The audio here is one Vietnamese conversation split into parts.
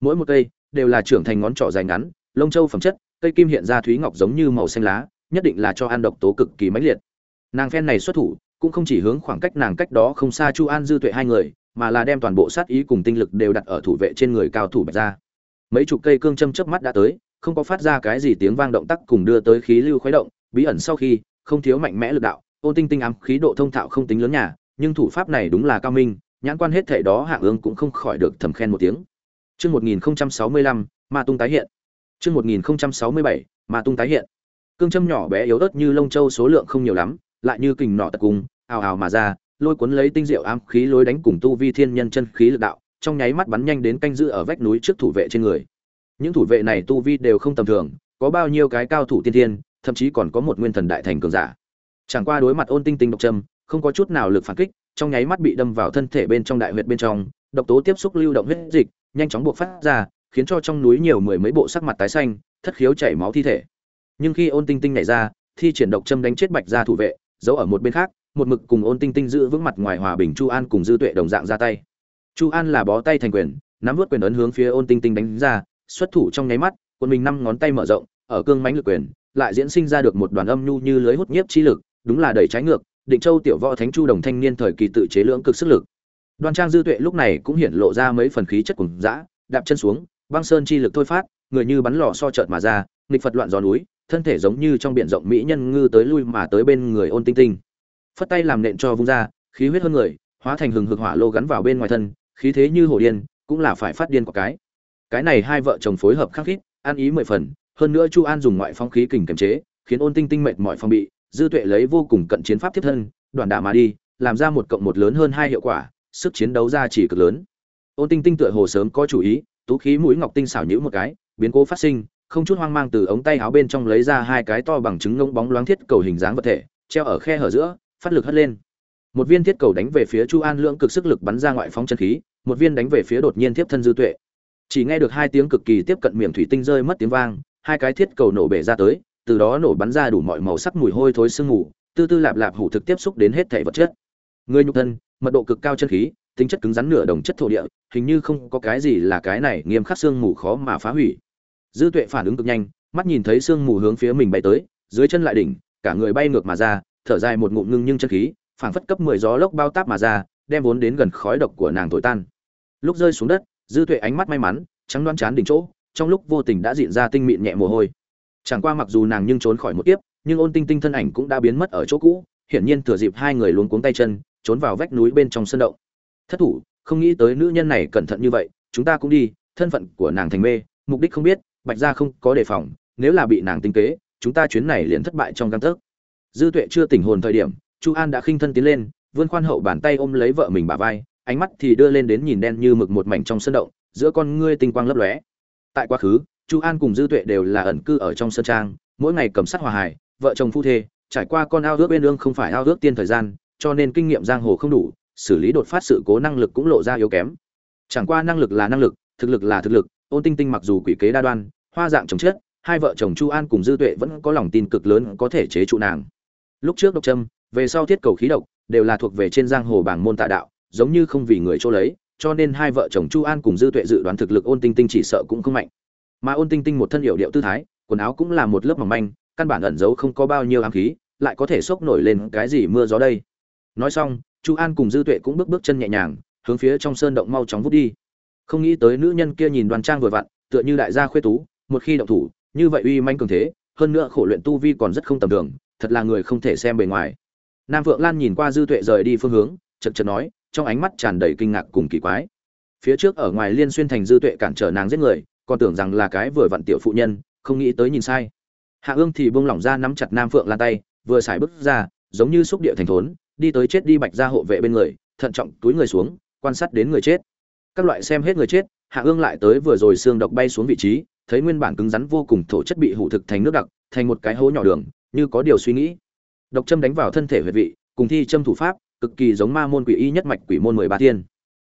mỗi một cây đều là trưởng thành ngón trỏ dài ngắn, lông châu phẩm chất, cây kim hiện ra thúy ngọc giống như màu xanh lá, nhất định là cho ăn độc tố cực kỳ mãnh liệt. Nàng phen này xuất thủ, cũng không chỉ hướng khoảng cách nàng cách đó không xa chu an dư tuệ hai người, mà là đem toàn bộ sát ý cùng tinh lực đều đặt ở thủ vệ trên người cao thủ bạch ra mấy chục cây cương châm chớp mắt đã tới, không có phát ra cái gì tiếng vang động tác cùng đưa tới khí lưu khuấy động, bí ẩn sau khi, không thiếu mạnh mẽ lực đạo ôn tinh tinh ám khí độ thông thạo không tính lớn nhà, nhưng thủ pháp này đúng là cao minh, nhãn quan hết thể đó hạ ương cũng không khỏi được thầm khen một tiếng. Chương 1065, Ma tung tái hiện. Chương 1067, Ma tung tái hiện. Cương châm nhỏ bé yếu ớt như lông châu số lượng không nhiều lắm, lại như kình nọ tật cùng, ào ào mà ra, lôi cuốn lấy tinh diệu ám khí lối đánh cùng tu vi thiên nhân chân khí lực đạo, trong nháy mắt bắn nhanh đến canh giữ ở vách núi trước thủ vệ trên người. Những thủ vệ này tu vi đều không tầm thường, có bao nhiêu cái cao thủ tiên thiên, thậm chí còn có một nguyên thần đại thành cường giả. Chẳng qua đối mặt ôn tinh tinh độc châm, không có chút nào lực phản kích, trong nháy mắt bị đâm vào thân thể bên trong đại huyệt bên trong, độc tố tiếp xúc lưu động huyết dịch, nhanh chóng buộc phát ra, khiến cho trong núi nhiều mười mấy bộ sắc mặt tái xanh, thất khiếu chảy máu thi thể. Nhưng khi Ôn Tinh Tinh nhảy ra, thi triển độc châm đánh chết Bạch gia thủ vệ, giấu ở một bên khác, một mực cùng Ôn Tinh Tinh giữ vững mặt ngoài hòa bình Chu An cùng Dư Tuệ đồng dạng ra tay. Chu An là bó tay thành quyền, nắm vớt quyền ấn hướng phía Ôn Tinh Tinh đánh ra, xuất thủ trong nháy mắt, quân mình năm ngón tay mở rộng, ở cương mánh lực quyền, lại diễn sinh ra được một đoàn âm nhu như lưới hút nhiếp chi lực, đúng là đẩy trái ngược, Định Châu tiểu võ thánh chu đồng thanh niên thời kỳ tự chế lưỡng cực sức lực. Đoan Trang Dư Tuệ lúc này cũng hiện lộ ra mấy phần khí chất cùng dã, đạp chân xuống, băng sơn chi lực thôi phát, người như bắn lò so chợt mà ra, nghịch Phật loạn gió núi, thân thể giống như trong biển rộng mỹ nhân ngư tới lui mà tới bên người Ôn Tinh Tinh. Phất tay làm nện cho vung ra, khí huyết hơn người, hóa thành hừng hực hỏa lô gắn vào bên ngoài thân, khí thế như hổ điên, cũng là phải phát điên của cái. Cái này hai vợ chồng phối hợp khắc khít, an ý mười phần, hơn nữa Chu An dùng ngoại phong khí kình kiềm chế, khiến Ôn Tinh Tinh mệt mỏi phong bị, dư tuệ lấy vô cùng cận chiến pháp tiếp thân, đoàn đả mà đi, làm ra một cộng một lớn hơn hai hiệu quả, sức chiến đấu ra chỉ cực lớn. Ôn Tinh Tinh tựa hồ sớm có chủ ý, tú khí mũi ngọc tinh xảo nhũ một cái, biến cố phát sinh, không chút hoang mang từ ống tay áo bên trong lấy ra hai cái to bằng trứng ngông bóng loáng thiết cầu hình dáng vật thể, treo ở khe hở giữa, phát lực hất lên. Một viên thiết cầu đánh về phía Chu An lượng cực sức lực bắn ra ngoại phóng chân khí, một viên đánh về phía đột nhiên tiếp thân dư tuệ. Chỉ nghe được hai tiếng cực kỳ tiếp cận miệng thủy tinh rơi mất tiếng vang, hai cái thiết cầu nổ bể ra tới, từ đó nổ bắn ra đủ mọi màu sắc mùi hôi thối sương mù, tư tư lạp lạp hủ thực tiếp xúc đến hết thể vật chất. Người nhục thân, mật độ cực cao chân khí, tính chất cứng rắn nửa đồng chất thổ địa, hình như không có cái gì là cái này nghiêm khắc sương mù khó mà phá hủy. Dư Tuệ phản ứng cực nhanh, mắt nhìn thấy sương mù hướng phía mình bay tới, dưới chân lại đỉnh, cả người bay ngược mà ra, thở dài một ngụm ngưng nhưng chân khí, phảng phất cấp 10 gió lốc bao táp mà ra, đem vốn đến gần khói độc của nàng thổi tan. Lúc rơi xuống đất, Dư Tuệ ánh mắt may mắn, trắng đoan chán đỉnh chỗ, trong lúc vô tình đã diện ra tinh mịn nhẹ mồ hôi. Chẳng qua mặc dù nàng nhưng trốn khỏi một kiếp, nhưng Ôn Tinh Tinh thân ảnh cũng đã biến mất ở chỗ cũ, hiển nhiên thừa dịp hai người luống cuống tay chân, trốn vào vách núi bên trong sân động. Thất thủ, không nghĩ tới nữ nhân này cẩn thận như vậy, chúng ta cũng đi, thân phận của nàng thành mê, mục đích không biết, Bạch gia không có đề phòng, nếu là bị nàng tính kế, chúng ta chuyến này liền thất bại trong gang tấc. Dư Tuệ chưa tỉnh hồn thời điểm, Chu An đã khinh thân tiến lên, vươn khoan hậu bàn tay ôm lấy vợ mình bả vai, ánh mắt thì đưa lên đến nhìn đen như mực một mảnh trong sân động, giữa con ngươi tinh quang lấp lóe. Tại quá khứ, chu an cùng dư tuệ đều là ẩn cư ở trong sơn trang mỗi ngày cầm sát hòa hải vợ chồng phu thê trải qua con ao ước bên lương không phải ao ước tiên thời gian cho nên kinh nghiệm giang hồ không đủ, xử lý đột phát sự cố năng lực cũng lộ ra yếu kém. Chẳng qua năng lực là năng lực, thực lực là thực lực, ôn tinh tinh mặc dù quỷ kế đa đoan, hoa dạng chồng chết, hai vợ chồng chu an cùng dư tuệ vẫn có lòng tin cực lớn có thể chế trụ nàng. Lúc trước độc trâm về sau thiết cầu khí độc, đều là thuộc về trên giang hồ bảng môn tạ đạo, giống như không vì người chỗ lấy, cho nên hai vợ chồng chu an cùng dư tuệ dự đoán thực lực ôn tinh tinh chỉ sợ cũng không mạnh. Mà ôn tinh tinh một thân hiệu điệu tư thái, quần áo cũng là một lớp mỏng manh, căn bản ẩn giấu không có bao nhiêu ám khí, lại có thể xốc nổi lên cái gì mưa gió đây nói xong, chu an cùng dư tuệ cũng bước bước chân nhẹ nhàng, hướng phía trong sơn động mau chóng vút đi. Không nghĩ tới nữ nhân kia nhìn đoan trang vừa vặn, tựa như đại gia khuê tú, một khi động thủ, như vậy uy manh cường thế, hơn nữa khổ luyện tu vi còn rất không tầm thường, thật là người không thể xem bề ngoài. Nam vượng lan nhìn qua dư tuệ rời đi phương hướng, chật chật nói, trong ánh mắt tràn đầy kinh ngạc cùng kỳ quái. Phía trước ở ngoài liên xuyên thành dư tuệ cản trở nàng giết người, còn tưởng rằng là cái vừa vặn tiểu phụ nhân, không nghĩ tới nhìn sai. Hạ ương thì buông lỏng ra nắm chặt nam phượng lan tay, vừa xài bước ra, giống như xúc địa thành thốn đi tới chết đi bạch ra hộ vệ bên người, thận trọng túi người xuống, quan sát đến người chết. Các loại xem hết người chết, hạ ương lại tới vừa rồi xương độc bay xuống vị trí, thấy nguyên bản cứng rắn vô cùng thổ chất bị hủ thực thành nước đặc, thành một cái hố nhỏ đường, như có điều suy nghĩ. Độc châm đánh vào thân thể huyệt vị, cùng thi châm thủ pháp, cực kỳ giống ma môn quỷ y nhất mạch quỷ môn mười ba tiên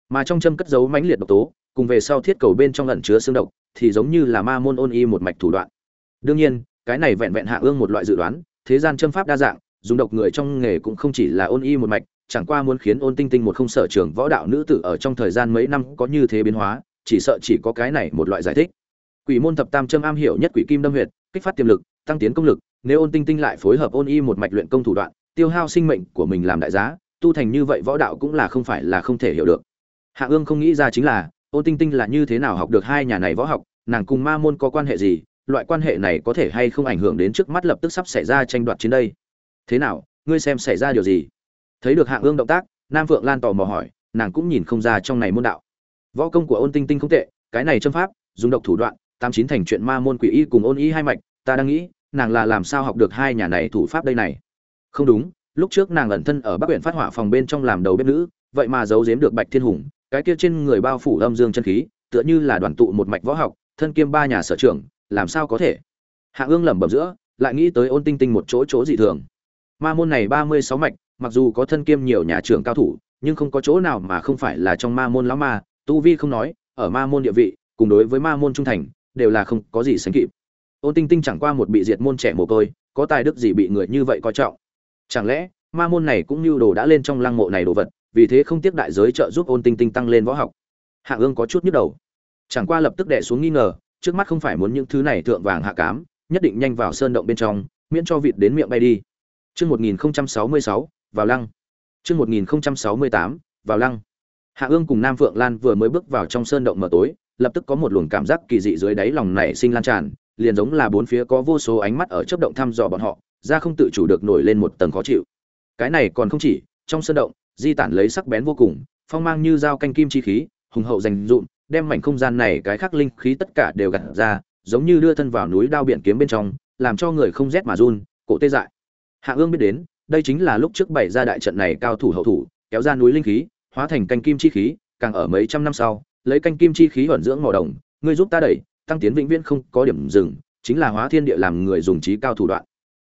mà trong châm cất giấu mãnh liệt độc tố, cùng về sau thiết cầu bên trong lẩn chứa xương độc, thì giống như là ma môn ôn y một mạch thủ đoạn. Đương nhiên, cái này vẹn vẹn hạ ương một loại dự đoán, thế gian châm pháp đa dạng dùng độc người trong nghề cũng không chỉ là ôn y một mạch, chẳng qua muốn khiến ôn tinh tinh một không sở trường võ đạo nữ tử ở trong thời gian mấy năm có như thế biến hóa, chỉ sợ chỉ có cái này một loại giải thích. Quỷ môn thập tam châm am hiểu nhất quỷ kim đâm huyệt, kích phát tiềm lực, tăng tiến công lực, nếu ôn tinh tinh lại phối hợp ôn y một mạch luyện công thủ đoạn, tiêu hao sinh mệnh của mình làm đại giá, tu thành như vậy võ đạo cũng là không phải là không thể hiểu được. Hạ ương không nghĩ ra chính là, ôn tinh tinh là như thế nào học được hai nhà này võ học, nàng cùng ma môn có quan hệ gì, loại quan hệ này có thể hay không ảnh hưởng đến trước mắt lập tức sắp xảy ra tranh đoạt trên đây? Thế nào, ngươi xem xảy ra điều gì? Thấy được hạng ương động tác, nam phượng lan tò mò hỏi, nàng cũng nhìn không ra trong này môn đạo. Võ công của ôn tinh tinh không tệ, cái này châm pháp, dùng độc thủ đoạn, tám chín thành chuyện ma môn quỷ y cùng ôn y hai mạch, ta đang nghĩ, nàng là làm sao học được hai nhà này thủ pháp đây này? Không đúng, lúc trước nàng ẩn thân ở bắc huyện phát hỏa phòng bên trong làm đầu bếp nữ, vậy mà giấu giếm được bạch thiên hùng, cái kia trên người bao phủ âm dương chân khí, tựa như là đoàn tụ một mạch võ học, thân kiêm ba nhà sở trưởng, làm sao có thể? Hạ ương lẩm bẩm giữa, lại nghĩ tới ôn tinh tinh một chỗ chỗ dị thường ma môn này ba mươi sáu mạch, mặc dù có thân kiêm nhiều nhà trưởng cao thủ, nhưng không có chỗ nào mà không phải là trong ma môn lão ma, tu vi không nói, ở ma môn địa vị, cùng đối với ma môn trung thành, đều là không có gì sánh kịp. Ôn tinh tinh chẳng qua một bị diệt môn trẻ mồ côi, có tài đức gì bị người như vậy coi trọng? Chẳng lẽ, ma môn này cũng như đồ đã lên trong lăng mộ này đồ vật, vì thế không tiếc đại giới trợ giúp ôn tinh tinh tăng lên võ học? Hạ ương có chút nhức đầu. Chẳng qua lập tức đẻ xuống nghi ngờ, trước mắt không phải muốn những thứ này thượng vàng hạ cám, nhất định nhanh vào sơn động bên trong, miễn cho vịt đến miệng bay đi. Chương 1066, vào lăng. Chương 1068, vào lăng. Hạ Ương cùng Nam Phượng Lan vừa mới bước vào trong sơn động mờ tối, lập tức có một luồng cảm giác kỳ dị dưới đáy lòng nảy sinh lan tràn, liền giống là bốn phía có vô số ánh mắt ở chớp động thăm dò bọn họ, ra không tự chủ được nổi lên một tầng khó chịu. Cái này còn không chỉ, trong sơn động, di tản lấy sắc bén vô cùng, phong mang như dao canh kim chi khí, hùng hậu dành dụm, đem mảnh không gian này cái khắc linh khí tất cả đều gặt ra, giống như đưa thân vào núi đao biển kiếm bên trong, làm cho người không rét mà run, cổ tê dại. Hạ Ương biết đến, đây chính là lúc trước bảy ra đại trận này cao thủ hậu thủ, kéo ra núi linh khí, hóa thành canh kim chi khí, càng ở mấy trăm năm sau, lấy canh kim chi khí ẩn dưỡng mỏ đồng, ngươi giúp ta đẩy, tăng tiến vĩnh viễn không có điểm dừng, chính là hóa thiên địa làm người dùng trí cao thủ đoạn.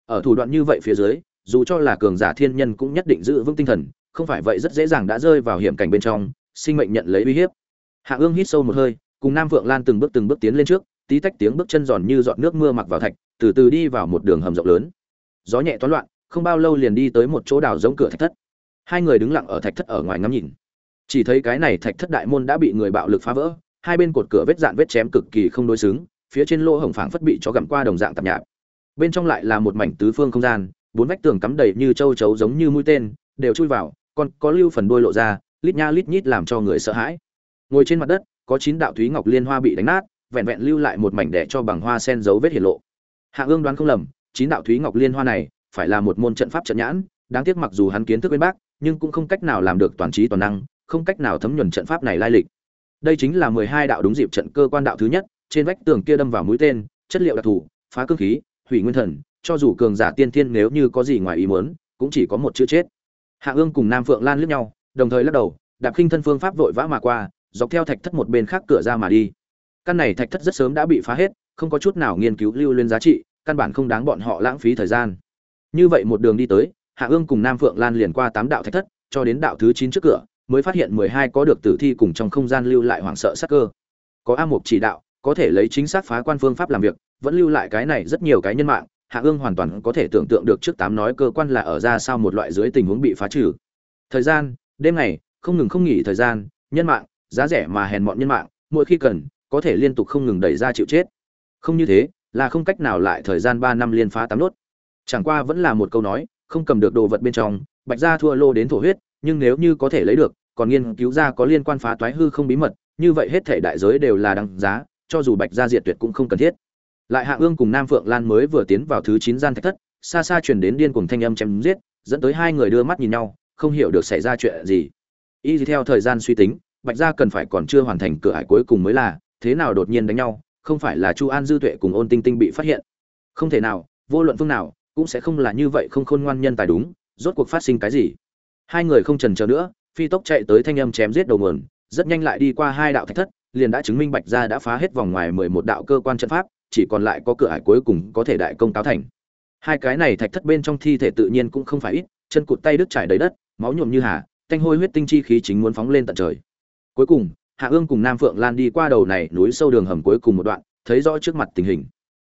Ở thủ đoạn như vậy phía dưới, dù cho là cường giả thiên nhân cũng nhất định giữ vững tinh thần, không phải vậy rất dễ dàng đã rơi vào hiểm cảnh bên trong, sinh mệnh nhận lấy uy hiếp. Hạ Ương hít sâu một hơi, cùng Nam Vượng Lan từng bước từng bước tiến lên trước, tí tách tiếng bước chân giòn như giọt nước mưa mặc vào thạch, từ từ đi vào một đường hầm rộng lớn. Gió nhẹ toán loạn, không bao lâu liền đi tới một chỗ đào giống cửa thạch thất. Hai người đứng lặng ở thạch thất ở ngoài ngắm nhìn. Chỉ thấy cái này thạch thất đại môn đã bị người bạo lực phá vỡ, hai bên cột cửa vết dạn vết chém cực kỳ không đối xứng, phía trên lỗ hổng phảng phất bị chó gặm qua đồng dạng tạp nhạp. Bên trong lại là một mảnh tứ phương không gian, bốn vách tường cắm đầy như châu chấu giống như mũi tên, đều chui vào, còn có lưu phần đuôi lộ ra, lít nha lít nhít làm cho người sợ hãi. Ngồi trên mặt đất, có chín đạo thúy ngọc liên hoa bị đánh nát, vẹn vẹn lưu lại một mảnh đẻ cho bằng hoa sen dấu vết hiển lộ. Hạ Ương đoán không lầm, chín đạo thúy ngọc liên hoa này phải là một môn trận pháp trận nhãn, đáng tiếc mặc dù hắn kiến thức bên bác, nhưng cũng không cách nào làm được toàn trí toàn năng, không cách nào thấm nhuần trận pháp này lai lịch. Đây chính là mười hai đạo đúng dịp trận cơ quan đạo thứ nhất, trên vách tường kia đâm vào mũi tên, chất liệu đặc thù, phá cương khí, hủy nguyên thần, cho dù cường giả tiên thiên nếu như có gì ngoài ý muốn, cũng chỉ có một chữ chết. Hạ Ương cùng Nam Phượng Lan liếc nhau, đồng thời lắc đầu, đạp khinh thân phương pháp vội vã mà qua, dọc theo thạch thất một bên khác cửa ra mà đi. Căn này thạch thất rất sớm đã bị phá hết, không có chút nào nghiên cứu lưu lên giá trị, căn bản không đáng bọn họ lãng phí thời gian. Như vậy một đường đi tới, Hạ Ương cùng Nam Phượng Lan liền qua tám đạo thạch thất, cho đến đạo thứ chín trước cửa, mới phát hiện mười hai có được tử thi cùng trong không gian lưu lại hoảng sợ sắc cơ. Có A Mục chỉ đạo, có thể lấy chính xác phá quan phương pháp làm việc, vẫn lưu lại cái này rất nhiều cái nhân mạng, Hạ Ương hoàn toàn có thể tưởng tượng được trước tám nói cơ quan là ở ra sao một loại dưới tình huống bị phá trừ. Thời gian, đêm ngày, không ngừng không nghỉ thời gian, nhân mạng, giá rẻ mà hèn mọn nhân mạng, mỗi khi cần, có thể liên tục không ngừng đẩy ra chịu chết. Không như thế, là không cách nào lại thời gian ba năm liên phá tám nốt. Chẳng qua vẫn là một câu nói, không cầm được đồ vật bên trong, Bạch gia thua lô đến thổ huyết, nhưng nếu như có thể lấy được, còn nghiên cứu ra có liên quan phá toái hư không bí mật, như vậy hết thể đại giới đều là đăng giá, cho dù Bạch gia diệt tuyệt cũng không cần thiết. Lại Hạ Ương cùng Nam Phượng Lan mới vừa tiến vào thứ chín gian thạch thất, xa xa truyền đến điên cuồng thanh âm chém giết, dẫn tới hai người đưa mắt nhìn nhau, không hiểu được xảy ra chuyện gì. Y theo thời gian suy tính, Bạch gia cần phải còn chưa hoàn thành cửa ải cuối cùng mới là, thế nào đột nhiên đánh nhau, không phải là Chu An Dư Tuệ cùng Ôn Tinh Tinh bị phát hiện. Không thể nào, vô luận phương nào, cũng sẽ không là như vậy không khôn ngoan nhân tài đúng, rốt cuộc phát sinh cái gì? Hai người không chần chờ nữa, phi tốc chạy tới thanh âm chém giết đầu nguồn, rất nhanh lại đi qua hai đạo thạch thất, liền đã chứng minh Bạch gia đã phá hết vòng ngoài mười một đạo cơ quan trận pháp, chỉ còn lại có cửa ải cuối cùng có thể đại công cáo thành. Hai cái này thạch thất bên trong thi thể tự nhiên cũng không phải ít, chân cụt tay đứt trải đầy đất, máu nhuộm như hà, thanh hôi huyết tinh chi khí chính muốn phóng lên tận trời. Cuối cùng, Hạ Ương cùng Nam Phượng Lan đi qua đầu này núi sâu đường hầm cuối cùng một đoạn, thấy rõ trước mặt tình hình.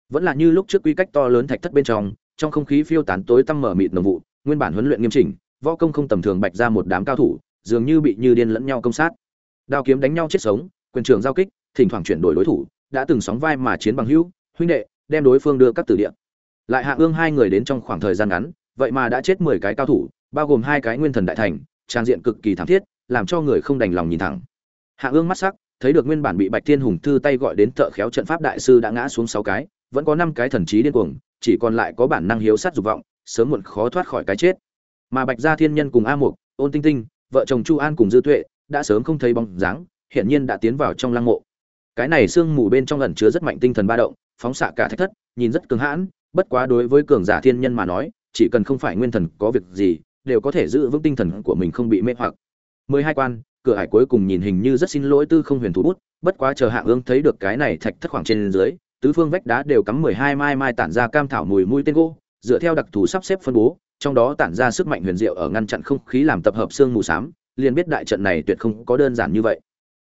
Vẫn là như lúc trước quy cách to lớn thạch thất bên trong, trong không khí phiêu tán tối tăm mở mịt nồng vụ, nguyên bản huấn luyện nghiêm chỉnh, võ công không tầm thường bạch ra một đám cao thủ, dường như bị như điên lẫn nhau công sát. Đao kiếm đánh nhau chết sống, quyền trường giao kích, thỉnh thoảng chuyển đổi đối thủ đã từng sóng vai mà chiến bằng hữu huynh đệ đem đối phương đưa các tử địa lại hạ ương hai người đến trong khoảng thời gian ngắn vậy mà đã chết mười cái cao thủ bao gồm hai cái nguyên thần đại thành trang diện cực kỳ thảm thiết làm cho người không đành lòng nhìn thẳng hạ ương mắt sắc, thấy được nguyên bản bị bạch thiên hùng thư tay gọi đến thợ khéo trận pháp đại sư đã ngã xuống sáu cái, vẫn có năm cái thần trí điên cuồng, chỉ còn lại có bản năng hiếu sát dục vọng, sớm muộn khó thoát khỏi cái chết. Mà bạch gia thiên nhân cùng a mục, ôn tinh tinh, vợ chồng chu an cùng dư tuệ, đã sớm không thấy bóng dáng, hiển nhiên đã tiến vào trong lăng mộ. Cái này sương mù bên trong ẩn chứa rất mạnh tinh thần ba động, phóng xạ cả thách thất, nhìn rất cường hãn, bất quá đối với cường giả thiên nhân mà nói, chỉ cần không phải nguyên thần có việc gì, đều có thể giữ vững tinh thần của mình không bị mê hoặc. Mười hai quan cửa hải cuối cùng nhìn hình như rất xin lỗi tư không huyền thủ bút, bất quá chờ hạ ương thấy được cái này thạch thất khoảng trên dưới, tứ phương vách đá đều cắm mười hai mai mai tản ra cam thảo mùi mũi tên gỗ, dựa theo đặc thù sắp xếp phân bố, trong đó tản ra sức mạnh huyền diệu ở ngăn chặn không khí làm tập hợp xương mù xám liền biết đại trận này tuyệt không có đơn giản như vậy.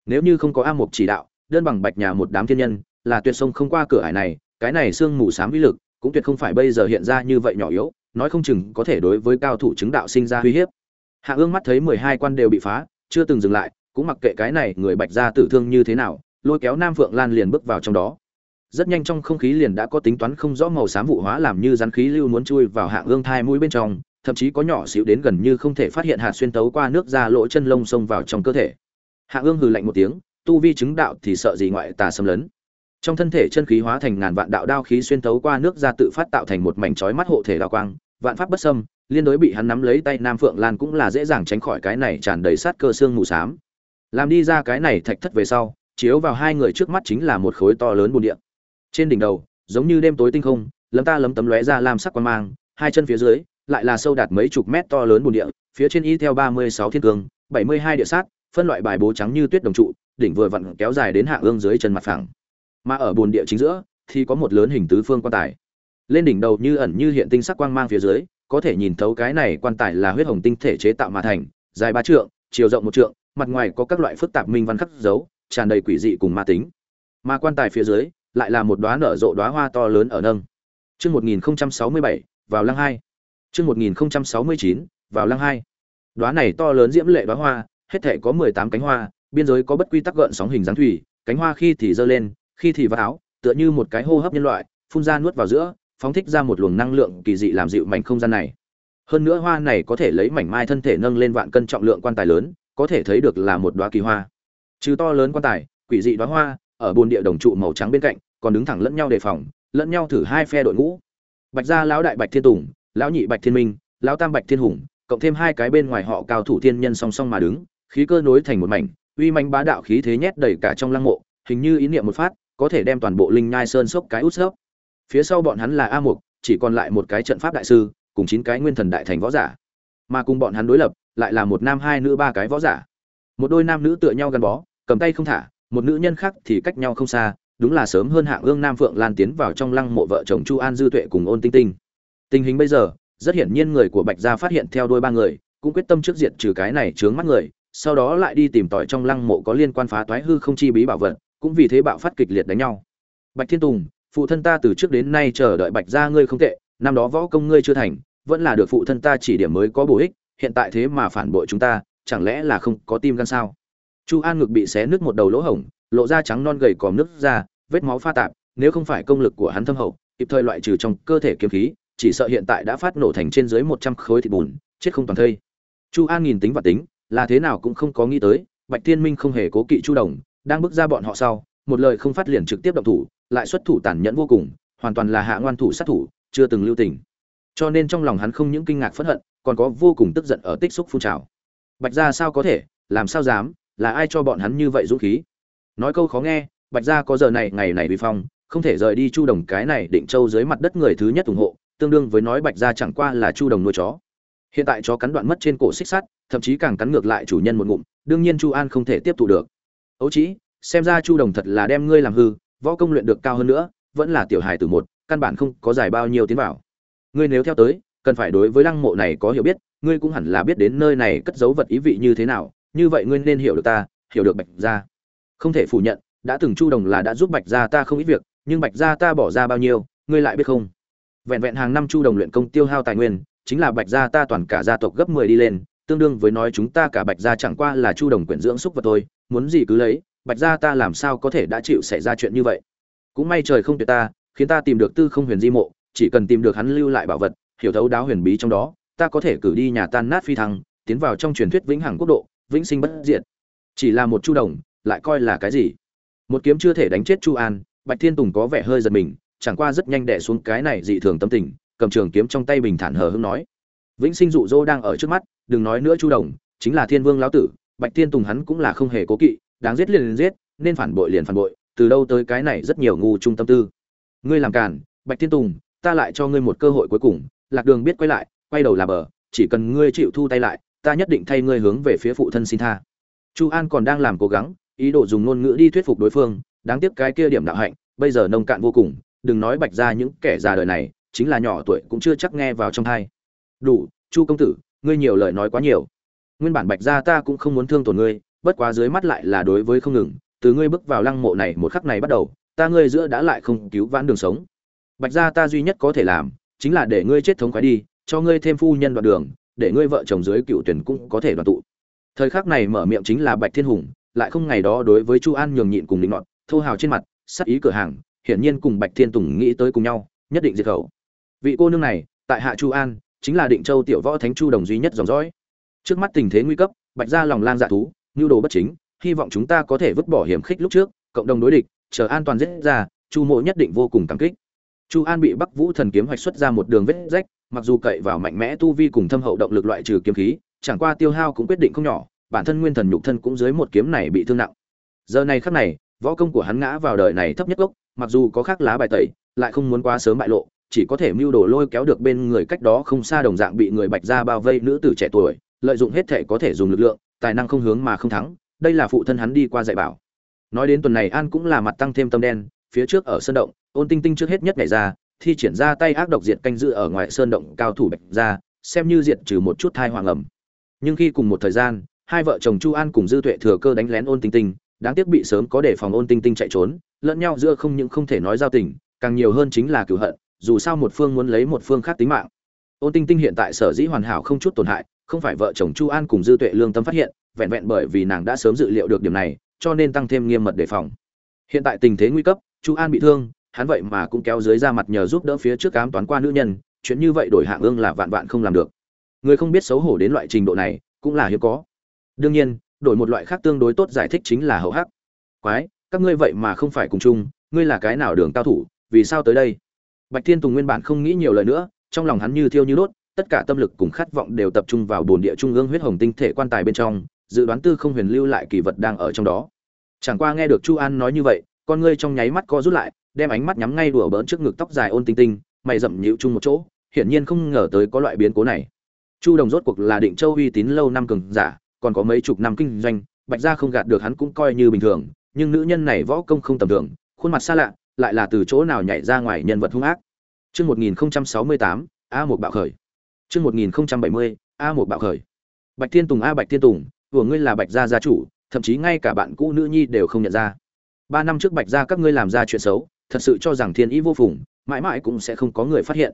Nếu như không có a mục chỉ đạo, đơn bằng bạch nhà một đám thiên nhân, là tuyệt sông không qua cửa hải này, cái này xương mù xám vĩ lực cũng tuyệt không phải bây giờ hiện ra như vậy nhỏ yếu, nói không chừng có thể đối với cao thủ chứng đạo sinh ra uy hiếp. Hạ ương mắt thấy mười hai quan đều bị phá chưa từng dừng lại, cũng mặc kệ cái này người bạch gia tử thương như thế nào, lôi kéo nam phượng lan liền bước vào trong đó. Rất nhanh trong không khí liền đã có tính toán không rõ màu xám vụ hóa làm như rắn khí lưu muốn chui vào hạ ương thai mũi bên trong, thậm chí có nhỏ xíu đến gần như không thể phát hiện hạt xuyên tấu qua nước ra lỗ chân lông xông vào trong cơ thể. Hạ ương hừ lạnh một tiếng, tu vi chứng đạo thì sợ gì ngoại tà xâm lấn. Trong thân thể chân khí hóa thành ngàn vạn đạo đao khí xuyên tấu qua nước ra tự phát tạo thành một mảnh chói mắt hộ thể đao quang, vạn pháp bất xâm liên đối bị hắn nắm lấy tay nam phượng lan cũng là dễ dàng tránh khỏi cái này tràn đầy sát cơ xương mù xám. Làm đi ra cái này thạch thất về sau, chiếu vào hai người trước mắt chính là một khối to lớn bùn địa trên đỉnh đầu, giống như đêm tối tinh không, lấm ta lấm tấm lóe ra lam sắc quan mang, hai chân phía dưới, lại là sâu đạt mấy chục mét to lớn bùn địa phía trên y theo ba mươi sáu thiên cương bảy mươi hai địa sát, phân loại bài bố trắng như tuyết đồng trụ, đỉnh vừa vặn kéo dài đến hạ ương dưới chân mặt phẳng. Mà ở bồn địa chính giữa, thì có một lớn hình tứ phương quan tài. Lên đỉnh đầu như ẩn như hiện tinh sắc quang mang phía dưới có thể nhìn thấu cái này quan tài là huyết hồng tinh thể chế tạo mà thành, dài ba trượng, chiều rộng một trượng, mặt ngoài có các loại phức tạp minh văn khắc dấu, tràn đầy quỷ dị cùng ma tính. Mà quan tài phía dưới lại là một đóa nở rộ đóa hoa to lớn ở nâng. Chương 1067 vào lăng hai. Chương 1069 vào lăng hai. Đóa này to lớn diễm lệ đóa hoa, hết thể có 18 cánh hoa, biên giới có bất quy tắc gợn sóng hình dáng thủy, cánh hoa khi thì giơ lên, khi thì vào áo, tựa như một cái hô hấp nhân loại, phun ra nuốt vào giữa phóng thích ra một luồng năng lượng kỳ dị làm dịu mảnh không gian này. Hơn nữa hoa này có thể lấy mảnh mai thân thể nâng lên vạn cân trọng lượng quan tài lớn, có thể thấy được là một đóa kỳ hoa. Trừ to lớn quan tài, quỷ dị đóa hoa, ở bồn địa đồng trụ màu trắng bên cạnh, còn đứng thẳng lẫn nhau đề phòng, lẫn nhau thử hai phe đội ngũ. Bạch gia lão đại bạch thiên tùng, lão nhị bạch thiên minh, lão tam bạch thiên hùng, cộng thêm hai cái bên ngoài họ cao thủ thiên nhân song song mà đứng, khí cơ nối thành một mảnh, uy manh bá đạo khí thế nhét đầy cả trong lăng mộ, hình như ý niệm một phát, có thể đem toàn bộ linh nhai sơn sốc cái út sốc phía sau bọn hắn là a mục, chỉ còn lại một cái trận pháp đại sư, cùng chín cái nguyên thần đại thành võ giả. Mà cùng bọn hắn đối lập, lại là một nam hai nữ ba cái võ giả. Một đôi nam nữ tựa nhau gắn bó, cầm tay không thả, một nữ nhân khác thì cách nhau không xa, đúng là sớm hơn hạng ương nam phượng lan tiến vào trong lăng mộ vợ chồng chu an dư tuệ cùng ôn tinh tinh. Tình hình bây giờ, rất hiển nhiên người của bạch gia phát hiện theo đôi ba người, cũng quyết tâm trước diện trừ cái này chướng mắt người, sau đó lại đi tìm tỏi trong lăng mộ có liên quan phá toái hư không chi bí bảo vật, cũng vì thế bạo phát kịch liệt đánh nhau. Bạch thiên tùng phụ thân ta từ trước đến nay chờ đợi bạch gia ngươi không tệ, năm đó võ công ngươi chưa thành, vẫn là được phụ thân ta chỉ điểm mới có bổ ích, hiện tại thế mà phản bội chúng ta, chẳng lẽ là không có tim gan sao? Chu an ngực bị xé nứt một đầu lỗ hổng, lộ ra trắng non gầy còm nước ra vết máu pha tạp, nếu không phải công lực của hắn thâm hậu, kịp thời loại trừ trong cơ thể kiếm khí, chỉ sợ hiện tại đã phát nổ thành trên dưới một trăm khối thịt bùn, chết không toàn thây. Chu an nhìn tính và tính, là thế nào cũng không có nghĩ tới, bạch thiên minh không hề cố kỵ chu đồng, đang bước ra bọn họ sau, một lời không phát liền trực tiếp động thủ lại xuất thủ tàn nhẫn vô cùng hoàn toàn là hạ ngoan thủ sát thủ chưa từng lưu tình. Cho nên trong lòng hắn không những kinh ngạc phẫn hận còn có vô cùng tức giận ở tích xúc phun trào. Bạch gia sao có thể làm sao dám là ai cho bọn hắn như vậy dũng khí? Nói câu khó nghe bạch gia có giờ này ngày này bị phong không thể rời đi chu đồng cái này định châu dưới mặt đất người thứ nhất ủng hộ tương đương với nói bạch gia chẳng qua là chu đồng nuôi chó. Hiện tại chó cắn đoạn mất trên cổ xích sắt thậm chí càng cắn ngược lại chủ nhân một ngụm đương nhiên chu an không thể tiếp thu được. Ấu chí, xem ra chu đồng thật là đem ngươi làm hư võ công luyện được cao hơn nữa, vẫn là tiểu hài từ một, căn bản không có giải bao nhiêu tiến vào. Ngươi nếu theo tới, cần phải đối với lăng mộ này có hiểu biết, ngươi cũng hẳn là biết đến nơi này cất giấu vật ý vị như thế nào, như vậy ngươi nên hiểu được ta, hiểu được bạch gia. Không thể phủ nhận, đã từng chu đồng là đã giúp bạch gia ta không ít việc, nhưng bạch gia ta bỏ ra bao nhiêu, ngươi lại biết không? Vẹn vẹn hàng năm chu đồng luyện công tiêu hao tài nguyên, chính là bạch gia ta toàn cả gia tộc gấp mười đi lên, tương đương với nói chúng ta cả bạch gia chẳng qua là chu đồng quyển dưỡng xúc vật thôi, muốn gì cứ lấy bạch gia ta làm sao có thể đã chịu xảy ra chuyện như vậy? Cũng may trời không tuyệt ta, khiến ta tìm được tư không huyền di mộ, chỉ cần tìm được hắn lưu lại bảo vật, hiểu thấu đáo huyền bí trong đó, ta có thể cử đi nhà tan nát phi thăng, tiến vào trong truyền thuyết vĩnh hằng quốc độ, vĩnh sinh bất diệt. Chỉ là một chu đồng, lại coi là cái gì? Một kiếm chưa thể đánh chết chu an, bạch thiên tùng có vẻ hơi giật mình, chẳng qua rất nhanh đẻ xuống cái này dị thường tâm tình, cầm trường kiếm trong tay bình thản hờ hững nói. Vĩnh sinh dụ dỗ đang ở trước mắt, đừng nói nữa chu đồng, chính là thiên vương lão tử, bạch thiên tùng hắn cũng là không hề cố kỵ đáng giết liền liền giết, nên phản bội liền phản bội, từ đâu tới cái này rất nhiều ngu trung tâm tư. Ngươi làm càn, bạch thiên tùng, ta lại cho ngươi một cơ hội cuối cùng, lạc đường biết quay lại, quay đầu là bờ, chỉ cần ngươi chịu thu tay lại, ta nhất định thay ngươi hướng về phía phụ thân xin tha. Chu an còn đang làm cố gắng, ý đồ dùng ngôn ngữ đi thuyết phục đối phương, đáng tiếc cái kia điểm đạo hạnh, bây giờ nông cạn vô cùng, đừng nói bạch ra những kẻ già đời này, chính là nhỏ tuổi cũng chưa chắc nghe vào trong thai. Đủ, chu công tử, ngươi nhiều lời nói quá nhiều. Nguyên bản bạch gia ta cũng không muốn thương tổn ngươi bất quá dưới mắt lại là đối với không ngừng, từ ngươi bước vào lăng mộ này một khắc này bắt đầu, ta ngươi giữa đã lại không cứu vãn đường sống. Bạch gia ta duy nhất có thể làm, chính là để ngươi chết thống khoái đi, cho ngươi thêm phu nhân đoạn đường, để ngươi vợ chồng dưới cựu tuyển cũng có thể đoàn tụ. Thời khắc này mở miệng chính là bạch thiên hùng, lại không ngày đó đối với chu an nhường nhịn cùng định ngọn thô hào trên mặt sắc ý cửa hàng, hiển nhiên cùng bạch thiên tùng nghĩ tới cùng nhau, nhất định diệt khẩu. Vị cô nương này, tại hạ chu an, chính là định châu tiểu võ thánh chu đồng duy nhất dòng dõi. Trước mắt tình thế nguy cấp, bạch gia lòng lang dạ thú nhu đồ bất chính, hy vọng chúng ta có thể vứt bỏ hiểm khích lúc trước, cộng đồng đối địch, chờ an toàn giết ra, chu mộ nhất định vô cùng cảm kích. Chu an bị bắc vũ thần kiếm hoạch xuất ra một đường vết rách, mặc dù cậy vào mạnh mẽ tu vi cùng thâm hậu động lực loại trừ kiếm khí, chẳng qua tiêu hao cũng quyết định không nhỏ, bản thân nguyên thần nhục thân cũng dưới một kiếm này bị thương nặng. Giờ này khắc này, võ công của hắn ngã vào đời này thấp nhất gốc, mặc dù có khác lá bài tẩy, lại không muốn quá sớm bại lộ, chỉ có thể mưu đồ lôi kéo được bên người cách đó không xa đồng dạng bị người bạch ra bao vây nữ tử trẻ tuổi, lợi dụng hết thể có thể dùng lực lượng tài năng không hướng mà không thắng, đây là phụ thân hắn đi qua dạy bảo. Nói đến tuần này an cũng là mặt tăng thêm tâm đen, phía trước ở sơn động, ôn tinh tinh trước hết nhất nhảy ra, thi triển ra tay ác độc diệt canh dự ở ngoài sơn động cao thủ bạch ra, xem như diệt trừ một chút thai hoàng ẩm. Nhưng khi cùng một thời gian, hai vợ chồng chu an cùng dư tuệ thừa cơ đánh lén ôn tinh tinh, đáng tiếc bị sớm có đề phòng ôn tinh tinh chạy trốn, lẫn nhau giữa không những không thể nói giao tình, càng nhiều hơn chính là cửu hận, dù sao một phương muốn lấy một phương khác tính mạng. Ôn tinh tinh hiện tại sở dĩ hoàn hảo không chút tổn hại không phải vợ chồng chu an cùng dư tuệ lương tâm phát hiện, vẹn vẹn bởi vì nàng đã sớm dự liệu được điểm này, cho nên tăng thêm nghiêm mật đề phòng. Hiện tại tình thế nguy cấp, chu an bị thương, hắn vậy mà cũng kéo dưới ra mặt nhờ giúp đỡ phía trước cám toán qua nữ nhân, chuyện như vậy đổi hạng ương là vạn vạn không làm được. Người không biết xấu hổ đến loại trình độ này, cũng là hiếm có. Đương nhiên, đổi một loại khác tương đối tốt giải thích chính là hậu hắc. Quái, các ngươi vậy mà không phải cùng chung, ngươi là cái nào đường cao thủ, vì sao tới đây? Bạch thiên tùng nguyên bản không nghĩ nhiều lời nữa, trong lòng hắn như thiêu như đốt tất cả tâm lực cùng khát vọng đều tập trung vào bồn địa trung ương huyết hồng tinh thể quan tài bên trong dự đoán tư không huyền lưu lại kỳ vật đang ở trong đó. Chẳng qua nghe được chu an nói như vậy con ngươi trong nháy mắt co rút lại đem ánh mắt nhắm ngay đùa bỡn trước ngực tóc dài ôn tinh tinh mày rậm nhịu chung một chỗ hiển nhiên không ngờ tới có loại biến cố này. Chu đồng rốt cuộc là định châu uy tín lâu năm cường giả còn có mấy chục năm kinh doanh bạch gia không gạt được hắn cũng coi như bình thường nhưng nữ nhân này võ công không tầm thường khuôn mặt xa lạ lại là từ chỗ nào nhảy ra ngoài nhân vật hung ác. Trước 1068, A một bạo khởi. Chương 1070, A một bạo khởi. Bạch Thiên Tùng a Bạch Thiên Tùng, của ngươi là Bạch gia gia chủ, thậm chí ngay cả bạn cũ nữ nhi đều không nhận ra. Ba năm trước Bạch gia các ngươi làm ra chuyện xấu, thật sự cho rằng thiên ý vô phùng, mãi mãi cũng sẽ không có người phát hiện.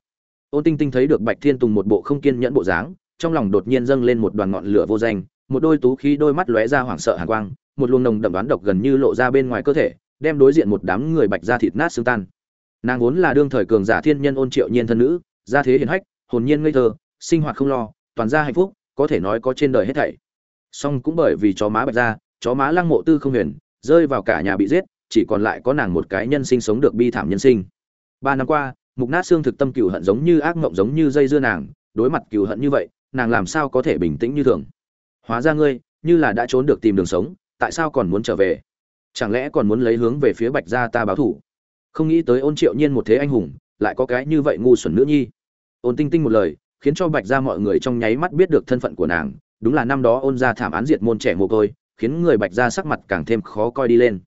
Ôn Tinh Tinh thấy được Bạch Thiên Tùng một bộ không kiên nhẫn bộ dáng, trong lòng đột nhiên dâng lên một đoàn ngọn lửa vô danh, một đôi tú khí đôi mắt lóe ra hoảng sợ hàn quang, một luồng nồng đậm đoán độc gần như lộ ra bên ngoài cơ thể, đem đối diện một đám người Bạch gia thịt nát xương tan nàng vốn là đương thời cường giả thiên nhân ôn triệu nhiên thân nữ gia thế hiền hách hồn nhiên ngây thơ sinh hoạt không lo, toàn gia hạnh phúc, có thể nói có trên đời hết thảy. Song cũng bởi vì chó má bạch ra chó má lăng mộ tư không huyền, rơi vào cả nhà bị giết, chỉ còn lại có nàng một cái nhân sinh sống được bi thảm nhân sinh. Ba năm qua, mục nát xương thực tâm cừu hận giống như ác mộng giống như dây dưa nàng, đối mặt cừu hận như vậy, nàng làm sao có thể bình tĩnh như thường? Hóa ra ngươi, như là đã trốn được tìm đường sống, tại sao còn muốn trở về? Chẳng lẽ còn muốn lấy hướng về phía bạch gia ta báo thủ? Không nghĩ tới ôn triệu nhiên một thế anh hùng, lại có cái như vậy ngu xuẩn nữ nhi. Ôn tinh tinh một lời khiến cho bạch ra mọi người trong nháy mắt biết được thân phận của nàng. Đúng là năm đó ôn ra thảm án diệt môn trẻ mồ côi khiến người bạch ra sắc mặt càng thêm khó coi đi lên.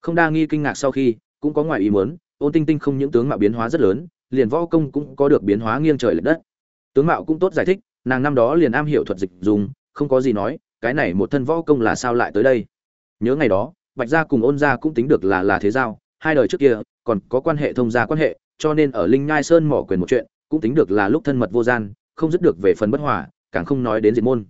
Không đa nghi kinh ngạc sau khi cũng có ngoài ý muốn ôn tinh tinh không những tướng mạo biến hóa rất lớn liền võ công cũng có được biến hóa nghiêng trời lệch đất. Tướng mạo cũng tốt giải thích nàng năm đó liền am hiểu thuật dịch dùng không có gì nói cái này một thân võ công là sao lại tới đây? Nhớ ngày đó bạch gia cùng ôn gia cũng tính được là là thế giao hai đời trước kia còn có quan hệ thông gia quan hệ, cho nên ở Linh Nhai Sơn mỏ quyền một chuyện, cũng tính được là lúc thân mật vô gian, không dứt được về phần bất hòa, càng không nói đến diệt môn.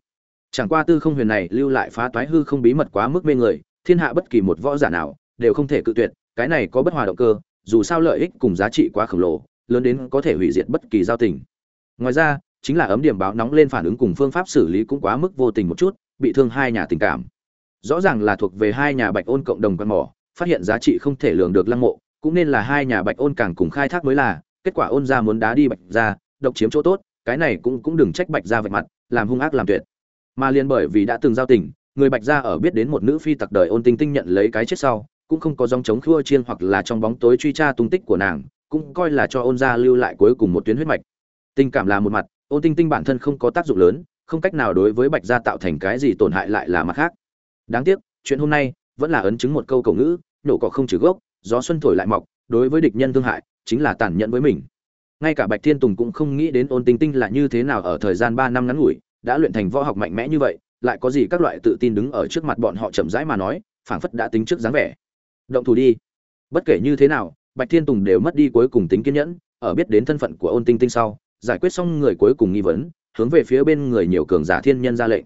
Chẳng qua tư không huyền này lưu lại phá toái hư không bí mật quá mức mê người, thiên hạ bất kỳ một võ giả nào đều không thể cự tuyệt cái này có bất hòa động cơ dù sao lợi ích cùng giá trị quá khổng lồ lớn đến có thể hủy diệt bất kỳ giao tình ngoài ra chính là ấm điểm báo nóng lên phản ứng cùng phương pháp xử lý cũng quá mức vô tình một chút bị thương hai nhà tình cảm rõ ràng là thuộc về hai nhà bạch ôn cộng đồng quan mỏ phát hiện giá trị không thể lường được lăng mộ cũng nên là hai nhà bạch ôn càng cùng khai thác mới là kết quả ôn ra muốn đá đi bạch ra độc chiếm chỗ tốt cái này cũng cũng đừng trách bạch gia vạch mặt, làm hung ác làm tuyệt. Mà liền bởi vì đã từng giao tình, người bạch gia ở biết đến một nữ phi tặc đời ôn tinh tinh nhận lấy cái chết sau, cũng không có dòng chống khua chiên hoặc là trong bóng tối truy tra tung tích của nàng, cũng coi là cho ôn gia lưu lại cuối cùng một tuyến huyết mạch. Tình cảm là một mặt, ôn tinh tinh bản thân không có tác dụng lớn, không cách nào đối với bạch gia tạo thành cái gì tổn hại lại là mặt khác. Đáng tiếc, chuyện hôm nay vẫn là ấn chứng một câu cầu ngữ, nổ cỏ không trừ gốc, gió xuân thổi lại mọc, đối với địch nhân thương hại, chính là tàn nhẫn với mình ngay cả bạch thiên tùng cũng không nghĩ đến ôn tinh tinh là như thế nào ở thời gian ba năm ngắn ngủi, đã luyện thành võ học mạnh mẽ như vậy, lại có gì các loại tự tin đứng ở trước mặt bọn họ chậm rãi mà nói, phảng phất đã tính trước dáng vẻ. Động thủ đi. Bất kể như thế nào, bạch thiên tùng đều mất đi cuối cùng tính kiên nhẫn, ở biết đến thân phận của ôn tinh tinh sau, giải quyết xong người cuối cùng nghi vấn, hướng về phía bên người nhiều cường giả thiên nhân ra lệnh.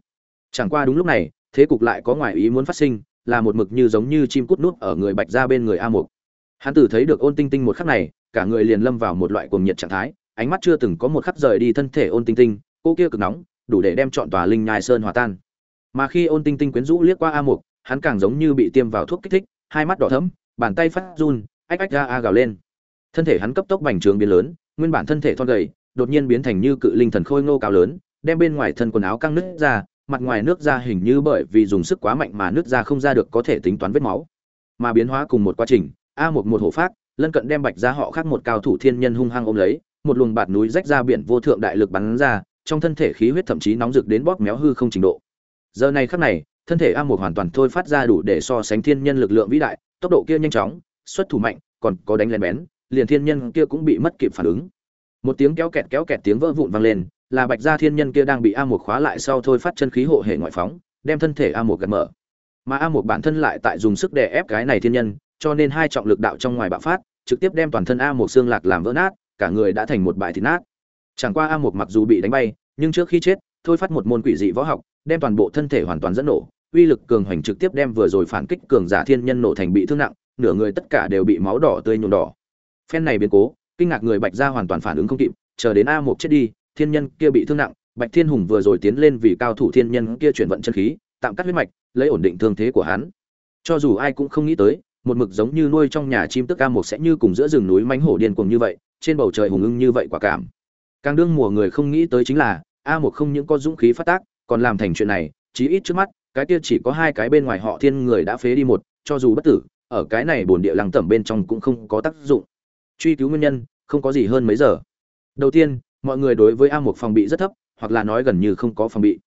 Chẳng qua đúng lúc này, thế cục lại có ngoài ý muốn phát sinh, là một mực như giống như chim cút nút ở người bạch ra bên người a mục hắn tử thấy được ôn tinh tinh một khắc này, cả người liền lâm vào một loại cuồng nhiệt trạng thái, ánh mắt chưa từng có một khắc rời đi thân thể ôn tinh tinh, cô kia cực nóng, đủ để đem chọn tòa linh nhai sơn hòa tan. Mà khi ôn tinh tinh quyến rũ liếc qua a mục, hắn càng giống như bị tiêm vào thuốc kích thích, hai mắt đỏ thẫm, bàn tay phát run, ách ách ra a gào lên. Thân thể hắn cấp tốc bành trướng biến lớn, nguyên bản thân thể thon gầy, đột nhiên biến thành như cự linh thần khôi ngô cao lớn, đem bên ngoài thân quần áo căng nứt ra, mặt ngoài nước ra hình như bởi vì dùng sức quá mạnh mà nước ra không ra được có thể tính toán vết máu. Mà biến hóa cùng một quá trình a một một hổ phát, lân cận đem bạch ra họ khác một cao thủ thiên nhân hung hăng ôm lấy, một luồng bạt núi rách ra biển vô thượng đại lực bắn ra, trong thân thể khí huyết thậm chí nóng rực đến bóp méo hư không trình độ. Giờ này khắc này, thân thể a một hoàn toàn thôi phát ra đủ để so sánh thiên nhân lực lượng vĩ đại, tốc độ kia nhanh chóng, xuất thủ mạnh, còn có đánh lén bén, liền thiên nhân kia cũng bị mất kịp phản ứng. Một tiếng kéo kẹt kéo kẹt tiếng vỡ vụn vang lên, là bạch gia thiên nhân kia đang bị a một khóa lại sau thôi phát chân khí hộ hệ ngoại phóng, đem thân thể a một gạt mở. Mà a một bản thân lại tại dùng sức đè ép cái này thiên nhân cho nên hai trọng lực đạo trong ngoài bạo phát, trực tiếp đem toàn thân a Mộc xương lạc làm vỡ nát, cả người đã thành một bãi thịt nát. Chẳng qua a Mộc mặc dù bị đánh bay, nhưng trước khi chết, thôi phát một môn quỷ dị võ học, đem toàn bộ thân thể hoàn toàn dẫn nổ, uy lực cường hoành trực tiếp đem vừa rồi phản kích cường giả thiên nhân nổ thành bị thương nặng, nửa người tất cả đều bị máu đỏ tươi nhuộm đỏ. Phen này biến cố, kinh ngạc người bạch gia hoàn toàn phản ứng không kịp, chờ đến a Mộc chết đi, thiên nhân kia bị thương nặng, bạch thiên hùng vừa rồi tiến lên vì cao thủ thiên nhân kia chuyển vận chân khí, tạm cắt huyết mạch, lấy ổn định thương thế của hắn. Cho dù ai cũng không nghĩ tới một mực giống như nuôi trong nhà chim tức ca một sẽ như cùng giữa rừng núi mánh hổ điên cuồng như vậy, trên bầu trời hùng ưng như vậy quả cảm. Càng đương mùa người không nghĩ tới chính là, a một không những có dũng khí phát tác, còn làm thành chuyện này, chí ít trước mắt, cái kia chỉ có hai cái bên ngoài họ thiên người đã phế đi một, cho dù bất tử, ở cái này bồn địa lăng tẩm bên trong cũng không có tác dụng. Truy cứu nguyên nhân, không có gì hơn mấy giờ. Đầu tiên, mọi người đối với a một phòng bị rất thấp, hoặc là nói gần như không có phòng bị.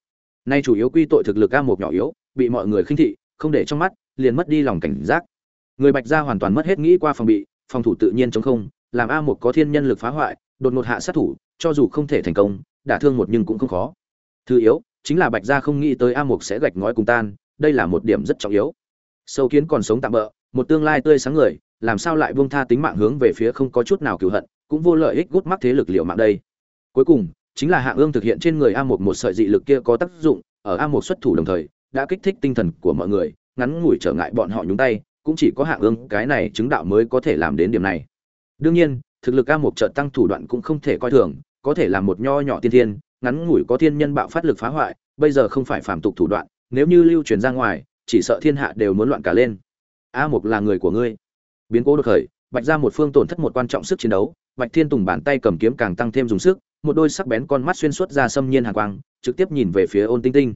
Nay chủ yếu quy tội thực lực a một nhỏ yếu, bị mọi người khinh thị, không để trong mắt, liền mất đi lòng cảnh giác người bạch gia hoàn toàn mất hết nghĩ qua phòng bị, phòng thủ tự nhiên chống không, làm a một có thiên nhân lực phá hoại, đột ngột hạ sát thủ, cho dù không thể thành công, đả thương một nhưng cũng không khó. Thứ yếu, chính là bạch gia không nghĩ tới a một sẽ gạch ngói cùng tan, đây là một điểm rất trọng yếu. Sâu kiến còn sống tạm bỡ một tương lai tươi sáng người, làm sao lại buông tha tính mạng hướng về phía không có chút nào cửu hận, cũng vô lợi ích gút mắc thế lực liệu mạng đây. Cuối cùng, chính là Hạ ương thực hiện trên người a một một sợi dị lực kia có tác dụng, ở a một xuất thủ đồng thời, đã kích thích tinh thần của mọi người, ngắn ngủi trở ngại bọn họ nhúng tay cũng chỉ có hạng ương cái này chứng đạo mới có thể làm đến điểm này. Đương nhiên, thực lực a một trợ tăng thủ đoạn cũng không thể coi thường, có thể làm một nho nhỏ tiên thiên, ngắn ngủi có thiên nhân bạo phát lực phá hoại, bây giờ không phải phàm tục thủ đoạn, nếu như lưu truyền ra ngoài, chỉ sợ thiên hạ đều muốn loạn cả lên. A một là người của ngươi. Biến cố đột khởi, bạch ra một phương tổn thất một quan trọng sức chiến đấu, bạch thiên tùng bàn tay cầm kiếm càng tăng thêm dùng sức, một đôi sắc bén con mắt xuyên suốt ra xâm nhiên hàn quang, trực tiếp nhìn về phía ôn tinh tinh.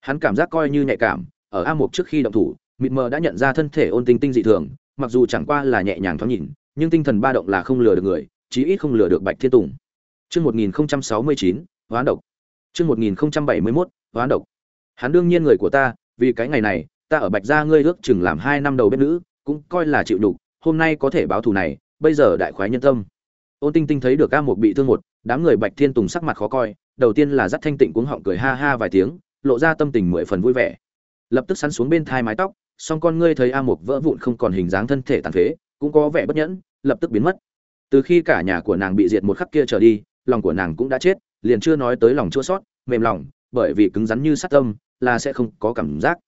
Hắn cảm giác coi như nhạy cảm, ở a một trước khi động thủ mịt mờ đã nhận ra thân thể ôn tinh tinh dị thường mặc dù chẳng qua là nhẹ nhàng thoáng nhìn nhưng tinh thần ba động là không lừa được người chí ít không lừa được bạch thiên tùng Trước 1069, hoán độc. Trước 1071, hoán độc. Hắn đương nhiên người của ta, vì cái ngày này, ta ở Bạch gia ngươi ước chừng làm hai năm đầu bếp nữ, cũng coi là chịu đủ, hôm nay có thể báo thù này, bây giờ đại khoái nhân tâm ôn tinh tinh thấy được ca một bị thương một đám người bạch thiên tùng sắc mặt khó coi đầu tiên là dắt thanh tịnh cuống họng cười ha ha vài tiếng lộ ra tâm tình mười phần vui vẻ lập tức sắn xuống bên thai mái tóc song con ngươi thấy a mục vỡ vụn không còn hình dáng thân thể tàn phế, cũng có vẻ bất nhẫn, lập tức biến mất. Từ khi cả nhà của nàng bị diệt một khắc kia trở đi, lòng của nàng cũng đã chết, liền chưa nói tới lòng chua sót, mềm lòng, bởi vì cứng rắn như sắt tâm, là sẽ không có cảm giác.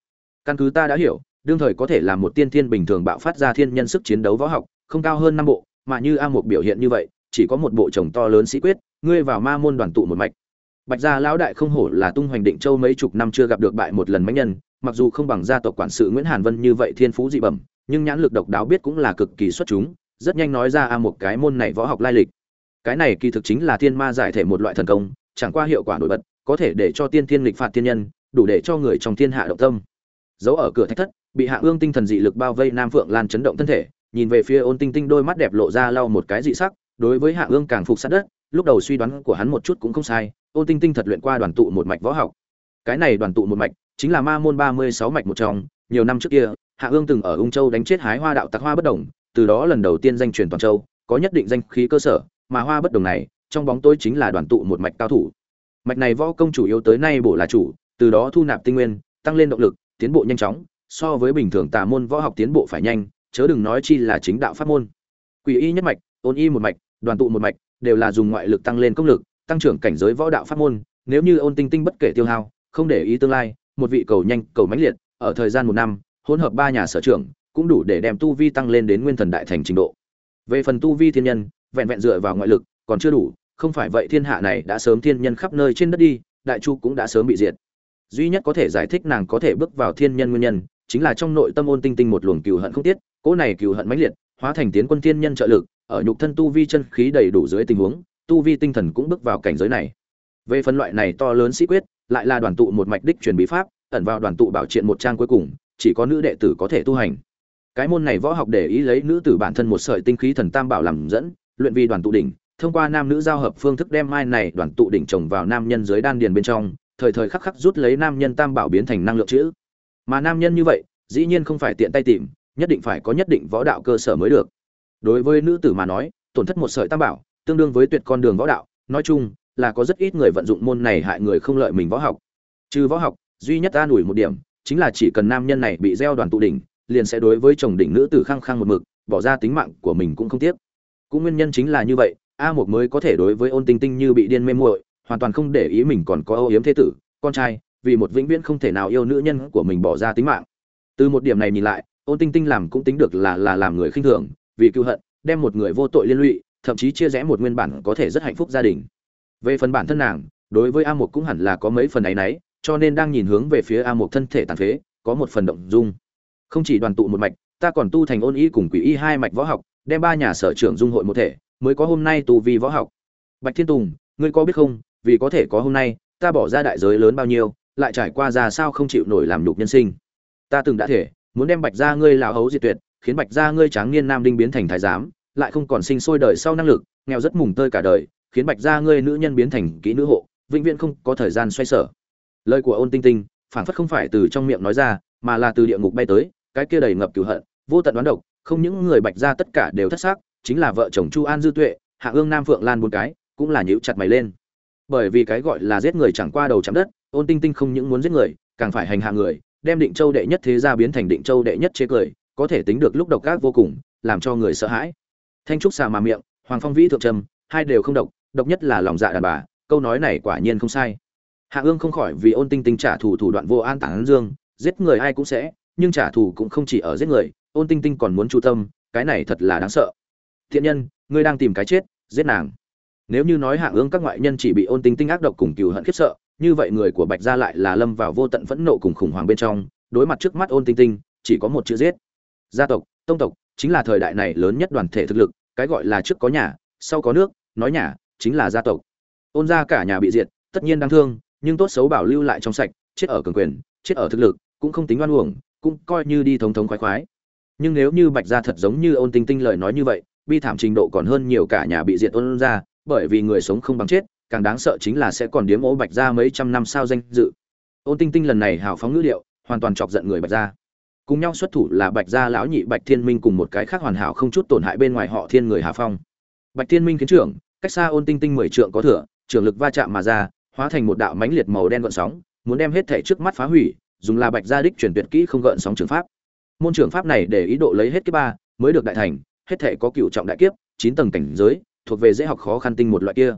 Căn cứ ta đã hiểu, đương thời có thể là một tiên thiên bình thường bạo phát ra thiên nhân sức chiến đấu võ học, không cao hơn năm bộ, mà như a mục biểu hiện như vậy, chỉ có một bộ chồng to lớn sĩ quyết, ngươi vào ma môn đoàn tụ một mạch. Bạch gia lão đại không hổ là tung hoành định châu mấy chục năm chưa gặp được bại một lần mấy nhân mặc dù không bằng gia tộc quản sự nguyễn hàn vân như vậy thiên phú dị bẩm, nhưng nhãn lực độc đáo biết cũng là cực kỳ xuất chúng, rất nhanh nói ra a một cái môn này võ học lai lịch. Cái này kỳ thực chính là thiên ma giải thể một loại thần công, chẳng qua hiệu quả nổi bật, có thể để cho tiên thiên lịch phạt tiên nhân, đủ để cho người trong thiên hạ động tâm. Giấu ở cửa thạch thất, bị hạ ương tinh thần dị lực bao vây nam phượng lan chấn động thân thể, nhìn về phía ôn tinh tinh đôi mắt đẹp lộ ra lau một cái dị sắc, đối với hạ ương càng phục sát đất, lúc đầu suy đoán của hắn một chút cũng không sai, ôn tinh tinh thật luyện qua đoàn tụ một mạch võ học. Cái này đoàn tụ một mạch chính là ma môn ba mươi sáu mạch một trong, nhiều năm trước kia, hạ ương từng ở ung châu đánh chết hái hoa đạo tặc hoa bất đồng, từ đó lần đầu tiên danh truyền toàn châu, có nhất định danh khí cơ sở, mà hoa bất đồng này, trong bóng tối chính là đoàn tụ một mạch cao thủ. Mạch này võ công chủ yếu tới nay bổ là chủ, từ đó thu nạp tinh nguyên, tăng lên động lực, tiến bộ nhanh chóng, so với bình thường tà môn võ học tiến bộ phải nhanh, chớ đừng nói chi là chính đạo pháp môn. Quỷ y nhất mạch, ôn y một mạch, đoàn tụ một mạch, đều là dùng ngoại lực tăng lên công lực, tăng trưởng cảnh giới võ đạo pháp môn, nếu như ôn tinh tinh bất kể tiêu hao, không để ý tương lai một vị cầu nhanh, cầu mãnh liệt, ở thời gian một năm, hỗn hợp ba nhà sở trưởng, cũng đủ để đem tu vi tăng lên đến nguyên thần đại thành trình độ. Về phần tu vi thiên nhân, vẹn vẹn dựa vào ngoại lực, còn chưa đủ, không phải vậy thiên hạ này đã sớm thiên nhân khắp nơi trên đất đi, đại chu cũng đã sớm bị diệt. Duy nhất có thể giải thích nàng có thể bước vào thiên nhân nguyên nhân, chính là trong nội tâm ôn tinh tinh một luồng cừu hận không tiết, cỗ này cừu hận mãnh liệt, hóa thành tiến quân thiên nhân trợ lực, ở nhục thân tu vi chân khí đầy đủ dưới tình huống, tu vi tinh thần cũng bước vào cảnh giới này. Về phần loại này to lớn sĩ quyết lại là đoàn tụ một mạch đích truyền bí pháp, ẩn vào đoàn tụ bảo triện một trang cuối cùng, chỉ có nữ đệ tử có thể tu hành. Cái môn này võ học để ý lấy nữ tử bản thân một sợi tinh khí thần tam bảo làm dẫn, luyện vi đoàn tụ đỉnh, thông qua nam nữ giao hợp phương thức đem mai này đoàn tụ đỉnh trồng vào nam nhân dưới đan điền bên trong, thời thời khắc khắc rút lấy nam nhân tam bảo biến thành năng lượng chữ. Mà nam nhân như vậy, dĩ nhiên không phải tiện tay tìm, nhất định phải có nhất định võ đạo cơ sở mới được. Đối với nữ tử mà nói, tổn thất một sợi tam bảo, tương đương với tuyệt con đường võ đạo, nói chung là có rất ít người vận dụng môn này hại người không lợi mình võ học. Trừ võ học, duy nhất ta ủi một điểm, chính là chỉ cần nam nhân này bị gieo đoàn tụ đỉnh, liền sẽ đối với chồng đỉnh nữ tử khăng khăng một mực, bỏ ra tính mạng của mình cũng không tiếc. Cũng nguyên nhân chính là như vậy, a một mới có thể đối với ôn tinh tinh như bị điên mê muội, hoàn toàn không để ý mình còn có âu yếm thế tử, con trai, vì một vĩnh viễn không thể nào yêu nữ nhân của mình bỏ ra tính mạng. Từ một điểm này nhìn lại, ôn tinh tinh làm cũng tính được là là làm người khinh thường, vì cựu hận, đem một người vô tội liên lụy, thậm chí chia rẽ một nguyên bản có thể rất hạnh phúc gia đình về phần bản thân nàng, đối với a một cũng hẳn là có mấy phần áy náy, cho nên đang nhìn hướng về phía a một thân thể tàn phế, có một phần động dung. Không chỉ đoàn tụ một mạch, ta còn tu thành ôn y cùng quỷ y hai mạch võ học, đem ba nhà sở trưởng dung hội một thể, mới có hôm nay tu vi võ học. Bạch thiên tùng, ngươi có biết không, vì có thể có hôm nay, ta bỏ ra đại giới lớn bao nhiêu, lại trải qua ra sao không chịu nổi làm nhục nhân sinh. Ta từng đã thể, muốn đem bạch gia ngươi lão hấu diệt tuyệt, khiến bạch gia ngươi tráng niên nam đinh biến thành thái giám, lại không còn sinh sôi đời sau năng lực, nghèo rất mùng tơi cả đời khiến bạch gia ngươi nữ nhân biến thành kỹ nữ hộ, vĩnh viễn không có thời gian xoay sở. Lời của ôn tinh tinh phản phất không phải từ trong miệng nói ra, mà là từ địa ngục bay tới, cái kia đầy ngập cửu hận, vô tận đoán độc, không những người bạch gia tất cả đều thất xác, chính là vợ chồng chu an dư tuệ, hạ ương nam phượng lan bốn cái, cũng là nhíu chặt mày lên. Bởi vì cái gọi là giết người chẳng qua đầu chạm đất, ôn tinh tinh không những muốn giết người, càng phải hành hạ người, đem định châu đệ nhất thế gia biến thành định châu đệ nhất chế cười, có thể tính được lúc độc ác vô cùng, làm cho người sợ hãi. Thanh trúc xà mà miệng, hoàng phong vĩ thượng trầm, hai đều không độc độc nhất là lòng dạ đàn bà, câu nói này quả nhiên không sai. Hạ ương không khỏi vì ôn tinh tinh trả thù thủ đoạn vô an tản dương, giết người ai cũng sẽ, nhưng trả thù cũng không chỉ ở giết người, ôn tinh tinh còn muốn chu tâm, cái này thật là đáng sợ. Thiện nhân, ngươi đang tìm cái chết, giết nàng. Nếu như nói hạ ương các ngoại nhân chỉ bị ôn tinh tinh ác độc cùng cừu hận khiếp sợ, như vậy người của bạch gia lại là lâm vào vô tận phẫn nộ cùng khủng hoảng bên trong, đối mặt trước mắt ôn tinh tinh, chỉ có một chữ giết. Gia tộc, tông tộc, chính là thời đại này lớn nhất đoàn thể thực lực, cái gọi là trước có nhà, sau có nước, nói nhà chính là gia tộc. Ôn gia cả nhà bị diệt, tất nhiên đáng thương, nhưng tốt xấu bảo lưu lại trong sạch, chết ở cường quyền, chết ở thực lực, cũng không tính oan uổng, cũng coi như đi thống thống khoái khoái. Nhưng nếu như bạch gia thật giống như ôn tinh tinh lời nói như vậy, bi thảm trình độ còn hơn nhiều cả nhà bị diệt ôn gia, bởi vì người sống không bằng chết, càng đáng sợ chính là sẽ còn điếm ố bạch gia mấy trăm năm sao danh dự. Ôn tinh tinh lần này hào phóng ngữ điệu, hoàn toàn chọc giận người bạch gia. Cùng nhau xuất thủ là bạch gia lão nhị bạch thiên minh cùng một cái khác hoàn hảo không chút tổn hại bên ngoài họ thiên người hà phong. Bạch thiên minh kiến trưởng cách xa ôn tinh tinh mười trượng có thừa trưởng lực va chạm mà ra hóa thành một đạo mãnh liệt màu đen gợn sóng muốn đem hết thể trước mắt phá hủy dùng là bạch gia đích truyền tuyệt kỹ không gợn sóng trường pháp. Môn trường pháp này để ý độ lấy hết kiếp ba mới được đại thành hết thể có cựu trọng đại kiếp chín tầng cảnh giới thuộc về dễ học khó khăn tinh một loại kia.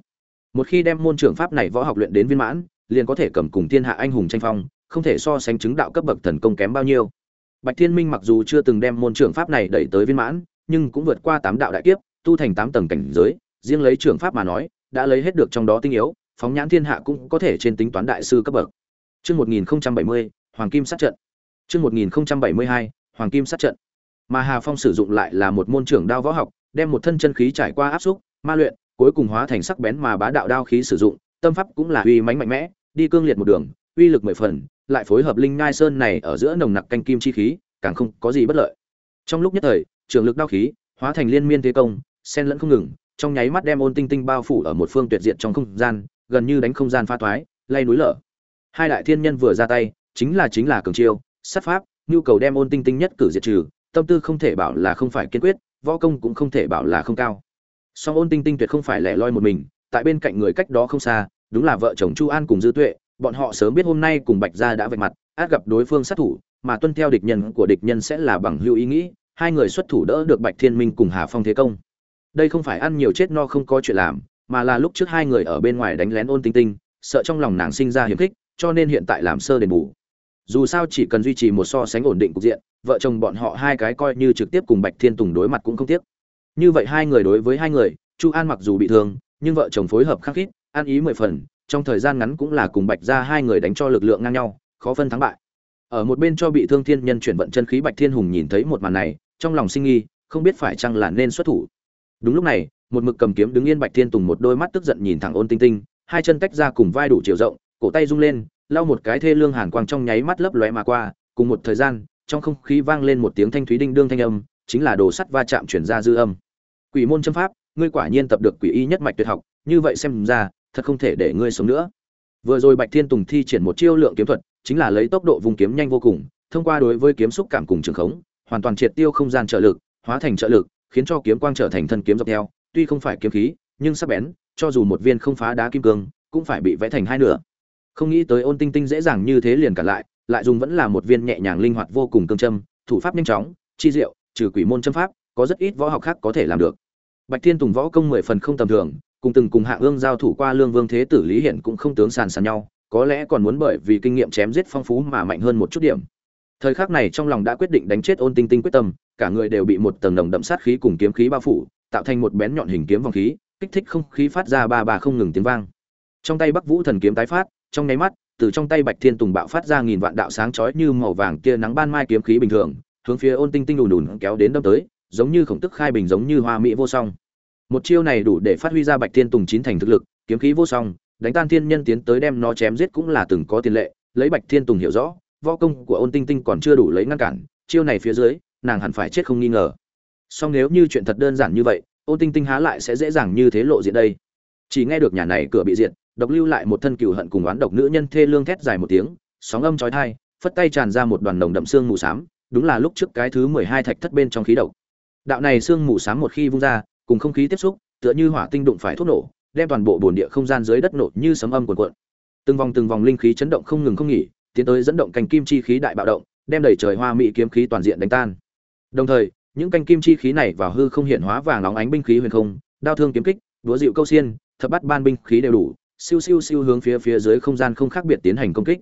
Một khi đem môn trường pháp này võ học luyện đến viên mãn liền có thể cầm cùng thiên hạ anh hùng tranh phong không thể so sánh chứng đạo cấp bậc thần công kém bao nhiêu. Bạch Thiên Minh mặc dù chưa từng đem môn trường pháp này đẩy tới viên mãn, nhưng cũng vượt qua tám đạo đại kiếp, tu thành tám tầng cảnh giới, riêng lấy trưởng pháp mà nói, đã lấy hết được trong đó tinh yếu, phóng nhãn thiên hạ cũng có thể trên tính toán đại sư cấp bậc. Chương 1070, Hoàng Kim sát trận. Chương 1072, Hoàng Kim sát trận. Mà Hà Phong sử dụng lại là một môn trưởng đao võ học, đem một thân chân khí trải qua áp xúc, ma luyện, cuối cùng hóa thành sắc bén mà bá đạo đao khí sử dụng, tâm pháp cũng là uy mãnh mạnh mẽ, đi cương liệt một đường, uy lực mười phần, lại phối hợp linh ngai sơn này ở giữa nồng nặc canh kim chi khí, càng không có gì bất lợi. Trong lúc nhất thời, trường lực đao khí hóa thành liên miên thế công, xen lẫn không ngừng, trong nháy mắt đem ôn tinh tinh bao phủ ở một phương tuyệt diệt trong không gian, gần như đánh không gian pha toái, lay núi lở. Hai đại thiên nhân vừa ra tay, chính là chính là cường chiêu, sát pháp, nhu cầu đem ôn tinh tinh nhất cử diệt trừ, tâm tư không thể bảo là không phải kiên quyết, võ công cũng không thể bảo là không cao. Song ôn tinh tinh tuyệt không phải lẻ loi một mình, tại bên cạnh người cách đó không xa, đúng là vợ chồng Chu An cùng Dư Tuệ, bọn họ sớm biết hôm nay cùng Bạch gia đã vạch mặt, át gặp đối phương sát thủ, mà tuân theo địch nhân của địch nhân sẽ là bằng hữu ý nghĩ, hai người xuất thủ đỡ được Bạch Thiên Minh cùng Hà Phong thế công. Đây không phải ăn nhiều chết no không có chuyện làm, mà là lúc trước hai người ở bên ngoài đánh lén ôn tinh tinh, sợ trong lòng nàng sinh ra hiểm khích, cho nên hiện tại làm sơ đền bù. Dù sao chỉ cần duy trì một so sánh ổn định cục diện, vợ chồng bọn họ hai cái coi như trực tiếp cùng Bạch Thiên Tùng đối mặt cũng không tiếc. Như vậy hai người đối với hai người, Chu An mặc dù bị thương, nhưng vợ chồng phối hợp khắc khít, ăn ý mười phần, trong thời gian ngắn cũng là cùng Bạch ra hai người đánh cho lực lượng ngang nhau, khó phân thắng bại. Ở một bên cho bị thương thiên nhân chuyển vận chân khí Bạch Thiên Hùng nhìn thấy một màn này, trong lòng sinh nghi, không biết phải chăng là nên xuất thủ. Đúng lúc này, một mực cầm kiếm đứng yên Bạch Thiên Tùng một đôi mắt tức giận nhìn thẳng Ôn Tinh Tinh, hai chân tách ra cùng vai đủ chiều rộng, cổ tay rung lên, lau một cái thê lương hàn quang trong nháy mắt lấp lóe mà qua, cùng một thời gian, trong không khí vang lên một tiếng thanh thúy đinh đương thanh âm, chính là đồ sắt va chạm chuyển ra dư âm. Quỷ môn châm pháp, ngươi quả nhiên tập được quỷ y nhất mạch tuyệt học, như vậy xem ra, thật không thể để ngươi sống nữa. Vừa rồi Bạch Thiên Tùng thi triển một chiêu lượng kiếm thuật, chính là lấy tốc độ vùng kiếm nhanh vô cùng, thông qua đối với kiếm xúc cảm cùng trường khống, hoàn toàn triệt tiêu không gian trợ lực, hóa thành trợ lực, khiến cho kiếm quang trở thành thân kiếm dọc theo, tuy không phải kiếm khí, nhưng sắc bén, cho dù một viên không phá đá kim cương, cũng phải bị vẽ thành hai nửa. Không nghĩ tới Ôn Tinh Tinh dễ dàng như thế liền cả lại, lại dùng vẫn là một viên nhẹ nhàng linh hoạt vô cùng cương châm, thủ pháp nhanh chóng, chi diệu, trừ quỷ môn châm pháp, có rất ít võ học khác có thể làm được. Bạch Thiên Tùng võ công mười phần không tầm thường, cùng từng cùng Hạ Ương giao thủ qua Lương Vương Thế Tử Lý Hiển cũng không tướng sàn sàn nhau, có lẽ còn muốn bởi vì kinh nghiệm chém giết phong phú mà mạnh hơn một chút điểm. Thời khắc này trong lòng đã quyết định đánh chết Ôn Tinh Tinh quyết tâm, cả người đều bị một tầng đồng đậm sát khí cùng kiếm khí bao phủ, tạo thành một bén nhọn hình kiếm vòng khí, kích thích không khí phát ra ba ba không ngừng tiếng vang. Trong tay Bắc Vũ thần kiếm tái phát, trong nháy mắt, từ trong tay Bạch Thiên Tùng bạo phát ra nghìn vạn đạo sáng chói như màu vàng kia nắng ban mai kiếm khí bình thường, hướng phía Ôn Tinh Tinh đùn đùn kéo đến đâm tới, giống như khổng tức khai bình giống như hoa mỹ vô song. Một chiêu này đủ để phát huy ra Bạch Thiên Tùng chín thành thực lực, kiếm khí vô song, đánh tan thiên nhân tiến tới đem nó chém giết cũng là từng có tiền lệ, lấy Bạch Thiên Tùng hiểu rõ, võ công của Ôn Tinh Tinh còn chưa đủ lấy ngăn cản, chiêu này phía dưới, nàng hẳn phải chết không nghi ngờ. Song nếu như chuyện thật đơn giản như vậy, Ôn Tinh Tinh há lại sẽ dễ dàng như thế lộ diện đây. Chỉ nghe được nhà này cửa bị diệt, độc lưu lại một thân cừu hận cùng oán độc nữ nhân thê lương thét dài một tiếng, sóng âm chói tai, phất tay tràn ra một đoàn nồng đậm xương mù xám, đúng là lúc trước cái thứ mười hai thạch thất bên trong khí độc. Đạo này xương mù xám một khi vung ra, cùng không khí tiếp xúc, tựa như hỏa tinh đụng phải thuốc nổ, đem toàn bộ bồn địa không gian dưới đất nổ như sấm âm cuồn cuộn. Từng vòng từng vòng linh khí chấn động không ngừng không nghỉ, tiến tới dẫn động canh kim chi khí đại bạo động, đem đẩy trời hoa mỹ kiếm khí toàn diện đánh tan. Đồng thời, những canh kim chi khí này vào hư không hiện hóa vàng nóng ánh binh khí huyền không, đao thương kiếm kích, đúa dịu câu xiên, thập bắt ban binh khí đều đủ, siêu siêu siêu hướng phía phía dưới không gian không khác biệt tiến hành công kích.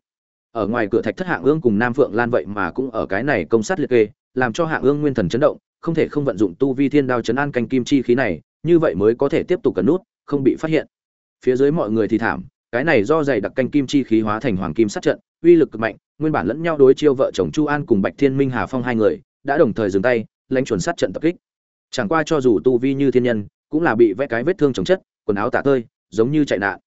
Ở ngoài cửa thạch thất hạng ương cùng Nam Phượng Lan vậy mà cũng ở cái này công sát liệt kê, làm cho hạng ương nguyên thần chấn động, không thể không vận dụng tu vi thiên đao chấn an canh kim chi khí này, như vậy mới có thể tiếp tục cẩn nút, không bị phát hiện. Phía dưới mọi người thì thảm, cái này do dày đặc canh kim chi khí hóa thành hoàng kim sát trận, uy lực cực mạnh, nguyên bản lẫn nhau đối chiêu vợ chồng Chu An cùng Bạch Thiên Minh Hà Phong hai người, đã đồng thời dừng tay, lãnh chuẩn sát trận tập kích. Chẳng qua cho dù tu vi như thiên nhân, cũng là bị vẽ cái vết thương chồng chất, quần áo tả tơi, giống như chạy nạn.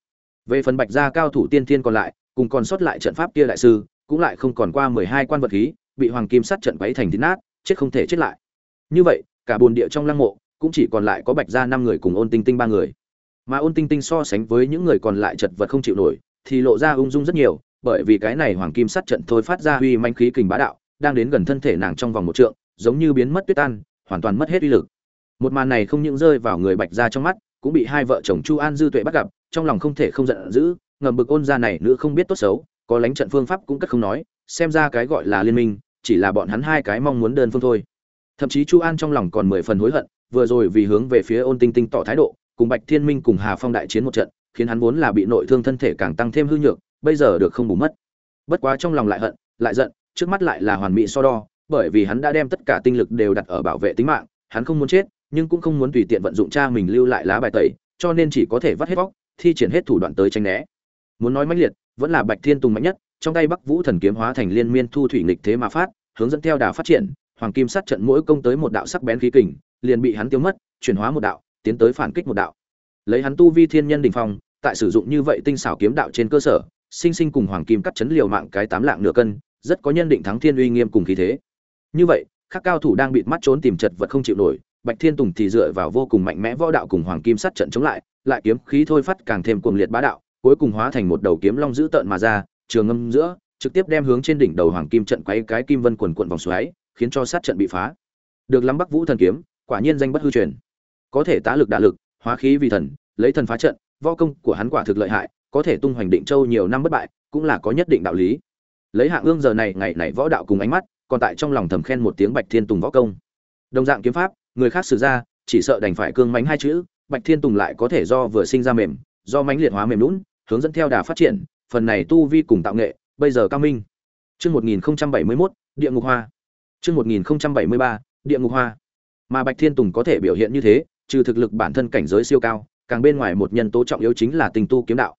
Về phần Bạch gia cao thủ tiên thiên còn lại, cùng còn sót lại trận pháp kia đại sư, cũng lại không còn qua mười hai quan vật khí, bị hoàng kim sát trận quấy thành thịt nát, chết không thể chết lại. Như vậy, cả buồn địa trong lăng mộ, cũng chỉ còn lại có Bạch gia năm người cùng Ôn Tinh Tinh ba người. Mà Ôn Tinh Tinh so sánh với những người còn lại chật vật không chịu nổi, thì lộ ra ung dung rất nhiều, bởi vì cái này hoàng kim sát trận thôi phát ra uy manh khí kình bá đạo, đang đến gần thân thể nàng trong vòng một trượng, giống như biến mất tuyết tan, hoàn toàn mất hết uy lực. Một màn này không những rơi vào người Bạch ra trong mắt, cũng bị hai vợ chồng Chu An Dư Tuệ bắt gặp, trong lòng không thể không giận dữ, ngầm bực ôn ra này nữ không biết tốt xấu, có lánh trận phương pháp cũng cất không nói, xem ra cái gọi là liên minh, chỉ là bọn hắn hai cái mong muốn đơn phương thôi. Thậm chí Chu An trong lòng còn mười phần hối hận, vừa rồi vì hướng về phía Ôn Tinh Tinh tỏ thái độ, cùng Bạch Thiên Minh cùng Hà Phong đại chiến một trận, khiến hắn vốn là bị nội thương thân thể càng tăng thêm hư nhược, bây giờ được không bù mất. Bất quá trong lòng lại hận, lại giận, trước mắt lại là hoàn mỹ so đo, bởi vì hắn đã đem tất cả tinh lực đều đặt ở bảo vệ tính mạng hắn không muốn chết nhưng cũng không muốn tùy tiện vận dụng cha mình lưu lại lá bài tẩy cho nên chỉ có thể vắt hết vóc thi triển hết thủ đoạn tới tránh né muốn nói mãnh liệt vẫn là bạch thiên tùng mạnh nhất trong tay bắc vũ thần kiếm hóa thành liên miên thu thủy nghịch thế mà phát hướng dẫn theo đà phát triển hoàng kim sát trận mỗi công tới một đạo sắc bén khí kình liền bị hắn tiêu mất chuyển hóa một đạo tiến tới phản kích một đạo. Lấy hắn tu vi thiên nhân đỉnh phong, tại sử dụng như vậy tinh xảo kiếm đạo trên cơ sở, sinh sinh cùng hoàng kim cắt chấn liều mạng cái tám lạng nửa cân, rất có nhân định thắng thiên uy nghiêm cùng khí thế. Như vậy các cao thủ đang bị mắt trốn tìm chật vật không chịu nổi, bạch thiên tùng thì dựa vào vô cùng mạnh mẽ võ đạo cùng hoàng kim sát trận chống lại lại kiếm khí thôi phát càng thêm cuồng liệt bá đạo, cuối cùng hóa thành một đầu kiếm long dữ tợn mà ra, trường ngâm giữa, trực tiếp đem hướng trên đỉnh đầu hoàng kim trận quay cái kim vân quần quận vòng xoáy, khiến cho sát trận bị phá. Được lắm bắc vũ thần kiếm, quả nhiên danh bất hư truyền có thể tá lực đả lực hóa khí vì thần lấy thần phá trận võ công của hắn quả thực lợi hại có thể tung hoành định châu nhiều năm bất bại cũng là có nhất định đạo lý. Lấy hạng ương giờ này ngày này võ đạo cùng ánh mắt còn tại trong lòng thầm khen một tiếng bạch thiên tùng võ công. Đồng dạng kiếm pháp người khác sử ra chỉ sợ đành phải cương mánh hai chữ bạch thiên tùng lại có thể do vừa sinh ra mềm do mánh liệt hóa mềm lún hướng dẫn theo đà phát triển phần này tu vi cùng tạo nghệ bây giờ cao minh. Chương một nghìn bảy mươi 1071, địa ngục hoa. Chương một nghìn bảy mươi ba địa ngục hoa. Mà bạch thiên tùng có thể biểu hiện như thế trừ thực lực bản thân cảnh giới siêu cao, càng bên ngoài một nhân tố trọng yếu chính là tình tu kiếm đạo.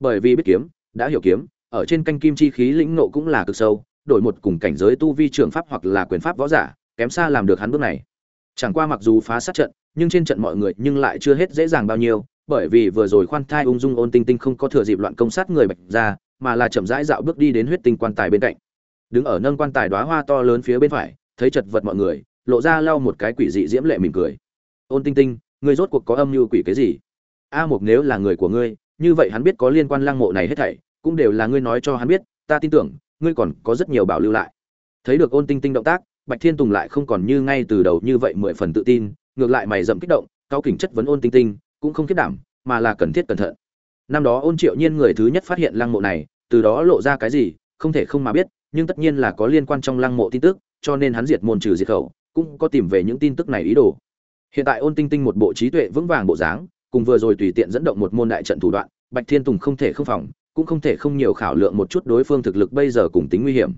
Bởi vì biết kiếm, đã hiểu kiếm, ở trên canh kim chi khí lĩnh nộ cũng là cực sâu, đổi một cùng cảnh giới tu vi trường pháp hoặc là quyền pháp võ giả, kém xa làm được hắn bước này. Chẳng qua mặc dù phá sát trận, nhưng trên trận mọi người nhưng lại chưa hết dễ dàng bao nhiêu, bởi vì vừa rồi khoan thai ung dung ôn tinh tinh không có thừa dịp loạn công sát người bạch ra, mà là chậm rãi dạo bước đi đến huyết tinh quan tài bên cạnh. Đứng ở nâng quan tài đóa hoa to lớn phía bên phải, thấy chật vật mọi người, lộ ra lau một cái quỷ dị diễm lệ mỉm cười ôn tinh tinh, ngươi rốt cuộc có âm mưu quỷ cái gì? A mục nếu là người của ngươi, như vậy hắn biết có liên quan lăng mộ này hết thảy, cũng đều là ngươi nói cho hắn biết, ta tin tưởng, ngươi còn có rất nhiều bảo lưu lại. Thấy được ôn tinh tinh động tác, bạch thiên tùng lại không còn như ngay từ đầu như vậy mười phần tự tin, ngược lại mày dậm kích động cao kỉnh chất vấn ôn tinh tinh, cũng không kết đảm, mà là cần thiết cẩn thận. Năm đó ôn triệu nhiên người thứ nhất phát hiện lăng mộ này, từ đó lộ ra cái gì, không thể không mà biết, nhưng tất nhiên là có liên quan trong lăng mộ tin tức, cho nên hắn diệt môn trừ diệt khẩu, cũng có tìm về những tin tức này ý đồ hiện tại ôn tinh tinh một bộ trí tuệ vững vàng bộ dáng, cùng vừa rồi tùy tiện dẫn động một môn đại trận thủ đoạn, bạch thiên tùng không thể không phòng, cũng không thể không nhiều khảo lượng một chút đối phương thực lực bây giờ cùng tính nguy hiểm.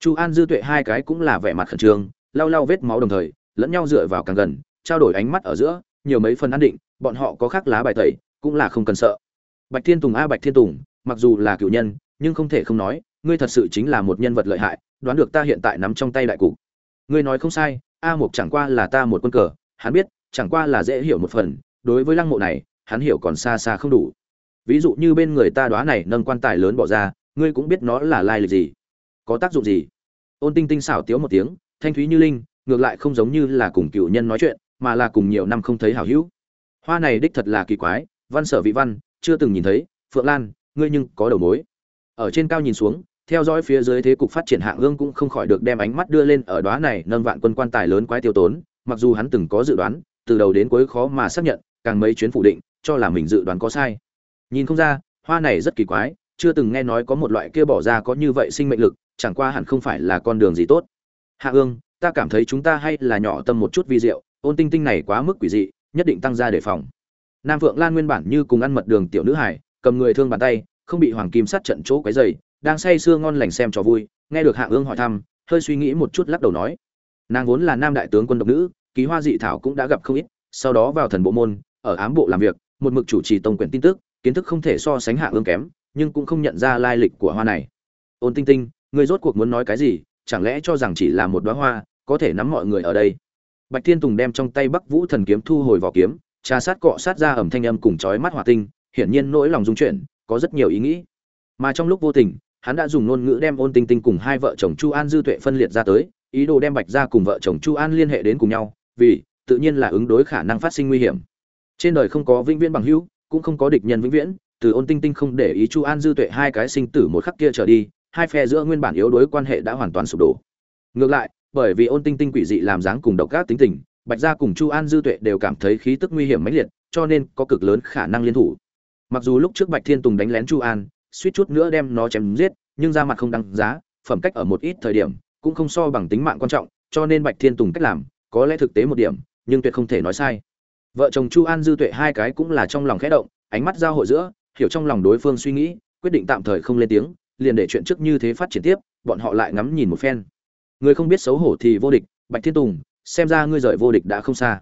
Chu an dư tuệ hai cái cũng là vẻ mặt khẩn trương, lau lau vết máu đồng thời, lẫn nhau dựa vào càng gần, trao đổi ánh mắt ở giữa, nhiều mấy phần an định, bọn họ có khác lá bài tẩy, cũng là không cần sợ. Bạch thiên tùng a bạch thiên tùng, mặc dù là cựu nhân, nhưng không thể không nói, ngươi thật sự chính là một nhân vật lợi hại, đoán được ta hiện tại nắm trong tay đại cục. Ngươi nói không sai, a mục chẳng qua là ta một quân cờ, hắn biết chẳng qua là dễ hiểu một phần, đối với lăng mộ này, hắn hiểu còn xa xa không đủ. Ví dụ như bên người ta đoá này nâng quan tài lớn bỏ ra, ngươi cũng biết nó là lai lịch gì. Có tác dụng gì? Ôn tinh tinh xảo tiếu một tiếng, thanh thúy như linh, ngược lại không giống như là cùng cựu nhân nói chuyện, mà là cùng nhiều năm không thấy hảo hữu. Hoa này đích thật là kỳ quái, văn sở vị văn, chưa từng nhìn thấy, phượng lan, ngươi nhưng có đầu mối. Ở trên cao nhìn xuống, theo dõi phía dưới thế cục phát triển hạng ương cũng không khỏi được đem ánh mắt đưa lên ở đoá này nâng vạn quân quan tài lớn quái tiêu tốn, mặc dù hắn từng có dự đoán từ đầu đến cuối khó mà xác nhận, càng mấy chuyến phủ định, cho là mình dự đoán có sai. Nhìn không ra, hoa này rất kỳ quái, chưa từng nghe nói có một loại kia bỏ ra có như vậy sinh mệnh lực, chẳng qua hẳn không phải là con đường gì tốt. Hạ ương, ta cảm thấy chúng ta hay là nhỏ tâm một chút vi diệu, ôn tinh tinh này quá mức quỷ dị, nhất định tăng ra đề phòng. Nam phượng lan nguyên bản như cùng ăn mật đường tiểu nữ hải cầm người thương bàn tay, không bị hoàng kim sát trận chỗ quấy dày đang say sưa ngon lành xem cho vui, nghe được hạ ương hỏi thăm, hơi suy nghĩ một chút lắc đầu nói. Nàng vốn là nam đại tướng quân độc nữ ký hoa dị thảo cũng đã gặp không ít, sau đó vào thần bộ môn, ở ám bộ làm việc, một mực chủ trì tổng quyển tin tức, kiến thức không thể so sánh hạ ương kém, nhưng cũng không nhận ra lai lịch của hoa này. Ôn tinh tinh, ngươi rốt cuộc muốn nói cái gì? Chẳng lẽ cho rằng chỉ là một đóa hoa, có thể nắm mọi người ở đây? Bạch thiên tùng đem trong tay bắc vũ thần kiếm thu hồi vỏ kiếm, trà sát cọ sát ra ẩm thanh âm cùng chói mắt hỏa tinh, hiển nhiên nỗi lòng dung chuyển, có rất nhiều ý nghĩ. Mà trong lúc vô tình, hắn đã dùng ngôn ngữ đem ôn tinh tinh cùng hai vợ chồng chu an dư tuệ phân liệt ra tới, ý đồ đem bạch ra cùng vợ chồng chu an liên hệ đến cùng nhau vì tự nhiên là ứng đối khả năng phát sinh nguy hiểm. Trên đời không có vĩnh viễn bằng hữu, cũng không có địch nhân vĩnh viễn, từ ôn tinh tinh không để ý chu an dư tuệ hai cái sinh tử một khắc kia trở đi, hai phe giữa nguyên bản yếu đối quan hệ đã hoàn toàn sụp đổ. Ngược lại, bởi vì ôn tinh tinh quỷ dị làm dáng cùng độc ác tính tình, bạch gia cùng chu an dư tuệ đều cảm thấy khí tức nguy hiểm mãnh liệt, cho nên có cực lớn khả năng liên thủ. Mặc dù lúc trước bạch thiên tùng đánh lén chu an, suýt chút nữa đem nó chém giết, nhưng ra mặt không đăng giá, phẩm cách ở một ít thời điểm cũng không so bằng tính mạng quan trọng, cho nên bạch thiên tùng cách làm có lẽ thực tế một điểm, nhưng tuyệt không thể nói sai. Vợ chồng chu an dư tuệ hai cái cũng là trong lòng khẽ động, ánh mắt giao hội giữa, hiểu trong lòng đối phương suy nghĩ, quyết định tạm thời không lên tiếng, liền để chuyện trước như thế phát triển tiếp, bọn họ lại ngắm nhìn một phen. Người không biết xấu hổ thì vô địch, bạch thiên tùng, xem ra ngươi rời vô địch đã không xa.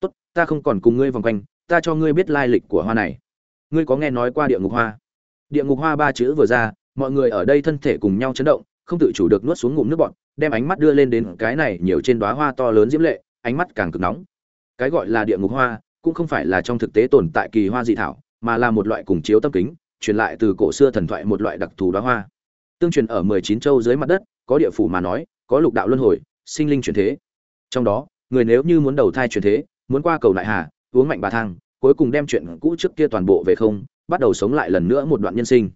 Tốt, ta không còn cùng ngươi vòng quanh, ta cho ngươi biết lai lịch của hoa này. Ngươi có nghe nói qua địa ngục hoa? Địa ngục hoa ba chữ vừa ra, mọi người ở đây thân thể cùng nhau chấn động, không tự chủ được nuốt xuống ngụm nước bọt đem ánh mắt đưa lên đến cái này nhiều trên đóa hoa to lớn diễm lệ, ánh mắt càng cực nóng. Cái gọi là địa ngục hoa, cũng không phải là trong thực tế tồn tại kỳ hoa dị thảo, mà là một loại cùng chiếu tâm kính, truyền lại từ cổ xưa thần thoại một loại đặc thù đóa hoa. Tương truyền ở mười chín châu dưới mặt đất, có địa phủ mà nói, có lục đạo luân hồi, sinh linh chuyển thế. Trong đó, người nếu như muốn đầu thai chuyển thế, muốn qua cầu lại hà, uống mạnh bà thang, cuối cùng đem chuyện cũ trước kia toàn bộ về không, bắt đầu sống lại lần nữa một đoạn nhân sinh.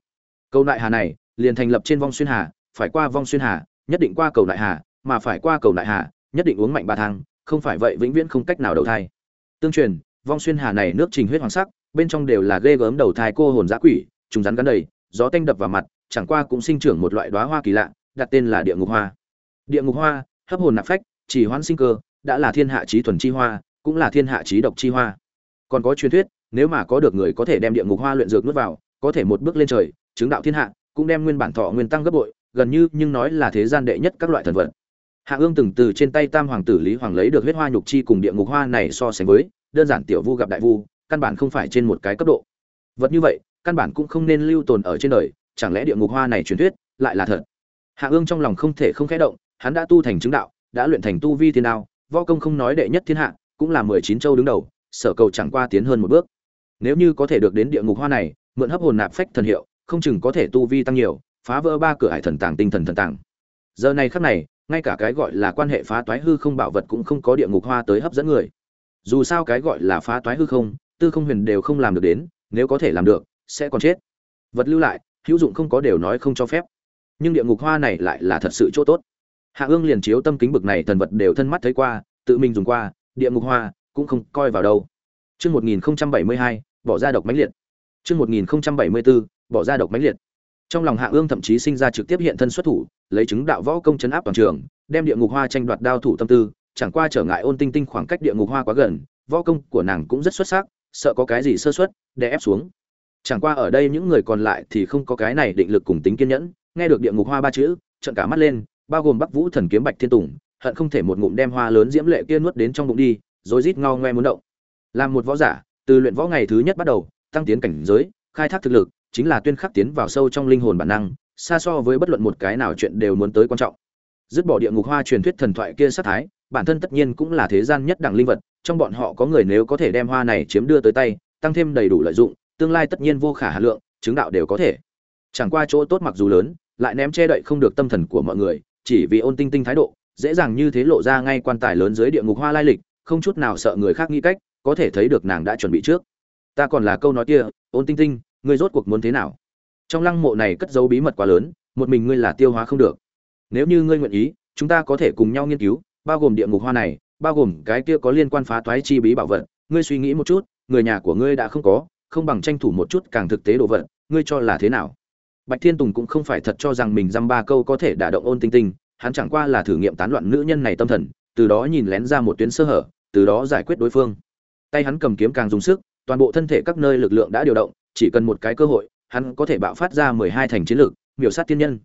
Câu lại hà này, liền thành lập trên vong xuyên hà, phải qua vong xuyên hà nhất định qua cầu đại hà, mà phải qua cầu đại hà, nhất định uống mạnh ba thang, không phải vậy vĩnh viễn không cách nào đầu thai. Tương truyền, vong xuyên hà này nước trình huyết hoàng sắc, bên trong đều là ghê gớm đầu thai cô hồn giã quỷ chúng rắn gắn đầy, gió tanh đập vào mặt, chẳng qua cũng sinh trưởng một loại đóa hoa kỳ lạ, đặt tên là địa ngục hoa. Địa ngục hoa, hấp hồn nạp phách, chỉ hoãn sinh cơ, đã là thiên hạ trí thuần chi hoa, cũng là thiên hạ trí độc chi hoa. Còn có truyền thuyết, nếu mà có được người có thể đem địa ngục hoa luyện dược nuốt vào, có thể một bước lên trời, chứng đạo thiên hạ, cũng đem nguyên bản thọ nguyên tăng gấp bội gần như nhưng nói là thế gian đệ nhất các loại thần vật. Hạ ương từng từ trên tay tam hoàng tử lý hoàng lấy được huyết hoa nhục chi cùng địa ngục hoa này so sánh với, đơn giản tiểu vu gặp đại vu, căn bản không phải trên một cái cấp độ. Vật như vậy, căn bản cũng không nên lưu tồn ở trên đời, chẳng lẽ địa ngục hoa này truyền thuyết lại là thật? Hạ ương trong lòng không thể không khẽ động, hắn đã tu thành chứng đạo, đã luyện thành tu vi thiên đao, võ công không nói đệ nhất thiên hạ, cũng là mười chín châu đứng đầu, sở cầu chẳng qua tiến hơn một bước. Nếu như có thể được đến địa ngục hoa này, mượn hấp hồn nạp phách thần hiệu, không chừng có thể tu vi tăng nhiều phá vỡ ba cửa hải thần tàng tinh thần thần tàng. Giờ này khắc này ngay cả cái gọi là quan hệ phá toái hư không bảo vật cũng không có địa ngục hoa tới hấp dẫn người. Dù sao cái gọi là phá toái hư không tư không huyền đều không làm được đến nếu có thể làm được sẽ còn chết. Vật lưu lại hữu dụng không có đều nói không cho phép. Nhưng địa ngục hoa này lại là thật sự chỗ tốt. Hạ ương liền chiếu tâm kính bực này thần vật đều thân mắt thấy qua tự mình dùng qua địa ngục hoa cũng không coi vào đâu. Chương 1072, bỏ ra độc mãnh liệt. Chương 1074, bỏ ra độc mãnh liệt. Trong lòng Hạ Ương thậm chí sinh ra trực tiếp hiện thân xuất thủ, lấy chứng đạo võ công chấn áp toàn trường, đem địa ngục hoa tranh đoạt đao thủ tâm tư, chẳng qua trở ngại ôn tinh tinh khoảng cách địa ngục hoa quá gần, võ công của nàng cũng rất xuất sắc, sợ có cái gì sơ suất, để ép xuống. Chẳng qua ở đây những người còn lại thì không có cái này định lực cùng tính kiên nhẫn, nghe được địa ngục hoa ba chữ, trợn cả mắt lên, bao gồm Bắc Vũ thần kiếm Bạch Thiên Tùng, hận không thể một ngụm đem hoa lớn diễm lệ kia nuốt đến trong bụng đi, rồi rít ngao ngoe muốn động. Làm một võ giả, từ luyện võ ngày thứ nhất bắt đầu, tăng tiến cảnh giới, khai thác thực lực, chính là tuyên khắc tiến vào sâu trong linh hồn bản năng, xa so với bất luận một cái nào chuyện đều muốn tới quan trọng. Dứt bỏ địa ngục hoa truyền thuyết thần thoại kia sát thái, bản thân tất nhiên cũng là thế gian nhất đẳng linh vật, trong bọn họ có người nếu có thể đem hoa này chiếm đưa tới tay, tăng thêm đầy đủ lợi dụng, tương lai tất nhiên vô khả hà lượng, chứng đạo đều có thể. Chẳng qua chỗ tốt mặc dù lớn, lại ném che đậy không được tâm thần của mọi người, chỉ vì ôn tinh tinh thái độ, dễ dàng như thế lộ ra ngay quan tài lớn dưới địa ngục hoa lai lịch, không chút nào sợ người khác nghĩ cách, có thể thấy được nàng đã chuẩn bị trước ta còn là câu nói kia ôn tinh tinh ngươi rốt cuộc muốn thế nào? Trong lăng mộ này cất dấu bí mật quá lớn, một mình ngươi là tiêu hóa không được. Nếu như ngươi nguyện ý, chúng ta có thể cùng nhau nghiên cứu, bao gồm địa ngục hoa này, bao gồm cái kia có liên quan phá toái chi bí bảo vật. Ngươi suy nghĩ một chút, người nhà của ngươi đã không có, không bằng tranh thủ một chút càng thực tế đồ vật, ngươi cho là thế nào? Bạch thiên tùng cũng không phải thật cho rằng mình dăm ba câu có thể đả động ôn tinh tinh, hắn chẳng qua là thử nghiệm tán loạn nữ nhân này tâm thần, từ đó nhìn lén ra một tuyến sơ hở, từ đó giải quyết đối phương. Tay hắn cầm kiếm càng dùng sức, toàn bộ thân thể các nơi lực lượng đã điều động chỉ cần một cái cơ hội, hắn có thể bạo phát ra mười hai thành chiến lực miểu sát tiên nhân.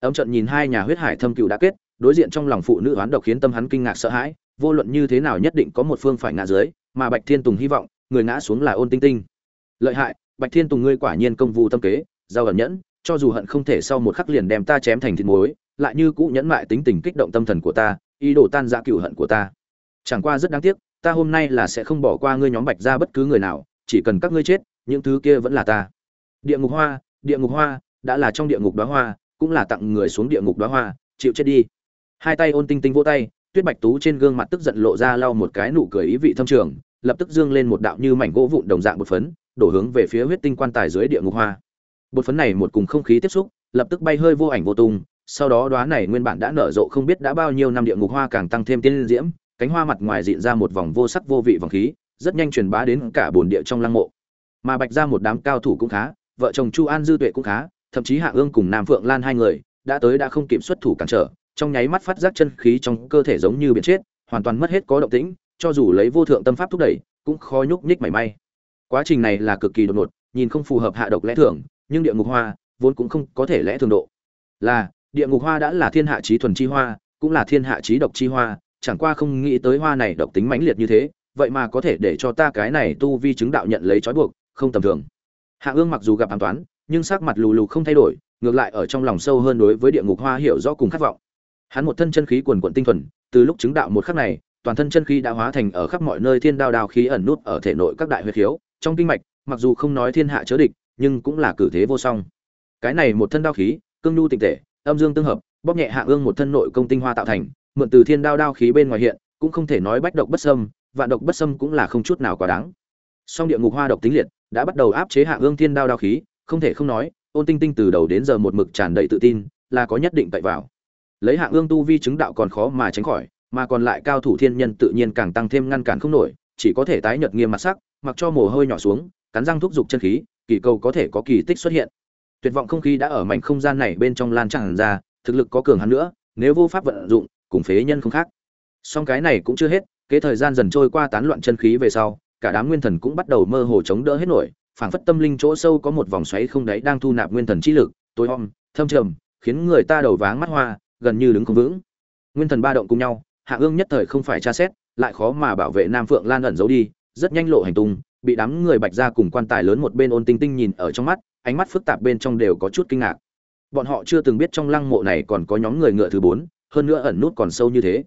Ấm trận nhìn hai nhà huyết hải thâm cựu đã kết, đối diện trong lòng phụ nữ oán độc khiến tâm hắn kinh ngạc sợ hãi, vô luận như thế nào nhất định có một phương phải ngã dưới, mà bạch thiên tùng hy vọng, người ngã xuống là ôn tinh tinh. Lợi hại, bạch thiên tùng ngươi quả nhiên công vụ tâm kế, giao ẩn nhẫn, cho dù hận không thể sau một khắc liền đem ta chém thành thịt muối, lại như cũ nhẫn mại tính tình kích động tâm thần của ta, ý đồ tan ra cựu hận của ta. Chẳng qua rất đáng tiếc, ta hôm nay là sẽ không bỏ qua ngươi nhóm bạch ra bất cứ người nào, chỉ cần các ngươi chết những thứ kia vẫn là ta. Địa ngục hoa, địa ngục hoa, đã là trong địa ngục đóa hoa, cũng là tặng người xuống địa ngục đóa hoa, chịu chết đi. Hai tay ôn tinh tinh vỗ tay, tuyết bạch tú trên gương mặt tức giận lộ ra lau một cái nụ cười ý vị thâm trường, lập tức dương lên một đạo như mảnh gỗ vụn đồng dạng bột phấn, đổ hướng về phía huyết tinh quan tài dưới địa ngục hoa. Bột phấn này một cùng không khí tiếp xúc, lập tức bay hơi vô ảnh vô tung, sau đó đóa này nguyên bản đã nở rộ không biết đã bao nhiêu năm địa ngục hoa càng tăng thêm tiên diễm, cánh hoa mặt ngoài dịn ra một vòng vô sắc vô vị vòng khí, rất nhanh truyền bá đến cả bồn địa trong lăng mộ mà bạch ra một đám cao thủ cũng khá, vợ chồng chu an dư tuệ cũng khá, thậm chí hạ ương cùng nam phượng lan hai người đã tới đã không kịp xuất thủ cản trở, trong nháy mắt phát giác chân khí trong cơ thể giống như biển chết, hoàn toàn mất hết có động tĩnh, cho dù lấy vô thượng tâm pháp thúc đẩy, cũng khó nhúc nhích mảy may. Quá trình này là cực kỳ đột ngột, nhìn không phù hợp hạ độc lẽ thường, nhưng địa ngục hoa vốn cũng không có thể lẽ thường độ. Là, địa ngục hoa đã là thiên hạ trí thuần chi hoa, cũng là thiên hạ trí độc chi hoa, chẳng qua không nghĩ tới hoa này độc tính mãnh liệt như thế, vậy mà có thể để cho ta cái này tu vi chứng đạo nhận lấy trói buộc không tầm thường. Hạ ương mặc dù gặp an toán, nhưng sắc mặt lù lù không thay đổi, ngược lại ở trong lòng sâu hơn đối với địa ngục hoa hiểu rõ cùng khát vọng. Hắn một thân chân khí quần quận tinh thuần, từ lúc chứng đạo một khắc này, toàn thân chân khí đã hóa thành ở khắp mọi nơi thiên đao đao khí ẩn nút ở thể nội các đại huyệt khiếu, trong kinh mạch, mặc dù không nói thiên hạ chớ địch, nhưng cũng là cử thế vô song. Cái này một thân đao khí, cương nhu tịnh tệ, âm dương tương hợp, bóp nhẹ hạ ương một thân nội công tinh hoa tạo thành, mượn từ thiên đao đao khí bên ngoài hiện, cũng không thể nói bách độc bất sâm vạn độc bất sâm cũng là không chút nào quá đáng. Song địa ngục hoa độc tính liệt đã bắt đầu áp chế hạ ương thiên đao đao khí, không thể không nói, ôn tinh tinh từ đầu đến giờ một mực tràn đầy tự tin, là có nhất định tậy vào. Lấy hạ ương tu vi chứng đạo còn khó mà tránh khỏi, mà còn lại cao thủ thiên nhân tự nhiên càng tăng thêm ngăn cản không nổi, chỉ có thể tái nhợt nghiêm mặt sắc, mặc cho mồ hôi nhỏ xuống, cắn răng thúc giục chân khí, kỳ cầu có thể có kỳ tích xuất hiện. Tuyệt vọng không khí đã ở mảnh không gian này bên trong lan tràn ra, thực lực có cường hắn nữa, nếu vô pháp vận dụng, cùng phế nhân không khác. Song cái này cũng chưa hết, kế thời gian dần trôi qua tán loạn chân khí về sau cả đám nguyên thần cũng bắt đầu mơ hồ chống đỡ hết nổi, phảng phất tâm linh chỗ sâu có một vòng xoáy không đáy đang thu nạp nguyên thần chi lực, tối om, thâm trầm, khiến người ta đầu váng mắt hoa, gần như đứng không vững. Nguyên thần ba động cùng nhau, hạ ương nhất thời không phải tra xét, lại khó mà bảo vệ nam phượng lan ẩn giấu đi, rất nhanh lộ hành tung, bị đám người bạch ra cùng quan tài lớn một bên ôn tinh tinh nhìn ở trong mắt, ánh mắt phức tạp bên trong đều có chút kinh ngạc. Bọn họ chưa từng biết trong lăng mộ này còn có nhóm người ngựa thứ bốn, hơn nữa ẩn nút còn sâu như thế.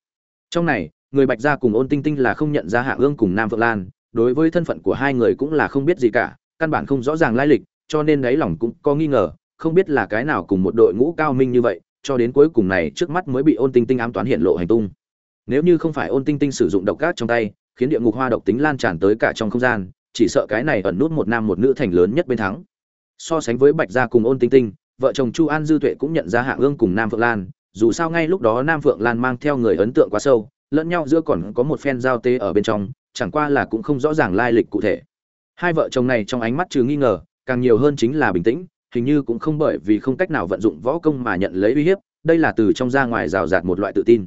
Trong này, người bạch gia cùng ôn tinh tinh là không nhận ra hạ ương cùng nam phượng lan đối với thân phận của hai người cũng là không biết gì cả, căn bản không rõ ràng lai lịch, cho nên đáy lòng cũng có nghi ngờ, không biết là cái nào cùng một đội ngũ cao minh như vậy, cho đến cuối cùng này trước mắt mới bị ôn tinh tinh ám toán hiện lộ hành tung. Nếu như không phải ôn tinh tinh sử dụng độc cát trong tay, khiến địa ngục hoa độc tính lan tràn tới cả trong không gian, chỉ sợ cái này ẩn nút một nam một nữ thành lớn nhất bên thắng. So sánh với bạch gia cùng ôn tinh tinh, vợ chồng chu an dư tuệ cũng nhận ra hạ ương cùng nam phượng lan, dù sao ngay lúc đó nam phượng lan mang theo người ấn tượng quá sâu, lẫn nhau giữa còn có một phen giao tế ở bên trong chẳng qua là cũng không rõ ràng lai lịch cụ thể. Hai vợ chồng này trong ánh mắt trừ nghi ngờ, càng nhiều hơn chính là bình tĩnh, hình như cũng không bởi vì không cách nào vận dụng võ công mà nhận lấy uy hiếp, đây là từ trong ra ngoài rào rạt một loại tự tin.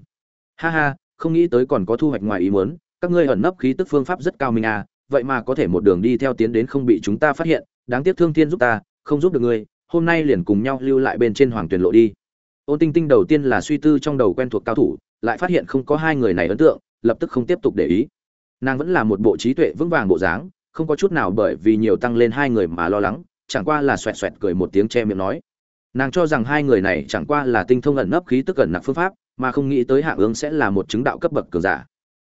Ha ha, không nghĩ tới còn có thu hoạch ngoài ý muốn, các ngươi ẩn nấp khí tức phương pháp rất cao minh à vậy mà có thể một đường đi theo tiến đến không bị chúng ta phát hiện, đáng tiếc thương thiên giúp ta, không giúp được ngươi, hôm nay liền cùng nhau lưu lại bên trên hoàng tuyển lộ đi. Ôn tinh tinh đầu tiên là suy tư trong đầu quen thuộc cao thủ, lại phát hiện không có hai người này ấn tượng, lập tức không tiếp tục để ý nàng vẫn là một bộ trí tuệ vững vàng bộ dáng không có chút nào bởi vì nhiều tăng lên hai người mà lo lắng chẳng qua là xoẹt xoẹt cười một tiếng che miệng nói. Nàng cho rằng hai người này chẳng qua là tinh thông ẩn nấp khí tức ẩn nặc phương pháp mà không nghĩ tới hạ ương sẽ là một chứng đạo cấp bậc cường giả.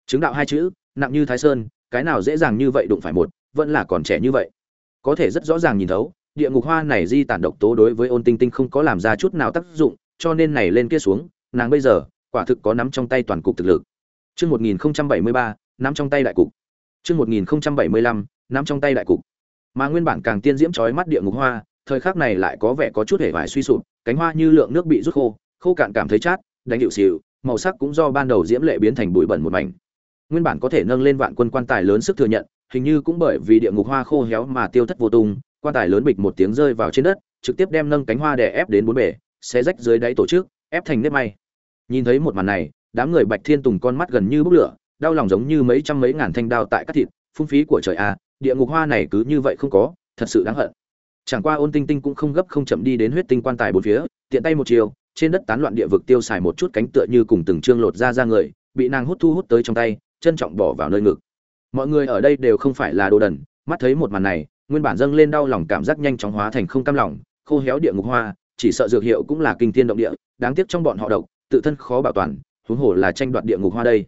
Chứng đạo hai chữ nặng như thái sơn cái nào dễ dàng như vậy đụng phải một vẫn là còn trẻ như vậy. Có thể rất rõ ràng nhìn thấu địa ngục hoa này di tản độc tố đối với ôn tinh tinh không có làm ra chút nào tác dụng cho nên này lên kia xuống nàng bây giờ quả thực có nắm trong tay toàn cục thực lực. Trước 1073, nắm trong tay đại cục. Chương 1075, nắm trong tay đại cục. Mà nguyên bản càng tiên diễm chói mắt địa ngục hoa, thời khắc này lại có vẻ có chút hề vải suy sụp, cánh hoa như lượng nước bị rút khô, khô cạn cảm thấy chát, đánh dịu xỉu, màu sắc cũng do ban đầu diễm lệ biến thành bụi bẩn một mảnh. Nguyên bản có thể nâng lên vạn quân quan tài lớn sức thừa nhận, hình như cũng bởi vì địa ngục hoa khô héo mà tiêu thất vô tung, quan tài lớn bịch một tiếng rơi vào trên đất, trực tiếp đem nâng cánh hoa đè ép đến bốn bể, xé rách dưới đáy tổ chức, ép thành nếp may. Nhìn thấy một màn này, đám người Bạch Thiên Tùng con mắt gần như bốc lửa, đau lòng giống như mấy trăm mấy ngàn thanh đao tại cắt thịt, phung phí của trời a, địa ngục hoa này cứ như vậy không có, thật sự đáng hận. Chẳng qua Ôn Tinh Tinh cũng không gấp không chậm đi đến huyết tinh quan tài bốn phía, tiện tay một chiều, trên đất tán loạn địa vực tiêu xài một chút cánh tựa như cùng từng trương lột ra ra người, bị nàng hút thu hút tới trong tay, trân trọng bỏ vào nơi ngực. Mọi người ở đây đều không phải là đồ đần, mắt thấy một màn này, nguyên bản dâng lên đau lòng cảm giác nhanh chóng hóa thành không cam lòng, khô héo địa ngục hoa, chỉ sợ dược hiệu cũng là kinh thiên động địa, đáng tiếc trong bọn họ độc, tự thân khó bảo toàn, huống hồ là tranh đoạt địa ngục hoa đây.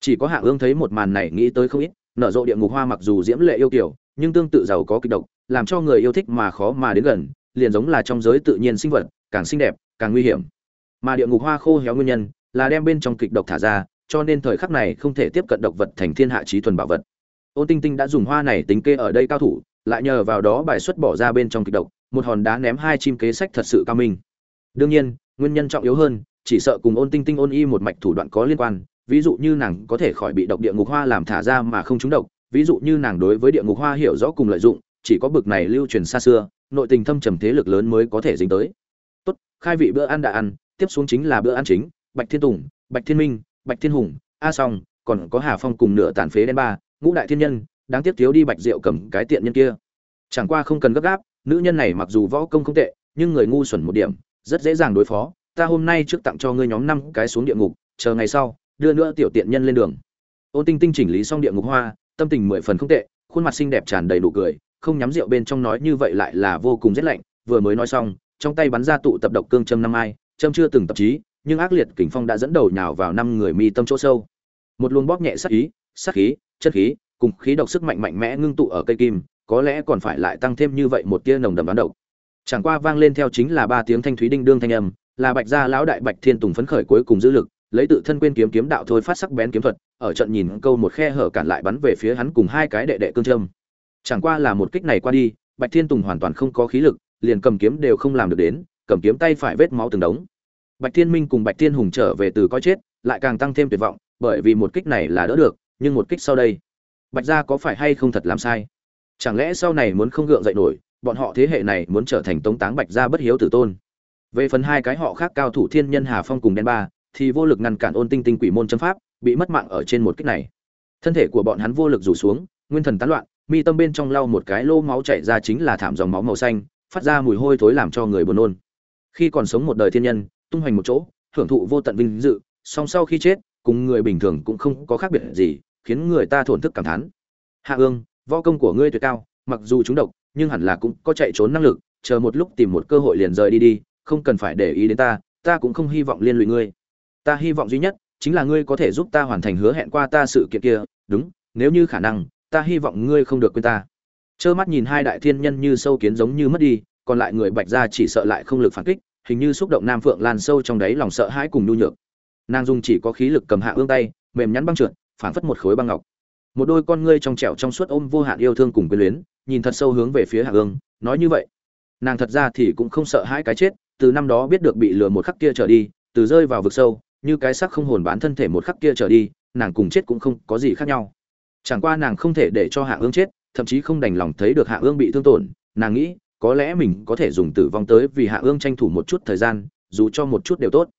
Chỉ có Hạ Ương thấy một màn này nghĩ tới không ít, nở rộ địa ngục hoa mặc dù diễm lệ yêu kiều, nhưng tương tự giàu có kịch độc, làm cho người yêu thích mà khó mà đến gần, liền giống là trong giới tự nhiên sinh vật, càng xinh đẹp, càng nguy hiểm. Mà địa ngục hoa khô héo nguyên nhân là đem bên trong kịch độc thả ra, cho nên thời khắc này không thể tiếp cận độc vật thành thiên hạ chí thuần bảo vật. Ôn Tinh Tinh đã dùng hoa này tính kê ở đây cao thủ, lại nhờ vào đó bài xuất bỏ ra bên trong kịch độc, một hòn đá ném hai chim kế sách thật sự cao minh. Đương nhiên, nguyên nhân trọng yếu hơn, chỉ sợ cùng Ôn Tinh Tinh ôn y một mạch thủ đoạn có liên quan, ví dụ như nàng có thể khỏi bị độc địa ngục hoa làm thả ra mà không trúng độc, ví dụ như nàng đối với địa ngục hoa hiểu rõ cùng lợi dụng, chỉ có bực này lưu truyền xa xưa, nội tình thâm trầm thế lực lớn mới có thể dính tới. Tốt, khai vị bữa ăn đã ăn, tiếp xuống chính là bữa ăn chính, Bạch Thiên Tùng, Bạch Thiên Minh, Bạch Thiên Hùng, A Song, còn có Hà Phong cùng nửa tàn phế đen ba, ngũ đại thiên nhân, đáng tiếc thiếu đi Bạch Diệu cầm cái tiện nhân kia. Chẳng qua không cần gấp gáp, nữ nhân này mặc dù võ công không tệ, nhưng người ngu xuẩn một điểm, rất dễ dàng đối phó. Ta hôm nay trước tặng cho ngươi nhóm năm cái xuống địa ngục, chờ ngày sau đưa nữa tiểu tiện nhân lên đường. Ôn tinh tinh chỉnh lý xong địa ngục hoa, tâm tình mười phần không tệ, khuôn mặt xinh đẹp tràn đầy đủ cười, không nhắm rượu bên trong nói như vậy lại là vô cùng rét lạnh, vừa mới nói xong, trong tay bắn ra tụ tập độc cương châm năm ai, châm chưa từng tập trí, nhưng ác liệt kình phong đã dẫn đầu nhào vào năm người mi tâm chỗ sâu. Một luồng bóp nhẹ sát ý, sát khí, chất khí, cùng khí độc sức mạnh mạnh mẽ ngưng tụ ở cây kim, có lẽ còn phải lại tăng thêm như vậy một tia nồng đậm đoán độc. Chẳng qua vang lên theo chính là ba tiếng thanh thúy đinh đương thanh âm, là bạch gia lão đại bạch thiên tùng phấn khởi cuối cùng giữ lực lấy tự thân quên kiếm kiếm đạo thôi phát sắc bén kiếm thuật, ở trận nhìn câu một khe hở cản lại bắn về phía hắn cùng hai cái đệ đệ cương trâm chẳng qua là một kích này qua đi, bạch thiên tùng hoàn toàn không có khí lực, liền cầm kiếm đều không làm được đến, cầm kiếm tay phải vết máu từng đống. Bạch thiên minh cùng bạch thiên hùng trở về từ coi chết, lại càng tăng thêm tuyệt vọng, bởi vì một kích này là đỡ được, nhưng một kích sau đây, bạch gia có phải hay không thật làm sai? Chẳng lẽ sau này muốn không gượng dậy nổi, bọn họ thế hệ này muốn trở thành tống táng bạch gia bất hiếu tử tôn? Về phần hai cái họ khác cao thủ thiên nhân hà phong cùng đen ba thì vô lực ngăn cản ôn tinh tinh quỷ môn châm pháp, bị mất mạng ở trên một kích này. Thân thể của bọn hắn vô lực rủ xuống, nguyên thần tán loạn, mi tâm bên trong lau một cái lô máu chảy ra chính là thảm dòng máu màu xanh, phát ra mùi hôi thối làm cho người buồn nôn. Khi còn sống một đời thiên nhân, tung hoành một chỗ, hưởng thụ vô tận vinh dự, song sau khi chết, cùng người bình thường cũng không có khác biệt gì, khiến người ta thổn thức cảm thán. Hạ ương, võ công của ngươi tuyệt cao, mặc dù chúng độc, nhưng hẳn là cũng có chạy trốn năng lực, chờ một lúc tìm một cơ hội liền rời đi đi, không cần phải để ý đến ta ta cũng không hy vọng liên lụy ngươi ta hy vọng duy nhất chính là ngươi có thể giúp ta hoàn thành hứa hẹn qua ta sự kiện kia, đúng, nếu như khả năng, ta hy vọng ngươi không được quên ta. Trơ mắt nhìn hai đại thiên nhân như sâu kiến giống như mất đi, còn lại người bạch gia chỉ sợ lại không lực phản kích, hình như xúc động nam phượng lan sâu trong đáy lòng sợ hãi cùng nhu nhược. Nàng dung chỉ có khí lực cầm hạ ương tay, mềm nhắn băng trượt phản phất một khối băng ngọc. Một đôi con ngươi trong trẻo trong suốt ôm vô hạn yêu thương cùng quyến luyến, nhìn thật sâu hướng về phía hạ ương nói như vậy. Nàng thật ra thì cũng không sợ hãi cái chết, từ năm đó biết được bị lừa một khắc kia trở đi, từ rơi vào vực sâu như cái xác không hồn bán thân thể một khắc kia trở đi, nàng cùng chết cũng không có gì khác nhau. Chẳng qua nàng không thể để cho hạ ương chết, thậm chí không đành lòng thấy được hạ ương bị thương tổn, nàng nghĩ, có lẽ mình có thể dùng tử vong tới vì hạ ương tranh thủ một chút thời gian, dù cho một chút đều tốt.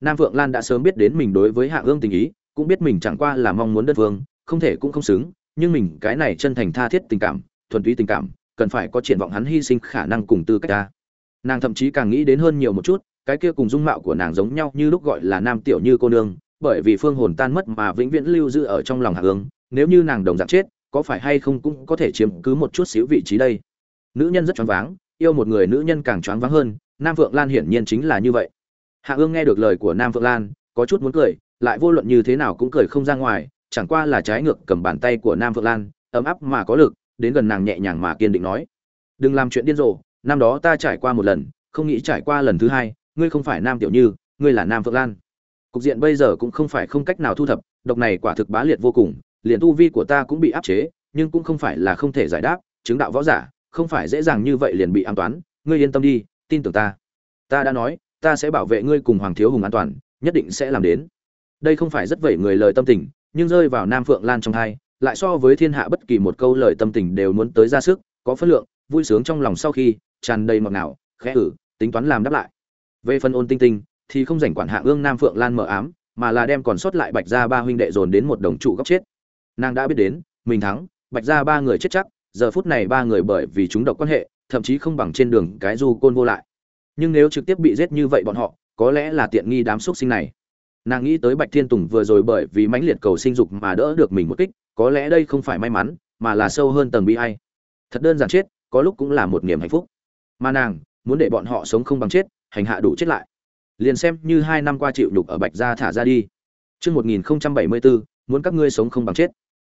Nam vượng lan đã sớm biết đến mình đối với hạ ương tình ý, cũng biết mình chẳng qua là mong muốn đất vương, không thể cũng không xứng, nhưng mình cái này chân thành tha thiết tình cảm, thuần túy tình cảm, cần phải có triển vọng hắn hy sinh khả năng cùng tư cách ta. Nàng thậm chí càng nghĩ đến hơn nhiều một chút cái kia cùng dung mạo của nàng giống nhau như lúc gọi là nam tiểu như cô nương, bởi vì phương hồn tan mất mà vĩnh viễn lưu giữ ở trong lòng hạ ương, nếu như nàng đồng dạng chết, có phải hay không cũng có thể chiếm cứ một chút xíu vị trí đây. Nữ nhân rất choáng váng, yêu một người nữ nhân càng choáng váng hơn, nam vượng lan hiển nhiên chính là như vậy. Hạ ương nghe được lời của nam vượng lan, có chút muốn cười, lại vô luận như thế nào cũng cười không ra ngoài, chẳng qua là trái ngược cầm bàn tay của nam vượng lan, ấm áp mà có lực, đến gần nàng nhẹ nhàng mà kiên định nói. Đừng làm chuyện điên rồ, năm đó ta trải qua một lần, không nghĩ trải qua lần thứ hai ngươi không phải nam tiểu như, ngươi là nam vượng lan. Cục diện bây giờ cũng không phải không cách nào thu thập, độc này quả thực bá liệt vô cùng, liền tu vi của ta cũng bị áp chế, nhưng cũng không phải là không thể giải đáp, chứng đạo võ giả, không phải dễ dàng như vậy liền bị an toán, ngươi yên tâm đi, tin tưởng ta. Ta đã nói, ta sẽ bảo vệ ngươi cùng hoàng thiếu hùng an toàn, nhất định sẽ làm đến. Đây không phải rất vẩy người lời tâm tình, nhưng rơi vào nam phượng lan trong hai, lại so với thiên hạ bất kỳ một câu lời tâm tình đều muốn tới ra sức, có phất lượng, vui sướng trong lòng sau khi, tràn đầy ngọt ngào, khẽ ử, tính toán làm đáp lại về phần ôn tinh tinh, thì không rảnh quản hạ ương nam phượng lan mở ám, mà là đem còn sót lại bạch ra ba huynh đệ dồn đến một đồng trụ góc chết. Nàng đã biết đến, mình thắng, bạch ra ba người chết chắc, giờ phút này ba người bởi vì chúng độc quan hệ, thậm chí không bằng trên đường cái du côn vô lại. Nhưng nếu trực tiếp bị giết như vậy bọn họ, có lẽ là tiện nghi đám xúc sinh này. Nàng nghĩ tới bạch thiên tùng vừa rồi bởi vì mãnh liệt cầu sinh dục mà đỡ được mình một kích, có lẽ đây không phải may mắn, mà là sâu hơn tầng bi hay thật đơn giản chết, có lúc cũng là một niềm hạnh phúc. Mà nàng, muốn để bọn họ sống không bằng chết hành hạ đủ chết lại. Liền xem như hai năm qua chịu nhục ở bạch gia thả ra đi. Chương một nghìn bảy mươi bốn muốn các ngươi sống không bằng chết.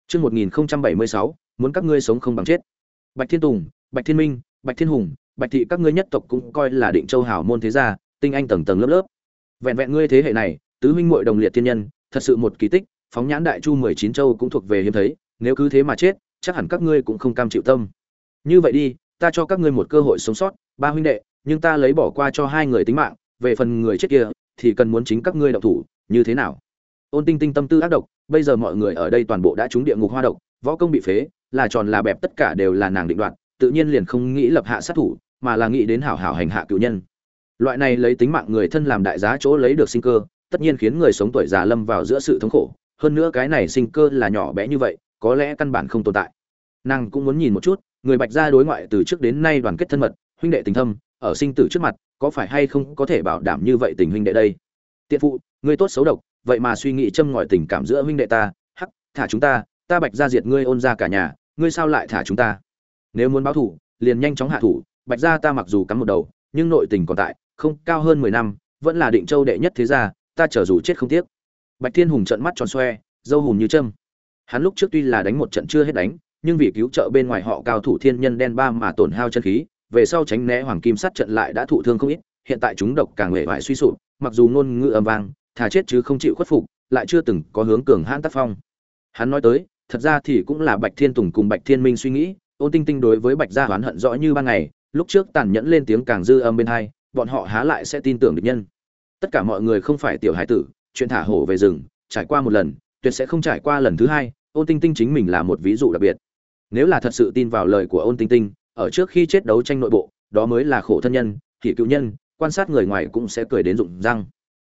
Chương một nghìn bảy mươi sáu, muốn các ngươi sống không bằng chết. Bạch thiên tùng, bạch thiên minh, bạch thiên hùng, bạch thị các ngươi nhất tộc cũng coi là định châu hảo môn thế gia, tinh anh tầng tầng lớp lớp. Vẹn vẹn ngươi thế hệ này, tứ huynh muội đồng liệt thiên nhân, thật sự một kỳ tích, phóng nhãn đại chu mười chín châu cũng thuộc về hiếm thấy, nếu cứ thế mà chết, chắc hẳn các ngươi cũng không cam chịu tâm. Như vậy đi, ta cho các ngươi một cơ hội sống sót, ba huynh đệ nhưng ta lấy bỏ qua cho hai người tính mạng, về phần người chết kia, thì cần muốn chính các ngươi độc thủ, như thế nào? Ôn tinh tinh tâm tư ác độc, bây giờ mọi người ở đây toàn bộ đã trúng địa ngục hoa độc, võ công bị phế, là tròn là bẹp tất cả đều là nàng định đoạt, tự nhiên liền không nghĩ lập hạ sát thủ, mà là nghĩ đến hảo hảo hành hạ cựu nhân. Loại này lấy tính mạng người thân làm đại giá chỗ lấy được sinh cơ, tất nhiên khiến người sống tuổi già lâm vào giữa sự thống khổ, hơn nữa cái này sinh cơ là nhỏ bé như vậy, có lẽ căn bản không tồn tại. Nàng cũng muốn nhìn một chút, người bạch gia đối ngoại từ trước đến nay đoàn kết thân mật, huynh đệ tình thâm ở sinh tử trước mặt, có phải hay không có thể bảo đảm như vậy tình huynh đệ đây? Tiện phụ, ngươi tốt xấu độc, vậy mà suy nghĩ châm ngòi tình cảm giữa huynh đệ ta. Hắc, thả chúng ta ta bạch gia diệt ngươi ôn ra cả nhà, ngươi sao lại thả chúng ta? Nếu muốn báo thủ, liền nhanh chóng hạ thủ. Bạch gia ta mặc dù cắm một đầu, nhưng nội tình còn tại, không cao hơn mười năm, vẫn là định châu đệ nhất thế gia, ta chờ dù chết không tiếc. Bạch thiên hùng trận mắt tròn xoe, dâu hùng như châm. Hắn lúc trước tuy là đánh một trận chưa hết đánh, nhưng vì cứu trợ bên ngoài họ cao thủ thiên nhân đen ba mà tổn hao chân khí về sau tránh né hoàng kim sát trận lại đã thụ thương không ít, hiện tại chúng độc càng hề vải suy sụp, mặc dù ngôn ngữ âm vang, thà chết chứ không chịu khuất phục, lại chưa từng có hướng cường hãn tác phong. Hắn nói tới, thật ra thì cũng là bạch thiên tùng cùng bạch thiên minh suy nghĩ, ôn tinh tinh đối với bạch gia oán hận rõ như ban ngày, lúc trước tàn nhẫn lên tiếng càng dư âm bên hai, bọn họ há lại sẽ tin tưởng được nhân. Tất cả mọi người không phải tiểu hải tử, chuyện thả hổ về rừng, trải qua một lần, tuyệt sẽ không trải qua lần thứ hai, ôn tinh tinh chính mình là một ví dụ đặc biệt. Nếu là thật sự tin vào lời của ôn tinh tinh ở trước khi chết đấu tranh nội bộ, đó mới là khổ thân nhân thì cựu nhân, quan sát người ngoài cũng sẽ cười đến rụng răng.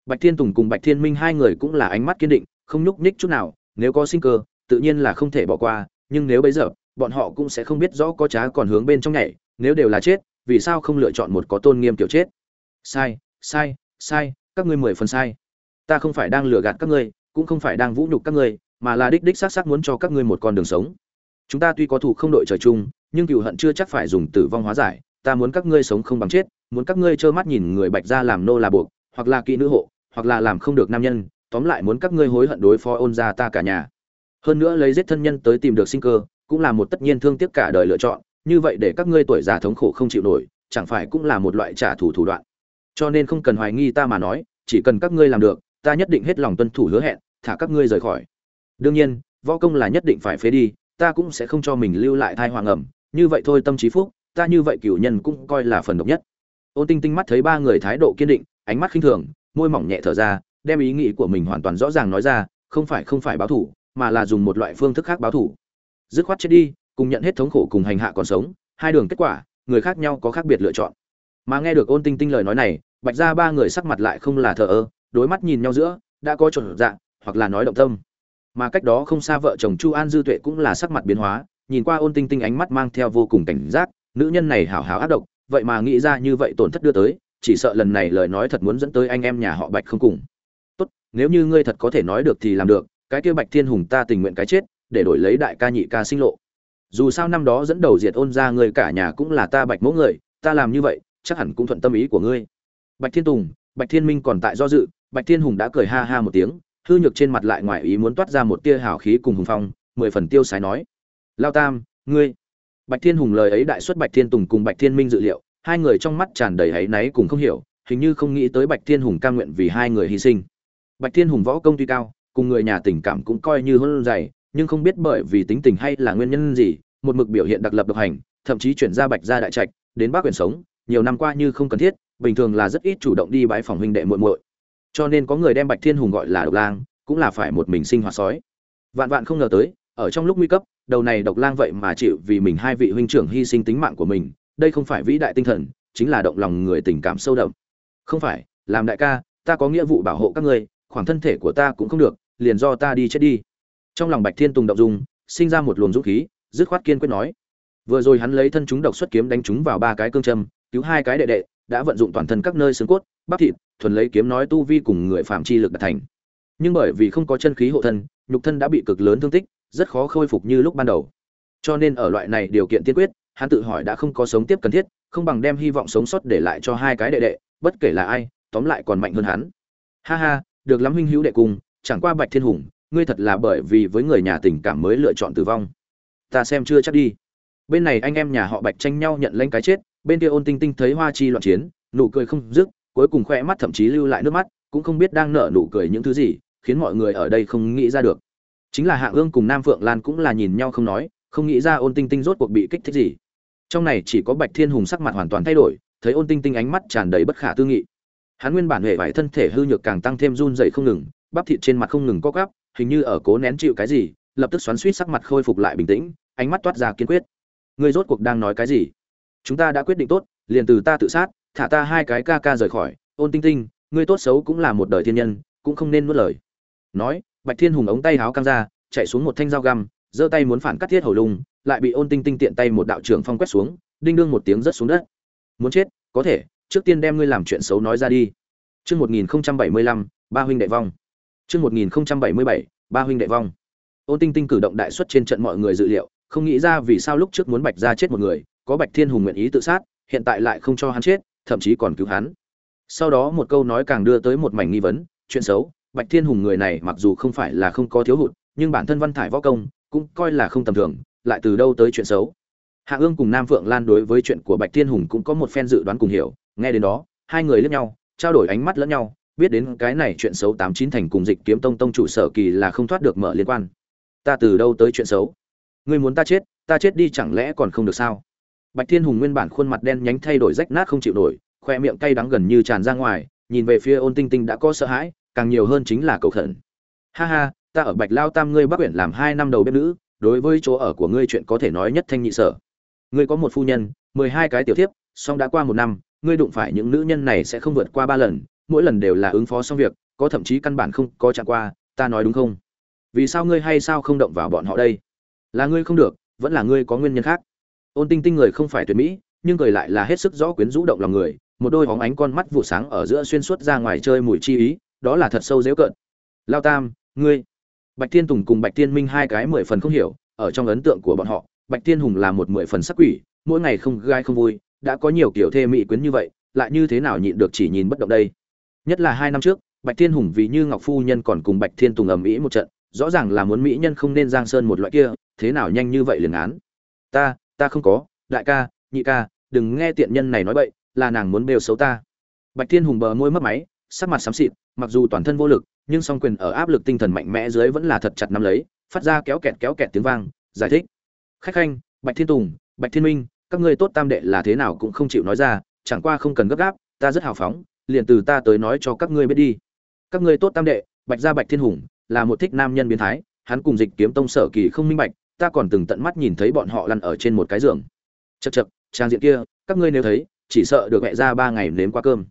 Bạch thiên tùng cùng bạch thiên minh hai người cũng là ánh mắt kiên định, không nhúc nhích chút nào, nếu có sinh cơ, tự nhiên là không thể bỏ qua, nhưng nếu bây giờ, bọn họ cũng sẽ không biết rõ có trá còn hướng bên trong nhảy, nếu đều là chết, vì sao không lựa chọn một có tôn nghiêm kiểu chết? Sai sai sai, các ngươi mười phần sai. Ta không phải đang lừa gạt các ngươi, cũng không phải đang vũ nhục các ngươi, mà là đích đích xác xác muốn cho các ngươi một con đường sống. Chúng ta tuy có thủ không đội trời chung nhưng cựu hận chưa chắc phải dùng tử vong hóa giải, ta muốn các ngươi sống không bằng chết, muốn các ngươi trơ mắt nhìn người bạch ra làm nô là buộc, hoặc là kỹ nữ hộ, hoặc là làm không được nam nhân, tóm lại muốn các ngươi hối hận đối phó ôn ra ta cả nhà. Hơn nữa lấy giết thân nhân tới tìm được sinh cơ, cũng là một tất nhiên thương tiếc cả đời lựa chọn, như vậy để các ngươi tuổi già thống khổ không chịu nổi, chẳng phải cũng là một loại trả thù thủ đoạn. Cho nên không cần hoài nghi ta mà nói, chỉ cần các ngươi làm được, ta nhất định hết lòng tuân thủ hứa hẹn, thả các ngươi rời khỏi. Đương nhiên, võ công là nhất định phải phế đi, ta cũng sẽ không cho mình lưu lại thai hoàng ẩm như vậy thôi tâm trí phúc, ta như vậy cửu nhân cũng coi là phần độc nhất. Ôn tinh tinh mắt thấy ba người thái độ kiên định, ánh mắt khinh thường, môi mỏng nhẹ thở ra, đem ý nghĩ của mình hoàn toàn rõ ràng nói ra, không phải không phải báo thủ, mà là dùng một loại phương thức khác báo thủ. Dứt khoát chết đi, cùng nhận hết thống khổ cùng hành hạ còn sống, hai đường kết quả, người khác nhau có khác biệt lựa chọn. Mà nghe được ôn tinh tinh lời nói này, bạch ra ba người sắc mặt lại không là thờ ơ, đối mắt nhìn nhau giữa, đã có chuẩn dạng, hoặc là nói động tâm. Mà cách đó không xa vợ chồng chu an dư tuệ cũng là sắc mặt biến hóa nhìn qua ôn tinh tinh ánh mắt mang theo vô cùng cảnh giác, nữ nhân này hảo hảo ác độc, vậy mà nghĩ ra như vậy tổn thất đưa tới, chỉ sợ lần này lời nói thật muốn dẫn tới anh em nhà họ bạch không cùng. Tốt, nếu như ngươi thật có thể nói được thì làm được, cái kia bạch thiên hùng ta tình nguyện cái chết, để đổi lấy đại ca nhị ca sinh lộ. Dù sao năm đó dẫn đầu diệt ôn ra người cả nhà cũng là ta bạch mẫu người, ta làm như vậy, chắc hẳn cũng thuận tâm ý của ngươi. Bạch thiên tùng, bạch thiên minh còn tại do dự, bạch thiên hùng đã cười ha ha một tiếng, hư nhược trên mặt lại ngoài ý muốn toát ra một tia hào khí cùng hùng phong, mười phần tiêu sái nói lao tam, ngươi. Bạch thiên hùng lời ấy đại xuất bạch thiên tùng cùng bạch thiên minh dự liệu, hai người trong mắt tràn đầy áy náy cùng không hiểu, hình như không nghĩ tới bạch thiên hùng ca nguyện vì hai người hy sinh. Bạch thiên hùng võ công tuy cao, cùng người nhà tình cảm cũng coi như hơn dày, nhưng không biết bởi vì tính tình hay là nguyên nhân gì, một mực biểu hiện đặc lập độc hành, thậm chí chuyển ra bạch ra đại trạch, đến bác quyền sống, nhiều năm qua như không cần thiết, bình thường là rất ít chủ động đi bãi phòng huynh đệ muội muội. Cho nên có người đem bạch thiên hùng gọi là độc lang, cũng là phải một mình sinh hoạt sói. Vạn vạn không ngờ tới ở trong lúc nguy cấp, đầu này độc lang vậy mà chịu vì mình hai vị huynh trưởng hy sinh tính mạng của mình, đây không phải vĩ đại tinh thần, chính là động lòng người tình cảm sâu đậm. Không phải, làm đại ca, ta có nghĩa vụ bảo hộ các ngươi, khoảng thân thể của ta cũng không được, liền do ta đi chết đi. Trong lòng bạch thiên tùng động dung, sinh ra một luồng dũng khí, dứt khoát kiên quyết nói. Vừa rồi hắn lấy thân chúng độc xuất kiếm đánh chúng vào ba cái cương châm, cứu hai cái đệ đệ, đã vận dụng toàn thân các nơi xương cốt, bắp thịt, thuần lấy kiếm nói tu vi cùng người phạm chi lực đạt thành. Nhưng bởi vì không có chân khí hộ thân, nhục thân đã bị cực lớn thương tích rất khó khôi phục như lúc ban đầu. Cho nên ở loại này điều kiện tiên quyết, hắn tự hỏi đã không có sống tiếp cần thiết, không bằng đem hy vọng sống sót để lại cho hai cái đệ đệ, bất kể là ai, tóm lại còn mạnh hơn hắn. Ha ha, được lắm huynh hữu đệ cùng, chẳng qua bạch thiên hùng, ngươi thật là bởi vì với người nhà tình cảm mới lựa chọn tử vong. Ta xem chưa chắc đi. Bên này anh em nhà họ bạch tranh nhau nhận lãnh cái chết, bên kia ôn tinh tinh thấy hoa chi loạn chiến, nụ cười không dứt, cuối cùng khoe mắt thậm chí lưu lại nước mắt, cũng không biết đang nở nụ cười những thứ gì, khiến mọi người ở đây không nghĩ ra được chính là hạ ương cùng nam phượng lan cũng là nhìn nhau không nói, không nghĩ ra ôn tinh tinh rốt cuộc bị kích thích gì. Trong này chỉ có bạch thiên hùng sắc mặt hoàn toàn thay đổi, thấy ôn tinh tinh ánh mắt tràn đầy bất khả tư nghị. Hắn nguyên bản hệ vải thân thể hư nhược càng tăng thêm run dậy không ngừng, bắp thịt trên mặt không ngừng co gắp hình như ở cố nén chịu cái gì, lập tức xoắn suýt sắc mặt khôi phục lại bình tĩnh, ánh mắt toát ra kiên quyết. Ngươi rốt cuộc đang nói cái gì? Chúng ta đã quyết định tốt, liền từ ta tự sát, thả ta hai cái ca ca rời khỏi. Ôn tinh tinh, ngươi tốt xấu cũng là một đời thiên nhân, cũng không nên nuốt lời. Nói bạch thiên hùng ống tay háo căng ra chạy xuống một thanh dao găm giơ tay muốn phản cắt thiết hầu lung lại bị ôn tinh tinh tiện tay một đạo trưởng phong quét xuống đinh đương một tiếng rớt xuống đất muốn chết có thể trước tiên đem ngươi làm chuyện xấu nói ra đi Trước 1075, ba huynh đệ vong. Chương 1077, ba huynh đệ vong. Ôn Tinh Tinh cử động đại suất trên trận mọi người dự liệu, không nghĩ ra vì sao lúc trước muốn Bạch gia chết một người, có Bạch Thiên Hùng nguyện ý tự sát, hiện tại lại không cho hắn chết, thậm chí còn cứu hắn. Sau đó một câu nói càng đưa tới một mảnh nghi vấn, chuyện xấu, Bạch Thiên Hùng người này mặc dù không phải là không có thiếu hụt, nhưng bản thân văn thải võ công cũng coi là không tầm thường, lại từ đâu tới chuyện xấu. Hạ Ương cùng Nam Phượng Lan đối với chuyện của Bạch Thiên Hùng cũng có một phen dự đoán cùng hiểu, nghe đến đó, hai người liếc nhau, trao đổi ánh mắt lẫn nhau, biết đến cái này chuyện xấu tám chín thành cùng Dịch Kiếm Tông tông chủ sở kỳ là không thoát được mở liên quan. Ta từ đâu tới chuyện xấu? Ngươi muốn ta chết, ta chết đi chẳng lẽ còn không được sao? Bạch Thiên Hùng nguyên bản khuôn mặt đen nhánh thay đổi rách nát không chịu nổi, khoe miệng cay đắng gần như tràn ra ngoài, nhìn về phía Ôn Tinh Tinh đã có sợ hãi, càng nhiều hơn chính là cầu khẩn. Ha ha, ta ở Bạch Lao Tam ngươi Bắc Uyển làm hai năm đầu bếp nữ, đối với chỗ ở của ngươi chuyện có thể nói nhất thanh nhị sở. Ngươi có một phu nhân, mười hai cái tiểu thiếp, song đã qua một năm, ngươi đụng phải những nữ nhân này sẽ không vượt qua ba lần, mỗi lần đều là ứng phó xong việc, có thậm chí căn bản không có chạm qua, ta nói đúng không? Vì sao ngươi hay sao không động vào bọn họ đây? Là ngươi không được, vẫn là ngươi có nguyên nhân khác. Ôn Tinh Tinh người không phải tuyệt mỹ, nhưng cười lại là hết sức rõ quyến rũ động lòng người, một đôi hóng ánh con mắt vụ sáng ở giữa xuyên suốt ra ngoài chơi mùi chi ý, đó là thật sâu dễ cận. Lao Tam, ngươi. Bạch Thiên Tùng cùng Bạch Thiên Minh hai cái mười phần không hiểu, ở trong ấn tượng của bọn họ, Bạch Thiên Hùng là một mười phần sắc quỷ, mỗi ngày không gai không vui, đã có nhiều kiểu thê mỹ quyến như vậy, lại như thế nào nhịn được chỉ nhìn bất động đây. Nhất là hai năm trước, Bạch Thiên Hùng vì như Ngọc phu nhân còn cùng Bạch Thiên Tùng ầm ĩ một trận, rõ ràng là muốn mỹ nhân không nên giang sơn một loại kia, thế nào nhanh như vậy liền án. Ta, ta không có, đại ca, nhị ca, đừng nghe tiện nhân này nói bậy, là nàng muốn bêu xấu ta. Bạch Thiên Hùng bờ môi mất máy, sắc mặt xám xịt, mặc dù toàn thân vô lực, nhưng song quyền ở áp lực tinh thần mạnh mẽ dưới vẫn là thật chặt nắm lấy, phát ra kéo kẹt kéo kẹt tiếng vang, giải thích. Khách khanh, Bạch Thiên Tùng, Bạch Thiên Minh, các ngươi tốt tam đệ là thế nào cũng không chịu nói ra, chẳng qua không cần gấp gáp, ta rất hào phóng, liền từ ta tới nói cho các ngươi biết đi. Các ngươi tốt tam đệ, Bạch gia Bạch Thiên Hùng, là một thích nam nhân biến thái, hắn cùng Dịch Kiếm Tông sở kỳ không minh bạch, ta còn từng tận mắt nhìn thấy bọn họ lăn ở trên một cái giường. Chậc chậc, trang diện kia, các ngươi nếu thấy, chỉ sợ được mẹ ra ba ngày nếm qua cơm.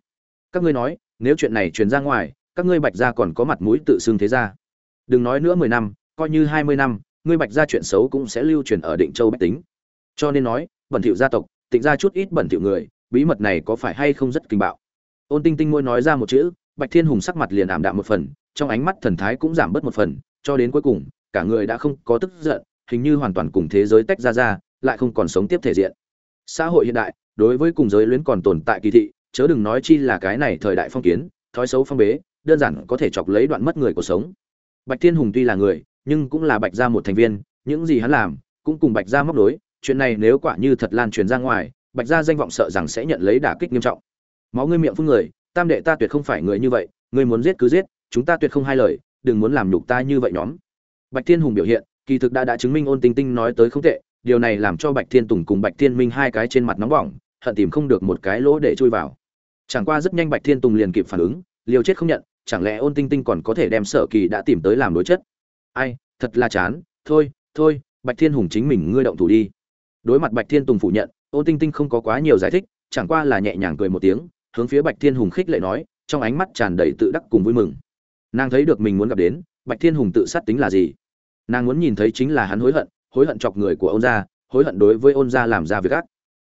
Các ngươi nói, nếu chuyện này truyền ra ngoài, các ngươi Bạch gia còn có mặt mũi tự xưng thế gia. Đừng nói nữa mười năm, coi như hai mươi năm, ngươi Bạch gia chuyện xấu cũng sẽ lưu truyền ở Định Châu bách tính. Cho nên nói, bẩn thỉu gia tộc, tịnh ra chút ít bẩn thỉu người, bí mật này có phải hay không rất kinh bạo. Ôn Tinh Tinh môi nói ra một chữ, Bạch Thiên Hùng sắc mặt liền ảm đạm một phần, trong ánh mắt thần thái cũng giảm bớt một phần, cho đến cuối cùng, cả người đã không có tức giận, hình như hoàn toàn cùng thế giới tách ra ra, lại không còn sống tiếp thể diện. Xã hội hiện đại, đối với cùng giới luyến còn tồn tại kỳ thị, chớ đừng nói chi là cái này thời đại phong kiến, thói xấu phong bế, đơn giản có thể chọc lấy đoạn mất người của sống. Bạch Thiên Hùng tuy là người, nhưng cũng là Bạch gia một thành viên, những gì hắn làm, cũng cùng Bạch gia móc đối, chuyện này nếu quả như thật lan truyền ra ngoài, Bạch gia danh vọng sợ rằng sẽ nhận lấy đả kích nghiêm trọng. Máu ngươi miệng phun người, tam đệ ta tuyệt không phải người như vậy, ngươi muốn giết cứ giết, chúng ta tuyệt không hai lời, đừng muốn làm nhục ta như vậy nhóm. Bạch Thiên Hùng biểu hiện, kỳ thực đã đã chứng minh Ôn Tinh Tinh nói tới không tệ, điều này làm cho Bạch Thiên Tùng cùng Bạch Thiên Minh hai cái trên mặt nóng bỏng, hận tìm không được một cái lỗ để chui vào. Chẳng qua rất nhanh Bạch Thiên Tùng liền kịp phản ứng, liều chết không nhận, chẳng lẽ Ôn Tinh Tinh còn có thể đem Sở Kỳ đã tìm tới làm đối chất? Ai, thật là chán, thôi, thôi, Bạch Thiên Hùng chính mình ngươi động thủ đi. Đối mặt Bạch Thiên Tùng phủ nhận, Ôn Tinh Tinh không có quá nhiều giải thích, chẳng qua là nhẹ nhàng cười một tiếng, hướng phía Bạch Thiên Hùng khích lệ nói, trong ánh mắt tràn đầy tự đắc cùng vui mừng. Nàng thấy được mình muốn gặp đến, Bạch Thiên Hùng tự sát tính là gì? Nàng muốn nhìn thấy chính là hắn hối hận, hối hận chọc người của ôn gia, hối hận đối với ôn gia làm ra việc ác.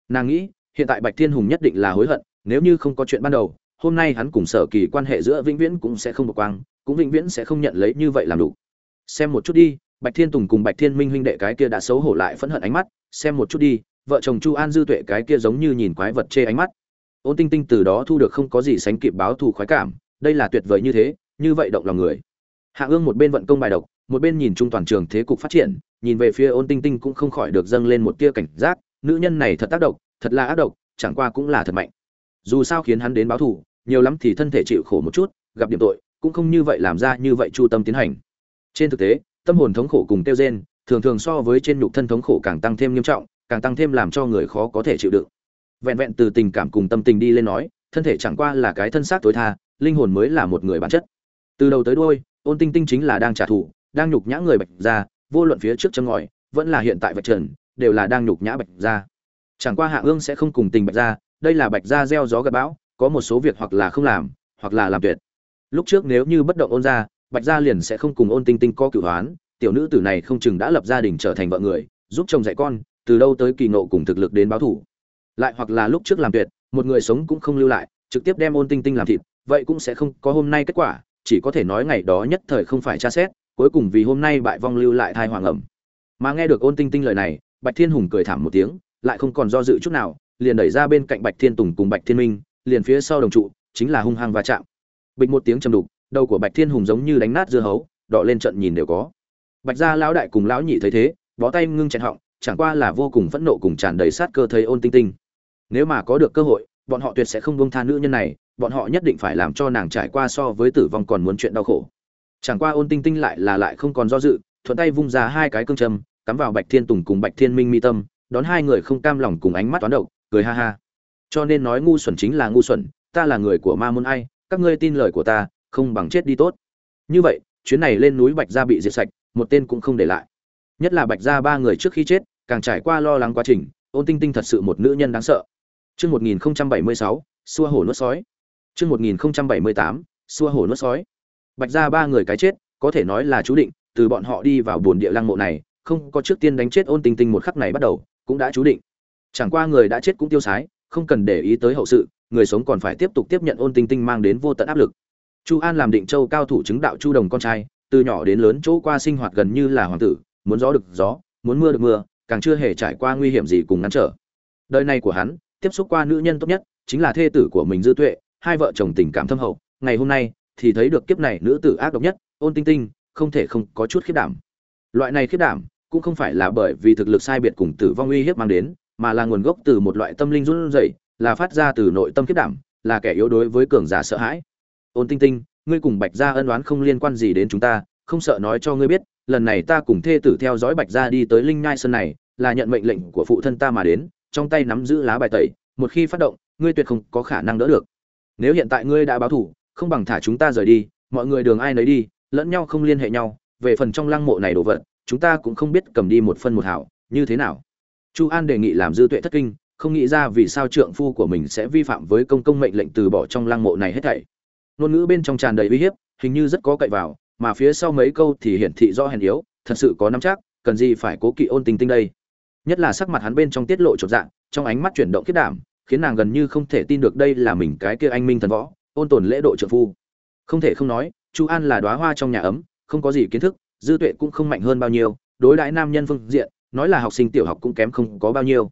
Nàng nghĩ, hiện tại Bạch Thiên Hùng nhất định là hối hận, nếu như không có chuyện ban đầu, hôm nay hắn cùng Sở Kỳ quan hệ giữa vĩnh viễn cũng sẽ không bộc quang, cũng vĩnh viễn sẽ không nhận lấy như vậy làm đủ. Xem một chút đi, Bạch Thiên Tùng cùng Bạch Thiên Minh huynh đệ cái kia đã xấu hổ lại phẫn hận ánh mắt, xem một chút đi, vợ chồng Chu An Dư Tuệ cái kia giống như nhìn quái vật chê ánh mắt. Ôn Tinh Tinh từ đó thu được không có gì sánh kịp báo thù khoái cảm, đây là tuyệt vời như thế, như vậy động lòng người. Hạ Ương một bên vận công bài độc, một bên nhìn trung toàn trường thế cục phát triển, nhìn về phía Ôn Tinh Tinh cũng không khỏi được dâng lên một tia cảnh giác, nữ nhân này thật tác động, thật là ác độc, chẳng qua cũng là thật mạnh. Dù sao khiến hắn đến báo thù, nhiều lắm thì thân thể chịu khổ một chút, gặp điểm tội, cũng không như vậy làm ra như vậy chu tâm tiến hành. Trên thực tế, tâm hồn thống khổ cùng tiêu gen, thường thường so với trên nhục thân thống khổ càng tăng thêm nghiêm trọng, càng tăng thêm làm cho người khó có thể chịu đựng. Vẹn vẹn từ tình cảm cùng tâm tình đi lên nói thân thể chẳng qua là cái thân xác tối tha linh hồn mới là một người bản chất. Từ đầu tới đuôi ôn tinh tinh chính là đang trả thù đang nhục nhã người bạch gia vô luận phía trước châm ngòi vẫn là hiện tại vạch trần đều là đang nhục nhã bạch gia. Chẳng qua hạ ương sẽ không cùng tình bạch gia đây là bạch gia gieo gió gặt bão, có một số việc hoặc là không làm, hoặc là làm tuyệt. Lúc trước nếu như bất động ôn gia bạch gia liền sẽ không cùng ôn tinh tinh có cửu hoán, tiểu nữ tử này không chừng đã lập gia đình trở thành vợ người, giúp chồng dạy con, từ đâu tới kỳ nộ cùng thực lực đến báo thủ. Lại hoặc là lúc trước làm tuyệt, một người sống cũng không lưu lại, trực tiếp đem ôn tinh tinh làm thịt, vậy cũng sẽ không có hôm nay kết quả, chỉ có thể nói ngày đó nhất thời không phải tra xét, cuối cùng vì hôm nay bại vong lưu lại thai hoàng ẩm. Mà nghe được ôn tinh tinh lời này, bạch thiên hùng cười thảm một tiếng, lại không còn do dự chút nào liền đẩy ra bên cạnh bạch thiên tùng cùng bạch thiên minh, liền phía sau đồng trụ, chính là hung hăng va chạm. Bịch một tiếng trầm đục, đầu của bạch thiên hùng giống như đánh nát dưa hấu đọ lên trận nhìn đều có. Bạch gia lão đại cùng lão nhị thấy thế, bó tay ngưng chẹn họng, chẳng qua là vô cùng phẫn nộ cùng tràn đầy sát cơ thấy ôn tinh tinh. Nếu mà có được cơ hội, bọn họ tuyệt sẽ không buông tha nữ nhân này, bọn họ nhất định phải làm cho nàng trải qua so với tử vong còn muốn chuyện đau khổ. Chẳng qua ôn tinh tinh lại là lại không còn do dự, thuận tay vung ra hai cái cương châm, cắm vào bạch thiên tùng cùng bạch thiên minh mi tâm, đón hai người không cam lòng cùng ánh mắt toán độc cười ha ha. Cho nên nói ngu xuẩn chính là ngu xuẩn, ta là người của ma môn ai, các ngươi tin lời của ta, không bằng chết đi tốt. Như vậy, chuyến này lên núi bạch gia bị diệt sạch, một tên cũng không để lại. Nhất là bạch gia ba người trước khi chết, càng trải qua lo lắng quá trình, ôn tinh tinh thật sự một nữ nhân đáng sợ. Chương một nghìn bảy mươi sáu, xua hổ nuốt sói. Chương một nghìn bảy mươi tám, xua hổ nuốt sói. Bạch gia ba người cái chết, có thể nói là chú định, từ bọn họ đi vào buồn địa lăng mộ này, không có trước tiên đánh chết ôn tinh tinh một khắc này bắt đầu, cũng đã chú định chẳng qua người đã chết cũng tiêu sái, không cần để ý tới hậu sự, người sống còn phải tiếp tục tiếp nhận ôn tinh tinh mang đến vô tận áp lực. Chu an làm định châu cao thủ chứng đạo chu đồng con trai, từ nhỏ đến lớn chỗ qua sinh hoạt gần như là hoàng tử, muốn gió được gió, muốn mưa được mưa, càng chưa hề trải qua nguy hiểm gì cùng ngăn trở. Đời này của hắn, tiếp xúc qua nữ nhân tốt nhất, chính là thê tử của mình dư tuệ, hai vợ chồng tình cảm thâm hậu, ngày hôm nay, thì thấy được kiếp này nữ tử ác độc nhất, ôn tinh tinh, không thể không có chút khiết đảm. Loại này khiết đảm, cũng không phải là bởi vì thực lực sai biệt cùng tử vong uy hiếp mang đến mà là nguồn gốc từ một loại tâm linh run rẩy, là phát ra từ nội tâm kiếp đảm, là kẻ yếu đối với cường giả sợ hãi. Ôn tinh tinh, ngươi cùng bạch gia ân oán không liên quan gì đến chúng ta, không sợ nói cho ngươi biết, lần này ta cùng thê tử theo dõi bạch gia đi tới linh nhai sơn này, là nhận mệnh lệnh của phụ thân ta mà đến, trong tay nắm giữ lá bài tẩy, một khi phát động, ngươi tuyệt không có khả năng đỡ được. Nếu hiện tại ngươi đã báo thủ, không bằng thả chúng ta rời đi, mọi người đường ai nấy đi, lẫn nhau không liên hệ nhau, về phần trong lăng mộ này đồ vật, chúng ta cũng không biết cầm đi một phân một hảo, như thế nào? Chu an đề nghị làm dư tuệ thất kinh, không nghĩ ra vì sao trượng phu của mình sẽ vi phạm với công công mệnh lệnh từ bỏ trong lăng mộ này hết thảy. Ngôn ngữ bên trong tràn đầy uy hiếp, hình như rất có cậy vào, mà phía sau mấy câu thì hiển thị do hèn yếu, thật sự có nắm chắc, cần gì phải cố kỵ ôn tình tinh đây. Nhất là sắc mặt hắn bên trong tiết lộ chột dạng trong ánh mắt chuyển động khiết đảm, khiến nàng gần như không thể tin được đây là mình cái kia anh minh thần võ, ôn tồn lễ độ trượng phu. Không thể không nói, chu an là đóa hoa trong nhà ấm, không có gì kiến thức, dư tuệ cũng không mạnh hơn bao nhiêu, đối đãi nam nhân phương diện nói là học sinh tiểu học cũng kém không có bao nhiêu.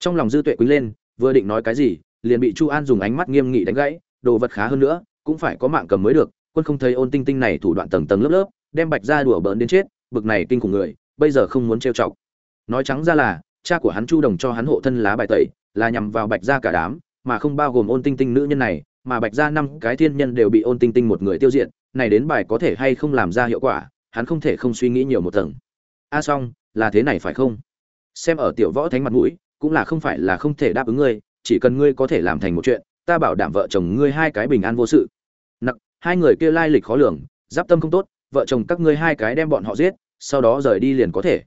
Trong lòng dư tuệ quý lên, vừa định nói cái gì, liền bị chu an dùng ánh mắt nghiêm nghị đánh gãy, đồ vật khá hơn nữa, cũng phải có mạng cầm mới được, quân không thấy ôn tinh tinh này thủ đoạn tầng tầng lớp lớp, đem bạch ra đùa bỡn đến chết, bực này kinh khủng người, bây giờ không muốn trêu chọc. Nói trắng ra là, cha của hắn chu đồng cho hắn hộ thân lá bài tẩy, là nhằm vào bạch gia cả đám, mà không bao gồm ôn tinh tinh nữ nhân này, mà bạch gia năm cái thiên nhân đều bị ôn tinh tinh một người tiêu diệt, này đến bài có thể hay không làm ra hiệu quả, hắn không thể không suy nghĩ nhiều một tầng. A à xong là thế này phải không? Xem ở tiểu võ thánh mặt mũi, cũng là không phải là không thể đáp ứng ngươi, chỉ cần ngươi có thể làm thành một chuyện, ta bảo đảm vợ chồng ngươi hai cái bình an vô sự. Nặc, hai người kia lai lịch khó lường, giáp tâm không tốt, vợ chồng các ngươi hai cái đem bọn họ giết, sau đó rời đi liền có thể.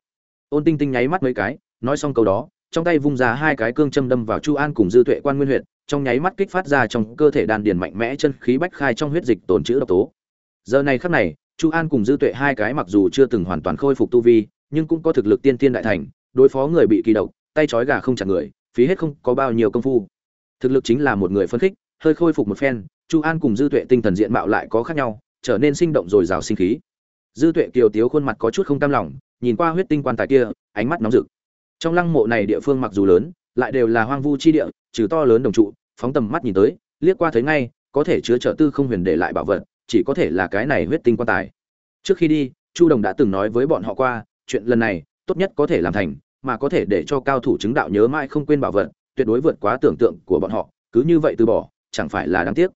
Ôn tinh tinh nháy mắt mấy cái, nói xong câu đó, trong tay vung ra hai cái cương châm đâm vào chu an cùng dư tuệ quan nguyên huyện trong nháy mắt kích phát ra trong cơ thể đàn điền mạnh mẽ chân khí bách khai trong huyết dịch tồn chữ độc tố. Giờ này khắc này, chu an cùng dư tuệ hai cái mặc dù chưa từng hoàn toàn khôi phục tu vi nhưng cũng có thực lực tiên tiên đại thành, đối phó người bị kỳ độc, tay trói gà không chặt người, phí hết không có bao nhiêu công phu. Thực lực chính là một người phân khích, hơi khôi phục một phen, chu an cùng dư tuệ tinh thần diện mạo lại có khác nhau, trở nên sinh động rồi rào sinh khí. Dư tuệ kiều tiếu khuôn mặt có chút không cam lòng, nhìn qua huyết tinh quan tài kia, ánh mắt nóng rực. Trong lăng mộ này địa phương mặc dù lớn, lại đều là hoang vu chi địa, trừ to lớn đồng trụ, phóng tầm mắt nhìn tới, liếc qua thấy ngay, có thể chứa trợ tư không huyền để lại bảo vật, chỉ có thể là cái này huyết tinh quan tài. Trước khi đi, chu đồng đã từng nói với bọn họ qua chuyện lần này, tốt nhất có thể làm thành, mà có thể để cho cao thủ chứng đạo nhớ mãi không quên bảo vật, tuyệt đối vượt quá tưởng tượng của bọn họ, cứ như vậy từ bỏ, chẳng phải là đáng tiếc.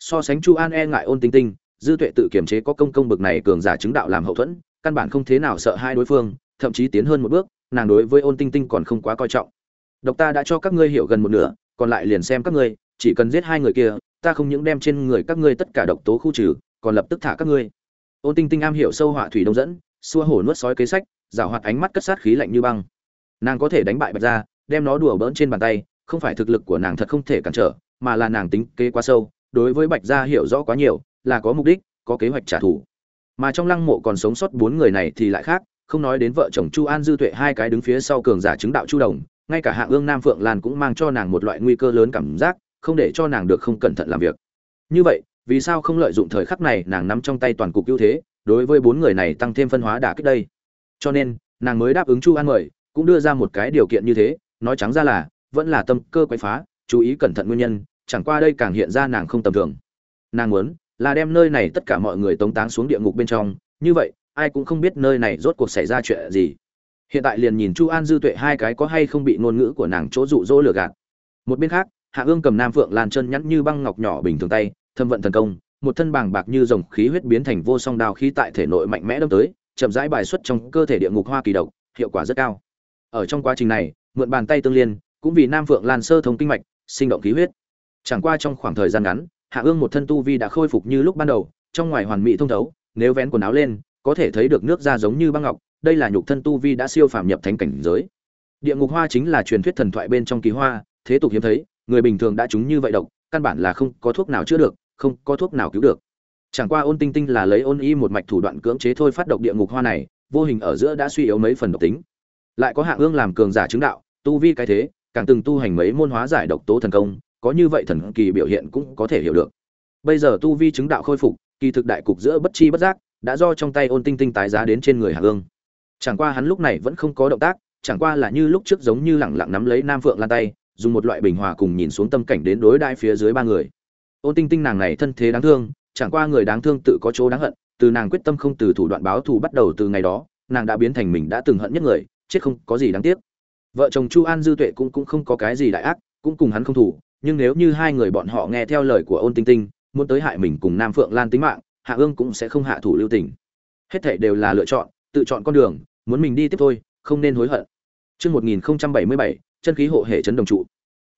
So sánh chu an e ngại ôn tinh tinh, dư tuệ tự kiềm chế có công công bực này cường giả chứng đạo làm hậu thuẫn, căn bản không thế nào sợ hai đối phương, thậm chí tiến hơn một bước, nàng đối với ôn tinh tinh còn không quá coi trọng. Độc ta đã cho các ngươi hiểu gần một nửa, còn lại liền xem các ngươi, chỉ cần giết hai người kia, ta không những đem trên người các ngươi tất cả độc tố khu trừ, còn lập tức thả các ngươi. Ôn tinh tinh am hiểu sâu họa thủy đông dẫn, xua hổ nuốt sói kế sách giảo hoạt ánh mắt cất sát khí lạnh như băng. Nàng có thể đánh bại bạch ra đem nó đùa bỡn trên bàn tay, không phải thực lực của nàng thật không thể cản trở, mà là nàng tính kế quá sâu, đối với bạch gia hiểu rõ quá nhiều, là có mục đích, có kế hoạch trả thù. Mà trong lăng mộ còn sống sót bốn người này thì lại khác, không nói đến vợ chồng chu an dư tuệ hai cái đứng phía sau cường giả chứng đạo chu đồng, ngay cả hạng ương nam phượng lan cũng mang cho nàng một loại nguy cơ lớn cảm giác, không để cho nàng được không cẩn thận làm việc. Như vậy, vì sao không lợi dụng thời khắc này nàng nắm trong tay toàn cục ưu thế, đối với bốn người này tăng thêm phân hóa đả kích đây? Cho nên, nàng mới đáp ứng chu an mời, cũng đưa ra một cái điều kiện như thế, nói trắng ra là, vẫn là tâm cơ quay phá, chú ý cẩn thận nguyên nhân, chẳng qua đây càng hiện ra nàng không tầm thường. Nàng muốn, là đem nơi này tất cả mọi người tống táng xuống địa ngục bên trong, như vậy, ai cũng không biết nơi này rốt cuộc xảy ra chuyện gì. Hiện tại liền nhìn chu an dư tuệ hai cái có hay không bị ngôn ngữ của nàng chỗ dụ dỗ lừa gạt. Một bên khác, hạ ương cầm nam phượng lan chân nhắn như băng ngọc nhỏ bình thường tay, thâm vận thần công, một thân bàng bạc như dòng khí huyết biến thành vô song đao khí tại thể nội mạnh mẽ đâm tới chậm rãi bài xuất trong cơ thể địa ngục hoa kỳ độc, hiệu quả rất cao. Ở trong quá trình này, mượn bàn tay tương liên, cũng vì nam phượng lan sơ thông kinh mạch, sinh động khí huyết. Chẳng qua trong khoảng thời gian ngắn, hạ ương một thân tu vi đã khôi phục như lúc ban đầu, trong ngoài hoàn mỹ thông thấu, nếu vén quần áo lên, có thể thấy được nước da giống như băng ngọc, đây là nhục thân tu vi đã siêu phàm nhập thánh cảnh giới. Địa ngục hoa chính là truyền thuyết thần thoại bên trong kỳ hoa, thế tục hiếm thấy, người bình thường đã trúng như vậy độc, căn bản là không có thuốc nào chữa được, không có thuốc nào cứu được chẳng qua ôn tinh tinh là lấy ôn y một mạch thủ đoạn cưỡng chế thôi phát độc địa ngục hoa này, vô hình ở giữa đã suy yếu mấy phần độc tính. Lại có hạng ương làm cường giả chứng đạo, tu vi cái thế, càng từng tu hành mấy môn hóa giải độc tố thần công, có như vậy thần kỳ biểu hiện cũng có thể hiểu được. Bây giờ tu vi chứng đạo khôi phục, kỳ thực đại cục giữa bất chi bất giác đã do trong tay ôn tinh tinh tái giá đến trên người hạng ương. Chẳng qua hắn lúc này vẫn không có động tác, chẳng qua là như lúc trước giống như lẳng lặng nắm lấy nam phượng lan tay, dùng một loại bình hòa cùng nhìn xuống tâm cảnh đến đối đại phía dưới ba người. Ôn tinh tinh nàng này thân thế đáng thương chẳng qua người đáng thương tự có chỗ đáng hận từ nàng quyết tâm không từ thủ đoạn báo thù bắt đầu từ ngày đó nàng đã biến thành mình đã từng hận nhất người chết không có gì đáng tiếc vợ chồng chu an dư tuệ cũng cũng không có cái gì đại ác cũng cùng hắn không thủ nhưng nếu như hai người bọn họ nghe theo lời của ôn tinh tinh muốn tới hại mình cùng nam phượng lan tính mạng hạ ương cũng sẽ không hạ thủ lưu tình hết thảy đều là lựa chọn tự chọn con đường muốn mình đi tiếp thôi không nên hối hận Chương 1077, chân khí hộ hệ chấn đồng trụ.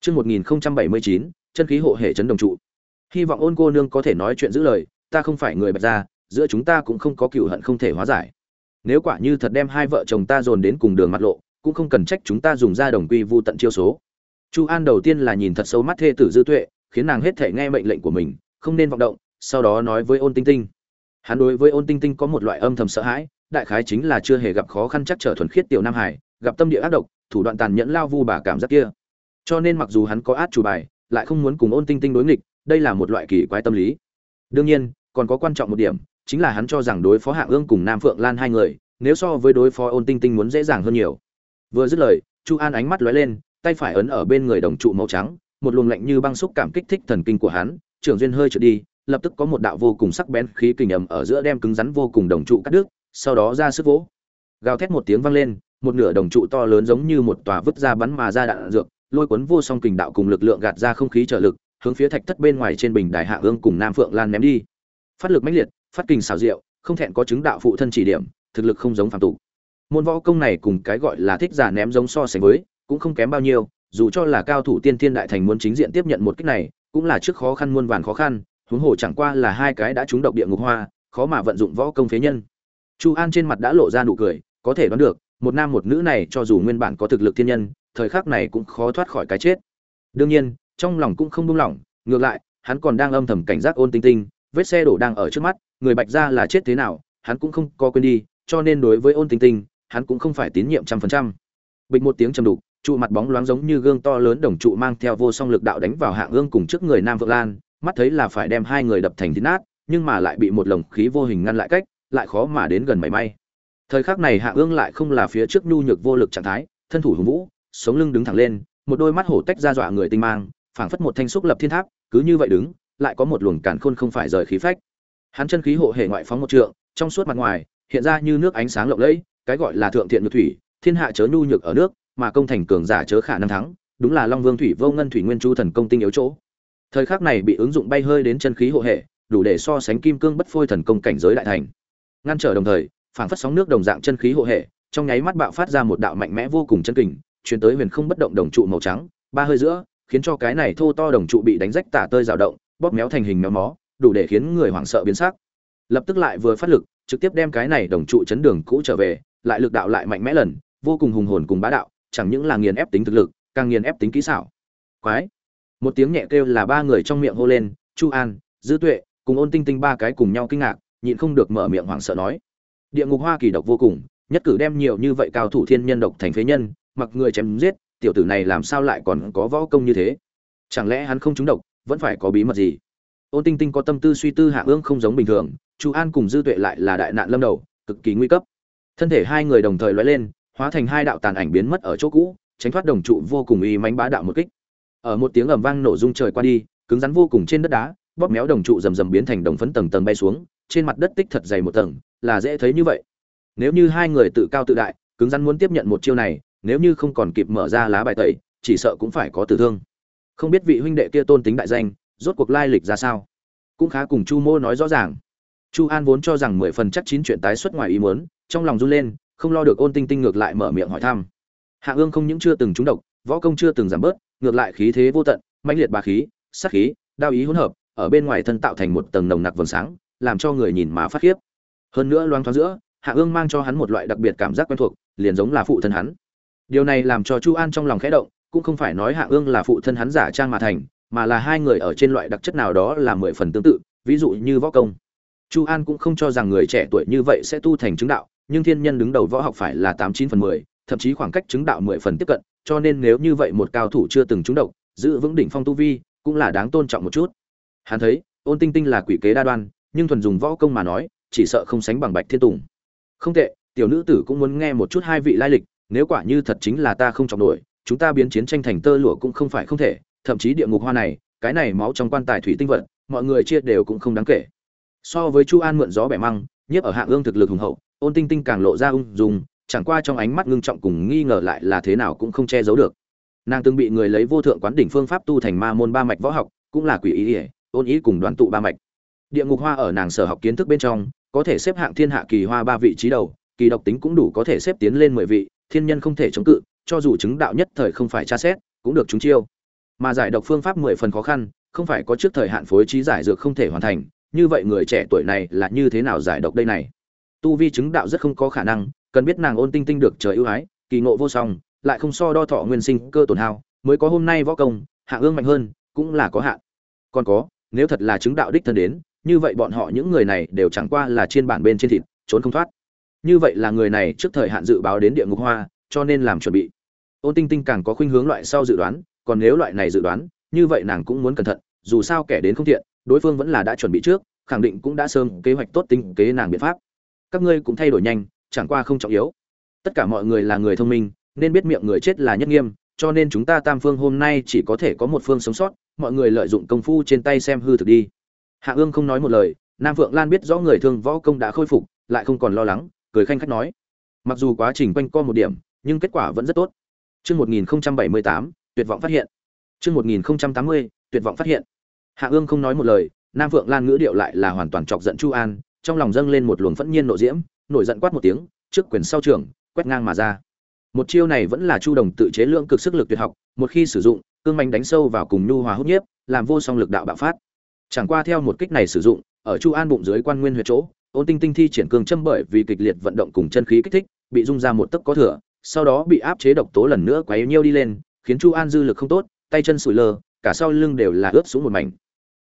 Chương 1079, chân khí hộ hệ chấn đồng trụ. Hy vọng Ôn cô nương có thể nói chuyện giữ lời, ta không phải người bạch gia, giữa chúng ta cũng không có cựu hận không thể hóa giải. Nếu quả như thật đem hai vợ chồng ta dồn đến cùng đường mặt lộ, cũng không cần trách chúng ta dùng ra đồng quy vu tận chiêu số. Chu An đầu tiên là nhìn thật sâu mắt thê tử Dư Tuệ, khiến nàng hết thể nghe mệnh lệnh của mình, không nên vọng động, sau đó nói với Ôn Tinh Tinh. Hắn đối với Ôn Tinh Tinh có một loại âm thầm sợ hãi, đại khái chính là chưa hề gặp khó khăn chắc trở thuần khiết tiểu nam hải, gặp tâm địa ác độc, thủ đoạn tàn nhẫn lao vu bà cảm giác kia. Cho nên mặc dù hắn có át chủ bài, lại không muốn cùng Ôn Tinh Tinh đối nghịch, đây là một loại kỳ quái tâm lý. Đương nhiên, còn có quan trọng một điểm, chính là hắn cho rằng đối phó Hạ Ương cùng Nam Phượng Lan hai người, nếu so với đối phó Ôn Tinh Tinh muốn dễ dàng hơn nhiều. Vừa dứt lời, Chu An ánh mắt lóe lên, tay phải ấn ở bên người đồng trụ màu trắng, một luồng lạnh như băng xúc cảm kích thích thần kinh của hắn, trưởng duyên hơi trượt đi, lập tức có một đạo vô cùng sắc bén khí kình ầm ở giữa đem cứng rắn vô cùng đồng trụ cắt đứt, sau đó ra sức vỗ. Gào thét một tiếng vang lên, một nửa đồng trụ to lớn giống như một tòa vứt ra bắn mà ra đạn dược, lôi cuốn vô song kình đạo cùng lực lượng gạt ra không khí trợ lực, hướng phía thạch thất bên ngoài trên bình đài hạ ương cùng Nam Phượng Lan ném đi. Phát lực mãnh liệt, phát kình xảo diệu, không thẹn có chứng đạo phụ thân chỉ điểm, thực lực không giống phàm tục. Môn võ công này cùng cái gọi là thích giả ném giống so sánh với, cũng không kém bao nhiêu, dù cho là cao thủ tiên thiên đại thành muốn chính diện tiếp nhận một kích này, cũng là trước khó khăn muôn vàn khó khăn, huống hồ chẳng qua là hai cái đã trúng độc địa ngục hoa, khó mà vận dụng võ công phế nhân. Chu An trên mặt đã lộ ra nụ cười, có thể đoán được, một nam một nữ này cho dù nguyên bản có thực lực thiên nhân, thời khắc này cũng khó thoát khỏi cái chết. Đương nhiên, trong lòng cũng không buông lỏng, ngược lại, hắn còn đang âm thầm cảnh giác ôn tinh tinh, vết xe đổ đang ở trước mắt, người Bạch ra là chết thế nào, hắn cũng không có quên đi, cho nên đối với ôn tinh tinh, hắn cũng không phải tín nhiệm trăm phần trăm. Bịch một tiếng trầm đục, trụ mặt bóng loáng giống như gương to lớn đồng trụ mang theo vô song lực đạo đánh vào hạng ương cùng trước người Nam Vượng Lan, mắt thấy là phải đem hai người đập thành thịt nát, nhưng mà lại bị một lồng khí vô hình ngăn lại cách, lại khó mà đến gần mảy may. Thời khắc này Hạ Ương lại không là phía trước nhu nhược vô lực trạng thái, thân thủ hùng vũ, sống lưng đứng thẳng lên, một đôi mắt hổ tách ra dọa người tinh mang, phảng phất một thanh xúc lập thiên tháp, cứ như vậy đứng, lại có một luồng càn khôn không phải rời khí phách. Hắn chân khí hộ hệ ngoại phóng một trượng, trong suốt mặt ngoài, hiện ra như nước ánh sáng lộng lẫy, cái gọi là thượng thiện nhược thủy, thiên hạ chớ nhu nhược ở nước, mà công thành cường giả chớ khả năng thắng, đúng là Long Vương Thủy Vô Ngân Thủy Nguyên Chu thần công tinh yếu chỗ. Thời khắc này bị ứng dụng bay hơi đến chân khí hộ hệ, đủ để so sánh kim cương bất phôi thần công cảnh giới đại thành. Ngăn trở đồng thời, phảng phất sóng nước đồng dạng chân khí hộ hệ, trong nháy mắt bạo phát ra một đạo mạnh mẽ vô cùng chân kình, truyền tới huyền không bất động đồng trụ màu trắng, ba hơi giữa, khiến cho cái này thô to đồng trụ bị đánh rách tả tơi dao động, bóp méo thành hình méo mó, đủ để khiến người hoảng sợ biến sắc. Lập tức lại vừa phát lực, trực tiếp đem cái này đồng trụ chấn đường cũ trở về, lại lực đạo lại mạnh mẽ lần, vô cùng hùng hồn cùng bá đạo, chẳng những là nghiền ép tính thực lực, càng nghiền ép tính kỹ xảo. Quái! Một tiếng nhẹ kêu là ba người trong miệng hô lên, Chu An, Dư Tuệ, cùng Ôn Tinh Tinh ba cái cùng nhau kinh ngạc, nhịn không được mở miệng hoảng sợ nói: Địa ngục hoa kỳ độc vô cùng, nhất cử đem nhiều như vậy cao thủ thiên nhân độc thành phế nhân, mặc người chém giết, tiểu tử này làm sao lại còn có võ công như thế? Chẳng lẽ hắn không trúng độc, vẫn phải có bí mật gì? ôn tinh tinh có tâm tư suy tư hạ ương không giống bình thường chu an cùng dư tuệ lại là đại nạn lâm đầu cực kỳ nguy cấp thân thể hai người đồng thời lóe lên hóa thành hai đạo tàn ảnh biến mất ở chỗ cũ tránh thoát đồng trụ vô cùng uy mánh bá đạo một kích ở một tiếng ầm vang nổ rung trời qua đi cứng rắn vô cùng trên đất đá bóp méo đồng trụ rầm rầm biến thành đồng phấn tầng tầng bay xuống trên mặt đất tích thật dày một tầng là dễ thấy như vậy nếu như hai người tự cao tự đại cứng rắn muốn tiếp nhận một chiêu này nếu như không còn kịp mở ra lá bài tẩy, chỉ sợ cũng phải có tử thương. Không biết vị huynh đệ kia tôn tính đại danh, rốt cuộc lai lịch ra sao? Cũng khá cùng chu mô nói rõ ràng. Chu an vốn cho rằng mười phần chắc chín chuyện tái xuất ngoài ý muốn, trong lòng run lên, không lo được ôn tinh tinh ngược lại mở miệng hỏi thăm. Hạ ương không những chưa từng trúng độc, võ công chưa từng giảm bớt, ngược lại khí thế vô tận, mãnh liệt bà khí sắc khí, đao ý hỗn hợp, ở bên ngoài thân tạo thành một tầng nồng nặc vầng sáng, làm cho người nhìn mà phát khiếp. Hơn nữa loang thoáng giữa, hạ ương mang cho hắn một loại đặc biệt cảm giác quen thuộc, liền giống là phụ thân hắn điều này làm cho chu an trong lòng khẽ động, cũng không phải nói hạ ương là phụ thân hắn giả trang mà thành, mà là hai người ở trên loại đặc chất nào đó là mười phần tương tự, ví dụ như võ công. Chu an cũng không cho rằng người trẻ tuổi như vậy sẽ tu thành chứng đạo, nhưng thiên nhân đứng đầu võ học phải là tám chín phần mười, thậm chí khoảng cách chứng đạo mười phần tiếp cận, cho nên nếu như vậy một cao thủ chưa từng trúng độc, giữ vững đỉnh phong tu vi, cũng là đáng tôn trọng một chút. Hắn thấy, ôn tinh tinh là quỷ kế đa đoan, nhưng thuần dùng võ công mà nói, chỉ sợ không sánh bằng bạch thiên tùng. Không tệ, tiểu nữ tử cũng muốn nghe một chút hai vị lai lịch nếu quả như thật chính là ta không chọc nổi, chúng ta biến chiến tranh thành tơ lụa cũng không phải không thể, thậm chí địa ngục hoa này, cái này máu trong quan tài thủy tinh vật, mọi người chia đều cũng không đáng kể. So với chu an mượn gió bẻ măng, nhiếp ở hạng ương thực lực hùng hậu, ôn tinh tinh càng lộ ra ung dung, chẳng qua trong ánh mắt ngưng trọng cùng nghi ngờ lại là thế nào cũng không che giấu được. Nàng từng bị người lấy vô thượng quán đỉnh phương pháp tu thành ma môn ba mạch võ học, cũng là quỷ ý ỉa ôn ý cùng đoàn tụ ba mạch. Địa ngục hoa ở nàng sở học kiến thức bên trong, có thể xếp hạng thiên hạ kỳ hoa ba vị trí đầu, kỳ độc tính cũng đủ có thể xếp tiến lên mười vị thiên nhân không thể chống cự, cho dù chứng đạo nhất thời không phải tra xét, cũng được chúng chiêu. Mà giải độc phương pháp mười phần khó khăn, không phải có trước thời hạn phối trí giải dược không thể hoàn thành, như vậy người trẻ tuổi này là như thế nào giải độc đây này? Tu vi chứng đạo rất không có khả năng, cần biết nàng ôn tinh tinh được trời ưu ái, kỳ ngộ vô song, lại không so đo thọ nguyên sinh cơ tổn hao, mới có hôm nay võ công, hạ ương mạnh hơn, cũng là có hạn. Còn có, nếu thật là chứng đạo đích thân đến, như vậy bọn họ những người này đều chẳng qua là trên bản bên trên thịt, trốn không thoát như vậy là người này trước thời hạn dự báo đến địa ngục hoa, cho nên làm chuẩn bị. Ôn tinh tinh càng có khuynh hướng loại sau dự đoán, còn nếu loại này dự đoán, như vậy nàng cũng muốn cẩn thận, dù sao kẻ đến không thiện, đối phương vẫn là đã chuẩn bị trước, khẳng định cũng đã sớm kế hoạch tốt tinh kế nàng biện pháp. Các ngươi cũng thay đổi nhanh, chẳng qua không trọng yếu. Tất cả mọi người là người thông minh, nên biết miệng người chết là nhất nghiêm, cho nên chúng ta tam phương hôm nay chỉ có thể có một phương sống sót, mọi người lợi dụng công phu trên tay xem hư thực đi. Hạ ương không nói một lời, nam phượng lan biết rõ người thương võ công đã khôi phục, lại không còn lo lắng cười khanh khách nói mặc dù quá trình quanh co một điểm nhưng kết quả vẫn rất tốt Chương 1078, tuyệt vọng phát hiện. Chương 1080, tuyệt vọng phát hiện. Hạ Ương không nói một lời, Nam Phượng Lan ngữ điệu lại là hoàn toàn chọc giận Chu An, trong lòng dâng lên một luồng phẫn nhiên nộ diễm, nổi giận quát một tiếng, trước quyền sau trường, quét ngang mà ra. Một chiêu này vẫn là Chu Đồng tự chế lượng cực sức lực tuyệt học, một khi sử dụng, cương manh đánh sâu vào cùng nhu hòa hút nhiếp, làm vô song lực đạo bạo phát. Chẳng qua theo một kích này sử dụng, ở Chu An bụng dưới quan nguyên huyệt chỗ, Ôn Tinh Tinh thi triển cương châm bởi vì kịch liệt vận động cùng chân khí kích thích, bị rung ra một tấc có thừa, sau đó bị áp chế độc tố lần nữa quấy nhiêu đi lên, khiến Chu An dư lực không tốt, tay chân sủi lơ, cả sau lưng đều là ướt xuống một mảnh.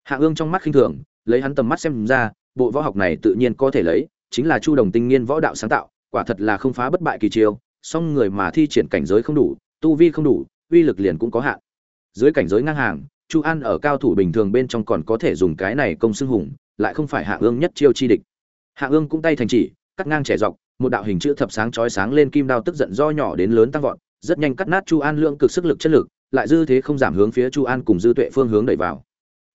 Hạ Ương trong mắt khinh thường, lấy hắn tầm mắt xem ra, bộ võ học này tự nhiên có thể lấy, chính là Chu Đồng tinh nghiên võ đạo sáng tạo, quả thật là không phá bất bại kỳ chiêu, song người mà thi triển cảnh giới không đủ, tu vi không đủ, uy lực liền cũng có hạn. Dưới cảnh giới ngang hàng, Chu An ở cao thủ bình thường bên trong còn có thể dùng cái này công xưng hùng, lại không phải Hạ Ương nhất chiêu chi địch. Hạ Ương cũng tay thành chỉ, cắt ngang trẻ dọc, một đạo hình chữ thập sáng chói sáng lên kim đao tức giận do nhỏ đến lớn tăng vọt, rất nhanh cắt nát Chu An lượng cực sức lực chất lực, lại dư thế không giảm hướng phía Chu An cùng dư tuệ phương hướng đẩy vào.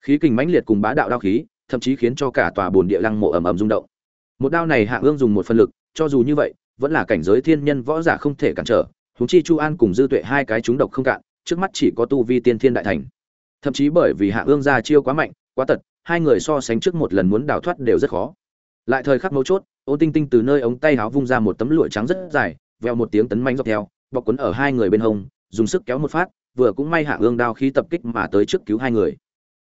Khí kình mãnh liệt cùng bá đạo đao khí, thậm chí khiến cho cả tòa bồn địa lăng mộ ầm ầm rung động. Một đao này Hạ Ương dùng một phần lực, cho dù như vậy, vẫn là cảnh giới thiên nhân võ giả không thể cản trở, huống chi Chu An cùng dư tuệ hai cái chúng độc không cạn, trước mắt chỉ có tu vi tiên thiên đại thành. Thậm chí bởi vì Hạ Ương ra chiêu quá mạnh, quá tật, hai người so sánh trước một lần muốn đào thoát đều rất khó. Lại thời khắc mấu chốt, Ôn Tinh Tinh từ nơi ống tay háo vung ra một tấm lụa trắng rất dài, veo một tiếng tấn manh dọc theo, bọc quấn ở hai người bên hông, dùng sức kéo một phát, vừa cũng may hạ ương đao khí tập kích mà tới trước cứu hai người.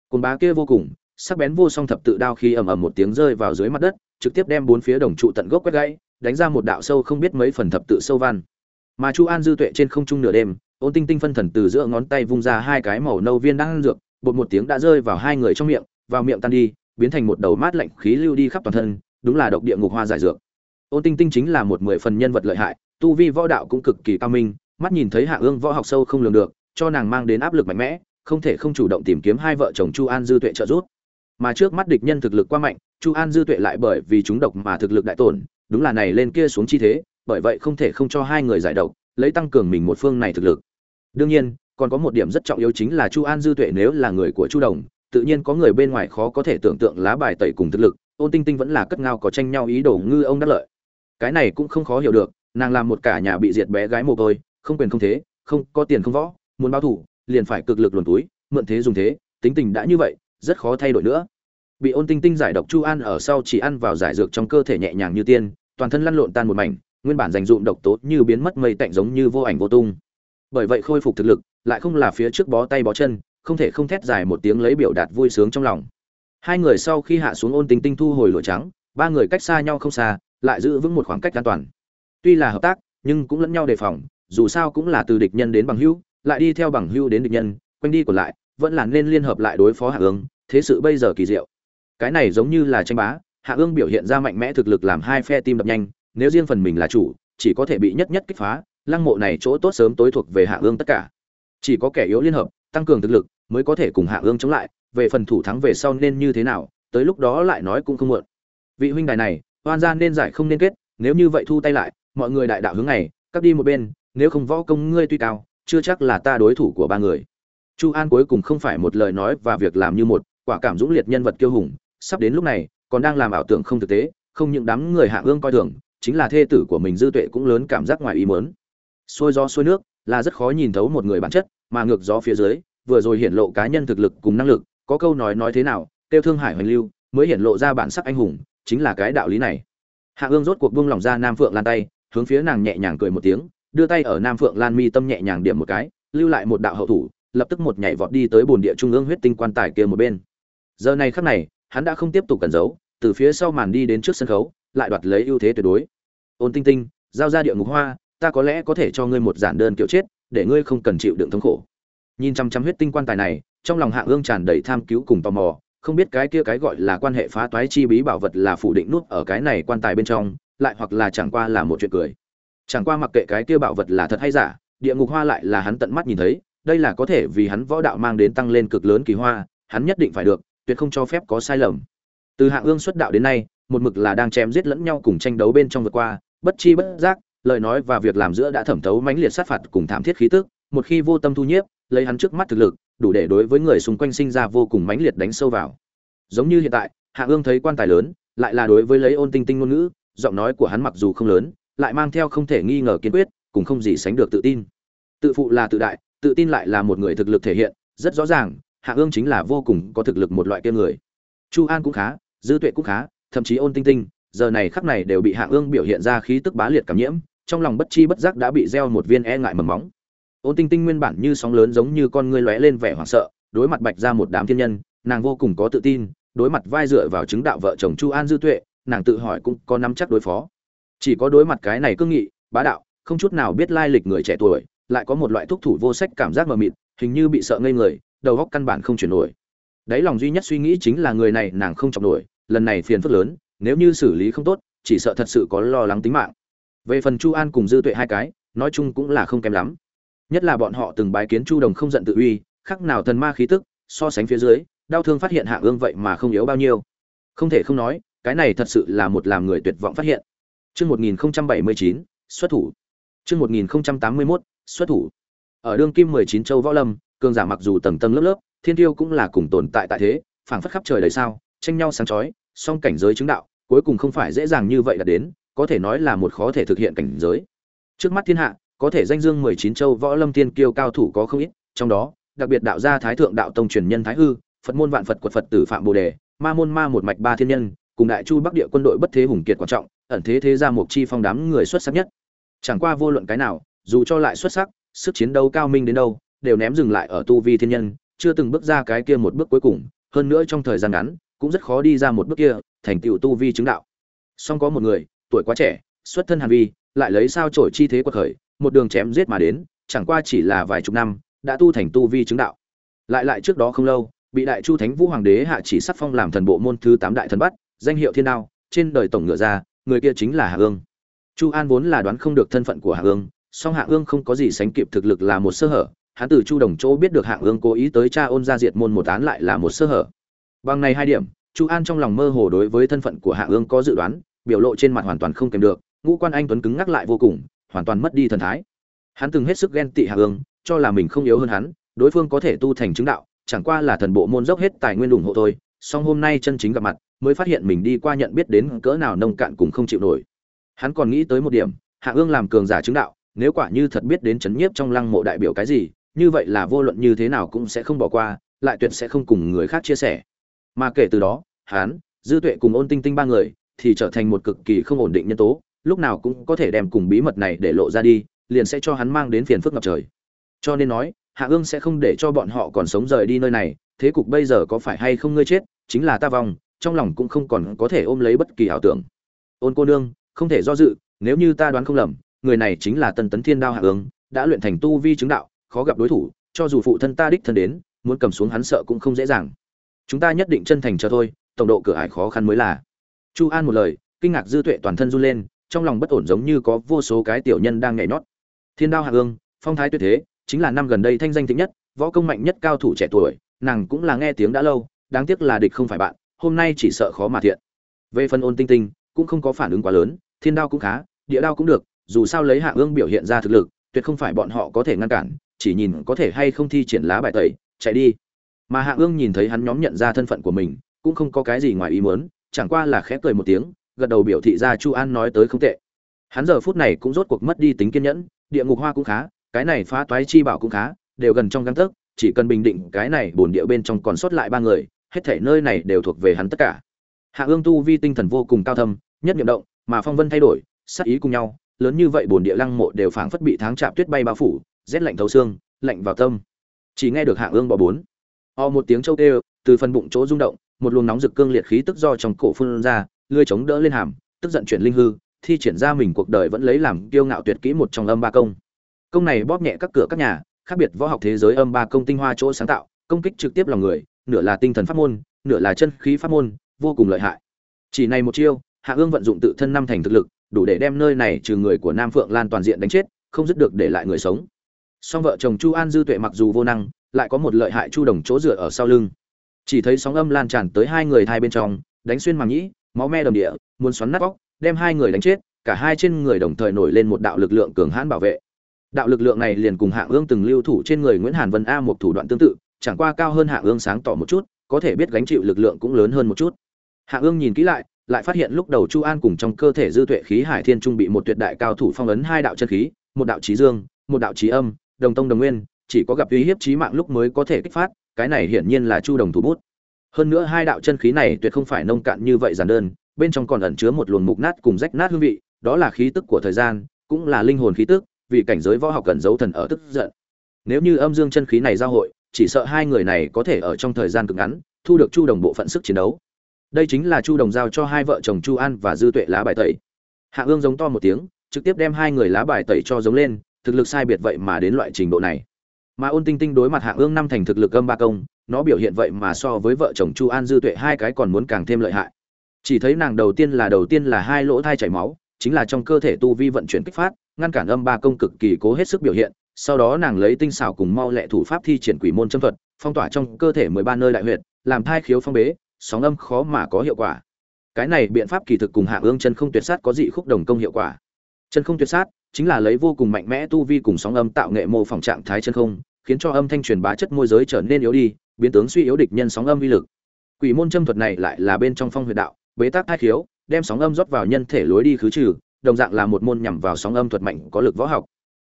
Côn bá kia vô cùng, sắc bén vô song thập tự đao khí ầm ầm một tiếng rơi vào dưới mặt đất, trực tiếp đem bốn phía đồng trụ tận gốc quét gãy, đánh ra một đạo sâu không biết mấy phần thập tự sâu văn. Mà Chu An dư tuệ trên không trung nửa đêm, Ôn Tinh Tinh phân thần từ giữa ngón tay vung ra hai cái màu nâu viên đang ăn dược, bột một tiếng đã rơi vào hai người trong miệng, vào miệng tan đi, biến thành một đầu mát lạnh khí lưu đi khắp toàn thân, đúng là độc địa ngục hoa giải dược. Ôn tinh tinh chính là một mười phần nhân vật lợi hại, tu vi võ đạo cũng cực kỳ cao minh, mắt nhìn thấy hạ ương võ học sâu không lường được, cho nàng mang đến áp lực mạnh mẽ, không thể không chủ động tìm kiếm hai vợ chồng chu an dư tuệ trợ giúp. Mà trước mắt địch nhân thực lực quá mạnh, chu an dư tuệ lại bởi vì chúng độc mà thực lực đại tổn, đúng là này lên kia xuống chi thế, bởi vậy không thể không cho hai người giải độc, lấy tăng cường mình một phương này thực lực. Đương nhiên, còn có một điểm rất trọng yếu chính là chu an dư tuệ nếu là người của chu đồng, tự nhiên có người bên ngoài khó có thể tưởng tượng lá bài tẩy cùng thực lực ôn tinh tinh vẫn là cất ngao có tranh nhau ý đồ ngư ông đắc lợi. Cái này cũng không khó hiểu được, nàng làm một cả nhà bị diệt bé gái mồ côi, không quyền không thế, không có tiền không võ, muốn báo thủ liền phải cực lực luồn túi, mượn thế dùng thế, tính tình đã như vậy, rất khó thay đổi nữa. Bị ôn tinh tinh giải độc chu an ở sau chỉ ăn vào giải dược trong cơ thể nhẹ nhàng như tiên, toàn thân lăn lộn tan một mảnh, nguyên bản dành dụm độc tố như biến mất mây tạnh giống như vô ảnh vô tung. Bởi vậy khôi phục thực lực, lại không là phía trước bó tay bó chân, không thể không thét dài một tiếng lấy biểu đạt vui sướng trong lòng hai người sau khi hạ xuống ôn tinh tinh thu hồi lụa trắng, ba người cách xa nhau không xa, lại giữ vững một khoảng cách an toàn. Tuy là hợp tác, nhưng cũng lẫn nhau đề phòng, dù sao cũng là từ địch nhân đến bằng hữu, lại đi theo bằng hữu đến địch nhân, quanh đi còn lại, vẫn là nên liên hợp lại đối phó hạ ương, thế sự bây giờ kỳ diệu. Cái này giống như là tranh bá, hạ ương biểu hiện ra mạnh mẽ thực lực làm hai phe tim đập nhanh, nếu riêng phần mình là chủ, chỉ có thể bị nhất nhất kích phá, lăng mộ này chỗ tốt sớm tối thuộc về hạ ương tất cả. Chỉ có kẻ yếu liên hợp, tăng cường thực lực, mới có thể cùng hạ ương chống lại về phần thủ thắng về sau nên như thế nào, tới lúc đó lại nói cũng không muộn. Vị huynh đài này, oan gian nên giải không nên kết, nếu như vậy thu tay lại, mọi người đại đạo hướng này cắt đi một bên, nếu không võ công ngươi tuy cao, chưa chắc là ta đối thủ của ba người. Chu an cuối cùng không phải một lời nói và việc làm như một, quả cảm dũng liệt nhân vật kiêu hùng, sắp đến lúc này, còn đang làm ảo tưởng không thực tế, không những đám người hạ ương coi thường, chính là thê tử của mình dư tuệ cũng lớn cảm giác ngoài ý mớn xôi gió xôi nước là rất khó nhìn thấu một người bản chất, mà ngược gió phía dưới, vừa rồi hiện lộ cá nhân thực lực cùng năng lực có câu nói nói thế nào tiêu thương hải hoành lưu, mới hiện lộ ra bản sắc anh hùng, chính là cái đạo lý này. Hạ ương rốt cuộc buông lỏng ra nam phượng lan tay, hướng phía nàng nhẹ nhàng cười một tiếng, đưa tay ở nam phượng lan mi tâm nhẹ nhàng điểm một cái, lưu lại một đạo hậu thủ, lập tức một nhảy vọt đi tới bồn địa trung ương huyết tinh quan tài kia một bên. Giờ này khắc này, hắn đã không tiếp tục cẩn giấu, từ phía sau màn đi đến trước sân khấu, lại đoạt lấy ưu thế tuyệt đối. Ôn tinh tinh, giao ra địa ngục hoa, ta có lẽ có thể cho ngươi một giản đơn kiểu chết, để ngươi không cần chịu đựng thống khổ nhìn chăm chăm huyết tinh quan tài này, trong lòng hạ ương tràn đầy tham cứu cùng tò mò, không biết cái kia cái gọi là quan hệ phá toái chi bí bảo vật là phủ định nút ở cái này quan tài bên trong, lại hoặc là chẳng qua là một chuyện cười. Chẳng qua mặc kệ cái kia bảo vật là thật hay giả, địa ngục hoa lại là hắn tận mắt nhìn thấy, đây là có thể vì hắn võ đạo mang đến tăng lên cực lớn kỳ hoa, hắn nhất định phải được, tuyệt không cho phép có sai lầm. Từ hạ ương xuất đạo đến nay, một mực là đang chém giết lẫn nhau cùng tranh đấu bên trong vượt qua, bất chi bất giác, lời nói và việc làm giữa đã thẩm thấu mãnh liệt sát phạt cùng thảm thiết khí tức, một khi vô tâm thu nhiếp lấy hắn trước mắt thực lực, đủ để đối với người xung quanh sinh ra vô cùng mãnh liệt đánh sâu vào. Giống như hiện tại, hạ ương thấy quan tài lớn, lại là đối với lấy ôn tinh tinh ngôn ngữ, giọng nói của hắn mặc dù không lớn, lại mang theo không thể nghi ngờ kiên quyết, cũng không gì sánh được tự tin. Tự phụ là tự đại, tự tin lại là một người thực lực thể hiện, rất rõ ràng, hạ ương chính là vô cùng có thực lực một loại kia người. Chu an cũng khá, dư tuệ cũng khá, thậm chí ôn tinh tinh, giờ này khắc này đều bị hạ ương biểu hiện ra khí tức bá liệt cảm nhiễm, trong lòng bất chi bất giác đã bị gieo một viên e ngại mầm móng ôn tinh tinh nguyên bản như sóng lớn giống như con ngươi lóe lên vẻ hoảng sợ, đối mặt bạch ra một đám thiên nhân, nàng vô cùng có tự tin, đối mặt vai dựa vào chứng đạo vợ chồng chu an dư tuệ, nàng tự hỏi cũng có nắm chắc đối phó. Chỉ có đối mặt cái này cương nghị, bá đạo, không chút nào biết lai lịch người trẻ tuổi, lại có một loại thúc thủ vô sách cảm giác mờ mịt, hình như bị sợ ngây người, đầu óc căn bản không chuyển nổi. Đáy lòng duy nhất suy nghĩ chính là người này nàng không chọc nổi, lần này phiền phức lớn, nếu như xử lý không tốt, chỉ sợ thật sự có lo lắng tính mạng. Về phần chu an cùng dư tuệ hai cái, nói chung cũng là không kém lắm nhất là bọn họ từng bái kiến chu đồng không giận tự uy khác nào thần ma khí tức so sánh phía dưới đau thương phát hiện hạ ương vậy mà không yếu bao nhiêu không thể không nói cái này thật sự là một làm người tuyệt vọng phát hiện Chương 1079, xuất thủ. Chương 1081, xuất thủ. Ở đương kim 19 châu võ lâm, cường giả mặc dù tầng tầng lớp lớp, thiên tiêu cũng là cùng tồn tại tại thế, phảng phất khắp trời đầy sao, tranh nhau sáng chói, song cảnh giới chứng đạo, cuối cùng không phải dễ dàng như vậy là đến, có thể nói là một khó thể thực hiện cảnh giới. Trước mắt thiên hạ, có thể danh dương 19 châu võ lâm tiên kiêu cao thủ có không ít, trong đó, đặc biệt đạo gia Thái thượng đạo tông truyền nhân Thái hư, Phật môn vạn Phật quật Phật tử Phạm Bồ đề, Ma môn ma một mạch ba thiên nhân, cùng đại chu Bắc địa quân đội bất thế hùng kiệt quan trọng, ẩn thế thế gia một chi phong đám người xuất sắc nhất. Chẳng qua vô luận cái nào, dù cho lại xuất sắc, sức chiến đấu cao minh đến đâu, đều ném dừng lại ở tu vi thiên nhân, chưa từng bước ra cái kia một bước cuối cùng, hơn nữa trong thời gian ngắn, cũng rất khó đi ra một bước kia, thành tựu tu vi chứng đạo. Song có một người, tuổi quá trẻ, xuất thân hàn vi, lại lấy sao chổi chi thế quật khởi, một đường chém giết mà đến, chẳng qua chỉ là vài chục năm, đã tu thành tu vi chứng đạo. Lại lại trước đó không lâu, bị Đại Chu Thánh Vũ Hoàng đế hạ chỉ sắc phong làm thần bộ môn thứ tám đại thần bắt, danh hiệu Thiên Đao, trên đời tổng ngựa ra, người kia chính là Hạ Ương. Chu An vốn là đoán không được thân phận của Hạ Ương, song Hạ Ương không có gì sánh kịp thực lực là một sơ hở, hắn từ Chu Đồng Chỗ biết được Hạ Ương cố ý tới cha ôn ra diệt môn một án lại là một sơ hở. bằng này hai điểm chu an trong lòng mơ hồ đối với thân phận của hạ ương có dự đoán biểu lộ trên mặt hoàn toàn không kèm được ngũ quan anh tuấn cứng ngắc lại vô cùng hoàn toàn mất đi thần thái. Hắn từng hết sức ghen tị hạ ương, cho là mình không yếu hơn hắn, đối phương có thể tu thành chứng đạo, chẳng qua là thần bộ môn dốc hết tài nguyên ủng hộ thôi, song hôm nay chân chính gặp mặt, mới phát hiện mình đi qua nhận biết đến cỡ nào nông cạn cùng không chịu nổi. Hắn còn nghĩ tới một điểm, hạ ương làm cường giả chứng đạo, nếu quả như thật biết đến chấn nhiếp trong lăng mộ đại biểu cái gì, như vậy là vô luận như thế nào cũng sẽ không bỏ qua, lại tuyệt sẽ không cùng người khác chia sẻ. Mà kể từ đó, hắn, dư tuệ cùng ôn tinh tinh ba người, thì trở thành một cực kỳ không ổn định nhân tố lúc nào cũng có thể đem cùng bí mật này để lộ ra đi, liền sẽ cho hắn mang đến phiền phức ngập trời. Cho nên nói, hạ ương sẽ không để cho bọn họ còn sống rời đi nơi này, thế cục bây giờ có phải hay không ngươi chết, chính là ta vong, trong lòng cũng không còn có thể ôm lấy bất kỳ ảo tưởng. Ôn cô nương, không thể do dự, nếu như ta đoán không lầm, người này chính là tân tấn thiên đao hạ ương, đã luyện thành tu vi chứng đạo, khó gặp đối thủ, cho dù phụ thân ta đích thân đến, muốn cầm xuống hắn sợ cũng không dễ dàng. Chúng ta nhất định chân thành cho thôi, tổng độ cửa ải khó khăn mới là. Chu an một lời, kinh ngạc dư tuệ toàn thân run lên trong lòng bất ổn giống như có vô số cái tiểu nhân đang nhảy nhót. Thiên đao hạ ương phong thái tuyệt thế, chính là năm gần đây thanh danh thịnh nhất, võ công mạnh nhất cao thủ trẻ tuổi, nàng cũng là nghe tiếng đã lâu, đáng tiếc là địch không phải bạn, hôm nay chỉ sợ khó mà thiện. Về phần ôn tinh tinh, cũng không có phản ứng quá lớn, thiên đao cũng khá, địa đao cũng được, dù sao lấy hạ ương biểu hiện ra thực lực, tuyệt không phải bọn họ có thể ngăn cản, chỉ nhìn có thể hay không thi triển lá bài tẩy, chạy đi. Mà hạ ương nhìn thấy hắn nhóm nhận ra thân phận của mình, cũng không có cái gì ngoài ý muốn, chẳng qua là khẽ cười một tiếng gật đầu biểu thị ra chu an nói tới không tệ. Hắn giờ phút này cũng rốt cuộc mất đi tính kiên nhẫn, địa ngục hoa cũng khá, cái này phá toái chi bảo cũng khá, đều gần trong găng tấc, chỉ cần bình định cái này bổn địa bên trong còn sót lại ba người, hết thể nơi này đều thuộc về hắn tất cả. Hạ ương tu vi tinh thần vô cùng cao thâm, nhất niệm động, mà phong vân thay đổi, sát ý cùng nhau, lớn như vậy bổn địa lăng mộ đều phảng phất bị tháng chạm tuyết bay bao phủ, rét lạnh thấu xương, lạnh vào tâm. Chỉ nghe được hạ ương bỏ bốn. O một tiếng châu kêu, từ phần bụng chỗ rung động, một luồng nóng rực cương liệt khí tức do trong cổ phun ra lưỡi chống đỡ lên hàm, tức giận chuyển linh hư, thi triển ra mình cuộc đời vẫn lấy làm kiêu ngạo tuyệt kỹ một trong âm ba công. Công này bóp nhẹ các cửa các nhà, khác biệt võ học thế giới âm ba công tinh hoa chỗ sáng tạo, công kích trực tiếp lòng người, nửa là tinh thần pháp môn, nửa là chân khí pháp môn, vô cùng lợi hại. Chỉ này một chiêu, hạ ương vận dụng tự thân năm thành thực lực, đủ để đem nơi này trừ người của nam phượng lan toàn diện đánh chết, không dứt được để lại người sống. Song vợ chồng chu an dư tuệ mặc dù vô năng, lại có một lợi hại chu đồng chỗ dựa ở sau lưng. Chỉ thấy sóng âm lan tràn tới hai người hai bên trong, đánh xuyên màng nhĩ máu me đầm địa, muốn xoắn nát vóc đem hai người đánh chết, cả hai trên người đồng thời nổi lên một đạo lực lượng cường hãn bảo vệ. Đạo lực lượng này liền cùng hạ ương từng lưu thủ trên người nguyễn hàn vân a một thủ đoạn tương tự, chẳng qua cao hơn hạ ương sáng tỏ một chút, có thể biết gánh chịu lực lượng cũng lớn hơn một chút. Hạ ương nhìn kỹ lại lại phát hiện lúc đầu chu an cùng trong cơ thể dư tuệ khí hải thiên trung bị một tuyệt đại cao thủ phong ấn hai đạo chân khí, một đạo trí dương, một đạo trí âm, đồng tông đồng nguyên, chỉ có gặp uy hiếp trí mạng lúc mới có thể kích phát, cái này hiển nhiên là chu đồng thủ bút hơn nữa hai đạo chân khí này tuyệt không phải nông cạn như vậy giản đơn, bên trong còn ẩn chứa một luồng mục nát cùng rách nát hương vị, đó là khí tức của thời gian, cũng là linh hồn khí tức, vì cảnh giới võ học cần giấu thần ở tức giận. Nếu như âm dương chân khí này giao hội, chỉ sợ hai người này có thể ở trong thời gian cực ngắn, thu được chu đồng bộ phận sức chiến đấu. Đây chính là chu đồng giao cho hai vợ chồng chu an và dư tuệ lá bài tẩy. Hạ ương giống to một tiếng, trực tiếp đem hai người lá bài tẩy cho giống lên, thực lực sai biệt vậy mà đến loại trình độ này. Mà ôn tinh tinh đối mặt hạ ương năm thành thực lực âm ba công nó biểu hiện vậy mà so với vợ chồng chu an dư tuệ hai cái còn muốn càng thêm lợi hại. Chỉ thấy nàng đầu tiên là đầu tiên là hai lỗ thai chảy máu, chính là trong cơ thể tu vi vận chuyển kích phát, ngăn cản âm ba công cực kỳ cố hết sức biểu hiện, sau đó nàng lấy tinh xảo cùng mau lẹ thủ pháp thi triển quỷ môn châm thuật, phong tỏa trong cơ thể mười ba nơi đại huyệt, làm thai khiếu phong bế, sóng âm khó mà có hiệu quả. Cái này biện pháp kỳ thực cùng hạ ương chân không tuyệt sát có dị khúc đồng công hiệu quả. Chân không tuyệt sát chính là lấy vô cùng mạnh mẽ tu vi cùng sóng âm tạo nghệ mô phỏng trạng thái chân không, khiến cho âm thanh truyền bá chất môi giới trở nên yếu đi biến tướng suy yếu địch nhân sóng âm vi lực. Quỷ môn châm thuật này lại là bên trong phong huyệt đạo, bế tắc thai khiếu, đem sóng âm rót vào nhân thể lối đi khứ trừ, đồng dạng là một môn nhằm vào sóng âm thuật mạnh có lực võ học.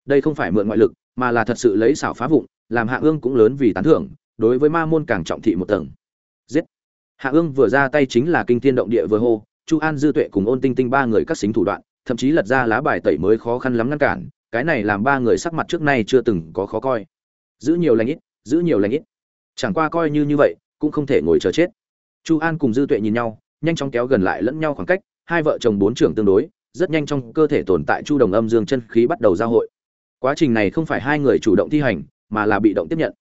Đây không phải mượn ngoại lực, mà là thật sự lấy xảo phá vụng, làm hạ ương cũng lớn vì tán thưởng, đối với ma môn càng trọng thị một tầng. Giết! Hạ ương vừa ra tay chính là kinh thiên động địa vừa hô, chu an, dư tuệ cùng ôn tinh tinh ba người cắt xính thủ đoạn, thậm chí lật ra lá bài tẩy mới khó khăn lắm ngăn cản, cái này làm ba người sắc mặt trước nay chưa từng có khó coi. Giữ nhiều lành ít, giữ nhiều lành ít chẳng qua coi như như vậy cũng không thể ngồi chờ chết chu an cùng dư tuệ nhìn nhau nhanh chóng kéo gần lại lẫn nhau khoảng cách hai vợ chồng bốn trưởng tương đối rất nhanh trong cơ thể tồn tại chu đồng âm dương chân khí bắt đầu giao hội quá trình này không phải hai người chủ động thi hành mà là bị động tiếp nhận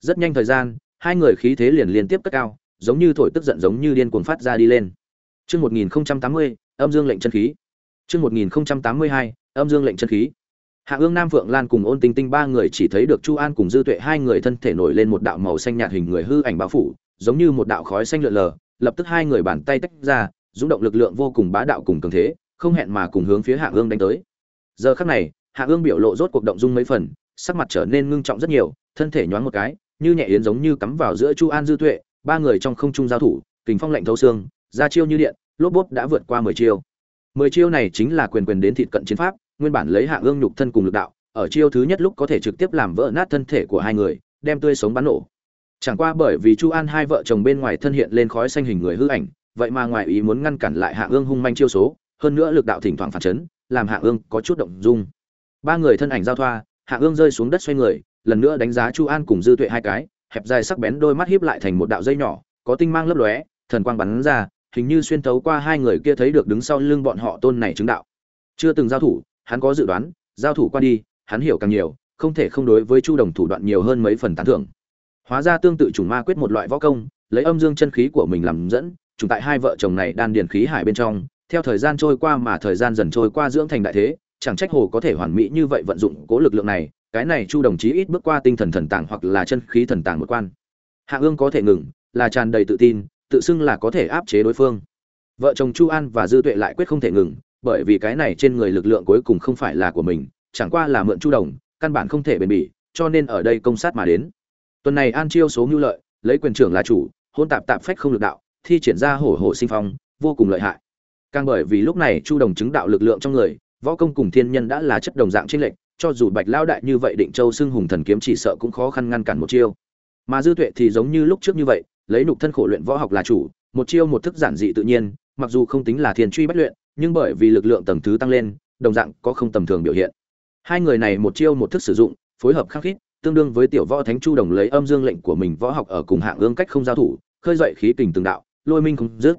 rất nhanh thời gian hai người khí thế liền liên tiếp cất cao giống như thổi tức giận giống như điên cuồng phát ra đi lên Trước 1080, âm dương lệnh chân khí. Trước 1082, âm dương lệnh chân khí. Hạ Ương Nam Phượng Lan cùng Ôn Tinh Tinh ba người chỉ thấy được Chu An cùng Dư Tuệ hai người thân thể nổi lên một đạo màu xanh nhạt hình người hư ảnh bao phủ, giống như một đạo khói xanh lượn lờ lập tức hai người bàn tay tách ra dũng động lực lượng vô cùng bá đạo cùng cường thế không hẹn mà cùng hướng phía hạ ương đánh tới. Giờ khắc này hạ ương biểu lộ rốt cuộc động dung mấy phần sắc mặt trở nên ngưng trọng rất nhiều thân thể nhoáng một cái như nhẹ yến giống như cắm vào giữa chu an dư tuệ ba người trong không trung giao thủ kình phong lạnh thấu xương ra chiêu như điện lốp bốt đã vượt qua mười chiêu. Mười chiêu này chính là quyền quyền đến thịt cận chiến pháp nguyên bản lấy hạ ương nhục thân cùng lực đạo, ở chiêu thứ nhất lúc có thể trực tiếp làm vỡ nát thân thể của hai người, đem tươi sống bắn nổ. Chẳng qua bởi vì chu an hai vợ chồng bên ngoài thân hiện lên khói xanh hình người hư ảnh, vậy mà ngoài ý muốn ngăn cản lại hạ ương hung manh chiêu số, hơn nữa lực đạo thỉnh thoảng phản chấn, làm hạ ương có chút động dung. Ba người thân ảnh giao thoa, hạ ương rơi xuống đất xoay người, lần nữa đánh giá chu an cùng dư tuệ hai cái, hẹp dài sắc bén đôi mắt hiếp lại thành một đạo dây nhỏ, có tinh mang lấp lóe, thần quang bắn ra, hình như xuyên thấu qua hai người kia thấy được đứng sau lưng bọn họ tôn này chứng đạo. Chưa từng giao thủ hắn có dự đoán, giao thủ qua đi, hắn hiểu càng nhiều, không thể không đối với chu đồng thủ đoạn nhiều hơn mấy phần tán thưởng. Hóa ra tương tự chủng ma quyết một loại võ công, lấy âm dương chân khí của mình làm dẫn trùng tại hai vợ chồng này đan điền khí hải bên trong, theo thời gian trôi qua mà thời gian dần trôi qua dưỡng thành đại thế, chẳng trách hồ có thể hoàn mỹ như vậy vận dụng cố lực lượng này, cái này chu đồng chí ít bước qua tinh thần thần tàng hoặc là chân khí thần tàng một quan. Hạ ương có thể ngừng, là tràn đầy tự tin, tự xưng là có thể áp chế đối phương. Vợ chồng chu an và dư tuệ lại quyết không thể ngừng bởi vì cái này trên người lực lượng cuối cùng không phải là của mình, chẳng qua là mượn chu đồng, căn bản không thể bền bỉ, cho nên ở đây công sát mà đến. Tuần này an chiêu số mưu lợi, lấy quyền trưởng là chủ, hôn tạp tạp phách không lực đạo, thi triển ra hổ hổ sinh phong, vô cùng lợi hại. Càng bởi vì lúc này chu đồng chứng đạo lực lượng trong người, võ công cùng thiên nhân đã là chất đồng dạng trên lệnh cho dù bạch lao đại như vậy định châu xưng hùng thần kiếm chỉ sợ cũng khó khăn ngăn cản một chiêu. Mà dư tuệ thì giống như lúc trước như vậy, lấy nục thân khổ luyện võ học là chủ, một chiêu một thức giản dị tự nhiên, mặc dù không tính là thiền truy bất luyện nhưng bởi vì lực lượng tầng thứ tăng lên, đồng dạng có không tầm thường biểu hiện. Hai người này một chiêu một thức sử dụng, phối hợp khắc khít, tương đương với tiểu võ thánh chu đồng lấy âm dương lệnh của mình võ học ở cùng hạng ương cách không giao thủ, khơi dậy khí kình từng đạo, lôi minh không dứt.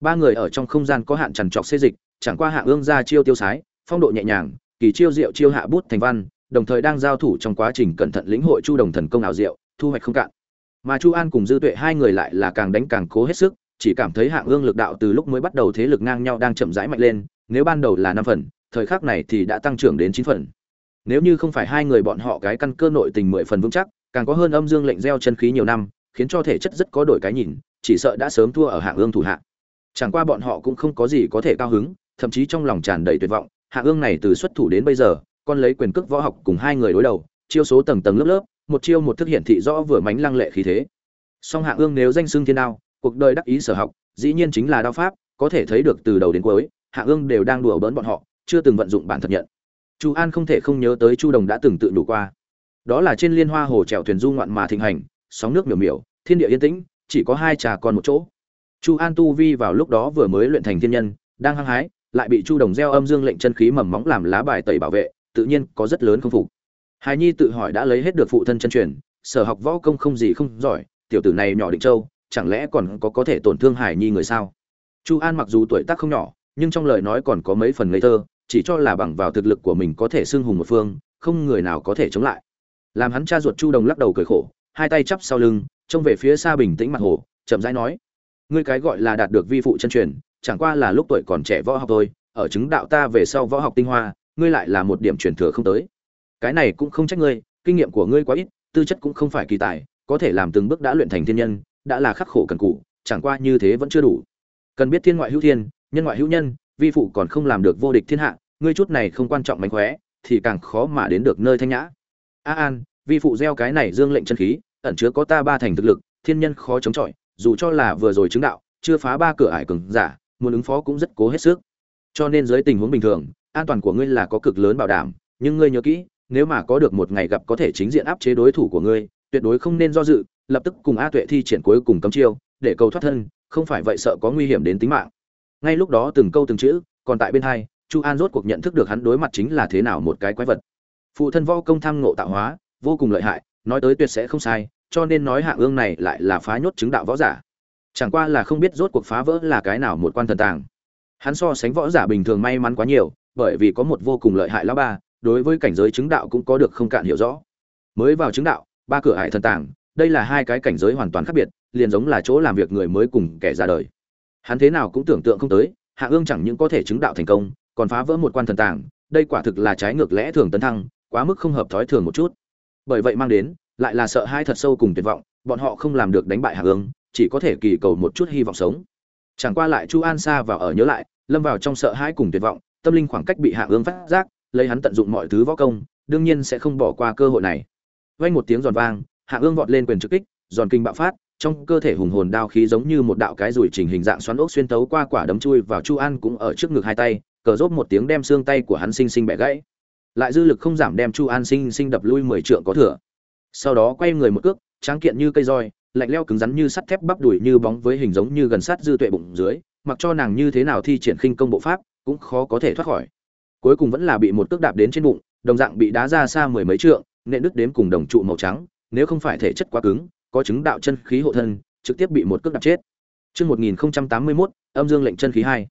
Ba người ở trong không gian có hạn chằn trọc xê dịch, chẳng qua hạng ương ra chiêu tiêu sái, phong độ nhẹ nhàng, kỳ chiêu diệu chiêu hạ bút thành văn, đồng thời đang giao thủ trong quá trình cẩn thận lĩnh hội chu đồng thần công ảo diệu, thu hoạch không cạn. Mà chu an cùng dư tuệ hai người lại là càng đánh càng cố hết sức chỉ cảm thấy hạng ương lực đạo từ lúc mới bắt đầu thế lực ngang nhau đang chậm rãi mạnh lên, nếu ban đầu là năm phần, thời khắc này thì đã tăng trưởng đến chín phần. Nếu như không phải hai người bọn họ cái căn cơ nội tình mười phần vững chắc, càng có hơn âm dương lệnh gieo chân khí nhiều năm, khiến cho thể chất rất có đổi cái nhìn, chỉ sợ đã sớm thua ở hạng ương thủ hạ. Chẳng qua bọn họ cũng không có gì có thể cao hứng, thậm chí trong lòng tràn đầy tuyệt vọng, hạng ương này từ xuất thủ đến bây giờ, con lấy quyền cước võ học cùng hai người đối đầu, chiêu số tầng tầng lớp lớp, một chiêu một thức hiện thị rõ vừa mánh lăng lệ khí thế. Song hạng ương nếu danh xưng thiên đao cuộc đời đắc ý sở học, dĩ nhiên chính là đao pháp, có thể thấy được từ đầu đến cuối hạng ương đều đang đùa bỡn bọn họ, chưa từng vận dụng bản thật nhận. Chu an không thể không nhớ tới chu đồng đã từng tự đủ qua. Đó là trên liên hoa hồ trèo thuyền du ngoạn mà thịnh hành, sóng nước miểu miểu, thiên địa yên tĩnh, chỉ có hai trà con một chỗ. Chu an tu vi vào lúc đó vừa mới luyện thành thiên nhân, đang hăng hái, lại bị chu đồng gieo âm dương lệnh chân khí mầm móng làm lá bài tẩy bảo vệ, tự nhiên có rất lớn không phục. Hài nhi tự hỏi đã lấy hết được phụ thân chân truyền, sở học võ công không gì không giỏi, tiểu tử này nhỏ định châu chẳng lẽ còn có có thể tổn thương hải nhi người sao? Chu an mặc dù tuổi tác không nhỏ, nhưng trong lời nói còn có mấy phần ngây thơ, chỉ cho là bằng vào thực lực của mình có thể xưng hùng một phương, không người nào có thể chống lại. Làm hắn cha ruột chu đồng lắc đầu cười khổ, hai tay chắp sau lưng, trông về phía xa bình tĩnh mặt hồ, chậm rãi nói, ngươi cái gọi là đạt được vi phụ chân truyền, chẳng qua là lúc tuổi còn trẻ võ học thôi, ở chứng đạo ta về sau võ học tinh hoa, ngươi lại là một điểm truyền thừa không tới. Cái này cũng không trách ngươi, kinh nghiệm của ngươi quá ít, tư chất cũng không phải kỳ tài, có thể làm từng bước đã luyện thành thiên nhân đã là khắc khổ cần cù, chẳng qua như thế vẫn chưa đủ. Cần biết thiên ngoại hữu thiên, nhân ngoại hữu nhân, vi phụ còn không làm được vô địch thiên hạ, ngươi chút này không quan trọng mánh khóe, thì càng khó mà đến được nơi thanh nhã. A an, vi phụ gieo cái này dương lệnh chân khí, ẩn chứa có ta ba thành thực lực, thiên nhân khó chống chọi, dù cho là vừa rồi chứng đạo, chưa phá ba cửa ải cường giả, muốn ứng phó cũng rất cố hết sức. Cho nên dưới tình huống bình thường, an toàn của ngươi là có cực lớn bảo đảm, nhưng ngươi nhớ kỹ, nếu mà có được một ngày gặp có thể chính diện áp chế đối thủ của ngươi, tuyệt đối không nên do dự lập tức cùng a tuệ thi triển cuối cùng cấm chiêu, để cầu thoát thân, không phải vậy sợ có nguy hiểm đến tính mạng. Ngay lúc đó từng câu từng chữ, còn tại bên hai, chu an rốt cuộc nhận thức được hắn đối mặt chính là thế nào một cái quái vật. Phụ thân võ công tham ngộ tạo hóa, vô cùng lợi hại, nói tới tuyệt sẽ không sai, cho nên nói hạ ương này lại là phá nhốt chứng đạo võ giả. Chẳng qua là không biết rốt cuộc phá vỡ là cái nào một quan thần tàng. Hắn so sánh võ giả bình thường may mắn quá nhiều, bởi vì có một vô cùng lợi hại lão ba, đối với cảnh giới chứng đạo cũng có được không cạn hiểu rõ. Mới vào chứng đạo, ba cửa hải thần tàng đây là hai cái cảnh giới hoàn toàn khác biệt, liền giống là chỗ làm việc người mới cùng kẻ ra đời. Hắn thế nào cũng tưởng tượng không tới, hạ ương chẳng những có thể chứng đạo thành công, còn phá vỡ một quan thần tàng, đây quả thực là trái ngược lẽ thường tấn thăng, quá mức không hợp thói thường một chút. Bởi vậy mang đến, lại là sợ hai thật sâu cùng tuyệt vọng, bọn họ không làm được đánh bại hạ ương, chỉ có thể kỳ cầu một chút hy vọng sống. Chẳng qua lại chu an xa vào ở nhớ lại, lâm vào trong sợ hãi cùng tuyệt vọng, tâm linh khoảng cách bị hạ ương phát giác, lấy hắn tận dụng mọi thứ võ công, đương nhiên sẽ không bỏ qua cơ hội này. Vang một tiếng giòn vang hạ ương vọt lên quyền trực kích, giòn kinh bạo phát, trong cơ thể hùng hồn đao khí giống như một đạo cái rủi trình hình dạng xoắn ốc xuyên tấu qua quả đấm chui vào chu an cũng ở trước ngực hai tay, cờ rốt một tiếng đem xương tay của hắn sinh sinh bẻ gãy. Lại dư lực không giảm đem chu an sinh sinh đập lui mười trượng có thừa. Sau đó quay người một cước, tráng kiện như cây roi, lạnh leo cứng rắn như sắt thép bắp đùi như bóng với hình giống như gần sát dư tuệ bụng dưới, mặc cho nàng như thế nào thi triển khinh công bộ pháp cũng khó có thể thoát khỏi. Cuối cùng vẫn là bị một cước đạp đến trên bụng, đồng dạng bị đá ra xa mười mấy trượng, nện đứt đếm cùng đồng trụ màu trắng nếu không phải thể chất quá cứng có chứng đạo chân khí hộ thân trực tiếp bị một cước đạp chết Chương 1081, âm dương lệnh chân khí 2.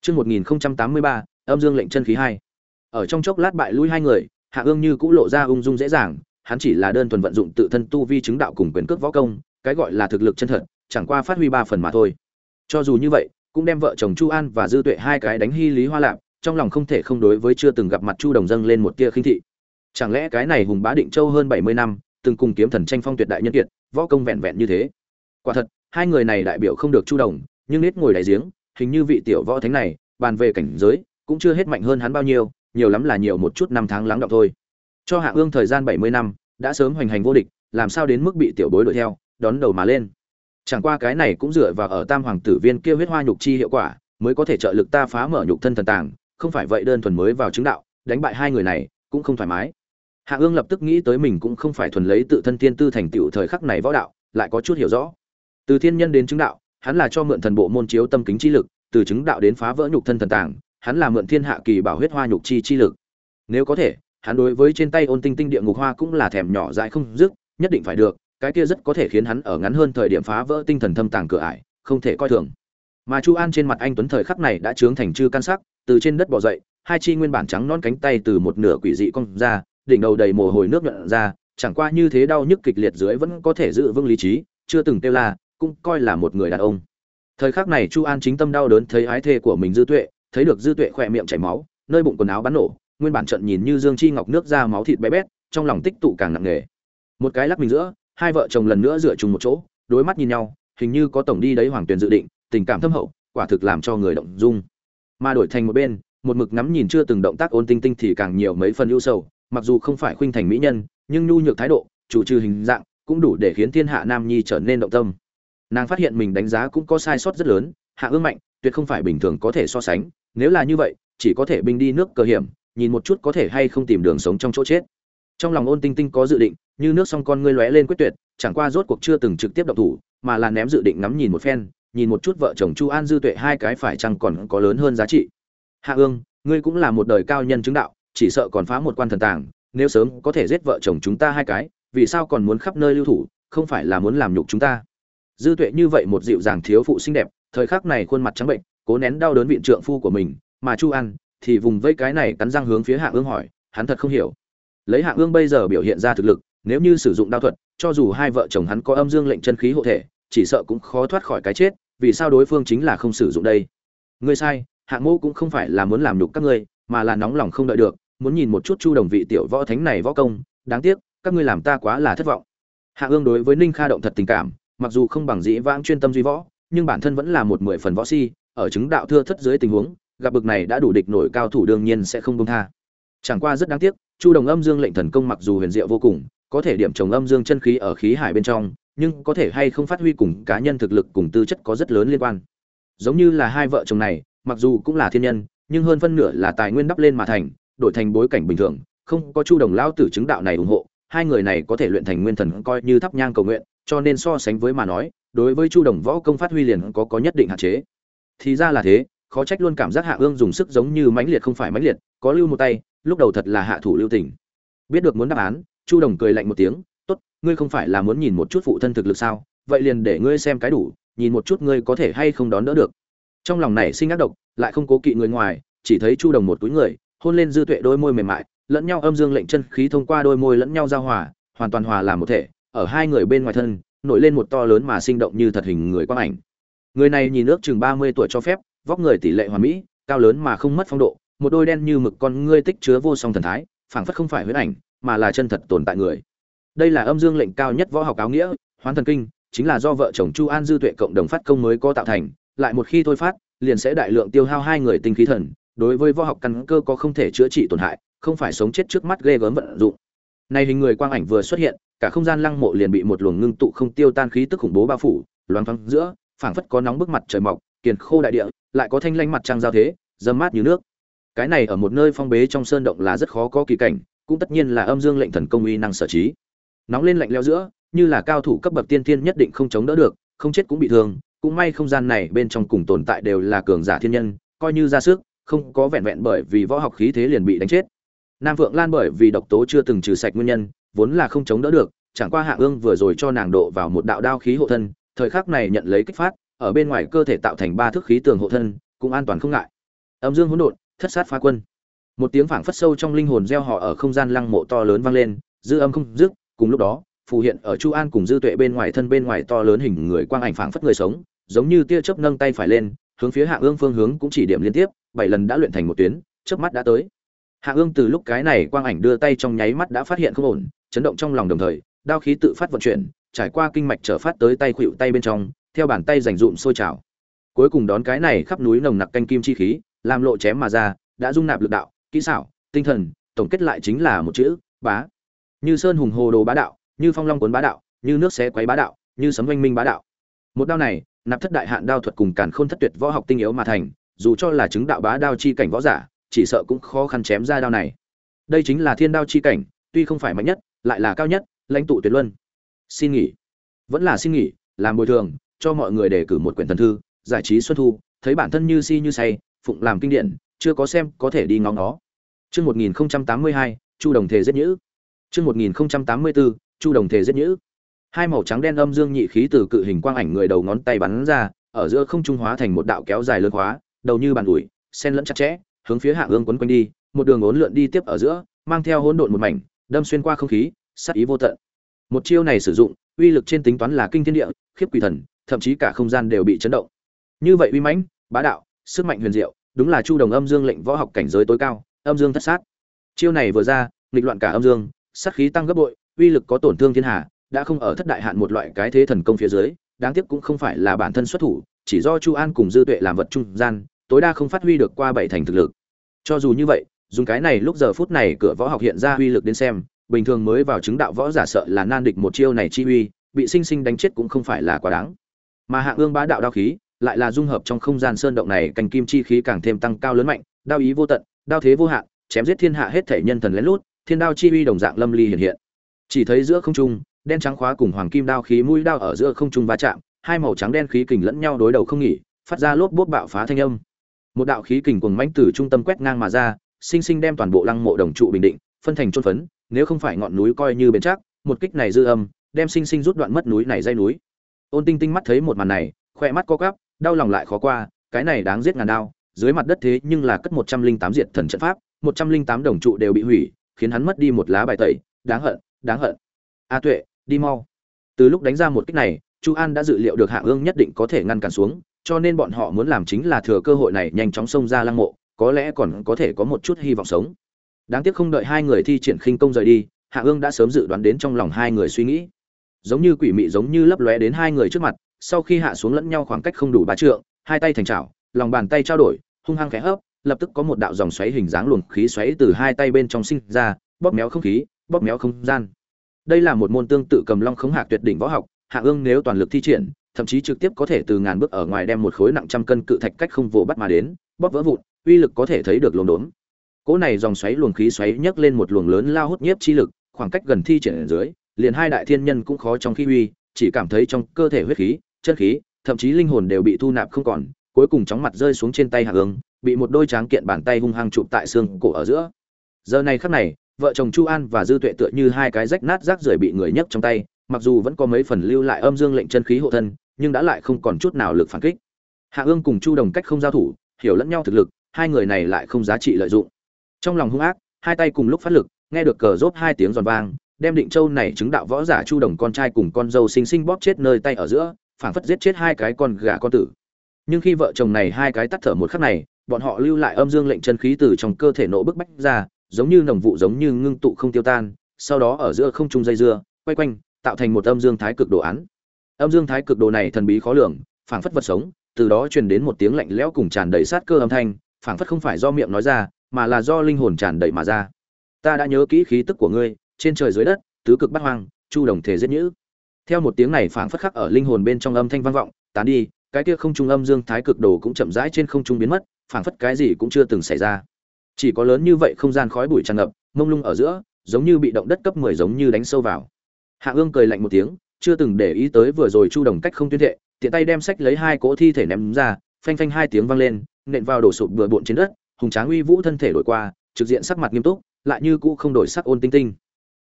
Chương 1083, âm dương lệnh chân khí 2. Ở trong chốc lát bại lui hai người, Hạ Ương như cũ lộ ra ung dung dễ dàng, hắn chỉ là đơn thuần vận dụng tự thân tu vi chứng đạo cùng quyền cước võ công, cái gọi là thực lực chân thật, chẳng qua phát huy ba phần mà thôi. Cho dù như vậy, cũng đem vợ chồng Chu An và Dư Tuệ hai cái đánh hy lý hoa lạc, trong lòng không thể không đối với chưa từng gặp mặt Chu Đồng dâng lên một tia khinh thị. Chẳng lẽ cái này hùng bá định châu hơn 70 năm, từng cùng kiếm thần tranh phong tuyệt đại nhân kiệt, võ công vẹn vẹn như thế. Quả thật, hai người này đại biểu không được Chu Đồng, nhưng nết ngồi đại giếng, hình như vị tiểu võ thánh này, bàn về cảnh giới, cũng chưa hết mạnh hơn hắn bao nhiêu, nhiều lắm là nhiều một chút năm tháng lắng đọng thôi. Cho Hạ Ương thời gian 70 năm, đã sớm hoành hành vô địch, làm sao đến mức bị tiểu bối đuổi theo, đón đầu mà lên. Chẳng qua cái này cũng dựa vào ở Tam hoàng tử viên kia huyết hoa nhục chi hiệu quả, mới có thể trợ lực ta phá mở nhục thân thần tàng, không phải vậy đơn thuần mới vào chứng đạo, đánh bại hai người này cũng không thoải mái. Hạ Ương lập tức nghĩ tới mình cũng không phải thuần lấy tự thân tiên tư thành tựu thời khắc này võ đạo, lại có chút hiểu rõ. Từ thiên nhân đến chứng đạo, hắn là cho mượn thần bộ môn chiếu tâm kính chi lực, từ chứng đạo đến phá vỡ nhục thân thần tàng, hắn là mượn thiên hạ kỳ bảo huyết hoa nhục chi chi lực. Nếu có thể, hắn đối với trên tay ôn tinh tinh địa ngục hoa cũng là thèm nhỏ dại không dứt, nhất định phải được, cái kia rất có thể khiến hắn ở ngắn hơn thời điểm phá vỡ tinh thần thâm tàng cửa ải, không thể coi thường. Mà Chu An trên mặt anh tuấn thời khắc này đã trướng thành chư căn sắc, từ trên đất bò dậy, hai chi nguyên bản trắng non cánh tay từ một nửa quỷ dị cong ra, đỉnh đầu đầy mồ hôi nước nhuận ra, chẳng qua như thế đau nhức kịch liệt dưới vẫn có thể giữ vững lý trí, chưa từng tiêu la, cũng coi là một người đàn ông. Thời khắc này Chu An chính tâm đau đớn thấy ái thê của mình Dư Tuệ, thấy được Dư Tuệ khỏe miệng chảy máu, nơi bụng quần áo bắn nổ, nguyên bản trận nhìn như dương chi ngọc nước ra máu thịt bé bét, trong lòng tích tụ càng nặng nề. Một cái lắc mình giữa, hai vợ chồng lần nữa dựa chung một chỗ, đối mắt nhìn nhau, hình như có tổng đi đấy hoàng tuyền dự định, tình cảm thâm hậu, quả thực làm cho người động dung. Mà đổi thành một bên, một mực ngắm nhìn chưa từng động tác ôn tinh tinh thì càng nhiều mấy phần ưu sầu, mặc dù không phải khuynh thành mỹ nhân, nhưng nhu nhược thái độ, chủ trừ hình dạng, cũng đủ để khiến thiên hạ nam nhi trở nên động tâm. Nàng phát hiện mình đánh giá cũng có sai sót rất lớn, hạ ương mạnh, tuyệt không phải bình thường có thể so sánh, nếu là như vậy, chỉ có thể binh đi nước cờ hiểm, nhìn một chút có thể hay không tìm đường sống trong chỗ chết. Trong lòng ôn tinh tinh có dự định, như nước song con ngươi lóe lên quyết tuyệt, chẳng qua rốt cuộc chưa từng trực tiếp động thủ, mà là ném dự định ngắm nhìn một phen, nhìn một chút vợ chồng chu an dư tuệ hai cái phải chăng còn có lớn hơn giá trị. Hạ ương, ngươi cũng là một đời cao nhân chứng đạo chỉ sợ còn phá một quan thần tàng, nếu sớm có thể giết vợ chồng chúng ta hai cái, vì sao còn muốn khắp nơi lưu thủ, không phải là muốn làm nhục chúng ta? Dư tuệ như vậy một dịu dàng thiếu phụ xinh đẹp, thời khắc này khuôn mặt trắng bệnh, cố nén đau đớn viện trượng phu của mình, mà chu ăn thì vùng vây cái này cắn răng hướng phía hạ ương hỏi, hắn thật không hiểu. Lấy hạ ương bây giờ biểu hiện ra thực lực, nếu như sử dụng đao thuật, cho dù hai vợ chồng hắn có âm dương lệnh chân khí hộ thể, chỉ sợ cũng khó thoát khỏi cái chết, vì sao đối phương chính là không sử dụng đây? Ngươi sai, hạ mô cũng không phải là muốn làm nhục các ngươi, mà là nóng lòng không đợi được muốn nhìn một chút chu đồng vị tiểu võ thánh này võ công, đáng tiếc, các ngươi làm ta quá là thất vọng. Hạ ương đối với ninh kha động thật tình cảm, mặc dù không bằng dĩ vãng chuyên tâm duy võ, nhưng bản thân vẫn là một mười phần võ si, ở chứng đạo thưa thất dưới tình huống, gặp bực này đã đủ địch nổi cao thủ đương nhiên sẽ không công tha. Chẳng qua rất đáng tiếc, chu đồng âm dương lệnh thần công mặc dù huyền diệu vô cùng, có thể điểm trồng âm dương chân khí ở khí hải bên trong, nhưng có thể hay không phát huy cùng cá nhân thực lực cùng tư chất có rất lớn liên quan. Giống như là hai vợ chồng này, mặc dù cũng là thiên nhân, nhưng hơn phân nửa là tài nguyên đắp lên mà thành đổi thành bối cảnh bình thường, không có chu đồng Lão tử chứng đạo này ủng hộ, hai người này có thể luyện thành nguyên thần coi như thắp nhang cầu nguyện, cho nên so sánh với mà nói, đối với chu đồng võ công phát huy liền có có nhất định hạn chế. Thì ra là thế, khó trách luôn cảm giác hạ ương dùng sức giống như mãnh liệt không phải mãnh liệt, có lưu một tay, lúc đầu thật là hạ thủ lưu tình. Biết được muốn đáp án, chu đồng cười lạnh một tiếng, tốt, ngươi không phải là muốn nhìn một chút phụ thân thực lực sao? Vậy liền để ngươi xem cái đủ, nhìn một chút ngươi có thể hay không đón đỡ được. Trong lòng này sinh ác độc, lại không cố kỵ người ngoài, chỉ thấy chu đồng một túi người hôn lên dư tuệ đôi môi mềm mại, lẫn nhau âm dương lệnh chân khí thông qua đôi môi lẫn nhau giao hòa, hoàn toàn hòa làm một thể, ở hai người bên ngoài thân, nổi lên một to lớn mà sinh động như thật hình người quang ảnh. Người này nhìn ước chừng ba mươi tuổi cho phép, vóc người tỷ lệ hoàn mỹ, cao lớn mà không mất phong độ, một đôi đen như mực con ngươi tích chứa vô song thần thái, phảng phất không phải huyết ảnh, mà là chân thật tồn tại người. Đây là âm dương lệnh cao nhất võ học áo nghĩa, hoán thần kinh, chính là do vợ chồng chu an dư tuệ cộng đồng phát công mới có tạo thành, lại một khi thôi phát, liền sẽ đại lượng tiêu hao hai người tinh khí thần đối với võ học căn cơ có không thể chữa trị tổn hại, không phải sống chết trước mắt ghê gớm vận dụng. Này hình người quang ảnh vừa xuất hiện, cả không gian lăng mộ liền bị một luồng ngưng tụ không tiêu tan khí tức khủng bố bao phủ, loáng thoáng giữa, phảng phất có nóng bức mặt trời mọc, kiền khô đại địa, lại có thanh lanh mặt trăng giao thế, dâm mát như nước. Cái này ở một nơi phong bế trong sơn động là rất khó có kỳ cảnh, cũng tất nhiên là âm dương lệnh thần công uy năng sở trí. Nóng lên lạnh leo giữa, như là cao thủ cấp bậc tiên thiên nhất định không chống đỡ được, không chết cũng bị thương, cũng may không gian này bên trong cùng tồn tại đều là cường giả thiên nhân, coi như ra sức không có vẹn vẹn bởi vì võ học khí thế liền bị đánh chết. Nam vượng lan bởi vì độc tố chưa từng trừ sạch nguyên nhân, vốn là không chống đỡ được, chẳng qua hạ ương vừa rồi cho nàng độ vào một đạo đao khí hộ thân, thời khắc này nhận lấy kích phát, ở bên ngoài cơ thể tạo thành ba thước khí tường hộ thân, cũng an toàn không ngại. Âm dương hỗn độn, thất sát phá quân. Một tiếng phảng phất sâu trong linh hồn gieo họ ở không gian lăng mộ to lớn vang lên, dư âm không dứt, cùng lúc đó, phù hiện ở chu an cùng dư tuệ bên ngoài thân bên ngoài to lớn hình người quang ảnh phảng phất người sống, giống như tia chớp nâng tay phải lên, hướng phía hạ ương phương hướng cũng chỉ điểm liên tiếp bảy lần đã luyện thành một tuyến, chớp mắt đã tới. Hạ ương từ lúc cái này quang ảnh đưa tay trong nháy mắt đã phát hiện không ổn, chấn động trong lòng đồng thời, đao khí tự phát vận chuyển, trải qua kinh mạch trở phát tới tay khuỵu tay bên trong, theo bàn tay dành dụm sôi trào. Cuối cùng đón cái này khắp núi nồng nặc canh kim chi khí, làm lộ chém mà ra, đã dung nạp lực đạo, kỹ xảo, tinh thần, tổng kết lại chính là một chữ, bá. Như sơn hùng hồ đồ bá đạo, như phong long cuốn bá đạo, như nước xé quấy bá đạo, như sấm oanh minh bá đạo. Một đao này, nạp thất đại hạn đao thuật cùng càn khôn thất tuyệt võ học tinh yếu mà thành dù cho là chứng đạo bá đao chi cảnh võ giả, chỉ sợ cũng khó khăn chém ra đao này. Đây chính là thiên đao chi cảnh, tuy không phải mạnh nhất, lại là cao nhất, lãnh tụ tuyệt luân. Xin nghỉ. Vẫn là xin nghỉ, làm bồi thường, cho mọi người đề cử một quyển thần thư, giải trí xuân thu, thấy bản thân như si như say, phụng làm kinh điển, chưa có xem, có thể đi ngóng nó chương một nghìn tám mươi hai, chu đồng thể giết nhữ. Chương một nghìn tám mươi bốn chu đồng thể giết nhữ. Hai màu trắng đen âm dương nhị khí từ cự hình quang ảnh người đầu ngón tay bắn ra, ở giữa không trung hóa thành một đạo kéo dài lớn khóa đầu như bàn ủi sen lẫn chặt chẽ, hướng phía hạ ương quấn quanh đi, một đường ốn lượn đi tiếp ở giữa, mang theo hỗn độn một mảnh, đâm xuyên qua không khí, sát ý vô tận. Một chiêu này sử dụng, uy lực trên tính toán là kinh thiên địa, khiếp quỷ thần, thậm chí cả không gian đều bị chấn động. Như vậy uy mãnh, bá đạo, sức mạnh huyền diệu, đúng là chu đồng âm dương lệnh võ học cảnh giới tối cao, âm dương thất sát. Chiêu này vừa ra, nghịch loạn cả âm dương, sát khí tăng gấp bội, uy lực có tổn thương thiên hạ đã không ở thất đại hạn một loại cái thế thần công phía dưới, đáng tiếc cũng không phải là bản thân xuất thủ, chỉ do chu an cùng dư tuệ làm vật trung gian tối đa không phát huy được qua bảy thành thực lực. Cho dù như vậy, dùng cái này lúc giờ phút này cửa võ học hiện ra uy lực đến xem, bình thường mới vào chứng đạo võ giả sợ là nan địch một chiêu này chi uy, bị sinh sinh đánh chết cũng không phải là quá đáng. Mà hạ ương bá đạo đao khí, lại là dung hợp trong không gian sơn động này, cành kim chi khí càng thêm tăng cao lớn mạnh, đao ý vô tận, đao thế vô hạn, chém giết thiên hạ hết thể nhân thần lén lút, thiên đao chi uy đồng dạng lâm ly hiện hiện. Chỉ thấy giữa không trung, đen trắng khóa cùng hoàng kim đao khí mũi đao ở giữa không trung va chạm, hai màu trắng đen khí kình lẫn nhau đối đầu không nghỉ, phát ra lốp bốt bạo phá thanh âm một đạo khí kình cuồng mãnh từ trung tâm quét ngang mà ra, sinh sinh đem toàn bộ lăng mộ đồng trụ bình định, phân thành trôn phấn, nếu không phải ngọn núi coi như bền chắc, một kích này dư âm, đem sinh sinh rút đoạn mất núi này dây núi. Ôn tinh tinh mắt thấy một màn này khoe mắt co cắp đau lòng lại khó qua, cái này đáng giết ngàn đao, dưới mặt đất thế nhưng là cất một trăm linh tám diệt thần trận pháp, một trăm linh tám đồng trụ đều bị hủy, khiến hắn mất đi một lá bài tẩy, đáng hận đáng hận. A tuệ, đi mau. Từ lúc đánh ra một kích này, chu an đã dự liệu được hạ ương nhất định có thể ngăn cản xuống cho nên bọn họ muốn làm chính là thừa cơ hội này nhanh chóng xông ra lăng mộ, có lẽ còn có thể có một chút hy vọng sống. Đáng tiếc không đợi hai người thi triển khinh công rời đi, hạ ương đã sớm dự đoán đến trong lòng hai người suy nghĩ. Giống như quỷ mị giống như lấp lóe đến hai người trước mặt, sau khi hạ xuống lẫn nhau khoảng cách không đủ ba trượng, hai tay thành chảo, lòng bàn tay trao đổi, hung hăng khẽ hấp, lập tức có một đạo dòng xoáy hình dáng luồng khí xoáy từ hai tay bên trong sinh ra, bóp méo không khí, bóp méo không gian. Đây là một môn tương tự cầm long khống hạc tuyệt đỉnh võ học, hạ ương nếu toàn lực thi triển thậm chí trực tiếp có thể từ ngàn bước ở ngoài đem một khối nặng trăm cân cự thạch cách không vồ bắt mà đến, bóp vỡ vụn, uy lực có thể thấy được luồn đốn. Cỗ này dòng xoáy luồng khí xoáy nhấc lên một luồng lớn lao hút nhiếp chi lực, khoảng cách gần thi triển ở dưới, liền hai đại thiên nhân cũng khó trong khi uy, chỉ cảm thấy trong cơ thể huyết khí, chân khí, thậm chí linh hồn đều bị thu nạp không còn, cuối cùng chóng mặt rơi xuống trên tay hạ ương bị một đôi tráng kiện bàn tay hung hăng chụp tại xương cổ ở giữa. Giờ này khắc này, vợ chồng chu an và dư tuệ tựa như hai cái rách nát rác rưởi bị người nhấc trong tay, mặc dù vẫn có mấy phần lưu lại âm dương lệnh chân khí hộ thân nhưng đã lại không còn chút nào lực phản kích. Hạ ương cùng chu đồng cách không giao thủ, hiểu lẫn nhau thực lực, hai người này lại không giá trị lợi dụng. Trong lòng hung ác, hai tay cùng lúc phát lực, nghe được cờ rốt hai tiếng giòn vang, đem định châu này chứng đạo võ giả chu đồng con trai cùng con dâu sinh sinh bóp chết nơi tay ở giữa, phảng phất giết chết hai cái con gà con tử. Nhưng khi vợ chồng này hai cái tắt thở một khắc này, bọn họ lưu lại âm dương lệnh chân khí từ trong cơ thể nộ bức bách ra, giống như nồng vụ giống như ngưng tụ không tiêu tan, sau đó ở giữa không trung dây dưa, quay quanh, tạo thành một âm dương thái cực đồ án âm dương thái cực đồ này thần bí khó lường, phảng phất vật sống, từ đó truyền đến một tiếng lạnh lẽo cùng tràn đầy sát cơ âm thanh, phảng phất không phải do miệng nói ra, mà là do linh hồn tràn đầy mà ra. Ta đã nhớ kỹ khí tức của ngươi, trên trời dưới đất, tứ cực bát hoang, chu đồng thể giết nhữ. Theo một tiếng này phảng phất khắc ở linh hồn bên trong âm thanh vang vọng, tán đi, cái kia không trung âm dương thái cực đồ cũng chậm rãi trên không trung biến mất, phảng phất cái gì cũng chưa từng xảy ra. Chỉ có lớn như vậy không gian khói bụi tràn ngập, mông lung ở giữa, giống như bị động đất cấp 10 giống như đánh sâu vào. Hạ ương cười lạnh một tiếng chưa từng để ý tới vừa rồi chu đồng cách không tuyên thệ, tiện tay đem sách lấy hai cỗ thi thể ném ra, phanh phanh hai tiếng vang lên, nện vào đổ sụp bừa bộn trên đất, hùng tráng uy vũ thân thể đổi qua, trực diện sắc mặt nghiêm túc, lại như cũ không đổi sắc ôn tinh tinh.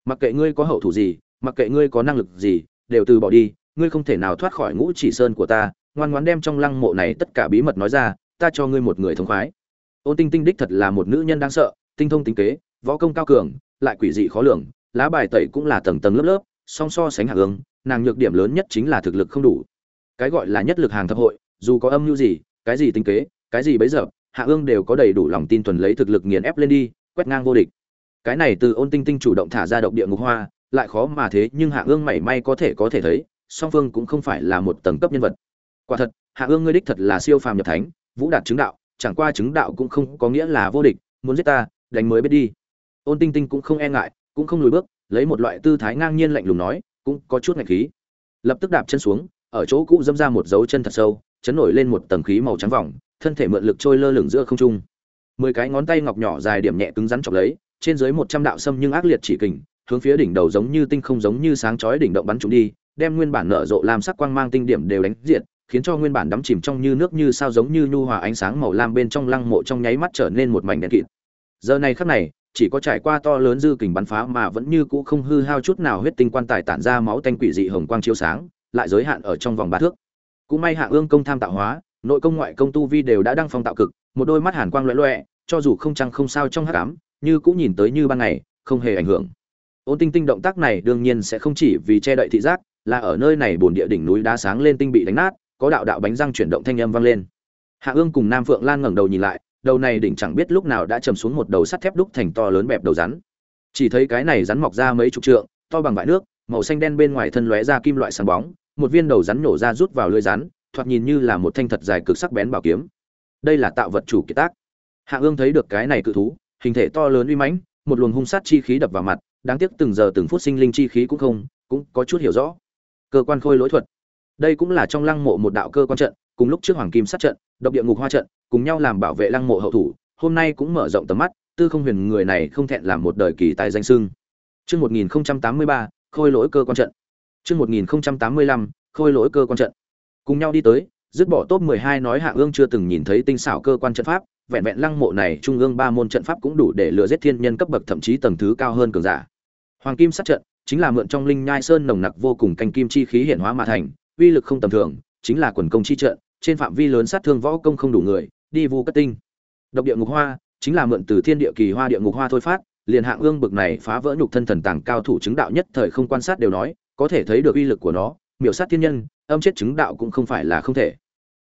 Mặc kệ ngươi có hậu thủ gì, mặc kệ ngươi có năng lực gì, đều từ bỏ đi, ngươi không thể nào thoát khỏi ngũ chỉ sơn của ta. Ngoan ngoãn đem trong lăng mộ này tất cả bí mật nói ra, ta cho ngươi một người thống khoái. Ôn tinh tinh đích thật là một nữ nhân đáng sợ, tinh thông tính kế, võ công cao cường, lại quỷ dị khó lường, lá bài tẩy cũng là tầng tầng lớp lớp, song so sánh hạ hướng nàng nhược điểm lớn nhất chính là thực lực không đủ. Cái gọi là nhất lực hàng thập hội, dù có âm mưu gì, cái gì tính kế, cái gì bấy giờ, hạ ương đều có đầy đủ lòng tin thuần lấy thực lực nghiền ép lên đi, quét ngang vô địch. Cái này từ ôn tinh tinh chủ động thả ra động địa ngục hoa, lại khó mà thế, nhưng hạ ương mảy may có thể có thể thấy, song phương cũng không phải là một tầng cấp nhân vật. Quả thật, hạ ương ngươi đích thật là siêu phàm nhập thánh, vũ đạt chứng đạo, chẳng qua chứng đạo cũng không có nghĩa là vô địch, muốn giết ta, đánh mới biết đi. Ôn tinh tinh cũng không e ngại, cũng không lùi bước, lấy một loại tư thái ngang nhiên lạnh lùng nói cũng có chút ngạch khí. Lập tức đạp chân xuống, ở chỗ cũ dâm ra một dấu chân thật sâu, chấn nổi lên một tầng khí màu trắng vòng, thân thể mượn lực trôi lơ lửng giữa không trung. Mười cái ngón tay ngọc nhỏ dài điểm nhẹ cứng rắn chọc lấy, trên dưới một trăm đạo sâm nhưng ác liệt chỉ kình, hướng phía đỉnh đầu giống như tinh không giống như sáng chói đỉnh động bắn chúng đi, đem nguyên bản nở rộ làm sắc quang mang tinh điểm đều đánh diệt, khiến cho nguyên bản đắm chìm trong như nước như sao giống như nhu hòa ánh sáng màu lam bên trong lăng mộ trong nháy mắt trở nên một mảnh đen kịt. Giờ này khắc này chỉ có trải qua to lớn dư kình bắn phá mà vẫn như cũ không hư hao chút nào huyết tinh quan tài tản ra máu tanh quỷ dị hồng quang chiếu sáng, lại giới hạn ở trong vòng ba thước. Cũng may hạ ương công tham tạo hóa, nội công ngoại công tu vi đều đã đăng phong tạo cực, một đôi mắt hàn quang lóe lóe cho dù không trăng không sao trong hắc ám, như cũng nhìn tới như ban ngày, không hề ảnh hưởng. Ôn tinh tinh động tác này đương nhiên sẽ không chỉ vì che đậy thị giác, là ở nơi này bồn địa đỉnh núi đá sáng lên tinh bị đánh nát, có đạo đạo bánh răng chuyển động thanh âm vang lên. Hạ ương cùng nam phượng lan ngẩng đầu nhìn lại đầu này đỉnh chẳng biết lúc nào đã chầm xuống một đầu sắt thép đúc thành to lớn bẹp đầu rắn. Chỉ thấy cái này rắn mọc ra mấy chục trượng, to bằng vại nước, màu xanh đen bên ngoài thân lóe ra kim loại sáng bóng, một viên đầu rắn nổ ra rút vào lưỡi rắn, thoạt nhìn như là một thanh thật dài cực sắc bén bảo kiếm. Đây là tạo vật chủ kiệt tác. Hạ ương thấy được cái này cự thú, hình thể to lớn uy mãnh, một luồng hung sát chi khí đập vào mặt, đáng tiếc từng giờ từng phút sinh linh chi khí cũng không, cũng có chút hiểu rõ. Cơ quan khôi lỗi thuật. Đây cũng là trong lăng mộ một đạo cơ quan trận cùng lúc trước hoàng kim sát trận động địa ngục hoa trận cùng nhau làm bảo vệ lăng mộ hậu thủ hôm nay cũng mở rộng tầm mắt tư không huyền người này không thẹn làm một đời kỳ tài danh sưng Trước 1083, khôi lỗi cơ quan trận. Trước 1085, khôi lỗi cơ quan trận. Cùng nhau đi tới, dứt bỏ top 12 nói Hạ Ương chưa từng nhìn thấy tinh xảo cơ quan trận pháp, vẹn vẹn lăng mộ này trung ương ba môn trận pháp cũng đủ để lừa giết thiên nhân cấp bậc thậm chí tầng thứ cao hơn cường giả. Hoàng kim sát trận chính là mượn trong linh nhai sơn nồng nặc vô cùng canh kim chi khí hiện hóa mà thành, uy lực không tầm thường, chính là quần công chi trận, trên phạm vi lớn sát thương võ công không đủ người, đi vu cất tinh. Độc địa ngục hoa chính là mượn từ thiên địa kỳ hoa địa ngục hoa thôi phát, liền hạng ương bực này phá vỡ nhục thân thần tàng cao thủ chứng đạo nhất thời không quan sát đều nói, có thể thấy được uy lực của nó, miểu sát thiên nhân, âm chết chứng đạo cũng không phải là không thể.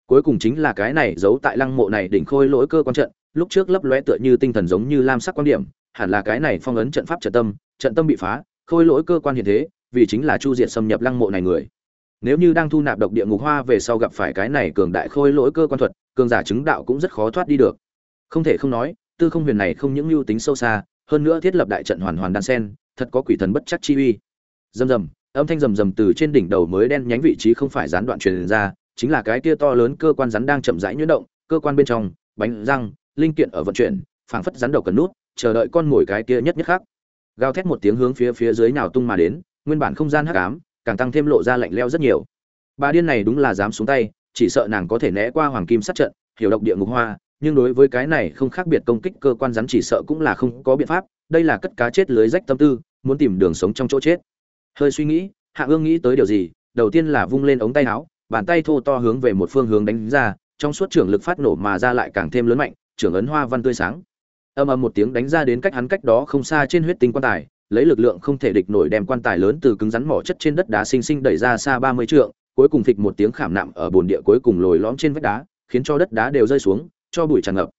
Cuối cùng chính là cái này giấu tại lăng mộ này đỉnh khôi lỗi cơ quan trận, lúc trước lấp lóe tựa như tinh thần giống như lam sắc quan điểm, hẳn là cái này phong ấn trận pháp trận tâm, trận tâm bị phá, khôi lỗi cơ quan hiện thế, vì chính là chu diệt xâm nhập lăng mộ này người nếu như đang thu nạp độc địa ngục hoa về sau gặp phải cái này cường đại khôi lỗi cơ quan thuật, cường giả chứng đạo cũng rất khó thoát đi được. Không thể không nói, tư không huyền này không những mưu tính sâu xa, hơn nữa thiết lập đại trận hoàn hoàn đan sen, thật có quỷ thần bất chắc chi uy. Rầm rầm, âm thanh rầm rầm từ trên đỉnh đầu mới đen nhánh vị trí không phải gián đoạn truyền ra, chính là cái kia to lớn cơ quan rắn đang chậm rãi nhuyễn động, cơ quan bên trong, bánh răng, linh kiện ở vận chuyển, phảng phất rắn đầu cần nút, chờ đợi con mồi cái kia nhất nhất khác. Gào thét một tiếng hướng phía phía dưới nào tung mà đến, nguyên bản không gian hắc ám càng tăng thêm lộ ra lạnh leo rất nhiều. Bà điên này đúng là dám xuống tay, chỉ sợ nàng có thể né qua hoàng kim sát trận, hiểu độc địa ngục hoa, nhưng đối với cái này không khác biệt công kích cơ quan rắn chỉ sợ cũng là không có biện pháp, đây là cất cá chết lưới rách tâm tư, muốn tìm đường sống trong chỗ chết. Hơi suy nghĩ, hạ ương nghĩ tới điều gì, đầu tiên là vung lên ống tay áo, bàn tay thô to hướng về một phương hướng đánh ra, trong suốt trưởng lực phát nổ mà ra lại càng thêm lớn mạnh, trưởng ấn hoa văn tươi sáng. Âm ầm một tiếng đánh ra đến cách hắn cách đó không xa trên huyết tinh quan tài lấy lực lượng không thể địch nổi đem quan tài lớn từ cứng rắn mỏ chất trên đất đá xinh xinh đẩy ra xa ba mươi trượng, cuối cùng phịch một tiếng khảm nạm ở bồn địa cuối cùng lồi lõm trên vách đá, khiến cho đất đá đều rơi xuống, cho bụi tràn ngập.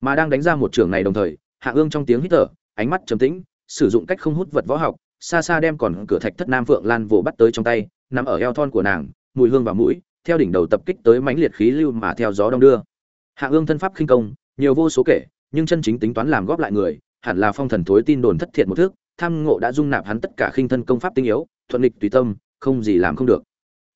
Mà đang đánh ra một trường này đồng thời, Hạ Ương trong tiếng hít thở, ánh mắt trầm tĩnh, sử dụng cách không hút vật võ học, xa xa đem còn cửa thạch thất nam vượng lan vồ bắt tới trong tay, nằm ở eo thon của nàng, mùi hương vào mũi theo đỉnh đầu tập kích tới mãnh liệt khí lưu mà theo gió đông đưa hạ ương thân pháp khinh công nhiều vô số kể nhưng chân chính tính toán làm góp lại người hẳn là phong thần thối tin đồn thất thiệt một thước tham ngộ đã dung nạp hắn tất cả khinh thân công pháp tinh yếu, thuận nghịch tùy tâm, không gì làm không được.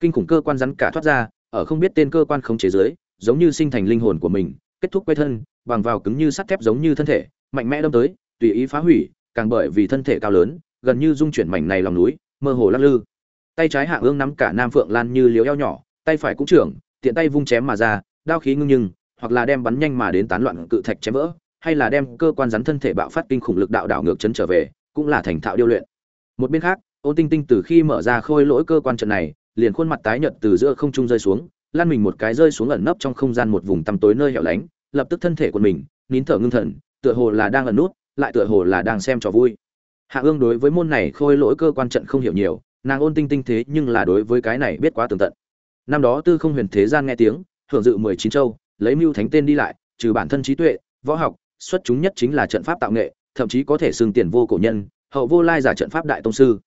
Kinh khủng cơ quan rắn cả thoát ra, ở không biết tên cơ quan không chế giới giống như sinh thành linh hồn của mình, kết thúc quay thân, bằng vào cứng như sắt thép giống như thân thể, mạnh mẽ đâm tới, tùy ý phá hủy, càng bởi vì thân thể cao lớn, gần như dung chuyển mảnh này lòng núi, mơ hồ lắc lư. Tay trái hạ ương nắm cả nam phượng lan như liếu eo nhỏ, tay phải cũng trưởng, tiện tay vung chém mà ra, đao khí ngưng nhưng, hoặc là đem bắn nhanh mà đến tán loạn cự thạch chém vỡ, hay là đem cơ quan rắn thân thể bạo phát kinh khủng lực đạo đảo ngược chấn trở về cũng là thành thạo điêu luyện. Một bên khác, ôn tinh tinh từ khi mở ra khôi lỗi cơ quan trận này, liền khuôn mặt tái nhợt từ giữa không trung rơi xuống lan mình một cái rơi xuống ẩn nấp trong không gian một vùng tăm tối nơi hẻo lánh, lập tức thân thể của mình, nín thở ngưng thần, tựa hồ là đang ẩn nút, lại tựa hồ là đang xem trò vui. Hạ ương đối với môn này khôi lỗi cơ quan trận không hiểu nhiều, nàng ôn tinh tinh thế nhưng là đối với cái này biết quá tường tận. Năm đó tư không huyền thế gian nghe tiếng, hưởng dự mười chín châu, lấy mưu thánh tên đi lại, trừ bản thân trí tuệ, võ học, xuất chúng nhất chính là trận pháp tạo nghệ thậm chí có thể xưng tiền vô cổ nhân, hậu vô lai giả trận pháp đại tông sư.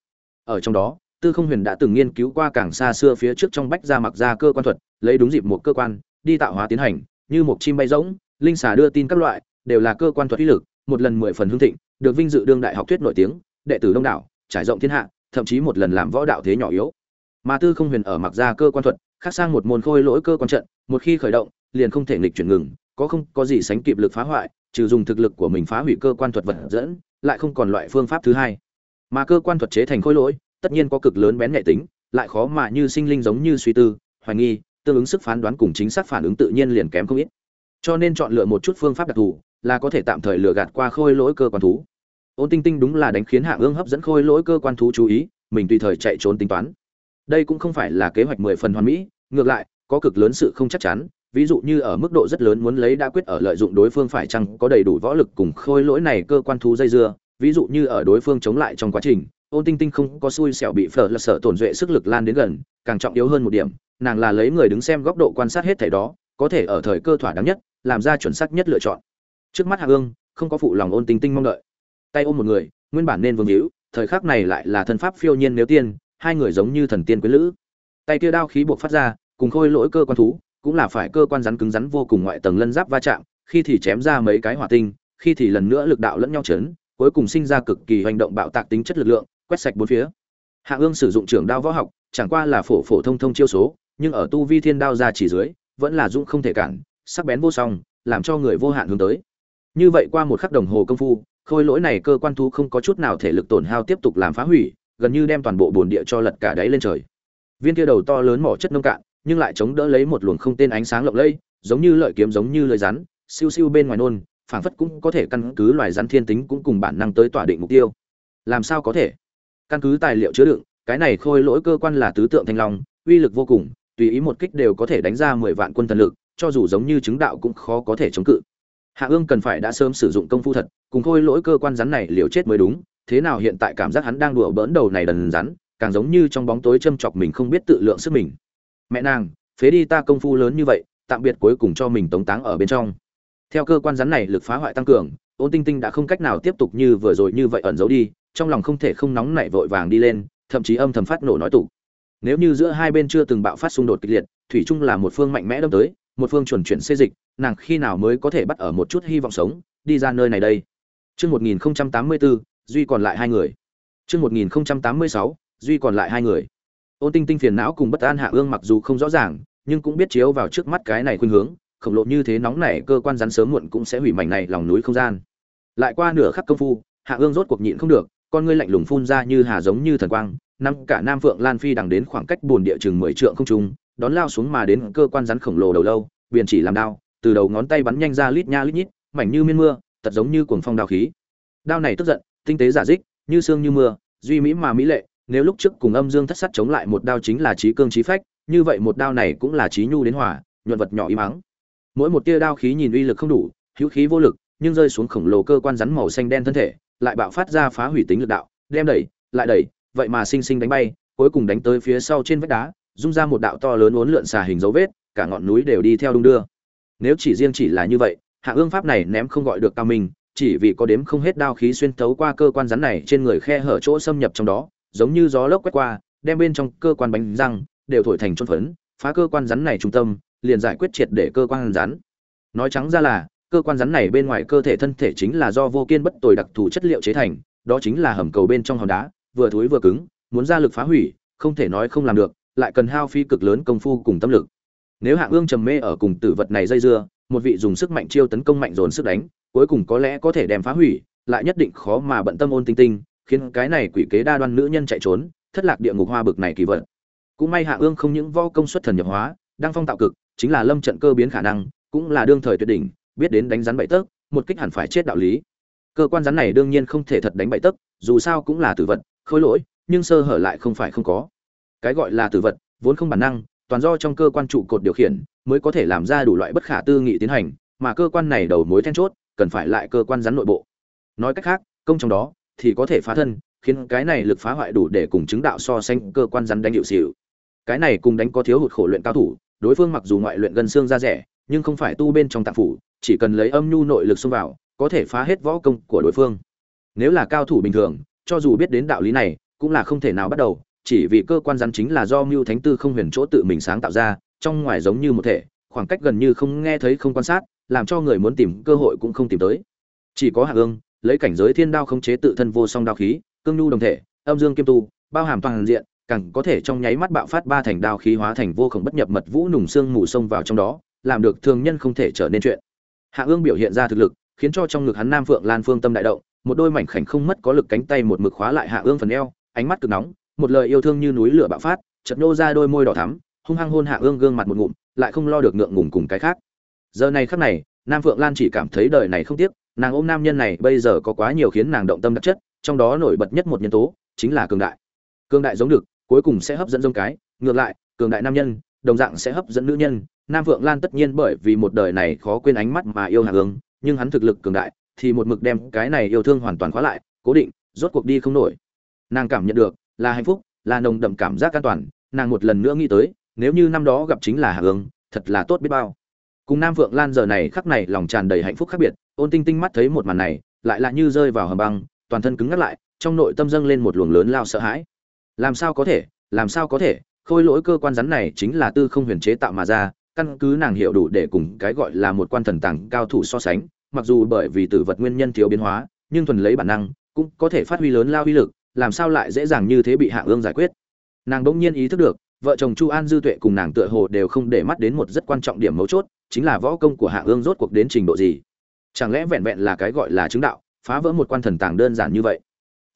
Ở trong đó, tư không huyền đã từng nghiên cứu qua càng xa xưa phía trước trong bách gia mặc ra cơ quan thuật, lấy đúng dịp một cơ quan, đi tạo hóa tiến hành, như một chim bay rỗng, linh xà đưa tin các loại, đều là cơ quan thuật uy lực, một lần mười phần hương thịnh, được vinh dự đương đại học thuyết nổi tiếng, đệ tử đông đảo, trải rộng thiên hạ, thậm chí một lần làm võ đạo thế nhỏ yếu. Mà tư không huyền ở mặc ra cơ quan thuật, khác sang một môn khôi lỗi cơ quan trận, một khi khởi động, liền không thể nghịch chuyển ngừng, có không có gì sánh kịp lực phá hoại trừ dùng thực lực của mình phá hủy cơ quan thuật vật dẫn, lại không còn loại phương pháp thứ hai. Mà cơ quan thuật chế thành khối lỗi, tất nhiên có cực lớn bén nhạy tính, lại khó mà như sinh linh giống như suy tư, hoài nghi, tương ứng sức phán đoán cùng chính xác phản ứng tự nhiên liền kém không ít. Cho nên chọn lựa một chút phương pháp đặc thù, là có thể tạm thời lừa gạt qua khôi lỗi cơ quan thú. Ôn tinh tinh đúng là đánh khiến hạ ương hấp dẫn khôi lỗi cơ quan thú chú ý, mình tùy thời chạy trốn tính toán. Đây cũng không phải là kế hoạch mười phần hoàn mỹ, ngược lại, có cực lớn sự không chắc chắn ví dụ như ở mức độ rất lớn muốn lấy đã quyết ở lợi dụng đối phương phải chăng có đầy đủ võ lực cùng khôi lỗi này cơ quan thú dây dưa. Ví dụ như ở đối phương chống lại trong quá trình, ôn tinh tinh không có xui xẻo bị phở là sợ tổn duệ sức lực lan đến gần, càng trọng yếu hơn một điểm, nàng là lấy người đứng xem góc độ quan sát hết thảy đó, có thể ở thời cơ thỏa đáng nhất, làm ra chuẩn xác nhất lựa chọn. Trước mắt hạ ương không có phụ lòng ôn tinh tinh mong đợi. Tay ôm một người, nguyên bản nên vương hữu, thời khắc này lại là thân pháp phiêu nhiên nếu tiên, hai người giống như thần tiên quyến lữ. Tay kia đao khí buộc phát ra, cùng khôi lỗi cơ quan thú cũng là phải cơ quan rắn cứng rắn vô cùng ngoại tầng lân giáp va chạm, khi thì chém ra mấy cái hỏa tinh, khi thì lần nữa lực đạo lẫn nhau chấn, cuối cùng sinh ra cực kỳ hành động bạo tạc tính chất lực lượng, quét sạch bốn phía. Hạ ương sử dụng trưởng đao võ học, chẳng qua là phổ phổ thông thông chiêu số, nhưng ở tu vi thiên đao ra chỉ dưới, vẫn là dũng không thể cản, sắc bén vô song, làm cho người vô hạn hướng tới. Như vậy qua một khắc đồng hồ công phu, khôi lỗi này cơ quan thú không có chút nào thể lực tổn hao tiếp tục làm phá hủy, gần như đem toàn bộ bồn địa cho lật cả đáy lên trời. Viên kia đầu to lớn mỏ chất nông cạn nhưng lại chống đỡ lấy một luồng không tên ánh sáng lộng lẫy, giống như lợi kiếm giống như lưỡi rắn, siêu siêu bên ngoài nôn phản phất cũng có thể căn cứ loài rắn thiên tính cũng cùng bản năng tới tỏa định mục tiêu. Làm sao có thể? Căn cứ tài liệu chứa đựng, cái này khôi lỗi cơ quan là tứ tượng thanh long, uy lực vô cùng, tùy ý một kích đều có thể đánh ra mười vạn quân thần lực, cho dù giống như chứng đạo cũng khó có thể chống cự. Hạ ương cần phải đã sớm sử dụng công phu thật, cùng khôi lỗi cơ quan rắn này liều chết mới đúng, thế nào hiện tại cảm giác hắn đang đùa bỡn đầu này đần rắn, càng giống như trong bóng tối châm chọc mình không biết tự lượng sức mình mẹ nàng phế đi ta công phu lớn như vậy tạm biệt cuối cùng cho mình tống táng ở bên trong theo cơ quan rắn này lực phá hoại tăng cường ôn tinh tinh đã không cách nào tiếp tục như vừa rồi như vậy ẩn giấu đi trong lòng không thể không nóng nảy vội vàng đi lên thậm chí âm thầm phát nổ nói tủ nếu như giữa hai bên chưa từng bạo phát xung đột kịch liệt thủy chung là một phương mạnh mẽ đâm tới một phương chuẩn chuyển xê dịch nàng khi nào mới có thể bắt ở một chút hy vọng sống đi ra nơi này đây Trước 1084, Duy còn lại hai người. Trước 1086, Duy còn lại hai người. Ôn Tinh Tinh phiền não cùng bất an Hạ Ương mặc dù không rõ ràng, nhưng cũng biết chiếu vào trước mắt cái này khuynh hướng, khổng lộ như thế nóng nảy cơ quan rắn sớm muộn cũng sẽ hủy mảnh này lòng núi không gian. Lại qua nửa khắc công phu, Hạ Ương rốt cuộc nhịn không được, con ngươi lạnh lùng phun ra như hà giống như thần quang, năm cả Nam Phượng Lan Phi đằng đến khoảng cách buồn địa chừng 10 trượng không trung, đón lao xuống mà đến cơ quan rắn khổng lồ đầu lâu, biển chỉ làm đao, từ đầu ngón tay bắn nhanh ra lít nha lít nhít, mảnh như miên mưa, tật giống như cuồng phong đao khí. Đao này tức giận, tinh tế giả dích, như sương như mưa, duy mỹ mà mỹ lệ, nếu lúc trước cùng âm dương thất sát chống lại một đao chính là trí cương trí phách, như vậy một đao này cũng là trí nhu đến hỏa, nhuận vật nhỏ im ắng. Mỗi một tia đao khí nhìn uy lực không đủ, hữu khí vô lực, nhưng rơi xuống khổng lồ cơ quan rắn màu xanh đen thân thể, lại bạo phát ra phá hủy tính lực đạo, đem đẩy, lại đẩy, vậy mà sinh sinh đánh bay, cuối cùng đánh tới phía sau trên vách đá, rung ra một đạo to lớn uốn lượn xà hình dấu vết, cả ngọn núi đều đi theo đung đưa. Nếu chỉ riêng chỉ là như vậy, hạ ương pháp này ném không gọi được cao minh, chỉ vì có đếm không hết đao khí xuyên thấu qua cơ quan rắn này trên người khe hở chỗ xâm nhập trong đó, giống như gió lốc quét qua, đem bên trong cơ quan bánh răng, đều thổi thành trôn phấn phá cơ quan rắn này trung tâm liền giải quyết triệt để cơ quan rắn. Nói trắng ra là cơ quan rắn này bên ngoài cơ thể thân thể chính là do vô kiên bất tồi đặc thù chất liệu chế thành đó chính là hầm cầu bên trong hòn đá vừa thối vừa cứng muốn ra lực phá hủy không thể nói không làm được lại cần hao phi cực lớn công phu cùng tâm lực. Nếu hạ ương trầm mê ở cùng tử vật này dây dưa một vị dùng sức mạnh chiêu tấn công mạnh dồn sức đánh cuối cùng có lẽ có thể đem phá hủy lại nhất định khó mà bận tâm ôn tinh tinh khiến cái này quỷ kế đa đoan nữ nhân chạy trốn, thất lạc địa ngục hoa bực này kỳ vật. Cũng may hạ ương không những võ công xuất thần nhập hóa đang phong tạo cực, chính là lâm trận cơ biến khả năng, cũng là đương thời tuyệt đỉnh, biết đến đánh rắn bảy tấc, một kích hẳn phải chết đạo lý. Cơ quan rắn này đương nhiên không thể thật đánh bảy tấc, dù sao cũng là tử vật, khôi lỗi, nhưng sơ hở lại không phải không có. Cái gọi là tử vật, vốn không bản năng, toàn do trong cơ quan trụ cột điều khiển, mới có thể làm ra đủ loại bất khả tư nghị tiến hành, mà cơ quan này đầu mối then chốt, cần phải lại cơ quan rắn nội bộ. Nói cách khác, công trong đó thì có thể phá thân, khiến cái này lực phá hoại đủ để cùng chứng đạo so sánh cơ quan rắn đánh hiệu xịu cái này cùng đánh có thiếu hụt khổ luyện cao thủ, đối phương mặc dù ngoại luyện gần xương ra rẻ, nhưng không phải tu bên trong tạng phủ, chỉ cần lấy âm nhu nội lực xông vào, có thể phá hết võ công của đối phương. Nếu là cao thủ bình thường, cho dù biết đến đạo lý này, cũng là không thể nào bắt đầu, chỉ vì cơ quan rắn chính là do mưu thánh tư không huyền chỗ tự mình sáng tạo ra, trong ngoài giống như một thể, khoảng cách gần như không nghe thấy không quan sát, làm cho người muốn tìm cơ hội cũng không tìm tới. Chỉ có hạ ương lấy cảnh giới thiên đao khống chế tự thân vô song đao khí, cương nhu đồng thể, âm dương kiêm tu, bao hàm toàn diện, càng có thể trong nháy mắt bạo phát ba thành đao khí hóa thành vô cùng bất nhập mật vũ nùng xương mù sông vào trong đó, làm được thường nhân không thể trở nên chuyện. Hạ ương biểu hiện ra thực lực, khiến cho trong ngực hắn nam phượng lan phương tâm đại động, một đôi mảnh khảnh không mất có lực cánh tay một mực khóa lại hạ ương phần eo, ánh mắt cực nóng, một lời yêu thương như núi lửa bạo phát, chợt nô ra đôi môi đỏ thắm, hung hăng hôn hạ ương gương mặt một ngụm, lại không lo được ngượng ngùng cùng cái khác. Giờ này khắc này, nam phượng lan chỉ cảm thấy đời này không tiếc nàng ôm nam nhân này bây giờ có quá nhiều khiến nàng động tâm đặc chất, trong đó nổi bật nhất một nhân tố, chính là cường đại. Cường đại giống được cuối cùng sẽ hấp dẫn giống cái, ngược lại, cường đại nam nhân, đồng dạng sẽ hấp dẫn nữ nhân. Nam vượng lan tất nhiên bởi vì một đời này khó quên ánh mắt mà yêu hạ hướng nhưng hắn thực lực cường đại, thì một mực đem cái này yêu thương hoàn toàn khóa lại, cố định, rốt cuộc đi không nổi. Nàng cảm nhận được, là hạnh phúc, là nồng đậm cảm giác an toàn, nàng một lần nữa nghĩ tới, nếu như năm đó gặp chính là hạ hướng thật là tốt biết bao cùng nam phượng lan giờ này khắc này lòng tràn đầy hạnh phúc khác biệt, ôn tinh tinh mắt thấy một màn này, lại là như rơi vào hầm băng, toàn thân cứng ngắt lại, trong nội tâm dâng lên một luồng lớn lao sợ hãi. Làm sao có thể, làm sao có thể, khôi lỗi cơ quan rắn này chính là tư không huyền chế tạo mà ra, căn cứ nàng hiểu đủ để cùng cái gọi là một quan thần tàng cao thủ so sánh, mặc dù bởi vì tử vật nguyên nhân thiếu biến hóa, nhưng thuần lấy bản năng, cũng có thể phát huy lớn lao uy lực, làm sao lại dễ dàng như thế bị hạ ương giải quyết. Nàng bỗng nhiên ý thức được vợ chồng chu an dư tuệ cùng nàng tựa hồ đều không để mắt đến một rất quan trọng điểm mấu chốt, chính là võ công của hạ ương rốt cuộc đến trình độ gì. Chẳng lẽ vẹn vẹn là cái gọi là chứng đạo, phá vỡ một quan thần tàng đơn giản như vậy?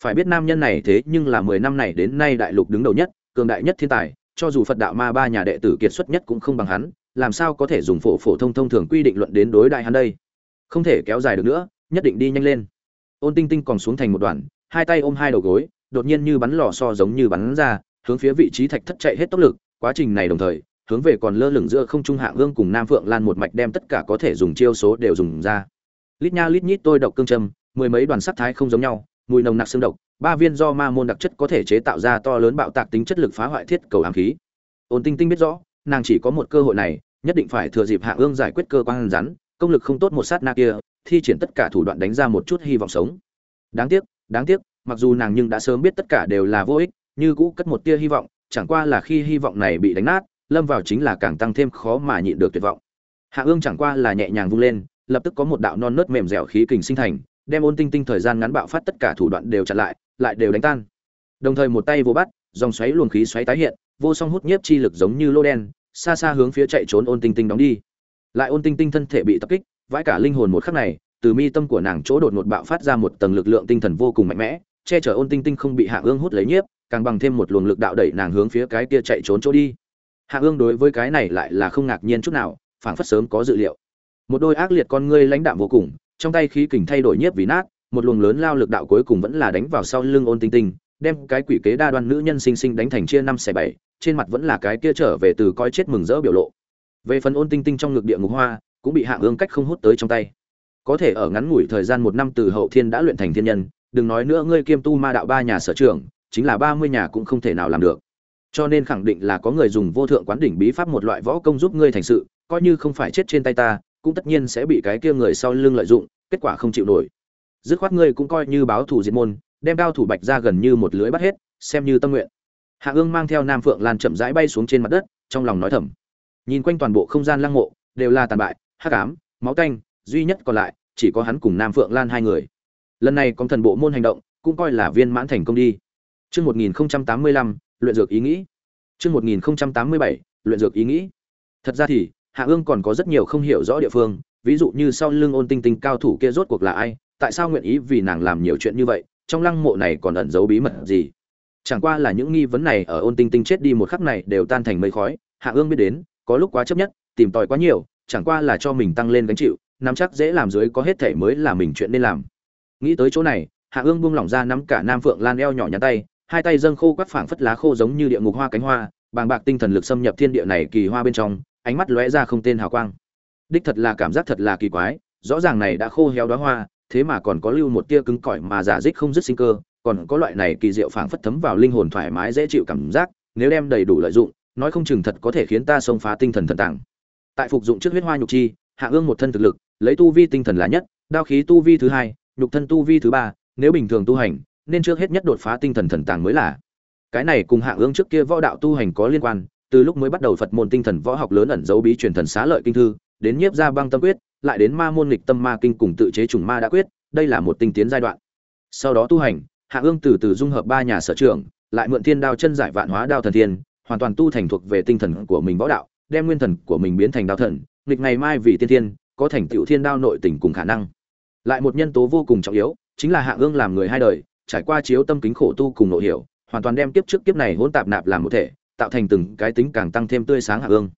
Phải biết nam nhân này thế nhưng là mười năm này đến nay đại lục đứng đầu nhất, cường đại nhất thiên tài, cho dù phật đạo ma ba nhà đệ tử kiệt xuất nhất cũng không bằng hắn, làm sao có thể dùng phổ phổ thông thông thường quy định luận đến đối đại hắn đây? Không thể kéo dài được nữa, nhất định đi nhanh lên. Ôn tinh tinh còn xuống thành một đoạn, hai tay ôm hai đầu gối, đột nhiên như bắn lò so giống như bắn ra hướng phía vị trí thạch thất chạy hết tốc lực, quá trình này đồng thời, hướng về còn lơ lửng giữa không trung hạ ương cùng nam phượng lan một mạch đem tất cả có thể dùng chiêu số đều dùng ra. Lít nha lít nhít tôi độc cương châm, mười mấy đoàn sắc thái không giống nhau, mùi nồng nặc xương độc, ba viên do ma môn đặc chất có thể chế tạo ra to lớn bạo tạc tính chất lực phá hoại thiết cầu ám khí. Ôn tinh tinh biết rõ, nàng chỉ có một cơ hội này, nhất định phải thừa dịp hạ ương giải quyết cơ quan rắn, công lực không tốt một sát na kia, thi triển tất cả thủ đoạn đánh ra một chút hy vọng sống. Đáng tiếc đáng tiếc, mặc dù nàng nhưng đã sớm biết tất cả đều là vô ích như cũ cất một tia hy vọng, chẳng qua là khi hy vọng này bị đánh nát, lâm vào chính là càng tăng thêm khó mà nhịn được tuyệt vọng. Hạ ương chẳng qua là nhẹ nhàng vung lên, lập tức có một đạo non nớt mềm dẻo khí kình sinh thành, đem ôn tinh tinh thời gian ngắn bạo phát tất cả thủ đoạn đều chặn lại lại đều đánh tan. Đồng thời một tay vô bắt, dòng xoáy luồng khí xoáy tái hiện, vô song hút nhiếp chi lực giống như lô đen, xa xa hướng phía chạy trốn ôn tinh tinh đóng đi. Lại ôn tinh tinh thân thể bị tập kích, vãi cả linh hồn một khắc này, từ mi tâm của nàng chỗ đột ngột bạo phát ra một tầng lực lượng tinh thần vô cùng mạnh mẽ, che chở ôn tinh tinh không bị hạ ương hút lấy nhiếp càng bằng thêm một luồng lực đạo đẩy nàng hướng phía cái kia chạy trốn chỗ đi. Hạ ương đối với cái này lại là không ngạc nhiên chút nào, phảng phất sớm có dự liệu. Một đôi ác liệt con ngươi lãnh đạm vô cùng, trong tay khí kình thay đổi nhiếp vì nát, một luồng lớn lao lực đạo cuối cùng vẫn là đánh vào sau lưng ôn tinh tinh, đem cái quỷ kế đa đoan nữ nhân sinh sinh đánh thành chia năm xẻ bảy, trên mặt vẫn là cái kia trở về từ coi chết mừng rỡ biểu lộ. Về phần ôn tinh tinh trong ngực địa ngục hoa, cũng bị hạ ương cách không hút tới trong tay. Có thể ở ngắn ngủi thời gian một năm từ hậu thiên đã luyện thành thiên nhân, đừng nói nữa ngươi kiêm tu ma đạo ba nhà sở trường chính là ba mươi nhà cũng không thể nào làm được. Cho nên khẳng định là có người dùng vô thượng quán đỉnh bí pháp một loại võ công giúp ngươi thành sự, coi như không phải chết trên tay ta, cũng tất nhiên sẽ bị cái kia người sau lưng lợi dụng, kết quả không chịu nổi. Dứt khoát ngươi cũng coi như báo thủ diệt môn, đem cao thủ bạch ra gần như một lưới bắt hết, xem như tâm nguyện. Hạ ương mang theo nam phượng lan chậm rãi bay xuống trên mặt đất, trong lòng nói thầm. Nhìn quanh toàn bộ không gian lăng mộ, đều là tàn bại, hắc ám, máu tanh, duy nhất còn lại, chỉ có hắn cùng nam phượng lan hai người. Lần này công thần bộ môn hành động, cũng coi là viên mãn thành công đi. Chương 1085, luyện dược ý nghĩ. Chương 1087, luyện dược ý nghĩ. Thật ra thì, Hạ Ương còn có rất nhiều không hiểu rõ địa phương, ví dụ như sau lưng ôn tinh tinh cao thủ kia rốt cuộc là ai, tại sao nguyện ý vì nàng làm nhiều chuyện như vậy, trong lăng mộ này còn ẩn giấu bí mật gì. Chẳng qua là những nghi vấn này ở ôn tinh tinh chết đi một khắc này đều tan thành mây khói, Hạ Ương biết đến, có lúc quá chấp nhất, tìm tòi quá nhiều, chẳng qua là cho mình tăng lên gánh chịu, nắm chắc dễ làm dưới có hết thể mới là mình chuyện nên làm. Nghĩ tới chỗ này, Hạ Ương buông lỏng ra nắm cả Nam Phượng Lan eo nhỏ nhắn tay, hai tay dâng khô quắc phảng phất lá khô giống như địa ngục hoa cánh hoa, bàng bạc tinh thần lực xâm nhập thiên địa này kỳ hoa bên trong, ánh mắt lóe ra không tên hào quang. Đích thật là cảm giác thật là kỳ quái, rõ ràng này đã khô héo đóa hoa, thế mà còn có lưu một tia cứng cỏi mà giả dích không dứt sinh cơ, còn có loại này kỳ diệu phảng phất thấm vào linh hồn thoải mái dễ chịu cảm giác, nếu đem đầy đủ lợi dụng, nói không chừng thật có thể khiến ta xông phá tinh thần thần tàng. Tại phục dụng trước huyết hoa nhục chi, hạ ương một thân thực lực, lấy tu vi tinh thần là nhất, đao khí tu vi thứ hai, nhục thân tu vi thứ ba, nếu bình thường tu hành, nên trước hết nhất đột phá tinh thần thần tàng mới là. Cái này cùng hạ ương trước kia võ đạo tu hành có liên quan, từ lúc mới bắt đầu Phật môn tinh thần võ học lớn ẩn dấu bí truyền thần xá lợi kinh thư, đến nhiếp ra băng tâm quyết, lại đến ma môn nghịch tâm ma kinh cùng tự chế trùng ma đã quyết, đây là một tinh tiến giai đoạn. Sau đó tu hành, Hạ Ương từ từ dung hợp ba nhà sở trường, lại mượn thiên đao chân giải vạn hóa đao thần thiên, hoàn toàn tu thành thuộc về tinh thần của mình võ đạo, đem nguyên thần của mình biến thành đao thần, nghịch ngày mai vì tiên thiên, có thành tựu thiên đao nội tình cùng khả năng. Lại một nhân tố vô cùng trọng yếu, chính là Hạ Ương làm người hai đời, trải qua chiếu tâm kính khổ tu cùng nội hiểu, hoàn toàn đem kiếp trước kiếp này hỗn tạp nạp làm một thể, tạo thành từng cái tính càng tăng thêm tươi sáng Hạ Ương.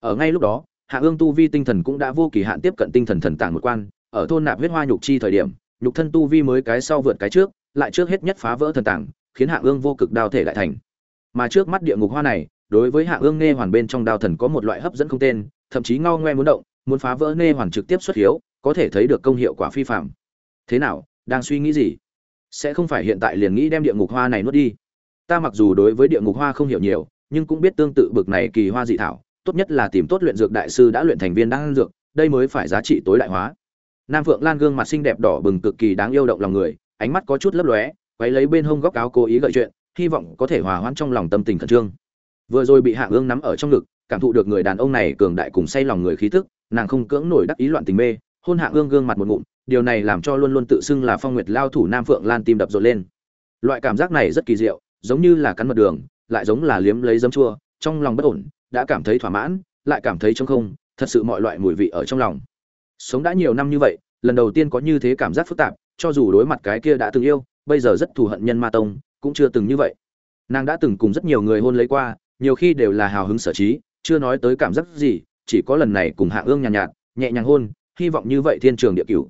Ở ngay lúc đó, Hạ Ương tu vi tinh thần cũng đã vô kỳ hạn tiếp cận tinh thần thần tàng một quan, ở thôn nạp huyết hoa nhục chi thời điểm, nhục thân tu vi mới cái sau vượt cái trước, lại trước hết nhất phá vỡ thần tàng, khiến Hạ Ương vô cực đao thể lại thành. Mà trước mắt địa ngục hoa này, đối với Hạ Ương nghe hoàn bên trong đao thần có một loại hấp dẫn không tên, thậm chí ngao ngoe muốn động, muốn phá vỡ nghe hoàn trực tiếp xuất hiếu, có thể thấy được công hiệu quả phi phàm. Thế nào, đang suy nghĩ gì? Sẽ không phải hiện tại liền nghĩ đem địa ngục hoa này nuốt đi. Ta mặc dù đối với địa ngục hoa không hiểu nhiều, nhưng cũng biết tương tự bực này kỳ hoa dị thảo, tốt nhất là tìm tốt luyện dược đại sư đã luyện thành viên đan dược, đây mới phải giá trị tối đại hóa. Nam Phượng Lan gương mặt xinh đẹp đỏ bừng cực kỳ đáng yêu động lòng người, ánh mắt có chút lấp lóe, quấy lấy bên hông góc áo cố ý gợi chuyện, hy vọng có thể hòa hoãn trong lòng tâm tình khẩn trương. Vừa rồi bị Hạ Ương nắm ở trong ngực, cảm thụ được người đàn ông này cường đại cùng say lòng người khí tức, nàng không cưỡng nổi đắc ý loạn tình mê, hôn Hạ Ương gương mặt một ngụm, điều này làm cho luôn luôn tự xưng là Phong Nguyệt lao thủ Nam Phượng Lan tim đập rộn lên. Loại cảm giác này rất kỳ diệu, giống như là cắn mật đường, lại giống là liếm lấy giấm chua, trong lòng bất ổn, đã cảm thấy thỏa mãn, lại cảm thấy trống không, thật sự mọi loại mùi vị ở trong lòng. Sống đã nhiều năm như vậy, lần đầu tiên có như thế cảm giác phức tạp, cho dù đối mặt cái kia đã từng yêu, bây giờ rất thù hận nhân ma tông, cũng chưa từng như vậy. Nàng đã từng cùng rất nhiều người hôn lấy qua, nhiều khi đều là hào hứng sở trí, chưa nói tới cảm giác gì, chỉ có lần này cùng Hạ Ương nhàn nhạt, nhạt, nhẹ nhàng hôn, hy vọng như vậy thiên trường địa cửu.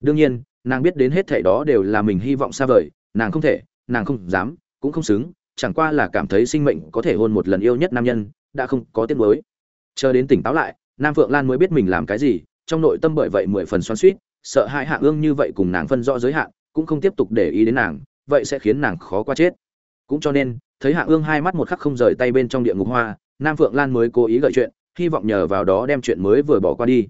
Đương nhiên, nàng biết đến hết thảy đó đều là mình hy vọng xa vời, nàng không thể, nàng không dám, cũng không xứng, chẳng qua là cảm thấy sinh mệnh có thể hôn một lần yêu nhất nam nhân, đã không có tiếc nuối. Chờ đến tỉnh táo lại, Nam Phượng Lan mới biết mình làm cái gì, trong nội tâm bởi vậy mười phần xoắn xuýt, sợ hai Hạ Ương như vậy cùng nàng phân rõ giới hạn, cũng không tiếp tục để ý đến nàng, vậy sẽ khiến nàng khó qua chết. Cũng cho nên, thấy Hạ Ương hai mắt một khắc không rời tay bên trong địa ngục hoa, Nam Phượng Lan mới cố ý gợi chuyện, hy vọng nhờ vào đó đem chuyện mới vừa bỏ qua đi.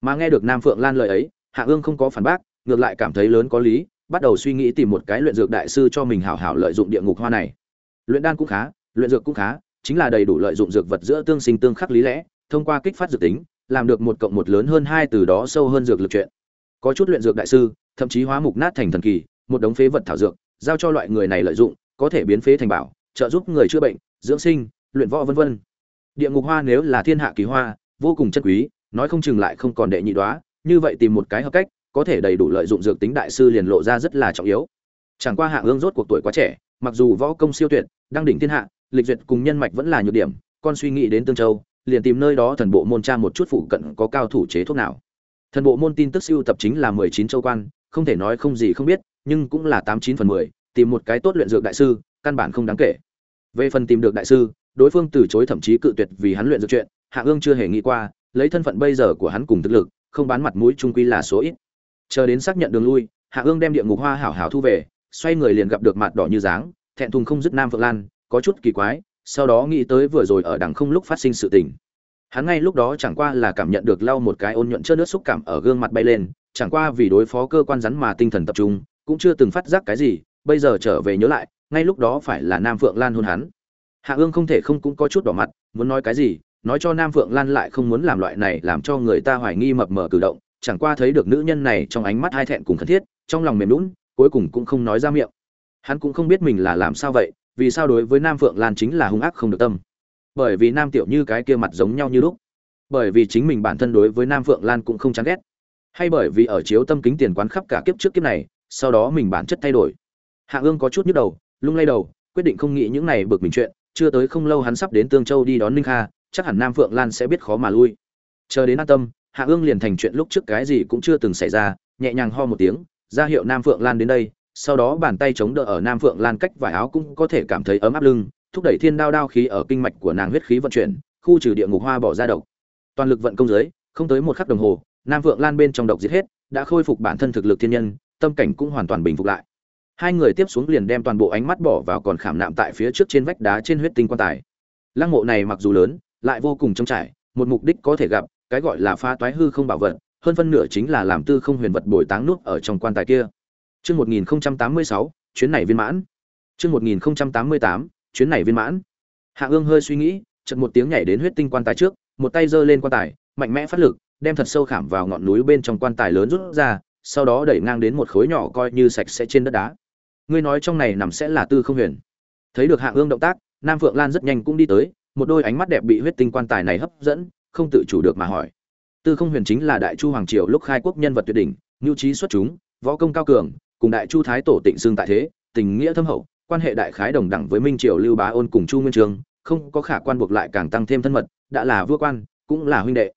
Mà nghe được Nam Phượng Lan lời ấy, Hạ Ương không có phản bác, ngược lại cảm thấy lớn có lý, bắt đầu suy nghĩ tìm một cái luyện dược đại sư cho mình hảo hảo lợi dụng địa ngục hoa này. Luyện đan cũng khá, luyện dược cũng khá, chính là đầy đủ lợi dụng dược vật giữa tương sinh tương khắc lý lẽ, thông qua kích phát dược tính, làm được một cộng một lớn hơn hai từ đó sâu hơn dược lực chuyện. Có chút luyện dược đại sư, thậm chí hóa mục nát thành thần kỳ, một đống phế vật thảo dược, giao cho loại người này lợi dụng, có thể biến phế thành bảo, trợ giúp người chữa bệnh, dưỡng sinh, luyện võ vân vân. Địa ngục hoa nếu là thiên hạ kỳ hoa, vô cùng chân quý, nói không chừng lại không còn đệ nhị đóa, như vậy tìm một cái hợp cách, có thể đầy đủ lợi dụng dược tính đại sư liền lộ ra rất là trọng yếu. Chẳng qua hạng ương rốt cuộc tuổi quá trẻ, mặc dù võ công siêu tuyệt, đang đỉnh thiên hạ, lịch duyệt cùng nhân mạch vẫn là nhược điểm, con suy nghĩ đến Tương Châu, liền tìm nơi đó thần bộ môn tra một chút phụ cận có cao thủ chế thuốc nào. Thần bộ môn tin tức siêu tập chính là mười chín châu quan, không thể nói không gì không biết, nhưng cũng là tám chín phần mười, tìm một cái tốt luyện dược đại sư, căn bản không đáng kể. Về phần tìm được đại sư, đối phương từ chối thậm chí cự tuyệt vì hắn luyện dược chuyện, Hạ Ương chưa hề nghĩ qua, lấy thân phận bây giờ của hắn cùng thực lực, không bán mặt mũi trung quy là số ít. Chờ đến xác nhận đường lui, Hạ Ương đem địa ngục hoa hảo hảo thu về, xoay người liền gặp được mặt đỏ như dáng, thẹn thùng không dứt Nam Phượng Lan, có chút kỳ quái, sau đó nghĩ tới vừa rồi ở đằng không lúc phát sinh sự tình. Hắn ngay lúc đó chẳng qua là cảm nhận được lau một cái ôn nhuận chớp nước xúc cảm ở gương mặt bay lên, chẳng qua vì đối phó cơ quan rắn mà tinh thần tập trung, cũng chưa từng phát giác cái gì, bây giờ trở về nhớ lại, ngay lúc đó phải là Nam Phượng Lan hôn hắn. hạ ương không thể không cũng có chút đỏ mặt muốn nói cái gì nói cho nam phượng lan lại không muốn làm loại này làm cho người ta hoài nghi mập mờ cử động chẳng qua thấy được nữ nhân này trong ánh mắt hai thẹn cùng thân thiết trong lòng mềm nhũn, cuối cùng cũng không nói ra miệng. Hắn cũng không biết mình là làm sao vậy vì sao đối với nam phượng lan chính là hung ác không được tâm. Bởi vì nam tiểu như cái kia mặt giống nhau như lúc. Bởi vì chính mình bản thân đối với nam phượng lan cũng không chán ghét. Hay bởi vì ở chiếu tâm kính tiền quán khắp cả kiếp trước kiếp này sau đó mình bản chất thay đổi. Hạ ương có chút nhức đầu lung lay đầu quyết định không nghĩ những này bực mình chuyện chưa tới không lâu hắn sắp đến tương châu đi đón ninh kha chắc hẳn nam phượng lan sẽ biết khó mà lui. Chờ đến an tâm, hạ ương liền thành chuyện lúc trước cái gì cũng chưa từng xảy ra, nhẹ nhàng ho một tiếng, ra hiệu nam phượng lan đến đây, sau đó bàn tay chống đỡ ở nam phượng lan cách vải áo cũng có thể cảm thấy ấm áp lưng, thúc đẩy thiên đao đao khí ở kinh mạch của nàng huyết khí vận chuyển, khu trừ địa ngục hoa bỏ ra độc. Toàn lực vận công giới không tới một khắc đồng hồ, nam phượng lan bên trong độc giết hết, đã khôi phục bản thân thực lực thiên nhân, tâm cảnh cũng hoàn toàn bình phục lại. Hai người tiếp xuống liền đem toàn bộ ánh mắt bỏ vào còn khảm nạm tại phía trước trên vách đá trên huyết tinh quan tài. Lăng mộ này mặc dù lớn lại vô cùng trống trải một mục đích có thể gặp cái gọi là pha toái hư không bảo vật hơn phân nửa chính là làm tư không huyền vật bồi táng nút ở trong quan tài kia Chương 1086, chuyến này viên mãn. Chương 1088, chuyến này viên mãn. Hạ Ương hơi suy nghĩ, chợt một tiếng nhảy đến huyết tinh quan tài trước, một tay giơ lên quan tài, mạnh mẽ phát lực, đem thật sâu khảm vào ngọn núi bên trong quan tài lớn rút ra, sau đó đẩy ngang đến một khối nhỏ coi như sạch sẽ trên đất đá. Ngươi nói trong này nằm sẽ là Tư Không Huyền. Thấy được Hạ Ương động tác, Nam Phượng Lan rất nhanh cũng đi tới, một đôi ánh mắt đẹp bị huyết tinh quan tài này hấp dẫn, không tự chủ được mà hỏi. Tư Không Huyền chính là Đại Chu hoàng triều lúc khai quốc nhân vật tuyệt đỉnh, nhu trí xuất chúng, võ công cao cường, cùng đại chu thái tổ tịnh xưng tại thế tình nghĩa thâm hậu quan hệ đại khái đồng đẳng với minh triều lưu bá ôn cùng chu nguyên trường không có khả quan buộc lại càng tăng thêm thân mật đã là vua quan cũng là huynh đệ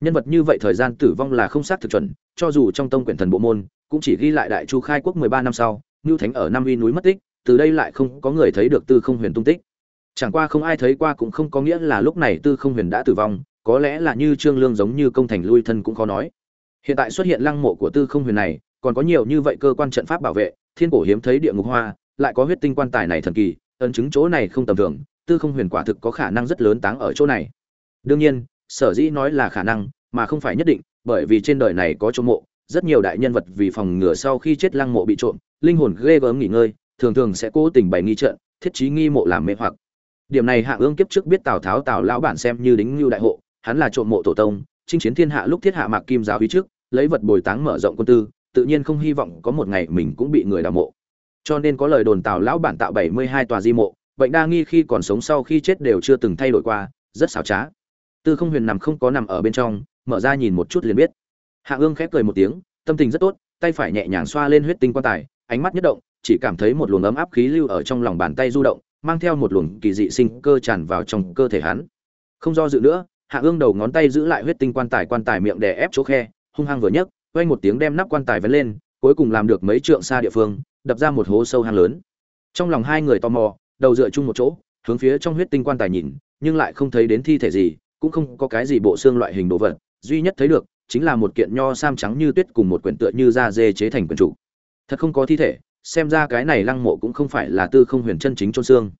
nhân vật như vậy thời gian tử vong là không xác thực chuẩn cho dù trong tông quyển thần bộ môn cũng chỉ ghi lại đại chu khai quốc mười ba năm sau Nưu thánh ở Nam uy núi mất tích từ đây lại không có người thấy được tư không huyền tung tích chẳng qua không ai thấy qua cũng không có nghĩa là lúc này tư không huyền đã tử vong, có lẽ là như trương lương giống như công thành lui thân cũng khó nói. Hiện tại xuất hiện lăng mộ của tư không huyền này, còn có nhiều như vậy cơ quan trận pháp bảo vệ, thiên cổ hiếm thấy địa ngục hoa, lại có huyết tinh quan tài này thần kỳ, ấn chứng chỗ này không tầm thường, tư không huyền quả thực có khả năng rất lớn táng ở chỗ này. Đương nhiên, sở dĩ nói là khả năng, mà không phải nhất định, bởi vì trên đời này có chỗ mộ, rất nhiều đại nhân vật vì phòng ngừa sau khi chết lăng mộ bị trộm, linh hồn ghê gớm nghỉ ngơi, thường thường sẽ cố tình bày nghi trận, thiết trí nghi mộ làm mê hoặc điểm này hạ ương kiếp trước biết tào tháo, tào lão bản xem như đính lưu đại hộ, hắn là trộm mộ tổ tông, chinh chiến thiên hạ lúc thiết hạ mạc kim giáo hí trước, lấy vật bồi táng mở rộng quân tư, tự nhiên không hy vọng có một ngày mình cũng bị người đào mộ. Cho nên có lời đồn tào lão bản tạo bảy mươi hai tòa di mộ, bệnh đa nghi khi còn sống sau khi chết đều chưa từng thay đổi qua, rất xảo trá. Tư không huyền nằm không có nằm ở bên trong, mở ra nhìn một chút liền biết. Hạ ương khép cười một tiếng, tâm tình rất tốt, tay phải nhẹ nhàng xoa lên huyết tinh quan tài, ánh mắt nhất động, chỉ cảm thấy một luồng ấm áp khí lưu ở trong lòng bàn tay du động mang theo một luồng kỳ dị sinh cơ tràn vào trong cơ thể hắn. Không do dự nữa, hạ ương đầu ngón tay giữ lại huyết tinh quan tài quan tài miệng đè ép chỗ khe, hung hăng vừa nhấc, quay một tiếng đem nắp quan tài vén lên, cuối cùng làm được mấy trượng xa địa phương, đập ra một hố sâu hang lớn. Trong lòng hai người tò mò, đầu dựa chung một chỗ, hướng phía trong huyết tinh quan tài nhìn, nhưng lại không thấy đến thi thể gì, cũng không có cái gì bộ xương loại hình đồ vật. Duy nhất thấy được, chính là một kiện nho sam trắng như tuyết cùng một quyển tựa như da dê chế thành quyển chủ thật không có thi thể xem ra cái này lăng mộ cũng không phải là tư không huyền chân chính trôn xương.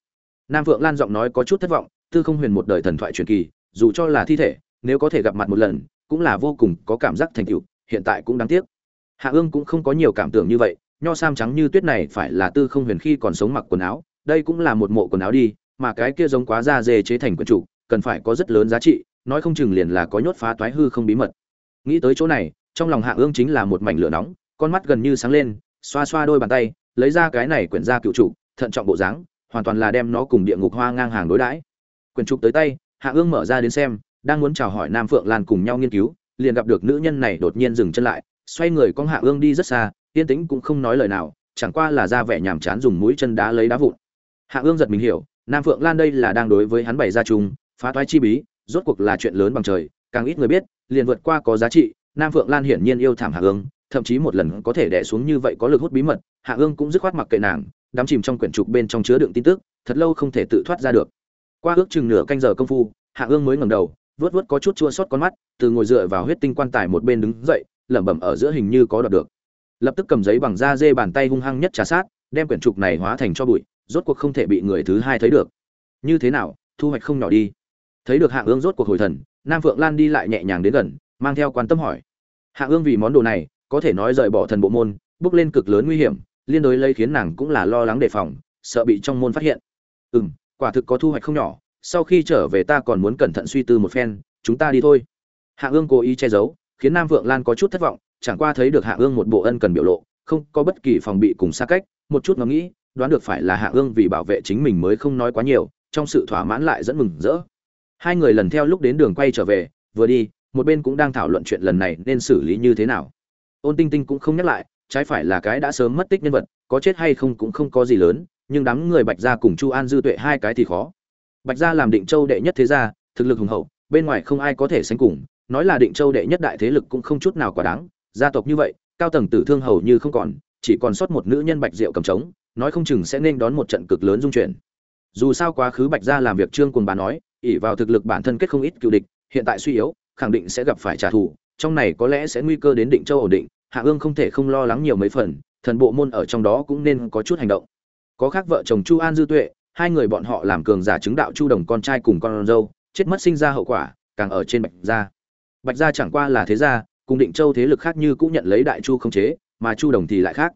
Nam vượng lan giọng nói có chút thất vọng, tư không huyền một đời thần thoại truyền kỳ, dù cho là thi thể, nếu có thể gặp mặt một lần, cũng là vô cùng có cảm giác thành tựu, hiện tại cũng đáng tiếc. Hạ ương cũng không có nhiều cảm tưởng như vậy, nho sam trắng như tuyết này phải là tư không huyền khi còn sống mặc quần áo, đây cũng là một mộ quần áo đi, mà cái kia giống quá da dê chế thành quần chủ, cần phải có rất lớn giá trị, nói không chừng liền là có nhốt phá toái hư không bí mật. Nghĩ tới chỗ này, trong lòng hạ ương chính là một mảnh lửa nóng, con mắt gần như sáng lên xoa xoa đôi bàn tay, lấy ra cái này quyển ra cựu chủ thận trọng bộ dáng, hoàn toàn là đem nó cùng địa ngục hoa ngang hàng đối đãi. Quyển trục tới tay, hạ ương mở ra đến xem, đang muốn chào hỏi nam phượng lan cùng nhau nghiên cứu, liền gặp được nữ nhân này đột nhiên dừng chân lại, xoay người con hạ ương đi rất xa, yên tĩnh cũng không nói lời nào, chẳng qua là ra vẻ nhàm chán dùng mũi chân đá lấy đá vụn. Hạ ương giật mình hiểu, nam phượng lan đây là đang đối với hắn bày ra chung, phá toái chi bí, rốt cuộc là chuyện lớn bằng trời, càng ít người biết, liền vượt qua có giá trị, nam phượng lan hiển nhiên yêu thảm hạ ương thậm chí một lần có thể đẻ xuống như vậy có lực hút bí mật, hạ ương cũng dứt khoát mặc kệ nàng, đắm chìm trong quyển trục bên trong chứa đựng tin tức, thật lâu không thể tự thoát ra được. Qua ước chừng nửa canh giờ công phu, hạ ương mới ngẩng đầu vớt vớt có chút chua xót con mắt, từ ngồi dựa vào huyết tinh quan tài một bên đứng dậy, lẩm bẩm ở giữa hình như có đoạt được. Lập tức cầm giấy bằng da dê bàn tay hung hăng nhất trà sát, đem quyển trục này hóa thành cho bụi, rốt cuộc không thể bị người thứ hai thấy được. Như thế nào, thu hoạch không nhỏ đi. Thấy được hạ ương rốt cuộc hồi thần, nam phượng lan đi lại nhẹ nhàng đến gần, mang theo quan tâm hỏi. Hạ ương vì món đồ này có thể nói rời bỏ thần bộ môn, bước lên cực lớn nguy hiểm, liên đối lấy khiến nàng cũng là lo lắng đề phòng, sợ bị trong môn phát hiện. Ừ quả thực có thu hoạch không nhỏ, sau khi trở về ta còn muốn cẩn thận suy tư một phen, chúng ta đi thôi. Hạ ương cố ý che giấu, khiến nam vượng lan có chút thất vọng, chẳng qua thấy được hạ ương một bộ ân cần biểu lộ, không có bất kỳ phòng bị cùng xa cách, một chút ngẫm nghĩ, đoán được phải là hạ ương vì bảo vệ chính mình mới không nói quá nhiều, trong sự thỏa mãn lại dẫn mừng rỡ. Hai người lần theo lúc đến đường quay trở về, vừa đi, một bên cũng đang thảo luận chuyện lần này nên xử lý như thế nào ôn tinh tinh cũng không nhắc lại, trái phải là cái đã sớm mất tích nhân vật, có chết hay không cũng không có gì lớn, nhưng đám người bạch gia cùng chu an dư tuệ hai cái thì khó. Bạch gia làm định châu đệ nhất thế gia, thực lực hùng hậu, bên ngoài không ai có thể sánh cùng, nói là định châu đệ nhất đại thế lực cũng không chút nào quá đáng, gia tộc như vậy, cao tầng tử thương hầu như không còn, chỉ còn sót một nữ nhân bạch diệu cầm trống, nói không chừng sẽ nên đón một trận cực lớn dung chuyển. Dù sao quá khứ bạch gia làm việc trương cùng bà nói ỉ vào thực lực bản thân kết không ít cựu địch, hiện tại suy yếu, khẳng định sẽ gặp phải trả thù, trong này có lẽ sẽ nguy cơ đến định châu ổn định hạ ương không thể không lo lắng nhiều mấy phần, thần bộ môn ở trong đó cũng nên có chút hành động. Có khác vợ chồng chu an dư tuệ, hai người bọn họ làm cường giả chứng đạo chu đồng con trai cùng con dâu, chết mất sinh ra hậu quả, càng ở trên bạch gia. Bạch gia chẳng qua là thế gia, cùng định châu thế lực khác như cũng nhận lấy đại chu không chế, mà chu đồng thì lại khác.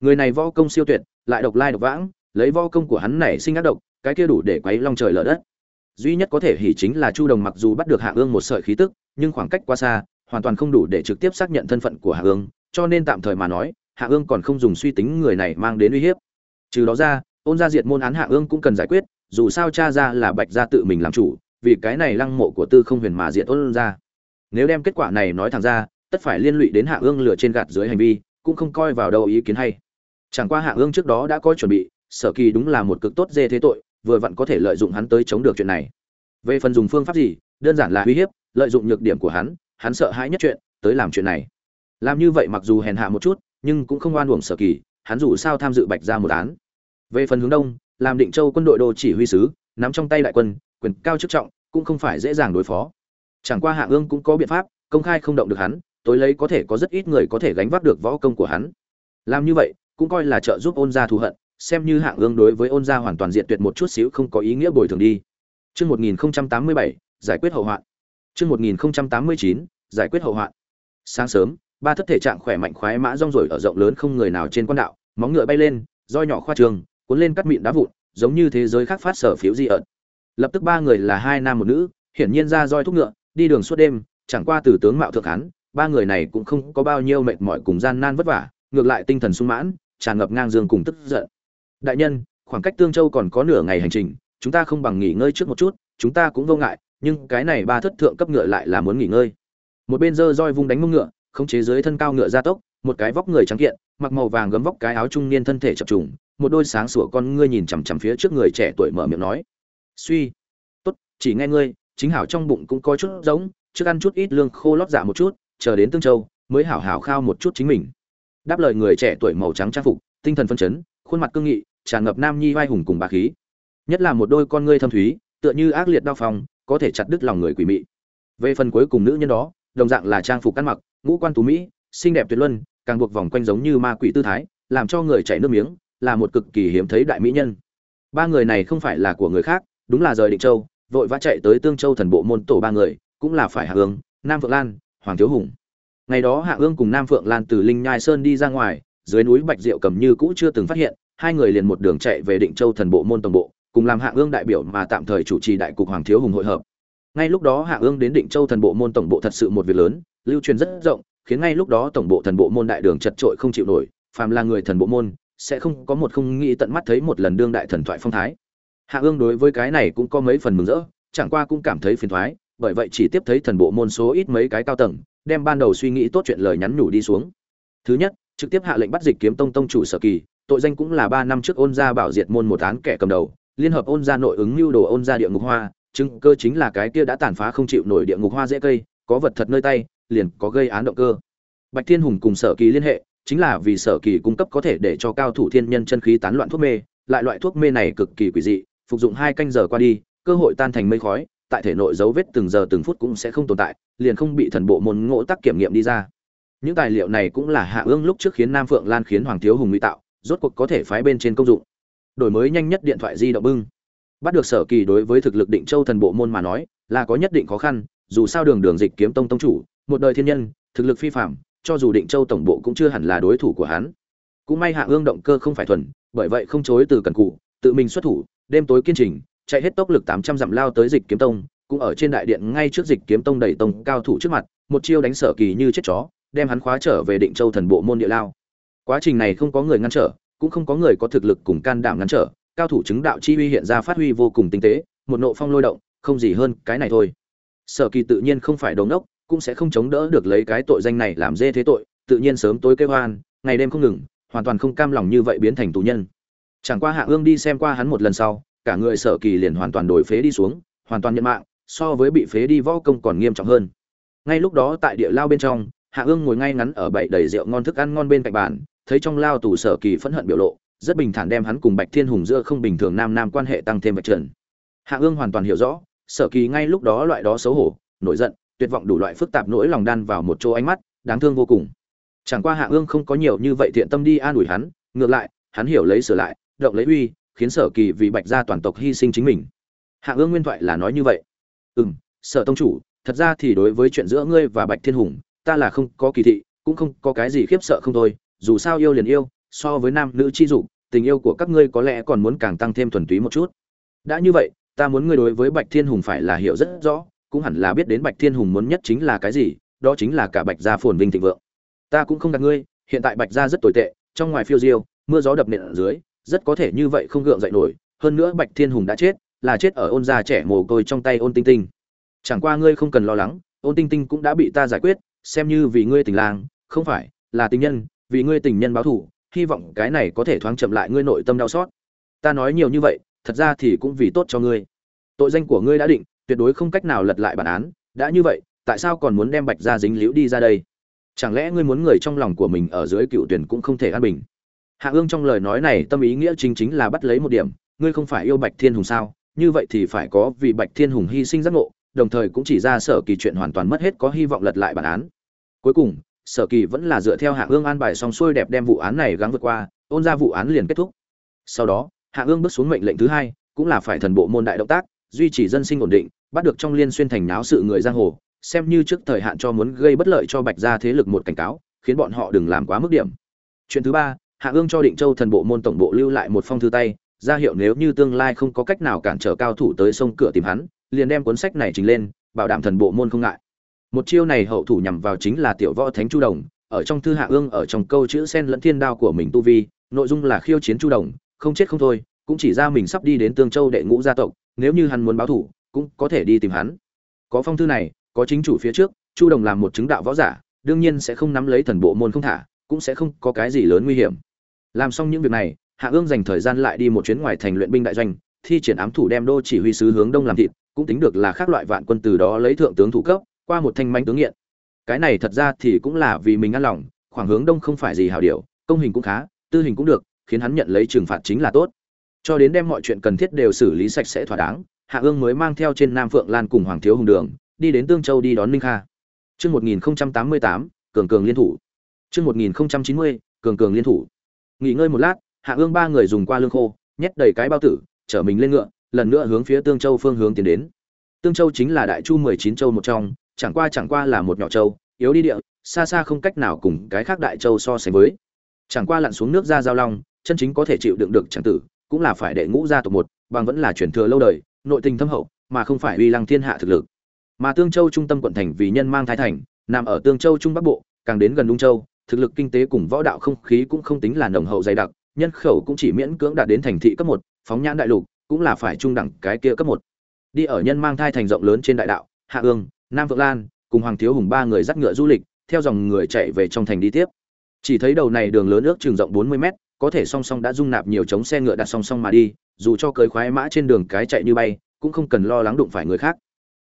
Người này võ công siêu tuyệt, lại độc lai độc vãng, lấy võ công của hắn này sinh ác độc, cái kia đủ để quấy long trời lở đất. Duy nhất có thể hỉ chính là chu đồng mặc dù bắt được hạ ương một sợi khí tức, nhưng khoảng cách quá xa hoàn toàn không đủ để trực tiếp xác nhận thân phận của hạ ương, cho nên tạm thời mà nói, hạ ương còn không dùng suy tính người này mang đến uy hiếp. Trừ đó ra, ôn gia diệt môn án hạ ương cũng cần giải quyết, dù sao cha ra là bạch gia tự mình làm chủ, vì cái này lăng mộ của tư không huyền mà diệt ôn gia. Nếu đem kết quả này nói thẳng ra, tất phải liên lụy đến hạ ương lửa trên gạt dưới hành vi, cũng không coi vào đâu ý kiến hay. Chẳng qua hạ ương trước đó đã có chuẩn bị, sở kỳ đúng là một cực tốt dê thế tội, vừa vặn có thể lợi dụng hắn tới chống được chuyện này. Về phần dùng phương pháp gì, đơn giản là uy hiếp, lợi dụng nhược điểm của hắn hắn sợ hãi nhất chuyện tới làm chuyện này. Làm như vậy mặc dù hèn hạ một chút nhưng cũng không oan uổng sở kỳ hắn dù sao tham dự bạch ra một án. Về phần hướng đông làm định châu quân đội đô chỉ huy sứ nắm trong tay đại quân quyền cao chức trọng cũng không phải dễ dàng đối phó. Chẳng qua hạ ương cũng có biện pháp công khai không động được hắn tối lấy có thể có rất ít người có thể gánh vác được võ công của hắn. Làm như vậy cũng coi là trợ giúp ôn gia thù hận xem như hạng ương đối với ôn gia hoàn toàn diện tuyệt một chút xíu không có ý nghĩa bồi thường đi. Trước 1087, giải quyết hậu hoạn. Chương 1089, giải quyết hậu hoạn. Sáng sớm, ba thất thể trạng khỏe mạnh khoái mã rong rồi ở rộng lớn không người nào trên quan đạo, móng ngựa bay lên, roi nhỏ khoa trường, cuốn lên cắt mịn đá vụn, giống như thế giới khác phát sở phiếu di ợt. Lập tức ba người là hai nam một nữ, hiển nhiên ra roi thúc ngựa, đi đường suốt đêm, chẳng qua từ tướng mạo thượng hán, ba người này cũng không có bao nhiêu mệt mỏi cùng gian nan vất vả, ngược lại tinh thần sung mãn, tràn ngập ngang dương cùng tức giận. Đại nhân, khoảng cách Tương Châu còn có nửa ngày hành trình, chúng ta không bằng nghỉ ngơi trước một chút chúng ta cũng vô ngại nhưng cái này ba thất thượng cấp ngựa lại là muốn nghỉ ngơi. Một bên dơ roi vung đánh mông ngựa, khống chế dưới thân cao ngựa gia tốc, một cái vóc người trắng kiện, mặc màu vàng gấm vóc cái áo trung niên thân thể chập trùng, một đôi sáng sủa con ngươi nhìn chằm chằm phía trước người trẻ tuổi mở miệng nói, suy, tốt, chỉ nghe ngươi, chính hảo trong bụng cũng có chút giống, trước ăn chút ít lương khô lót dạ một chút, chờ đến tương châu, mới hảo hảo khao một chút chính mình. Đáp lời người trẻ tuổi màu trắng trang phục, tinh thần phân chấn, khuôn mặt cương nghị, tràn ngập nam nhi vai hùng cùng bà khí. Nhất là một đôi con ngươi thâm thúy, tựa như ác liệt đao phong có thể chặt đứt lòng người quỷ mị. Về phần cuối cùng nữ nhân đó, đồng dạng là trang phục ăn mặc, ngũ quan tú mỹ, xinh đẹp tuyệt luân, càng buộc vòng quanh giống như ma quỷ tư thái, làm cho người chảy nước miếng, là một cực kỳ hiếm thấy đại mỹ nhân. Ba người này không phải là của người khác, đúng là rời định châu, vội vã chạy tới tương châu thần bộ môn tổ ba người, cũng là phải hạ ương nam phượng lan, hoàng thiếu hùng. Ngày đó hạ ương cùng nam phượng lan từ linh nhai sơn đi ra ngoài, dưới núi bạch diệu cầm như cũ chưa từng phát hiện, hai người liền một đường chạy về định châu thần bộ môn tổng bộ cùng làm hạ ương đại biểu mà tạm thời chủ trì đại cục hoàng thiếu hùng hội hợp. Ngay lúc đó hạ ương đến định châu thần bộ môn tổng bộ thật sự một việc lớn, lưu truyền rất rộng, khiến ngay lúc đó tổng bộ thần bộ môn đại đường chật trội không chịu nổi, phàm là người thần bộ môn, sẽ không có một không nghĩ tận mắt thấy một lần đương đại thần thoại phong thái. Hạ ương đối với cái này cũng có mấy phần mừng rỡ, chẳng qua cũng cảm thấy phiền thoái, bởi vậy chỉ tiếp thấy thần bộ môn số ít mấy cái cao tầng, đem ban đầu suy nghĩ tốt chuyện lời nhắn nhủ đi xuống. Thứ nhất, trực tiếp hạ lệnh bắt dịch kiếm tông tông chủ sở kỳ, tội danh cũng là ba năm trước ôn gia bảo diệt môn một án kẻ cầm đầu liên hợp ôn gia nội ứng lưu đồ ôn gia địa ngục hoa, chứng cơ chính là cái kia đã tàn phá không chịu nổi địa ngục hoa dễ cây, có vật thật nơi tay, liền có gây án động cơ. Bạch thiên hùng cùng sở kỳ liên hệ, chính là vì sở kỳ cung cấp có thể để cho cao thủ thiên nhân chân khí tán loạn thuốc mê, lại loại thuốc mê này cực kỳ quỷ dị, phục dụng hai canh giờ qua đi, cơ hội tan thành mây khói, tại thể nội dấu vết từng giờ từng phút cũng sẽ không tồn tại, liền không bị thần bộ môn ngộ tắc kiểm nghiệm đi ra. Những tài liệu này cũng là hạ ương lúc trước khiến nam phượng lan khiến hoàng thiếu hùng mỹ tạo, rốt cuộc có thể phái bên trên công dụng đổi mới nhanh nhất điện thoại di động bưng. Bắt được sở kỳ đối với thực lực định châu thần bộ môn mà nói, là có nhất định khó khăn, dù sao đường đường dịch kiếm tông tông chủ, một đời thiên nhân, thực lực phi phạm cho dù định châu tổng bộ cũng chưa hẳn là đối thủ của hắn. Cũng may hạ ương động cơ không phải thuần, bởi vậy không chối từ cần cụ, tự mình xuất thủ, đêm tối kiên trình, chạy hết tốc lực tám trăm dặm lao tới dịch kiếm tông, cũng ở trên đại điện ngay trước dịch kiếm tông đẩy tông cao thủ trước mặt, một chiêu đánh sở kỳ như chết chó, đem hắn khóa trở về định châu thần bộ môn địa lao. Quá trình này không có người ngăn trở cũng không có người có thực lực cùng can đảm ngăn trở, cao thủ chứng đạo chi uy hiện ra phát huy vô cùng tinh tế, một nộ phong lôi động, không gì hơn cái này thôi. Sở kỳ tự nhiên không phải đống đốc, cũng sẽ không chống đỡ được lấy cái tội danh này làm dê thế tội, tự nhiên sớm tối kêu hoan ngày đêm không ngừng, hoàn toàn không cam lòng như vậy biến thành tù nhân. Chẳng qua hạ ương đi xem qua hắn một lần sau, cả người sở kỳ liền hoàn toàn đổi phế đi xuống, hoàn toàn nhận mạng, so với bị phế đi võ công còn nghiêm trọng hơn. Ngay lúc đó tại địa lao bên trong, hạ ương ngồi ngay ngắn ở bảy đầy rượu ngon thức ăn ngon bên cạnh bàn thấy trong lao tù sở kỳ phẫn hận biểu lộ, rất bình thản đem hắn cùng bạch thiên hùng giữa không bình thường nam nam quan hệ tăng thêm vạch trần. Hạ ương hoàn toàn hiểu rõ, sở kỳ ngay lúc đó loại đó xấu hổ, nổi giận, tuyệt vọng đủ loại phức tạp nỗi lòng đan vào một chỗ ánh mắt, đáng thương vô cùng. Chẳng qua hạ ương không có nhiều như vậy thiện tâm đi an ủi hắn, ngược lại, hắn hiểu lấy sửa lại, động lấy uy, khiến sở kỳ vì bạch gia toàn tộc hy sinh chính mình. Hạ ương nguyên thoại là nói như vậy. Ừ m sở tông chủ, thật ra thì đối với chuyện giữa ngươi và bạch thiên hùng, ta là không có kỳ thị, cũng không có cái gì khiếp sợ không thôi dù sao yêu liền yêu so với nam nữ chi dục tình yêu của các ngươi có lẽ còn muốn càng tăng thêm thuần túy một chút. Đã như vậy ta muốn ngươi đối với bạch thiên hùng phải là hiểu rất rõ cũng hẳn là biết đến bạch thiên hùng muốn nhất chính là cái gì đó chính là cả bạch gia phồn vinh thịnh vượng. Ta cũng không gạt ngươi hiện tại bạch gia rất tồi tệ trong ngoài phiêu diêu mưa gió đập nện ở dưới rất có thể như vậy không gượng dậy nổi hơn nữa bạch thiên hùng đã chết là chết ở ôn gia trẻ mồ côi trong tay ôn tinh tinh. Chẳng qua ngươi không cần lo lắng ôn tinh tinh cũng đã bị ta giải quyết xem như vì ngươi tình làng, không phải là tình nhân vì ngươi tình nhân báo thù, hy vọng cái này có thể thoáng chậm lại ngươi nội tâm đau xót. Ta nói nhiều như vậy, thật ra thì cũng vì tốt cho ngươi. Tội danh của ngươi đã định, tuyệt đối không cách nào lật lại bản án. Đã như vậy, tại sao còn muốn đem bạch gia dính liễu đi ra đây? Chẳng lẽ ngươi muốn người trong lòng của mình ở dưới cựu tuyển cũng không thể an bình? Hạ ương trong lời nói này tâm ý nghĩa chính chính là bắt lấy một điểm, ngươi không phải yêu bạch thiên hùng sao? Như vậy thì phải có vì bạch thiên hùng hy sinh giác ngộ, đồng thời cũng chỉ ra sở kỳ chuyện hoàn toàn mất hết có hy vọng lật lại bản án. Cuối cùng sở kỳ vẫn là dựa theo hạ ương an bài xong xuôi đẹp đem vụ án này gắng vượt qua, ôn ra vụ án liền kết thúc. Sau đó hạ ương bước xuống mệnh lệnh thứ hai, cũng là phải thần bộ môn đại động tác, duy trì dân sinh ổn định, bắt được trong liên xuyên thành náo sự người giang hồ, xem như trước thời hạn cho muốn gây bất lợi cho bạch gia thế lực một cảnh cáo, khiến bọn họ đừng làm quá mức điểm. Chuyện thứ ba hạ ương cho định châu thần bộ môn tổng bộ lưu lại một phong thư tay, ra hiệu nếu như tương lai không có cách nào cản trở cao thủ tới sông cửa tìm hắn, liền đem cuốn sách này trình lên, bảo đảm thần bộ môn không ngại một chiêu này hậu thủ nhằm vào chính là tiểu võ thánh chu đồng, ở trong thư hạ ương ở trong câu chữ sen lẫn thiên đao của mình tu vi, nội dung là khiêu chiến chu đồng, không chết không thôi, cũng chỉ ra mình sắp đi đến tương châu đệ ngũ gia tộc, nếu như hắn muốn báo thủ, cũng có thể đi tìm hắn. Có phong thư này, có chính chủ phía trước, chu đồng làm một chứng đạo võ giả, đương nhiên sẽ không nắm lấy thần bộ môn không thả, cũng sẽ không có cái gì lớn nguy hiểm. Làm xong những việc này, hạ ương dành thời gian lại đi một chuyến ngoài thành luyện binh đại doanh, thi triển ám thủ đem đô chỉ huy sứ hướng đông làm thịt, cũng tính được là khác loại vạn quân từ đó lấy thượng tướng thủ cấp qua một thanh manh tướng nghiện. Cái này thật ra thì cũng là vì mình ăn lòng, khoảng hướng đông không phải gì hảo điều, công hình cũng khá, tư hình cũng được, khiến hắn nhận lấy trừng phạt chính là tốt. Cho đến đem mọi chuyện cần thiết đều xử lý sạch sẽ thỏa đáng, hạ ương mới mang theo trên nam phượng lan cùng hoàng thiếu hùng đường, đi đến tương châu đi đón ninh kha. Chương một nghìn tám mươi tám, cường cường liên thủ. Chương một nghìn chín mươi, cường cường liên thủ. Nghỉ ngơi một lát, hạ ương ba người dùng qua lương khô, nhét đầy cái bao tử, chở mình lên ngựa, lần nữa hướng phía tương châu phương hướng tiến đến. Tương châu chính là đại chu mười chín châu một trong chẳng qua chẳng qua là một nhỏ châu yếu đi địa, xa xa không cách nào cùng cái khác đại châu so sánh với. Chẳng qua lặn xuống nước ra giao long, chân chính có thể chịu đựng được chẳng tử, cũng là phải đệ ngũ gia tộc một, bằng vẫn là truyền thừa lâu đời, nội tình thâm hậu, mà không phải uy lăng thiên hạ thực lực. Mà tương châu trung tâm quận thành vì nhân mang thái thành, nằm ở tương châu trung bắc bộ, càng đến gần đông châu, thực lực kinh tế cùng võ đạo không khí cũng không tính là nồng hậu dày đặc, nhân khẩu cũng chỉ miễn cưỡng đạt đến thành thị cấp một, phóng nhãn đại lục cũng là phải trung đẳng cái kia cấp một. Đi ở nhân mang thai thành rộng lớn trên đại đạo, hạ ương nam vượng lan, cùng hoàng thiếu hùng ba người dắt ngựa du lịch, theo dòng người chạy về trong thành đi tiếp. Chỉ thấy đầu này đường lớn ước chừng rộng bốn mươi mét, có thể song song đã dung nạp nhiều chống xe ngựa đặt song song mà đi, dù cho cưới khoái mã trên đường cái chạy như bay, cũng không cần lo lắng đụng phải người khác.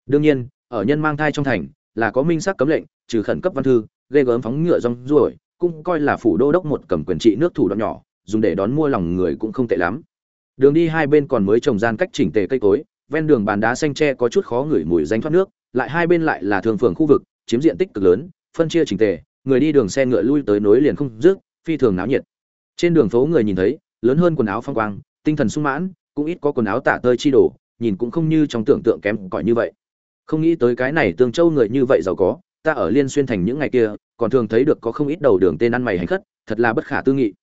Đương nhiên, ở nhân mang thai trong thành, là có minh xác cấm lệnh, trừ khẩn cấp văn thư, ghê gớm phóng ngựa rong ruổi, cũng coi là phủ đô đốc một cầm quyền trị nước thủ đoạn nhỏ, dùng để đón mua lòng người cũng không tệ lắm. Đường đi hai bên còn mới trồng gian cách chỉnh tề cây cối, ven đường bàn đá xanh tre có chút khó ngửi mùi danh thoát nước lại hai bên lại là thường phường khu vực, chiếm diện tích cực lớn, phân chia trình tề, người đi đường xe ngựa lui tới nối liền không dứt, phi thường náo nhiệt. Trên đường phố người nhìn thấy, lớn hơn quần áo phong quang, tinh thần sung mãn, cũng ít có quần áo tả tơi chi đổ nhìn cũng không như trong tưởng tượng kém cỏi như vậy. Không nghĩ tới cái này tương châu người như vậy giàu có, ta ở liên xuyên thành những ngày kia, còn thường thấy được có không ít đầu đường tên ăn mày hành khất, thật là bất khả tư nghị.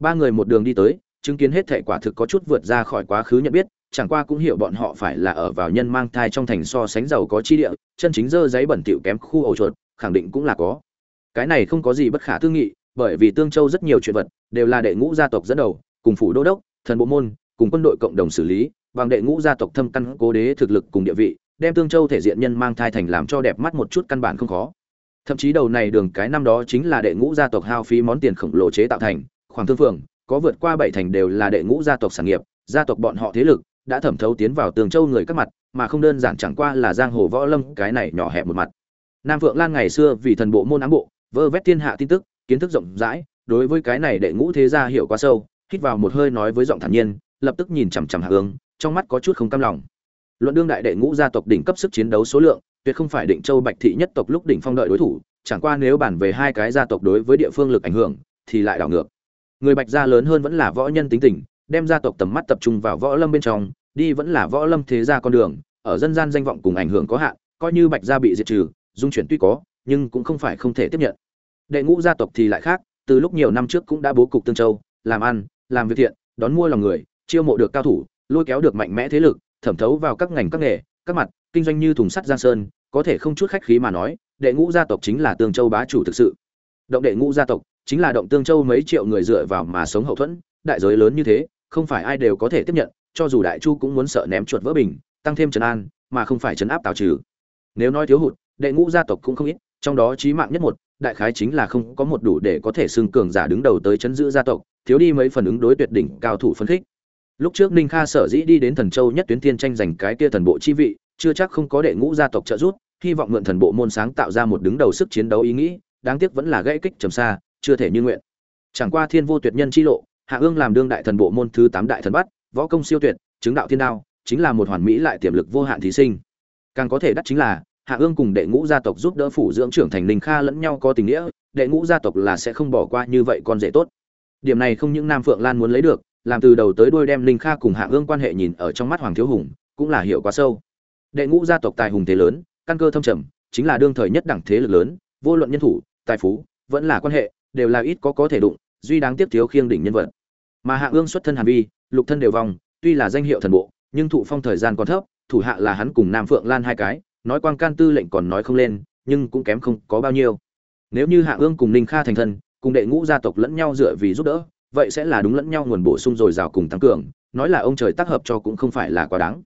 Ba người một đường đi tới, chứng kiến hết thệ quả thực có chút vượt ra khỏi quá khứ nhận biết chẳng qua cũng hiểu bọn họ phải là ở vào nhân mang thai trong thành so sánh giàu có chi địa, chân chính dơ giấy bẩn tiểu kém khu ổ chuột, khẳng định cũng là có. Cái này không có gì bất khả tư nghị, bởi vì tương châu rất nhiều chuyện vật đều là đệ ngũ gia tộc dẫn đầu, cùng phủ đô đốc, thần bộ môn, cùng quân đội cộng đồng xử lý, bằng đệ ngũ gia tộc thâm căn cố đế thực lực cùng địa vị, đem tương châu thể diện nhân mang thai thành làm cho đẹp mắt một chút căn bản không khó. Thậm chí đầu này đường cái năm đó chính là đệ ngũ gia tộc hao phí món tiền khổng lồ chế tạo thành, khoảng thương phường, có vượt qua bảy thành đều là đệ ngũ gia tộc sản nghiệp, gia tộc bọn họ thế lực đã thẩm thấu tiến vào tường châu người các mặt, mà không đơn giản chẳng qua là giang hồ võ lâm cái này nhỏ hẹp một mặt. Nam vượng lan ngày xưa vì thần bộ môn ám bộ, vơ vét thiên hạ tin tức, kiến thức rộng rãi, đối với cái này đệ ngũ thế gia hiểu quá sâu, hít vào một hơi nói với giọng thản nhiên, lập tức nhìn chằm chằm hạ hướng trong mắt có chút không cam lòng. Luận đương đại đệ ngũ gia tộc đỉnh cấp sức chiến đấu số lượng, tuyệt không phải định châu bạch thị nhất tộc lúc đỉnh phong đợi đối thủ, chẳng qua nếu bản về hai cái gia tộc đối với địa phương lực ảnh hưởng, thì lại đảo ngược. Người bạch gia lớn hơn vẫn là võ nhân tính tình, đem gia tộc tầm mắt tập trung vào võ lâm bên trong đi vẫn là võ lâm thế gia con đường, ở dân gian danh vọng cùng ảnh hưởng có hạn, coi như bạch gia bị diệt trừ, dung chuyển tuy có, nhưng cũng không phải không thể tiếp nhận. Đệ ngũ gia tộc thì lại khác, từ lúc nhiều năm trước cũng đã bố cục tương châu, làm ăn, làm việc thiện, đón mua lòng người, chiêu mộ được cao thủ, lôi kéo được mạnh mẽ thế lực, thẩm thấu vào các ngành các nghề, các mặt, kinh doanh như thùng sắt giang sơn, có thể không chút khách khí mà nói, đệ ngũ gia tộc chính là tương châu bá chủ thực sự. Động đệ ngũ gia tộc chính là động tương châu mấy triệu người dựa vào mà sống hậu thuẫn, đại giới lớn như thế, không phải ai đều có thể tiếp nhận cho dù đại chu cũng muốn sợ ném chuột vỡ bình, tăng thêm trấn an, mà không phải trấn áp tào trừ. Nếu nói thiếu hụt, đệ ngũ gia tộc cũng không ít, trong đó trí mạng nhất một, đại khái chính là không có một đủ để có thể xưng cường giả đứng đầu tới chấn giữ gia tộc, thiếu đi mấy phần ứng đối tuyệt đỉnh cao thủ phân khích. Lúc trước ninh kha sở dĩ đi đến thần châu nhất tuyến tiên tranh giành cái kia thần bộ chi vị, chưa chắc không có đệ ngũ gia tộc trợ giúp, hy vọng mượn thần bộ môn sáng tạo ra một đứng đầu sức chiến đấu ý nghĩ, đáng tiếc vẫn là gãy kích trầm xa, chưa thể như nguyện. Chẳng qua thiên vô tuyệt nhân chi lộ, hạ ương làm đương đại thần bộ môn thứ tám đại thần bắt võ công siêu tuyệt, chứng đạo thiên đao, chính là một hoàn mỹ lại tiềm lực vô hạn thí sinh. Càng có thể đắc chính là, hạ ương cùng đệ ngũ gia tộc giúp đỡ phủ dưỡng trưởng thành linh kha lẫn nhau có tình nghĩa, đệ ngũ gia tộc là sẽ không bỏ qua như vậy con rể tốt. Điểm này không những nam phượng lan muốn lấy được, làm từ đầu tới đuôi đem linh kha cùng hạ ương quan hệ nhìn ở trong mắt hoàng thiếu hùng, cũng là hiểu quá sâu. Đệ ngũ gia tộc tài hùng thế lớn, căn cơ thâm trầm, chính là đương thời nhất đẳng thế lực lớn, vô luận nhân thủ, tài phú, vẫn là quan hệ, đều là ít có có thể đụng, duy đáng tiếp thiếu khiêng đỉnh nhân vật mà hạ ương xuất thân hàn vi, lục thân đều vong, tuy là danh hiệu thần bộ, nhưng thụ phong thời gian còn thấp, thủ hạ là hắn cùng nam phượng lan hai cái, nói quang can tư lệnh còn nói không lên, nhưng cũng kém không có bao nhiêu. Nếu như hạ ương cùng ninh kha thành thân, cùng đệ ngũ gia tộc lẫn nhau dựa vì giúp đỡ, vậy sẽ là đúng lẫn nhau nguồn bổ sung dồi dào cùng tăng cường, nói là ông trời tác hợp cho cũng không phải là quá đáng.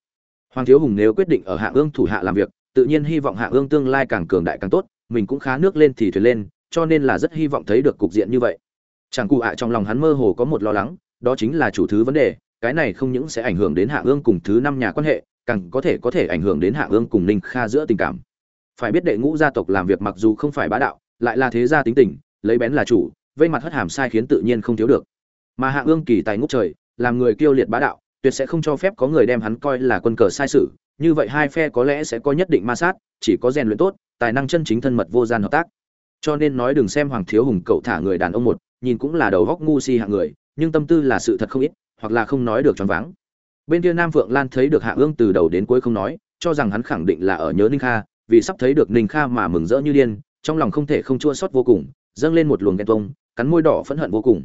Hoàng thiếu hùng nếu quyết định ở hạ ương thủ hạ làm việc, tự nhiên hy vọng hạ ương tương lai càng cường đại càng tốt, mình cũng khá nước lên thì thuyền lên, cho nên là rất hy vọng thấy được cục diện như vậy chẳng cụ ạ, trong lòng hắn mơ hồ có một lo lắng, đó chính là chủ thứ vấn đề, cái này không những sẽ ảnh hưởng đến hạ ương cùng thứ năm nhà quan hệ, càng có thể có thể ảnh hưởng đến hạ ương cùng ninh kha giữa tình cảm. Phải biết đệ ngũ gia tộc làm việc mặc dù không phải bá đạo, lại là thế gia tính tình, lấy bén là chủ, vây mặt hất hàm sai khiến tự nhiên không thiếu được. Mà hạ ương kỳ tài ngút trời, làm người kiêu liệt bá đạo, tuyệt sẽ không cho phép có người đem hắn coi là quân cờ sai sự, như vậy hai phe có lẽ sẽ có nhất định ma sát, chỉ có rèn luyện tốt, tài năng chân chính thân mật vô gian hợp tác. Cho nên nói đừng xem hoàng thiếu hùng cậu thả người đàn ông một nhìn cũng là đầu góc ngu si hạng người, nhưng tâm tư là sự thật không ít, hoặc là không nói được choáng váng. Bên kia nam phượng lan thấy được hạ ương từ đầu đến cuối không nói, cho rằng hắn khẳng định là ở nhớ ninh kha, vì sắp thấy được ninh kha mà mừng rỡ như điên, trong lòng không thể không chua xót vô cùng, dâng lên một luồng ghen tông cắn môi đỏ phẫn hận vô cùng.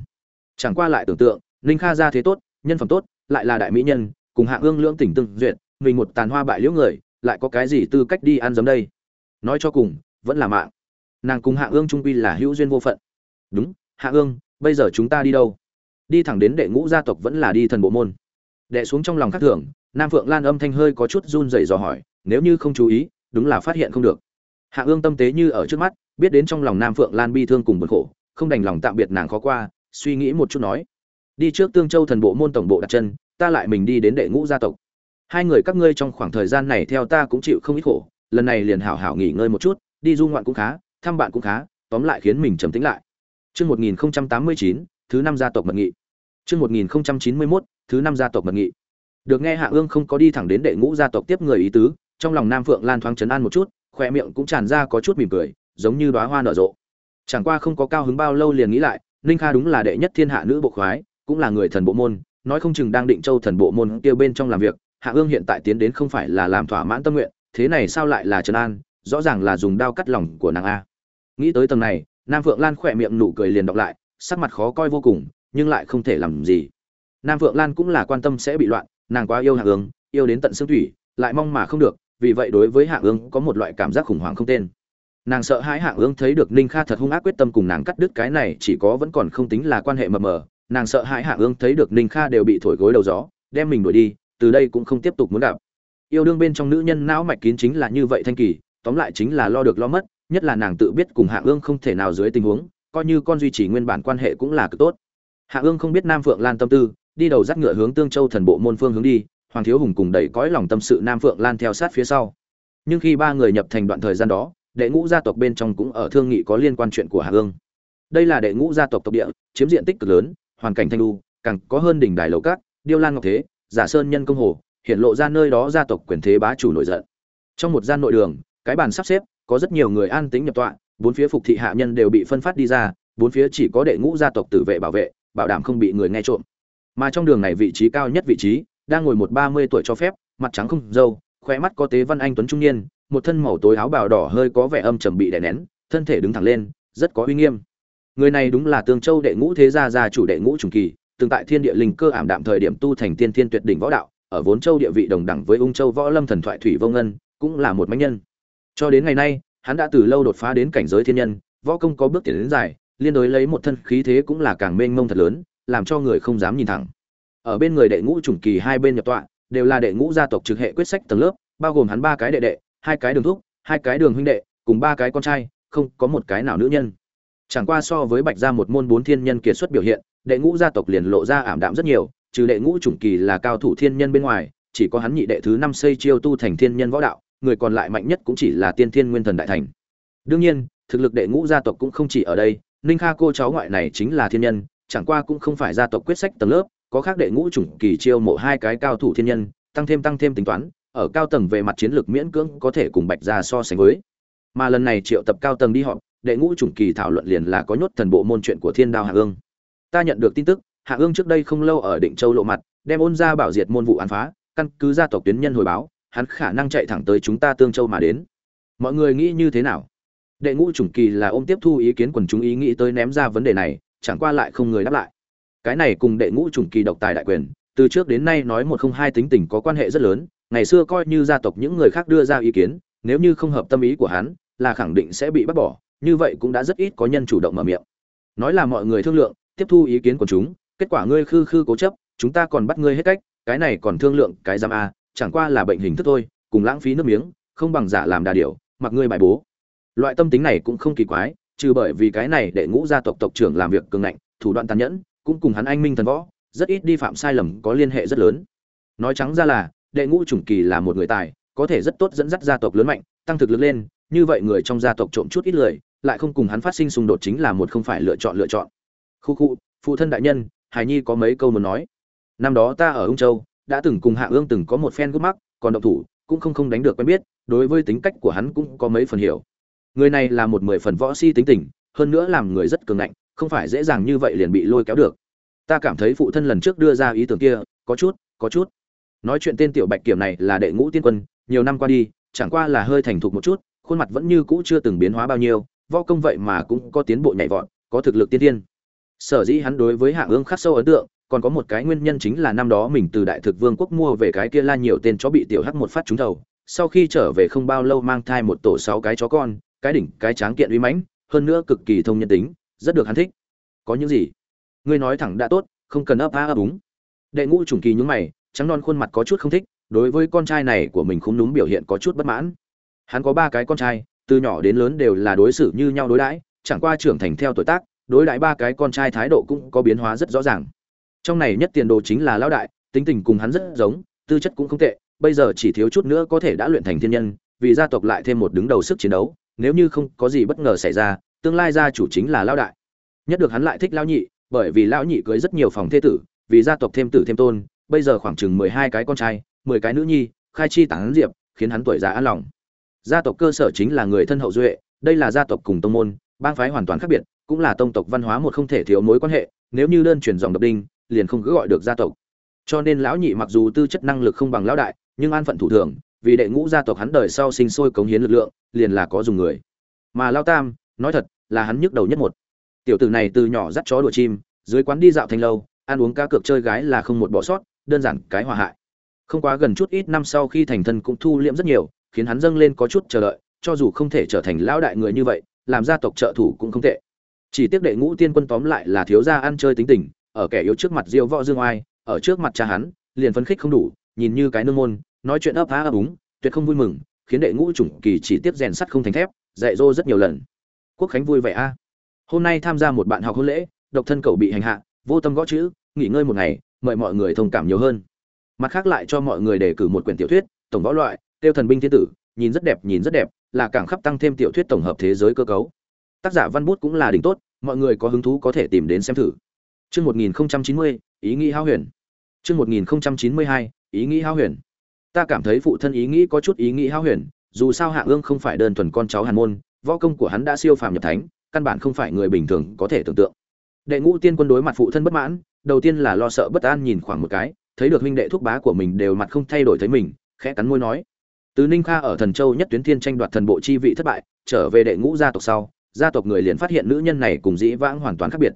Chẳng qua lại tưởng tượng, ninh kha ra thế tốt, nhân phẩm tốt, lại là đại mỹ nhân, cùng hạ ương lưỡng tỉnh tương duyệt, mình một tàn hoa bại liễu người, lại có cái gì tư cách đi ăn giấm đây? Nói cho cùng, vẫn là mạng. Nàng cùng hạ ương trung quy là hữu duyên vô phận. Đúng hạ ương, bây giờ chúng ta đi đâu? Đi thẳng đến đệ ngũ gia tộc vẫn là đi thần bộ môn. Đệ xuống trong lòng khắc thưởng nam phượng lan âm thanh hơi có chút run rẩy dò hỏi, nếu như không chú ý, đúng là phát hiện không được. Hạ ương tâm tế như ở trước mắt, biết đến trong lòng nam phượng lan bi thương cùng bực khổ, không đành lòng tạm biệt nàng khó qua, suy nghĩ một chút nói, đi trước tương châu thần bộ môn tổng bộ đặt chân, ta lại mình đi đến đệ ngũ gia tộc. Hai người các ngươi trong khoảng thời gian này theo ta cũng chịu không ít khổ, lần này liền hảo hảo nghỉ ngơi một chút, đi du ngoạn cũng khá, thăm bạn cũng khá, tóm lại khiến mình trầm tĩnh lại. Chương 1089, thứ năm gia tộc mật nghị. Chương 1091, thứ năm gia tộc mật nghị. Được nghe Hạ Ương không có đi thẳng đến đệ ngũ gia tộc tiếp người ý tứ, trong lòng Nam Phượng Lan thoáng chấn an một chút, khóe miệng cũng tràn ra có chút mỉm cười, giống như đóa hoa nở rộ. Chẳng qua không có cao hứng bao lâu liền nghĩ lại, Ninh Kha đúng là đệ nhất thiên hạ nữ bộ khoái, cũng là người thần bộ môn, nói không chừng đang định châu thần bộ môn kia bên trong làm việc, Hạ Ương hiện tại tiến đến không phải là làm thỏa mãn tâm nguyện, thế này sao lại là trấn an, rõ ràng là dùng đao cắt lòng của nàng a. Nghĩ tới tầng này, Nam Phượng Lan khỏe miệng nụ cười liền đọc lại, sắc mặt khó coi vô cùng, nhưng lại không thể làm gì. Nam Phượng Lan cũng là quan tâm sẽ bị loạn, nàng quá yêu hạ ương yêu đến tận xương thủy lại mong mà không được vì vậy đối với hạ ương có một loại cảm giác khủng hoảng không tên. Nàng sợ hãi hạ ương thấy được ninh kha thật hung ác quyết tâm cùng nàng cắt đứt cái này chỉ có vẫn còn không tính là quan hệ mờ mờ. Nàng sợ hãi hạ ương thấy được ninh kha đều bị thổi gối đầu gió đem mình đuổi đi từ đây cũng không tiếp tục muốn gặp. Yêu đương bên trong nữ nhân não mạch kín chính là như vậy thanh kỳ tóm lại chính là lo được lo mất nhất là nàng tự biết cùng hạ ương không thể nào dưới tình huống, coi như con duy trì nguyên bản quan hệ cũng là cực tốt. Hạ ương không biết nam phượng lan tâm tư, đi đầu dắt ngựa hướng tương châu thần bộ môn phương hướng đi, hoàng thiếu hùng cùng đầy cõi lòng tâm sự nam phượng lan theo sát phía sau. Nhưng khi ba người nhập thành đoạn thời gian đó, đệ ngũ gia tộc bên trong cũng ở thương nghị có liên quan chuyện của hạ ương. Đây là đệ ngũ gia tộc tộc địa, chiếm diện tích cực lớn, hoàn cảnh thanh lưu càng có hơn đỉnh đài lầu cát điêu lan ngọc thế, giả sơn nhân công hồ, hiện lộ ra nơi đó gia tộc quyền thế bá chủ nổi giận. Trong một gian nội đường, cái bàn sắp xếp có rất nhiều người an tính nhập tọa, bốn phía phục thị hạ nhân đều bị phân phát đi ra, bốn phía chỉ có đệ ngũ gia tộc tử vệ bảo vệ, bảo đảm không bị người nghe trộm. Mà trong đường này vị trí cao nhất vị trí, đang ngồi một ba mươi tuổi cho phép, mặt trắng không dâu khóe mắt có tế văn anh tuấn trung niên, một thân màu tối áo bào đỏ hơi có vẻ âm trầm bị đè nén, thân thể đứng thẳng lên, rất có uy nghiêm. Người này đúng là tương châu đệ ngũ thế gia gia chủ đệ ngũ trùng kỳ, từng tại thiên địa linh cơ ảm đạm thời điểm tu thành tiên thiên tuyệt đỉnh võ đạo, ở vốn châu địa vị đồng đẳng với ung châu võ lâm thần thoại thủy vô ngân, cũng là một mãnh nhân cho đến ngày nay, hắn đã từ lâu đột phá đến cảnh giới thiên nhân, võ công có bước tiến đến dài, liên đối lấy một thân khí thế cũng là càng mênh mông thật lớn, làm cho người không dám nhìn thẳng. Ở bên người đệ ngũ trùng kỳ hai bên nhập tọa, đều là đệ ngũ gia tộc trực hệ quyết sách tầng lớp, bao gồm hắn ba cái đệ đệ, hai cái đường thúc, hai cái đường huynh đệ, cùng ba cái con trai, không có một cái nào nữ nhân. Chẳng qua so với bạch gia một môn bốn thiên nhân kiệt xuất biểu hiện, đệ ngũ gia tộc liền lộ ra ảm đạm rất nhiều, trừ đệ ngũ chủng kỳ là cao thủ thiên nhân bên ngoài, chỉ có hắn nhị đệ thứ năm xây chiêu tu thành thiên nhân võ đạo người còn lại mạnh nhất cũng chỉ là tiên thiên nguyên thần đại thành. Đương nhiên, thực lực đệ ngũ gia tộc cũng không chỉ ở đây, ninh kha cô cháu ngoại này chính là thiên nhân, chẳng qua cũng không phải gia tộc quyết sách tầng lớp, có khác đệ ngũ chủng kỳ chiêu mộ hai cái cao thủ thiên nhân, tăng thêm tăng thêm tính toán, ở cao tầng về mặt chiến lược miễn cưỡng có thể cùng bạch gia so sánh với. Mà lần này triệu tập cao tầng đi họp, đệ ngũ chủng kỳ thảo luận liền là có nhốt thần bộ môn chuyện của thiên đao hạ ương. Ta nhận được tin tức, hạ ương trước đây không lâu ở định châu lộ mặt, đem ôn ra bảo diệt môn vụ án phá, căn cứ gia tộc tuyến nhân hồi báo hắn khả năng chạy thẳng tới chúng ta tương châu mà đến. Mọi người nghĩ như thế nào? Đệ ngũ chủng kỳ là ôm tiếp thu ý kiến quần chúng ý nghĩ tới ném ra vấn đề này, chẳng qua lại không người đáp lại. Cái này cùng đệ ngũ chủng kỳ độc tài đại quyền, từ trước đến nay nói một không hai tính tình có quan hệ rất lớn, ngày xưa coi như gia tộc những người khác đưa ra ý kiến, nếu như không hợp tâm ý của hắn, là khẳng định sẽ bị bắt bỏ, như vậy cũng đã rất ít có nhân chủ động mở miệng. Nói là mọi người thương lượng, tiếp thu ý kiến của chúng, kết quả ngươi khư khư cố chấp, chúng ta còn bắt ngươi hết cách, cái này còn thương lượng, cái giam a à, chẳng qua là bệnh hình thức thôi, cùng lãng phí nước miếng, không bằng giả làm đà điểu, mặc ngươi bài bố. Loại tâm tính này cũng không kỳ quái, trừ bởi vì cái này để ngũ gia tộc tộc trưởng làm việc cường ngạnh, thủ đoạn tàn nhẫn, cũng cùng hắn anh minh thần võ, rất ít đi phạm sai lầm, có liên hệ rất lớn. Nói trắng ra là, đệ ngũ chủng kỳ là một người tài, có thể rất tốt dẫn dắt gia tộc lớn mạnh, tăng thực lực lên, như vậy người trong gia tộc trộm chút ít lời, lại không cùng hắn phát sinh xung đột chính là một không phải lựa chọn lựa chọn. Khu khu, phụ thân đại nhân, hải nhi có mấy câu muốn nói? Năm đó ta ở ung châu đã từng cùng hạ ương từng có một phen gút mắc, còn động thủ, cũng không không đánh được quen biết, đối với tính cách của hắn cũng có mấy phần hiểu. Người này là một mười phần võ si tính tình, hơn nữa làm người rất cường ngạnh, không phải dễ dàng như vậy liền bị lôi kéo được. Ta cảm thấy phụ thân lần trước đưa ra ý tưởng kia, có chút có chút. Nói chuyện tên tiểu bạch kiểm này là đệ ngũ tiên quân, nhiều năm qua đi, chẳng qua là hơi thành thục một chút, khuôn mặt vẫn như cũ chưa từng biến hóa bao nhiêu, võ công vậy mà cũng có tiến bộ nhảy vọt, có thực lực tiên tiên sở dĩ hắn đối với hạ ương khắc sâu ấn tượng còn có một cái nguyên nhân chính là năm đó mình từ đại thực vương quốc mua về cái kia la nhiều tên chó bị tiểu hắc một phát trúng đầu sau khi trở về không bao lâu mang thai một tổ sáu cái chó con, cái đỉnh, cái tráng kiện uy mãnh, hơn nữa cực kỳ thông nhân tính, rất được hắn thích. Có những gì? Ngươi nói thẳng đã tốt, không cần ấp a ấp úng. Đệ ngũ trùng kỳ nhúng mày, trắng non khuôn mặt có chút không thích, đối với con trai này của mình không đúng biểu hiện có chút bất mãn. Hắn có ba cái con trai, từ nhỏ đến lớn đều là đối xử như nhau đối đãi, chẳng qua trưởng thành theo tuổi tác, đối đãi ba cái con trai thái độ cũng có biến hóa rất rõ ràng trong này nhất tiền đồ chính là lão đại, tính tình cùng hắn rất giống, tư chất cũng không tệ, bây giờ chỉ thiếu chút nữa có thể đã luyện thành thiên nhân, vì gia tộc lại thêm một đứng đầu sức chiến đấu, nếu như không có gì bất ngờ xảy ra, tương lai gia chủ chính là lão đại. Nhất được hắn lại thích lão nhị, bởi vì lão nhị cưới rất nhiều phòng thế tử, vì gia tộc thêm tử thêm tôn, bây giờ khoảng chừng mười hai cái con trai, mười cái nữ nhi, khai chi tán diệp, khiến hắn tuổi già an lòng. Gia tộc cơ sở chính là người thân hậu duệ, đây là gia tộc cùng tông môn, bang phái hoàn toàn khác biệt, cũng là tông tộc văn hóa một không thể thiếu mối quan hệ, nếu như đơn truyền dòng độc đinh liền không cứ gọi được gia tộc. Cho nên lão nhị mặc dù tư chất năng lực không bằng lão đại, nhưng an phận thủ thường, vì đệ ngũ gia tộc hắn đời sau sinh sôi cống hiến lực lượng, liền là có dùng người. Mà lão tam, nói thật, là hắn nhức đầu nhất một. Tiểu tử này từ nhỏ dắt chó đùa chim, dưới quán đi dạo thành lâu, ăn uống cá cược chơi gái là không một bỏ sót, đơn giản cái hòa hại. Không quá gần chút ít năm sau khi thành thân cũng thu liễm rất nhiều, khiến hắn dâng lên có chút chờ đợi, cho dù không thể trở thành lão đại người như vậy, làm gia tộc trợ thủ cũng không tệ. Chỉ tiếc đệ ngũ tiên quân tóm lại là thiếu gia ăn chơi tính tình ở kẻ yếu trước mặt diêu võ dương oai, ở trước mặt cha hắn, liền phấn khích không đủ, nhìn như cái nương môn, nói chuyện ấp á ấp úng, tuyệt không vui mừng, khiến đệ ngũ chủng kỳ chỉ tiếp rèn sắt không thành thép, dạy dỗ rất nhiều lần. Quốc khánh vui vẻ a. Hôm nay tham gia một bạn học hôn lễ, độc thân cậu bị hành hạ, vô tâm gõ chữ, nghỉ ngơi một ngày, mời mọi người thông cảm nhiều hơn. Mặt khác lại cho mọi người đề cử một quyển tiểu thuyết, tổng võ loại, tiêu thần binh thiên tử, nhìn rất đẹp, nhìn rất đẹp, là cảng khắp tăng thêm tiểu thuyết tổng hợp thế giới cơ cấu. Tác giả văn bút cũng là đỉnh tốt, mọi người có hứng thú có thể tìm đến xem thử. Chương 1090, ý nghĩ hao huyền. Chương 1092, ý nghĩ hao huyền. Ta cảm thấy phụ thân ý nghĩ có chút ý nghĩ hao huyền, dù sao Hạ Ương không phải đơn thuần con cháu Hàn môn, võ công của hắn đã siêu phàm nhập thánh, căn bản không phải người bình thường có thể tưởng tượng. Đệ ngũ tiên quân đối mặt phụ thân bất mãn, đầu tiên là lo sợ bất an nhìn khoảng một cái, thấy được huynh đệ thúc bá của mình đều mặt không thay đổi thấy mình, khẽ cắn môi nói: "Từ Ninh Kha ở Thần Châu nhất tuyến thiên tranh đoạt thần bộ chi vị thất bại, trở về đệ ngũ gia tộc sau, gia tộc người liền phát hiện nữ nhân này cùng dĩ vãng hoàn toàn khác biệt.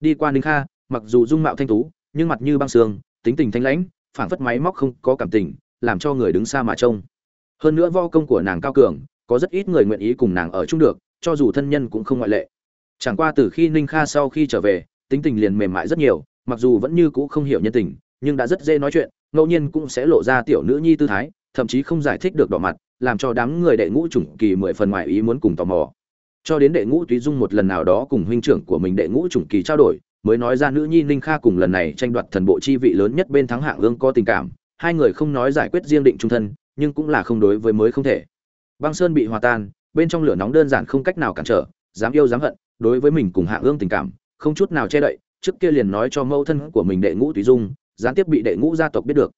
Đi qua Ninh Kha, mặc dù dung mạo thanh tú, nhưng mặt như băng sương, tính tình thanh lãnh, phảng phất máy móc không có cảm tình, làm cho người đứng xa mà trông. Hơn nữa võ công của nàng cao cường, có rất ít người nguyện ý cùng nàng ở chung được, cho dù thân nhân cũng không ngoại lệ. Chẳng qua từ khi Ninh Kha sau khi trở về, tính tình liền mềm mại rất nhiều, mặc dù vẫn như cũ không hiểu nhân tình, nhưng đã rất dễ nói chuyện, ngẫu nhiên cũng sẽ lộ ra tiểu nữ nhi tư thái, thậm chí không giải thích được đỏ mặt, làm cho đám người đệ ngũ chủng kỳ mười phần ngoài ý muốn cùng tò mò. Cho đến đệ ngũ Túy Dung một lần nào đó cùng huynh trưởng của mình đệ ngũ chủng kỳ trao đổi, mới nói ra nữ nhi Ninh Kha cùng lần này tranh đoạt thần bộ chi vị lớn nhất bên thắng hạng ương có tình cảm, hai người không nói giải quyết riêng định trung thân, nhưng cũng là không đối với mới không thể. Băng Sơn bị hòa tan, bên trong lửa nóng đơn giản không cách nào cản trở, dám yêu dám hận, đối với mình cùng hạng ương tình cảm, không chút nào che đậy, trước kia liền nói cho mẫu thân của mình đệ ngũ tùy Dung, gián tiếp bị đệ ngũ gia tộc biết được.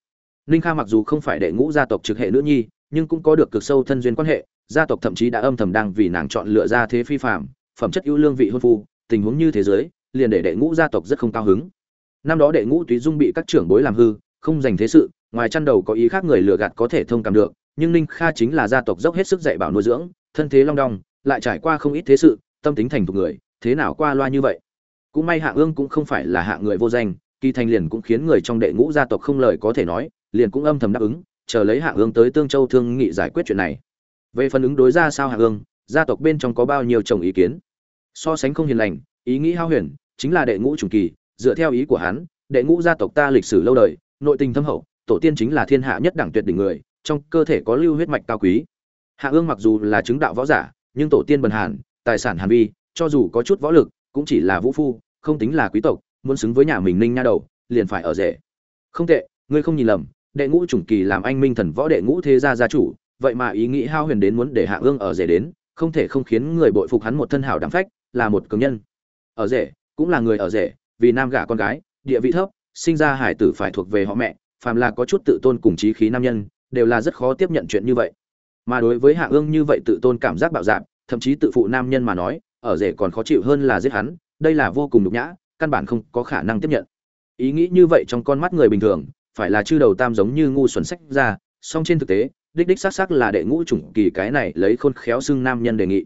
Ninh Kha mặc dù không phải đệ ngũ gia tộc trực hệ nữ nhi, nhưng cũng có được cực sâu thân duyên quan hệ, gia tộc thậm chí đã âm thầm đang vì nàng chọn lựa ra thế phi phàm, phẩm chất ưu lương vị hôn phu, tình huống như thế giới, liền để đệ ngũ gia tộc rất không cao hứng. Năm đó đệ ngũ Túy Dung bị các trưởng bối làm hư, không dành thế sự, ngoài chăn đầu có ý khác người lừa gạt có thể thông cảm được, nhưng Ninh Kha chính là gia tộc dốc hết sức dạy bảo nuôi dưỡng, thân thế long đong, lại trải qua không ít thế sự, tâm tính thành thục người, thế nào qua loa như vậy. Cũng may Hạ Ương cũng không phải là hạ người vô danh, kỳ thành liền cũng khiến người trong đệ ngũ gia tộc không lời có thể nói, liền cũng âm thầm đáp ứng, chờ lấy Hạ Ương tới Tương Châu thương nghị giải quyết chuyện này. Về phần ứng đối ra sao Hạ Ương, gia tộc bên trong có bao nhiêu chồng ý kiến. So sánh không hiền lành, ý nghĩ hao huyền, chính là đệ ngũ trùng kỳ, dựa theo ý của hắn, đệ ngũ gia tộc ta lịch sử lâu đời, nội tình thâm hậu, tổ tiên chính là thiên hạ nhất đẳng tuyệt đỉnh người, trong cơ thể có lưu huyết mạch cao quý. Hạ Ương mặc dù là chứng đạo võ giả, nhưng tổ tiên bần hàn, tài sản hàn vi, cho dù có chút võ lực, cũng chỉ là vũ phu, không tính là quý tộc, muốn xứng với nhà mình Ninh nha đầu, liền phải ở rể. Không tệ, ngươi không nhìn lầm, đệ ngũ trùng kỳ làm anh minh thần võ đệ ngũ thế gia gia chủ, vậy mà ý nghĩ hao huyền đến muốn để Hạ Ương ở rể đến, không thể không khiến người bội phục hắn một thân hảo đáng phách, là một cường nhân. Ở rể, cũng là người ở rể, vì nam gả con gái, địa vị thấp, sinh ra hải tử phải thuộc về họ mẹ, phàm là có chút tự tôn cùng trí khí nam nhân, đều là rất khó tiếp nhận chuyện như vậy. Mà đối với Hạ Ương như vậy tự tôn cảm giác bạo dạn, thậm chí tự phụ nam nhân mà nói, ở rể còn khó chịu hơn là giết hắn, đây là vô cùng nhục nhã, căn bản không có khả năng tiếp nhận. Ý nghĩ như vậy trong con mắt người bình thường, phải là chư đầu tam giống như ngu xuẩn sách ra, song trên thực tế, đích đích xác xác là đệ ngũ chủng kỳ cái này lấy khôn khéo xưng nam nhân đề nghị.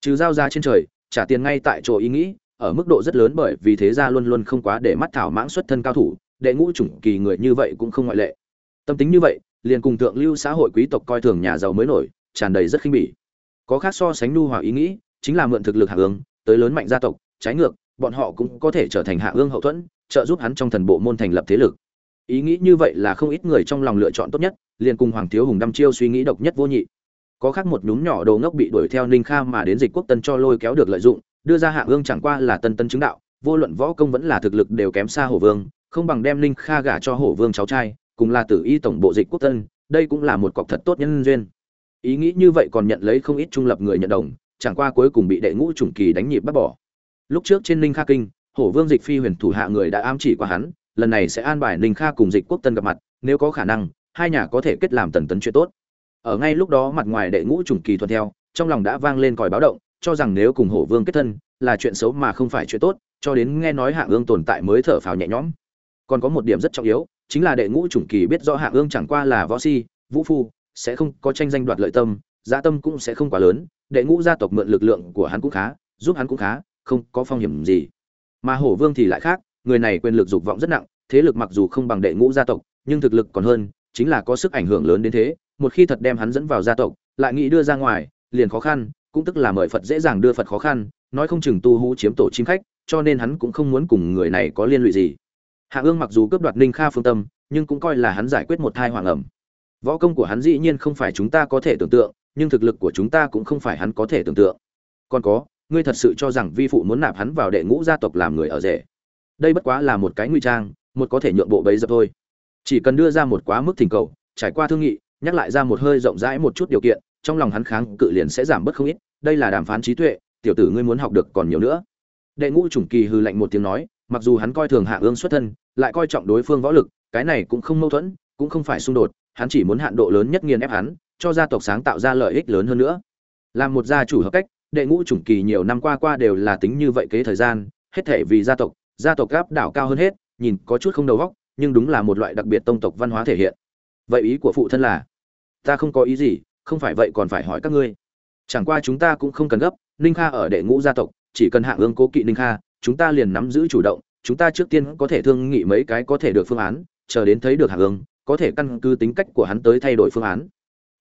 Trừ giao ra trên trời, trả tiền ngay tại chỗ ý nghĩ, ở mức độ rất lớn bởi vì thế gia luôn luôn không quá để mắt thảo mãng xuất thân cao thủ, đệ ngũ chủng kỳ người như vậy cũng không ngoại lệ. Tâm tính như vậy, liền cùng thượng lưu xã hội quý tộc coi thường nhà giàu mới nổi, tràn đầy rất khinh bỉ. Có khác so sánh nu hòa ý nghĩ, chính là mượn thực lực hạ ương, tới lớn mạnh gia tộc, trái ngược, bọn họ cũng có thể trở thành hạ ương hậu thuẫn, trợ giúp hắn trong thần bộ môn thành lập thế lực. Ý nghĩ như vậy là không ít người trong lòng lựa chọn tốt nhất, liền cùng Hoàng Thiếu Hùng đăm chiêu suy nghĩ độc nhất vô nhị. Có khác một nhúm nhỏ đồ ngốc bị đuổi theo Ninh Kha mà đến dịch quốc tân cho lôi kéo được lợi dụng, đưa ra hạ ương chẳng qua là tân tân chứng đạo, vô luận võ công vẫn là thực lực đều kém xa hổ vương, không bằng đem linh kha gả cho hổ vương cháu trai, cùng là tử y tổng bộ dịch quốc tân, đây cũng là một cọc thật tốt nhân duyên. Ý nghĩ như vậy còn nhận lấy không ít trung lập người nhận đồng, chẳng qua cuối cùng bị đệ ngũ trùng kỳ đánh nhịp bắt bỏ. Lúc trước trên linh kha kinh, hổ vương dịch phi huyền thủ hạ người đã ám chỉ qua hắn, lần này sẽ an bài linh kha cùng dịch quốc tân gặp mặt, nếu có khả năng, hai nhà có thể kết làm tần tấn chuyện tốt. Ở ngay lúc đó mặt ngoài đệ ngũ trùng kỳ thuận theo, trong lòng đã vang lên còi báo động cho rằng nếu cùng hổ vương kết thân là chuyện xấu mà không phải chuyện tốt, cho đến nghe nói hạ ương tồn tại mới thở phào nhẹ nhõm. Còn có một điểm rất trọng yếu, chính là đệ ngũ chủng kỳ biết rõ hạ ương chẳng qua là võ si, vũ phu, sẽ không có tranh danh đoạt lợi tâm gia tâm cũng sẽ không quá lớn, đệ ngũ gia tộc mượn lực lượng của hắn cũng khá, giúp hắn cũng khá, không có phong hiểm gì. Mà hổ vương thì lại khác, người này quyền lực dục vọng rất nặng, thế lực mặc dù không bằng đệ ngũ gia tộc, nhưng thực lực còn hơn, chính là có sức ảnh hưởng lớn đến thế, một khi thật đem hắn dẫn vào gia tộc, lại nghĩ đưa ra ngoài, liền khó khăn cũng tức là mời phật dễ dàng đưa phật khó khăn, nói không chừng tu hú chiếm tổ chim khách, cho nên hắn cũng không muốn cùng người này có liên lụy gì. Hạ ương mặc dù cướp đoạt ninh kha phương tâm, nhưng cũng coi là hắn giải quyết một thai hoàng ẩm. Võ công của hắn dĩ nhiên không phải chúng ta có thể tưởng tượng, nhưng thực lực của chúng ta cũng không phải hắn có thể tưởng tượng. Còn có, ngươi thật sự cho rằng vi phụ muốn nạp hắn vào đệ ngũ gia tộc làm người ở rể? Đây bất quá là một cái nguy trang, một có thể nhượng bộ bấy giờ thôi. Chỉ cần đưa ra một quá mức thỉnh cầu, trải qua thương nghị, nhắc lại ra một hơi rộng rãi một chút điều kiện trong lòng hắn kháng cự liền sẽ giảm bớt không ít, đây là đàm phán trí tuệ, tiểu tử ngươi muốn học được còn nhiều nữa. Đệ ngũ chủng kỳ hư lạnh một tiếng nói, mặc dù hắn coi thường hạ ương xuất thân, lại coi trọng đối phương võ lực, cái này cũng không mâu thuẫn, cũng không phải xung đột, hắn chỉ muốn hạn độ lớn nhất nghiền ép hắn, cho gia tộc sáng tạo ra lợi ích lớn hơn nữa. Làm một gia chủ hợp cách, đệ ngũ chủng kỳ nhiều năm qua qua đều là tính như vậy kế thời gian, hết thể vì gia tộc gia tộc gáp đảo cao hơn hết, nhìn có chút không đầu óc, nhưng đúng là một loại đặc biệt tông tộc văn hóa thể hiện. Vậy ý của phụ thân là, ta không có ý gì không phải vậy còn phải hỏi các ngươi. Chẳng qua chúng ta cũng không cần gấp, ninh kha ở đệ ngũ gia tộc, chỉ cần Hạ ương cố kỵ ninh kha, chúng ta liền nắm giữ chủ động, chúng ta trước tiên có thể thương nghị mấy cái có thể được phương án, chờ đến thấy được Hạ ương có thể căn cứ tính cách của hắn tới thay đổi phương án.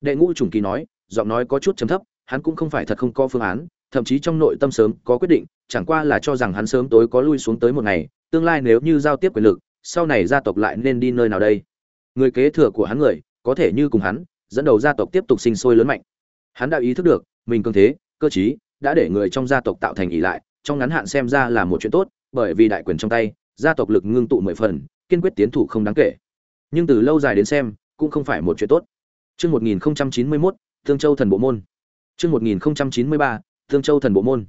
Đệ ngũ trùng kỳ nói, giọng nói có chút chấm thấp, hắn cũng không phải thật không có phương án, thậm chí trong nội tâm sớm có quyết định, chẳng qua là cho rằng hắn sớm tối có lui xuống tới một ngày, tương lai nếu như giao tiếp quyền lực, sau này gia tộc lại nên đi nơi nào đây? Người kế thừa của hắn người, có thể như cùng hắn dẫn đầu gia tộc tiếp tục sinh sôi lớn mạnh hắn đã ý thức được mình cương thế cơ chí đã để người trong gia tộc tạo thành ỷ lại trong ngắn hạn xem ra là một chuyện tốt bởi vì đại quyền trong tay gia tộc lực ngưng tụ mười phần kiên quyết tiến thủ không đáng kể nhưng từ lâu dài đến xem cũng không phải một chuyện tốt Chương 1091, Thương Châu Thần Bộ môn. Chương 1093, Thương Châu Thần Bộ môn.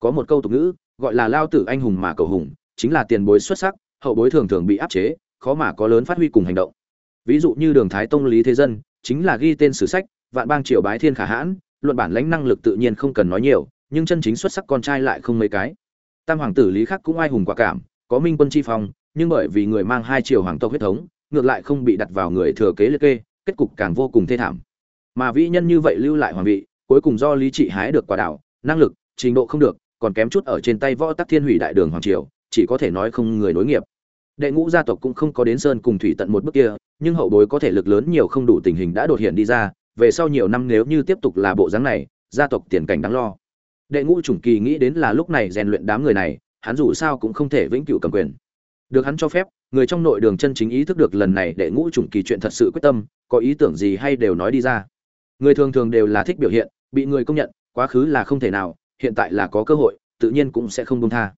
Có một câu tục ngữ, gọi là lao tử anh hùng mà cầu hùng, chính là tiền bối xuất sắc, hậu bối thường thường bị áp chế, khó mà có lớn phát huy cùng hành động. Ví dụ như Đường Thái Tông Lý Thế Dân, chính là ghi tên sử sách, vạn bang triều bái thiên khả hãn, luận bản lãnh năng lực tự nhiên không cần nói nhiều, nhưng chân chính xuất sắc con trai lại không mấy cái. Tam hoàng tử Lý Khắc cũng ai hùng quả cảm, có minh quân chi phong, nhưng bởi vì người mang hai triều hoàng tộc huyết thống, ngược lại không bị đặt vào người thừa kế liệt kê, kết cục càng vô cùng thê thảm mà vĩ nhân như vậy lưu lại hoàng vị cuối cùng do lý trị hái được quả đảo năng lực trình độ không được còn kém chút ở trên tay võ tắc thiên hủy đại đường hoàng triều chỉ có thể nói không người nối nghiệp đệ ngũ gia tộc cũng không có đến sơn cùng thủy tận một bước kia nhưng hậu bối có thể lực lớn nhiều không đủ tình hình đã đột hiện đi ra, về sau nhiều năm nếu như tiếp tục là bộ dáng này, gia tộc tiền cảnh đáng lo. Đệ ngũ chủng kỳ nghĩ đến là lúc này rèn luyện đám người này, hắn dù sao cũng không thể vĩnh cửu cầm quyền. Được hắn cho phép, người trong nội đường chân chính ý thức được lần này đệ ngũ chủng kỳ chuyện thật sự quyết tâm, có ý tưởng gì hay đều nói đi ra. Người thường thường đều là thích biểu hiện, bị người công nhận, quá khứ là không thể nào, hiện tại là có cơ hội, tự nhiên cũng sẽ không buông tha.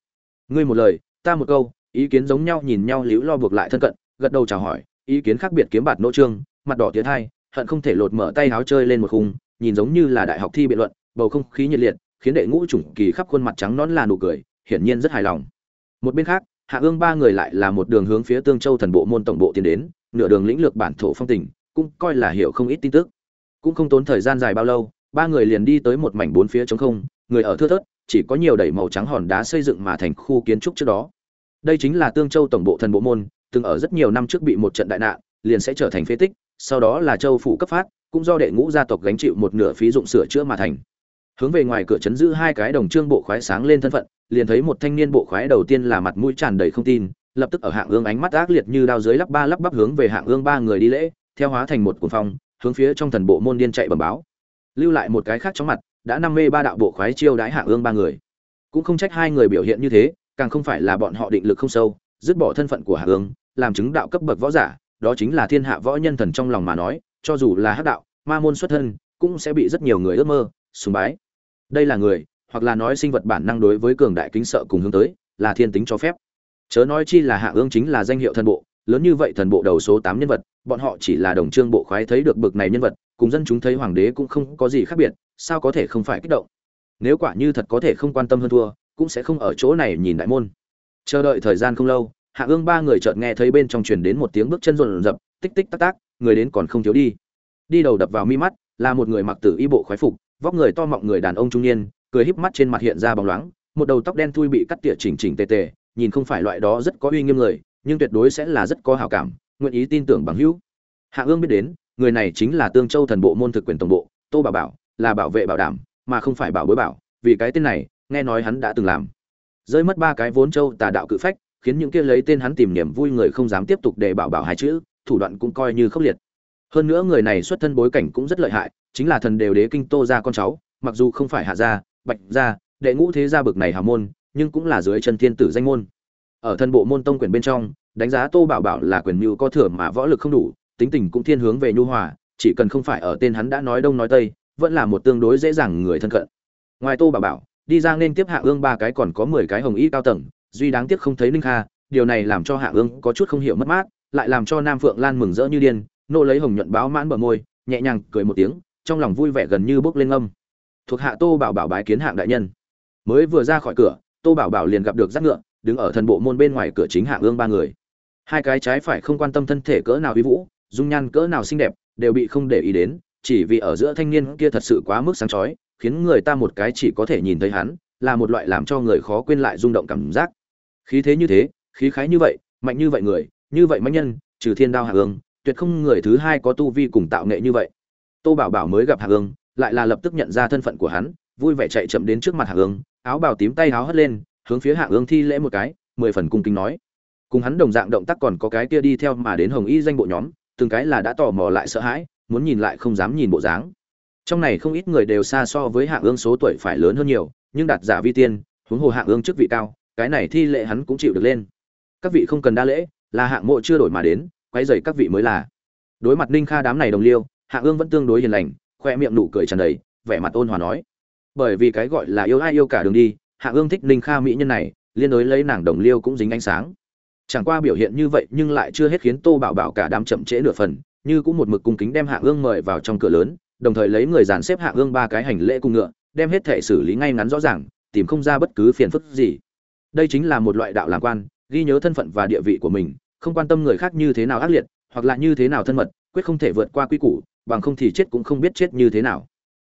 Ngươi một lời, ta một câu, ý kiến giống nhau nhìn nhau liễu lo buộc lại thân cận, gật đầu chào hỏi ý kiến khác biệt kiếm bạt nỗ trương, mặt đỏ tiến hai, hận không thể lột mở tay háo chơi lên một khung, nhìn giống như là đại học thi biện luận, bầu không khí nhiệt liệt, khiến đệ ngũ chủng kỳ khắp khuôn mặt trắng nón là nụ cười, hiển nhiên rất hài lòng. Một bên khác, hạ ương ba người lại là một đường hướng phía tương châu thần bộ môn tổng bộ tiến đến, nửa đường lĩnh lược bản thổ phong tình, cũng coi là hiểu không ít tin tức. Cũng không tốn thời gian dài bao lâu, ba người liền đi tới một mảnh bốn phía trống không, người ở thưa thớt, chỉ có nhiều đẩy màu trắng hòn đá xây dựng mà thành khu kiến trúc trước đó. Đây chính là tương châu tổng bộ thần bộ môn từng ở rất nhiều năm trước bị một trận đại nạn, liền sẽ trở thành phế tích, sau đó là châu phủ cấp phát, cũng do đệ ngũ gia tộc gánh chịu một nửa phí dụng sửa chữa mà thành. Hướng về ngoài cửa chấn giữ hai cái đồng trương bộ khoái sáng lên thân phận, liền thấy một thanh niên bộ khoái đầu tiên là mặt mũi tràn đầy không tin, lập tức ở hạng ương ánh mắt ác liệt như đao dưới lắp ba lắp bắp hướng về hạng ương ba người đi lễ, theo hóa thành một cuồng phong, hướng phía trong thần bộ môn điên chạy bẩm báo. Lưu lại một cái khác trong mặt, đã năm mê ba đạo bộ khoái chiêu đãi hạng ương ba người. Cũng không trách hai người biểu hiện như thế, càng không phải là bọn họ định lực không sâu, dứt bỏ thân phận của hạng ương làm chứng đạo cấp bậc võ giả, đó chính là thiên hạ võ nhân thần trong lòng mà nói, cho dù là hắc đạo, ma môn xuất thân, cũng sẽ bị rất nhiều người ước mơ, sùng bái. Đây là người, hoặc là nói sinh vật bản năng đối với cường đại kính sợ cùng hướng tới, là thiên tính cho phép. Chớ nói chi là hạ ương chính là danh hiệu thần bộ, lớn như vậy thần bộ đầu số tám nhân vật, bọn họ chỉ là đồng trương bộ khoái thấy được bực này nhân vật, cùng dân chúng thấy hoàng đế cũng không có gì khác biệt, sao có thể không phải kích động? Nếu quả như thật có thể không quan tâm hơn thua, cũng sẽ không ở chỗ này nhìn đại môn. Chờ đợi thời gian không lâu hạ ương ba người chợt nghe thấy bên trong truyền đến một tiếng bước chân rộn rập, tích tích tắc tác người đến còn không thiếu đi. Đi đầu đập vào mi mắt, là một người mặc tử y bộ khoái phục, vóc người to mọng người đàn ông trung niên, cười híp mắt trên mặt hiện ra bóng loáng, một đầu tóc đen thui bị cắt tỉa chỉnh chỉnh tề tề, nhìn không phải loại đó rất có uy nghiêm người, nhưng tuyệt đối sẽ là rất có hảo cảm, nguyện ý tin tưởng bằng hữu. Hạ ương biết đến, người này chính là tương châu thần bộ môn thực quyền tổng bộ, tô bảo bảo, là bảo vệ bảo đảm, mà không phải bảo bối bảo, vì cái tên này, nghe nói hắn đã từng làm. Rơi mất ba cái vốn châu tà đạo cự phách khiến những kia lấy tên hắn tìm niềm vui người không dám tiếp tục để bảo bảo hai chữ, thủ đoạn cũng coi như khốc liệt. Hơn nữa người này xuất thân bối cảnh cũng rất lợi hại, chính là thần đều đế kinh tô gia con cháu, mặc dù không phải hạ gia, bạch gia, đệ ngũ thế gia bực này hào môn, nhưng cũng là dưới chân thiên tử danh môn. Ở thân bộ môn tông quyền bên trong, đánh giá tô bảo bảo là quyền mưu có thừa mà võ lực không đủ, tính tình cũng thiên hướng về nhu hòa, chỉ cần không phải ở tên hắn đã nói đông nói tây, vẫn là một tương đối dễ dàng người thân cận. Ngoài tô bảo bảo, đi ra nên tiếp hạ ương ba cái còn có mười cái hồng y cao tầng duy đáng tiếc không thấy ninh kha, điều này làm cho hạ ương có chút không hiểu mất mát, lại làm cho nam phượng lan mừng rỡ như điên, nô lấy hồng nhuận báo mãn bờ môi, nhẹ nhàng cười một tiếng, trong lòng vui vẻ gần như bốc lên âm. Thuộc hạ tô bảo bảo bái kiến hạng đại nhân. Mới vừa ra khỏi cửa, tô bảo bảo liền gặp được giác ngựa, đứng ở thần bộ môn bên ngoài cửa chính hạng ương ba người. Hai cái trái phải không quan tâm thân thể cỡ nào uy vũ, dung nhan cỡ nào xinh đẹp, đều bị không để ý đến, chỉ vì ở giữa thanh niên kia thật sự quá mức sáng chói, khiến người ta một cái chỉ có thể nhìn thấy hắn, là một loại làm cho người khó quên lại rung động cảm giác khí thế như thế, khí khái như vậy, mạnh như vậy người, như vậy mạnh nhân, trừ thiên đao hạ ương, tuyệt không người thứ hai có tu vi cùng tạo nghệ như vậy. Tô bảo bảo mới gặp hạ ương, lại là lập tức nhận ra thân phận của hắn, vui vẻ chạy chậm đến trước mặt hạ ương, áo bào tím tay áo hất lên, hướng phía hạ ương thi lễ một cái, mười phần cung kính nói. Cùng hắn đồng dạng động tác còn có cái kia đi theo mà đến hồng y danh bộ nhóm, từng cái là đã tò mò lại sợ hãi, muốn nhìn lại không dám nhìn bộ dáng. Trong này không ít người đều xa so với hạ ương số tuổi phải lớn hơn nhiều, nhưng đạt giả vi tiên, huống hồ hạ ương chức vị cao cái này thi lệ hắn cũng chịu được lên. Các vị không cần đa lễ, là hạng mộ chưa đổi mà đến quay dày các vị mới là. Đối mặt ninh kha đám này đồng liêu, hạ ương vẫn tương đối hiền lành, khoe miệng nụ cười tràn đầy, vẻ mặt ôn hòa nói. Bởi vì cái gọi là yêu ai yêu cả đường đi, hạ ương thích ninh kha mỹ nhân này, liên đối lấy nàng đồng liêu cũng dính ánh sáng. Chẳng qua biểu hiện như vậy nhưng lại chưa hết khiến tô bảo bảo cả đám chậm trễ nửa phần, như cũng một mực cung kính đem hạ ương mời vào trong cửa lớn, đồng thời lấy người dàn xếp hạ ương ba cái hành lễ cùng ngựa, đem hết thể xử lý ngay ngắn rõ ràng, tìm không ra bất cứ phiền phức gì đây chính là một loại đạo làm quan, ghi nhớ thân phận và địa vị của mình, không quan tâm người khác như thế nào ác liệt, hoặc là như thế nào thân mật, quyết không thể vượt qua quy củ, bằng không thì chết cũng không biết chết như thế nào.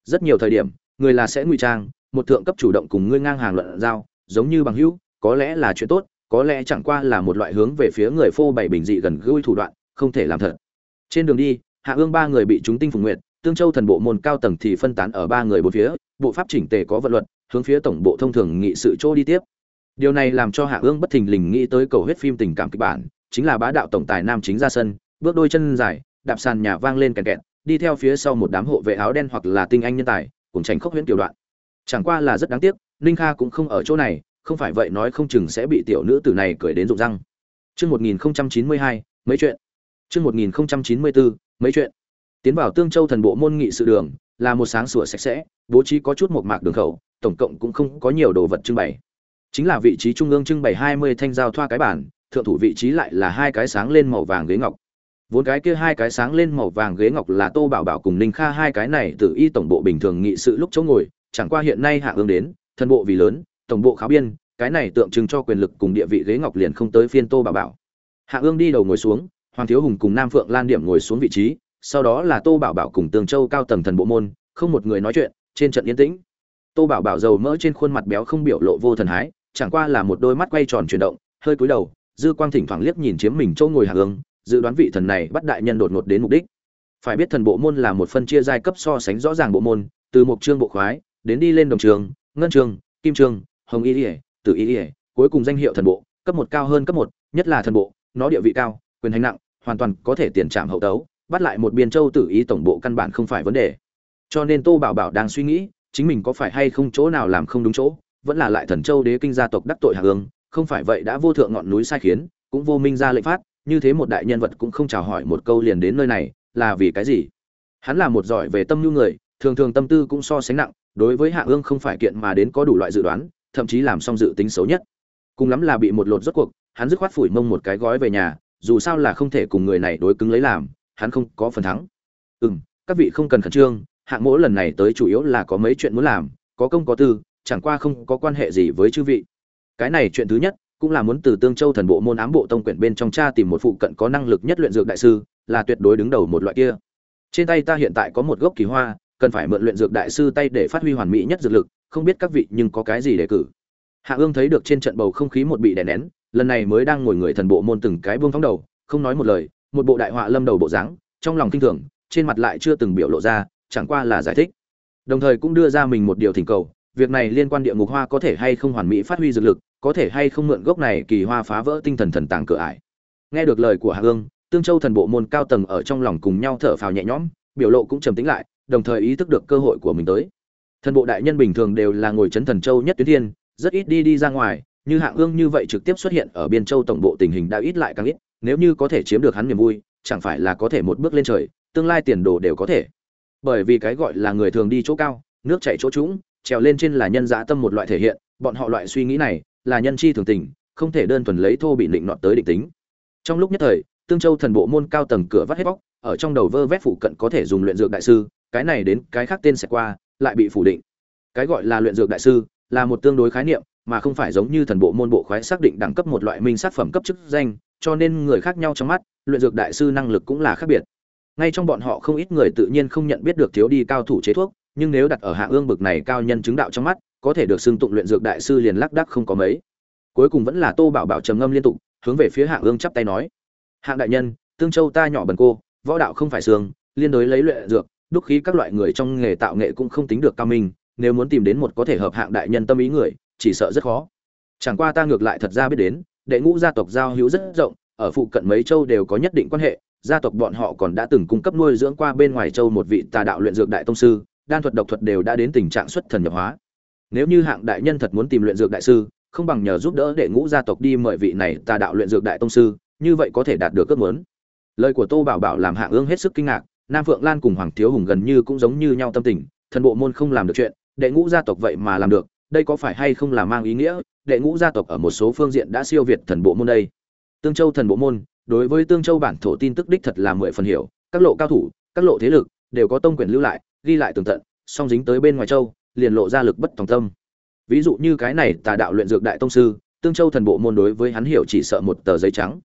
Rất nhiều thời điểm, người là sẽ ngụy trang, một thượng cấp chủ động cùng ngươi ngang hàng luận giao, giống như bằng hữu, có lẽ là chuyện tốt, có lẽ chẳng qua là một loại hướng về phía người phô bày bình dị gần gũi thủ đoạn, không thể làm thật. Trên đường đi, hạ ương ba người bị chúng tinh phùng nguyệt, tương châu thần bộ môn cao tầng thì phân tán ở ba người bốn phía, bộ pháp chỉnh tề có vận luật, hướng phía tổng bộ thông thường nghị sự chỗ đi tiếp điều này làm cho hạ ương bất thình lình nghĩ tới cầu huyết phim tình cảm kịch bản, chính là bá đạo tổng tài nam chính ra sân, bước đôi chân dài, đạp sàn nhà vang lên kẹt kẹt, đi theo phía sau một đám hộ vệ áo đen hoặc là tinh anh nhân tài, cùng tránh khốc huyễn tiểu đoạn. Chẳng qua là rất đáng tiếc, ninh kha cũng không ở chỗ này, không phải vậy nói không chừng sẽ bị tiểu nữ tử này cười đến rụng răng. Chương một nghìn chín mươi hai, mấy chuyện? Chương một nghìn chín mươi bốn mấy chuyện? Tiến vào tương châu thần bộ môn nghị sự đường, là một sáng sủa sạch sẽ, bố trí có chút một mạc đường khẩu, tổng cộng cũng không có nhiều đồ vật trưng bày chính là vị trí trung ương trưng bày hai mươi thanh giao thoa cái bản, thượng thủ vị trí lại là hai cái sáng lên màu vàng ghế ngọc. Vốn cái kia hai cái sáng lên màu vàng ghế ngọc là tô bảo bảo cùng ninh kha hai cái này từ y tổng bộ bình thường nghị sự lúc chỗ ngồi, chẳng qua hiện nay hạ ương đến, thân bộ vì lớn, tổng bộ kháo biên, cái này tượng trưng cho quyền lực cùng địa vị ghế ngọc liền không tới phiên tô bảo bảo. Hạ ương đi đầu ngồi xuống, hoàng thiếu hùng cùng nam phượng lan điểm ngồi xuống vị trí, sau đó là tô bảo bảo cùng tường châu cao tầng thần bộ môn, không một người nói chuyện, trên trận yên tĩnh. Tô bảo bảo dầu mỡ trên khuôn mặt béo không biểu lộ vô thần hái chẳng qua là một đôi mắt quay tròn chuyển động, hơi cúi đầu, dư quang thỉnh thoảng liếc nhìn chiếm mình châu ngồi hạ ương dự đoán vị thần này bắt đại nhân đột ngột đến mục đích. Phải biết thần bộ môn là một phân chia giai cấp so sánh rõ ràng bộ môn, từ mục trương bộ khoái, đến đi lên đồng trường, ngân trường, kim trường, hồng y ỉa tử y ỉa cuối cùng danh hiệu thần bộ, cấp một cao hơn cấp một, nhất là thần bộ, nó địa vị cao, quyền hành nặng, hoàn toàn có thể tiền trảm hậu tấu, bắt lại một biên châu tử ý tổng bộ căn bản không phải vấn đề. Cho nên tô bảo bảo đang suy nghĩ, chính mình có phải hay không chỗ nào làm không đúng chỗ vẫn là lại thần châu đế kinh gia tộc đắc tội hạ ương không phải vậy đã vô thượng ngọn núi sai khiến, cũng vô minh ra lệnh phát, như thế một đại nhân vật cũng không chào hỏi một câu liền đến nơi này, là vì cái gì? Hắn là một giỏi về tâm nhu người, thường thường tâm tư cũng so sánh nặng, đối với hạ ương không phải kiện mà đến có đủ loại dự đoán, thậm chí làm xong dự tính xấu nhất. Cùng lắm là bị một lột rốt cuộc, hắn dứt khoát phủi mông một cái gói về nhà, dù sao là không thể cùng người này đối cứng lấy làm, hắn không có phần thắng. Ừ m các vị không cần khẩn trương hạng mỗi lần này tới chủ yếu là có mấy chuyện muốn làm, có công có tư chẳng qua không có quan hệ gì với chư vị. Cái này chuyện thứ nhất, cũng là muốn từ tương châu thần bộ môn ám bộ tông quyển bên trong cha tìm một phụ cận có năng lực nhất luyện dược đại sư, là tuyệt đối đứng đầu một loại kia. Trên tay ta hiện tại có một gốc kỳ hoa, cần phải mượn luyện dược đại sư tay để phát huy hoàn mỹ nhất dược lực, không biết các vị nhưng có cái gì để cử. Hạ ương thấy được trên trận bầu không khí một bị đè nén, lần này mới đang ngồi người thần bộ môn từng cái buông phóng đầu, không nói một lời, một bộ đại họa lâm đầu bộ dáng, trong lòng kinh thường, trên mặt lại chưa từng biểu lộ ra, chẳng qua là giải thích. Đồng thời cũng đưa ra mình một điều thỉnh cầu việc này liên quan địa ngục hoa có thể hay không hoàn mỹ phát huy dược lực có thể hay không mượn gốc này kỳ hoa phá vỡ tinh thần thần tàng cửa ải. Nghe được lời của hạ hương, tương châu thần bộ môn cao tầng ở trong lòng cùng nhau thở phào nhẹ nhõm biểu lộ cũng trầm tĩnh lại đồng thời ý thức được cơ hội của mình tới. Thần bộ đại nhân bình thường đều là ngồi chấn thần châu nhất tuyến thiên rất ít đi đi ra ngoài như hạng ương như vậy trực tiếp xuất hiện ở biên châu tổng bộ tình hình đã ít lại càng ít nếu như có thể chiếm được hắn niềm vui chẳng phải là có thể một bước lên trời tương lai tiền đồ đều có thể. Bởi vì cái gọi là người thường đi chỗ cao nước chảy chỗ trũng trèo lên trên là nhân dã tâm một loại thể hiện, bọn họ loại suy nghĩ này là nhân chi thường tình, không thể đơn thuần lấy thô bị định nọt tới định tính. Trong lúc nhất thời, tương châu thần bộ môn cao tầng cửa vắt hết bóc, ở trong đầu vơ vét phụ cận có thể dùng luyện dược đại sư, cái này đến cái khác tên sẽ qua, lại bị phủ định. Cái gọi là luyện dược đại sư là một tương đối khái niệm, mà không phải giống như thần bộ môn bộ khoái xác định đẳng cấp một loại minh sát phẩm cấp chức danh, cho nên người khác nhau trong mắt, luyện dược đại sư năng lực cũng là khác biệt. Ngay trong bọn họ không ít người tự nhiên không nhận biết được thiếu đi cao thủ chế thuốc nhưng nếu đặt ở hạ ương bực này cao nhân chứng đạo trong mắt, có thể được xưng tụng luyện dược đại sư liền lắc đắc không có mấy. Cuối cùng vẫn là tô bảo bảo trầm ngâm liên tục, hướng về phía hạ ương chắp tay nói, hạng đại nhân, tương châu ta nhỏ bần cô, võ đạo không phải xương, liên đối lấy luyện dược, đúc khí các loại người trong nghề tạo nghệ cũng không tính được cao minh, nếu muốn tìm đến một có thể hợp hạng đại nhân tâm ý người, chỉ sợ rất khó. Chẳng qua ta ngược lại thật ra biết đến, đệ ngũ gia tộc giao hữu rất rộng, ở phụ cận mấy châu đều có nhất định quan hệ, gia tộc bọn họ còn đã từng cung cấp nuôi dưỡng qua bên ngoài châu một vị tà đạo luyện dược đại tông sư đan thuật độc thuật đều đã đến tình trạng xuất thần nhập hóa. Nếu như hạng đại nhân thật muốn tìm luyện dược đại sư, không bằng nhờ giúp đỡ đệ ngũ gia tộc đi mời vị này tà đạo luyện dược đại tông sư, như vậy có thể đạt được ước muốn. Lời của tô bảo bảo làm hạng ương hết sức kinh ngạc, nam phượng lan cùng hoàng thiếu hùng gần như cũng giống như nhau tâm tình, thần bộ môn không làm được chuyện, đệ ngũ gia tộc vậy mà làm được, đây có phải hay không là mang ý nghĩa, đệ ngũ gia tộc ở một số phương diện đã siêu việt thần bộ môn đây. Tương châu thần bộ môn, đối với tương châu bản thổ tin tức đích thật là mười phần hiểu, các lộ cao thủ, các lộ thế lực, đều có tông quyền lưu lại ghi lại tường tận, song dính tới bên ngoài châu, liền lộ ra lực bất tòng tâm. Ví dụ như cái này tà đạo luyện dược đại tông sư, tương châu thần bộ môn đối với hắn hiểu chỉ sợ một tờ giấy trắng.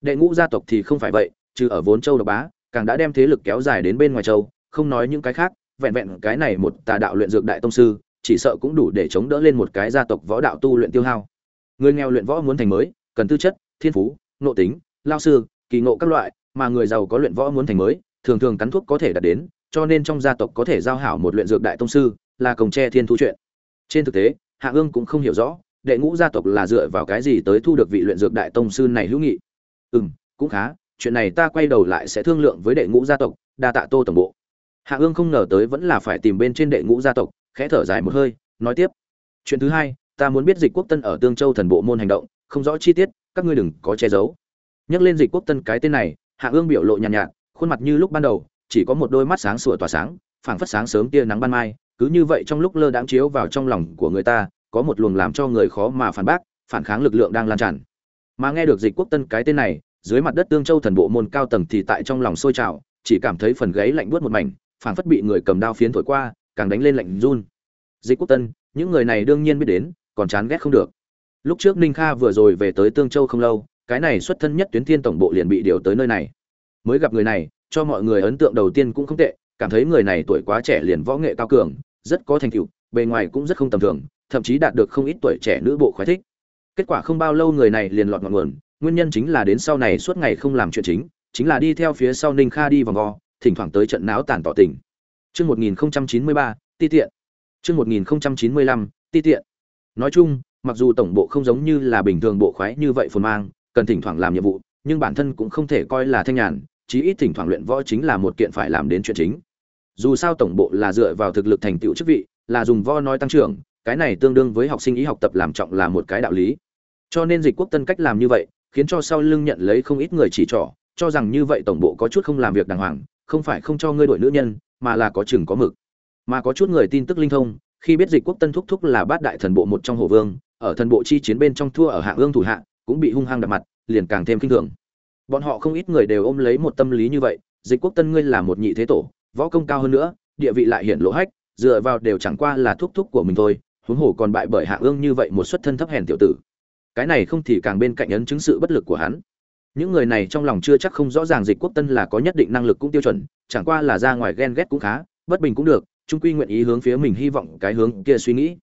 Đệ ngũ gia tộc thì không phải vậy, trừ ở vốn châu độc bá, càng đã đem thế lực kéo dài đến bên ngoài châu, không nói những cái khác, vẹn vẹn cái này một tà đạo luyện dược đại tông sư, chỉ sợ cũng đủ để chống đỡ lên một cái gia tộc võ đạo tu luyện tiêu hao. Người nghèo luyện võ muốn thành mới, cần tư chất, thiên phú, nội tính, lao sư, kỳ ngộ các loại, mà người giàu có luyện võ muốn thành mới, thường thường cắn thuốc có thể đạt đến cho nên trong gia tộc có thể giao hảo một luyện dược đại tông sư là cồng tre thiên thu chuyện. Trên thực tế hạ ương cũng không hiểu rõ đệ ngũ gia tộc là dựa vào cái gì tới thu được vị luyện dược đại tông sư này hữu nghị. Ừ cũng khá chuyện này ta quay đầu lại sẽ thương lượng với đệ ngũ gia tộc đa tạ tô tổng bộ. Hạ ương không ngờ tới vẫn là phải tìm bên trên đệ ngũ gia tộc khẽ thở dài một hơi nói tiếp. Chuyện thứ hai ta muốn biết dịch quốc tân ở tương châu thần bộ môn hành động không rõ chi tiết các ngươi đừng có che giấu. Nhắc lên dịch quốc tân cái tên này hạ ương biểu lộ nhàn nhạt, nhạt khuôn mặt như lúc ban đầu chỉ có một đôi mắt sáng sủa tỏa sáng, phảng phất sáng sớm tia nắng ban mai, cứ như vậy trong lúc lơ đãng chiếu vào trong lòng của người ta, có một luồng làm cho người khó mà phản bác, phản kháng lực lượng đang lan tràn. Mà nghe được dịch quốc tân cái tên này, dưới mặt đất tương châu thần bộ môn cao tầng thì tại trong lòng sôi trào, chỉ cảm thấy phần gáy lạnh buốt một mảnh, phảng phất bị người cầm đao phiến thổi qua, càng đánh lên lạnh run. Dịch quốc tân, những người này đương nhiên biết đến, còn chán ghét không được. Lúc trước ninh kha vừa rồi về tới tương châu không lâu, cái này xuất thân nhất tuyến thiên tổng bộ liền bị điều tới nơi này mới gặp người này cho mọi người ấn tượng đầu tiên cũng không tệ cảm thấy người này tuổi quá trẻ liền võ nghệ cao cường rất có thành tựu bề ngoài cũng rất không tầm thường thậm chí đạt được không ít tuổi trẻ nữ bộ khoái thích kết quả không bao lâu người này liền lọt ngọn nguồn nguyên nhân chính là đến sau này suốt ngày không làm chuyện chính chính là đi theo phía sau ninh kha đi vòng vo thỉnh thoảng tới trận náo tàn tỏ tình Chương 1093, ti tiện. Chương 1095, ti tiện. Nói chung, mặc dù tổng bộ không giống như là bình thường bộ khoái như vậy phồn mang, cần thỉnh thoảng làm nhiệm vụ, nhưng bản thân cũng không thể coi là thanh nhàn, chí ít thỉnh thoảng luyện võ chính là một kiện phải làm đến chuyện chính. Dù sao tổng bộ là dựa vào thực lực thành tựu chức vị, là dùng võ nói tăng trưởng, cái này tương đương với học sinh ý học tập làm trọng là một cái đạo lý. Cho nên dịch quốc tân cách làm như vậy, khiến cho sau lưng nhận lấy không ít người chỉ trỏ, cho rằng như vậy tổng bộ có chút không làm việc đàng hoàng, không phải không cho ngươi đổi nữ nhân, mà là có chừng có mực mà có chút người tin tức linh thông khi biết dịch quốc tân thúc thúc là bát đại thần bộ một trong hồ vương ở thần bộ chi chiến bên trong thua ở hạ ương thủ hạ cũng bị hung hăng đập mặt liền càng thêm kinh thường bọn họ không ít người đều ôm lấy một tâm lý như vậy, dịch quốc tân ngươi là một nhị thế tổ, võ công cao hơn nữa, địa vị lại hiện lỗ hách, dựa vào đều chẳng qua là thúc thúc của mình thôi, huống hồ còn bại bởi hạ ương như vậy một xuất thân thấp hèn tiểu tử. Cái này không thì càng bên cạnh ấn chứng sự bất lực của hắn. Những người này trong lòng chưa chắc không rõ ràng dịch quốc tân là có nhất định năng lực cũng tiêu chuẩn, chẳng qua là ra ngoài ghen ghét cũng khá, bất bình cũng được, trung quy nguyện ý hướng phía mình hy vọng cái hướng kia suy nghĩ.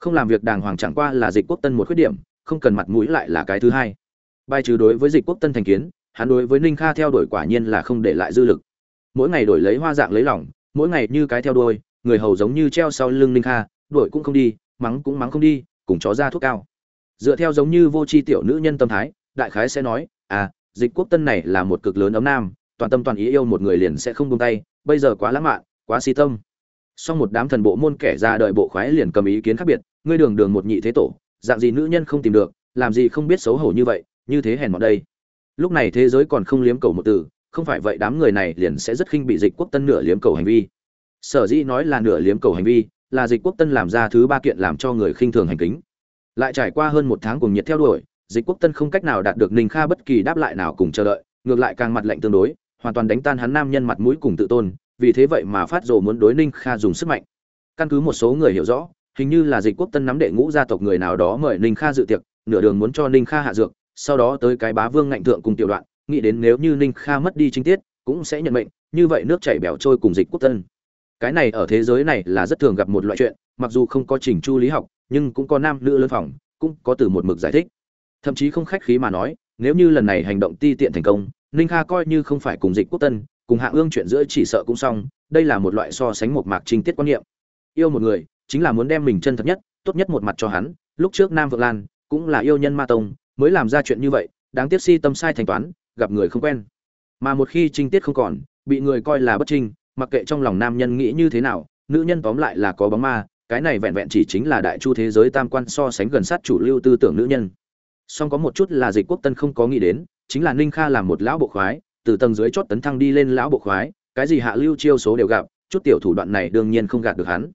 Không làm việc đàng hoàng chẳng qua là dịch quốc tân một khuyết điểm, không cần mặt mũi lại là cái thứ hai. Bài trừ đối với dịch quốc tân thành kiến hắn đối với ninh kha theo đuổi quả nhiên là không để lại dư lực. Mỗi ngày đổi lấy hoa dạng lấy lỏng, mỗi ngày như cái theo đuôi, người hầu giống như treo sau lưng ninh kha, đuổi cũng không đi, mắng cũng mắng không đi, cùng chó ra thuốc cao. Dựa theo giống như vô tri tiểu nữ nhân tâm thái, đại khái sẽ nói à dịch quốc tân này là một cực lớn ấm nam, toàn tâm toàn ý yêu một người liền sẽ không buông tay, bây giờ quá lãng mạn, quá si tâm. Song một đám thần bộ môn kẻ ra đời bộ khoái liền cầm ý kiến khác biệt, ngươi đường đường một nhị thế tổ, dạng gì nữ nhân không tìm được, làm gì không biết xấu hổ như vậy, như thế hèn mọn đây lúc này thế giới còn không liếm cầu một từ, không phải vậy đám người này liền sẽ rất khinh bị dịch quốc tân nửa liếm cầu hành vi. Sở dĩ nói là nửa liếm cầu hành vi, là dịch quốc tân làm ra thứ ba kiện làm cho người khinh thường hành kính. Lại trải qua hơn một tháng cùng nhiệt theo đuổi, dịch quốc tân không cách nào đạt được ninh kha bất kỳ đáp lại nào cùng chờ đợi, ngược lại càng mặt lạnh tương đối, hoàn toàn đánh tan hắn nam nhân mặt mũi cùng tự tôn, vì thế vậy mà phát rồ muốn đối ninh kha dùng sức mạnh. Căn cứ một số người hiểu rõ, hình như là dịch quốc tân nắm đệ ngũ gia tộc người nào đó mời ninh kha dự tiệc, nửa đường muốn cho ninh kha hạ dược sau đó tới cái bá vương ngạnh thượng cùng tiểu đoạn, nghĩ đến nếu như ninh kha mất đi chính tiết, cũng sẽ nhận mệnh, như vậy nước chảy bẻo trôi cùng dịch quốc tân. Cái này ở thế giới này là rất thường gặp một loại chuyện, mặc dù không có trình chu lý học, nhưng cũng có nam nữ lân phòng, cũng có từ một mực giải thích. Thậm chí không khách khí mà nói, nếu như lần này hành động ti tiện thành công, ninh kha coi như không phải cùng dịch quốc tân, cùng hạ ương chuyện giữa chỉ sợ cũng xong, đây là một loại so sánh một mạc trinh tiết quan niệm. Yêu một người, chính là muốn đem mình chân thật nhất, tốt nhất một mặt cho hắn, lúc trước nam vượng lan, cũng là yêu nhân ma tông mới làm ra chuyện như vậy, đáng tiếc si tâm sai thanh toán, gặp người không quen. Mà một khi trinh tiết không còn, bị người coi là bất trinh, mặc kệ trong lòng nam nhân nghĩ như thế nào, nữ nhân tóm lại là có bóng ma, cái này vẹn vẹn chỉ chính là đại chu thế giới tam quan so sánh gần sát chủ lưu tư tưởng nữ nhân. Song có một chút là dịch quốc tân không có nghĩ đến, chính là ninh kha làm một lão bộ khoái, từ tầng dưới chót tấn thăng đi lên lão bộ khoái, cái gì hạ lưu chiêu số đều gặp, chút tiểu thủ đoạn này đương nhiên không gạt được hắn.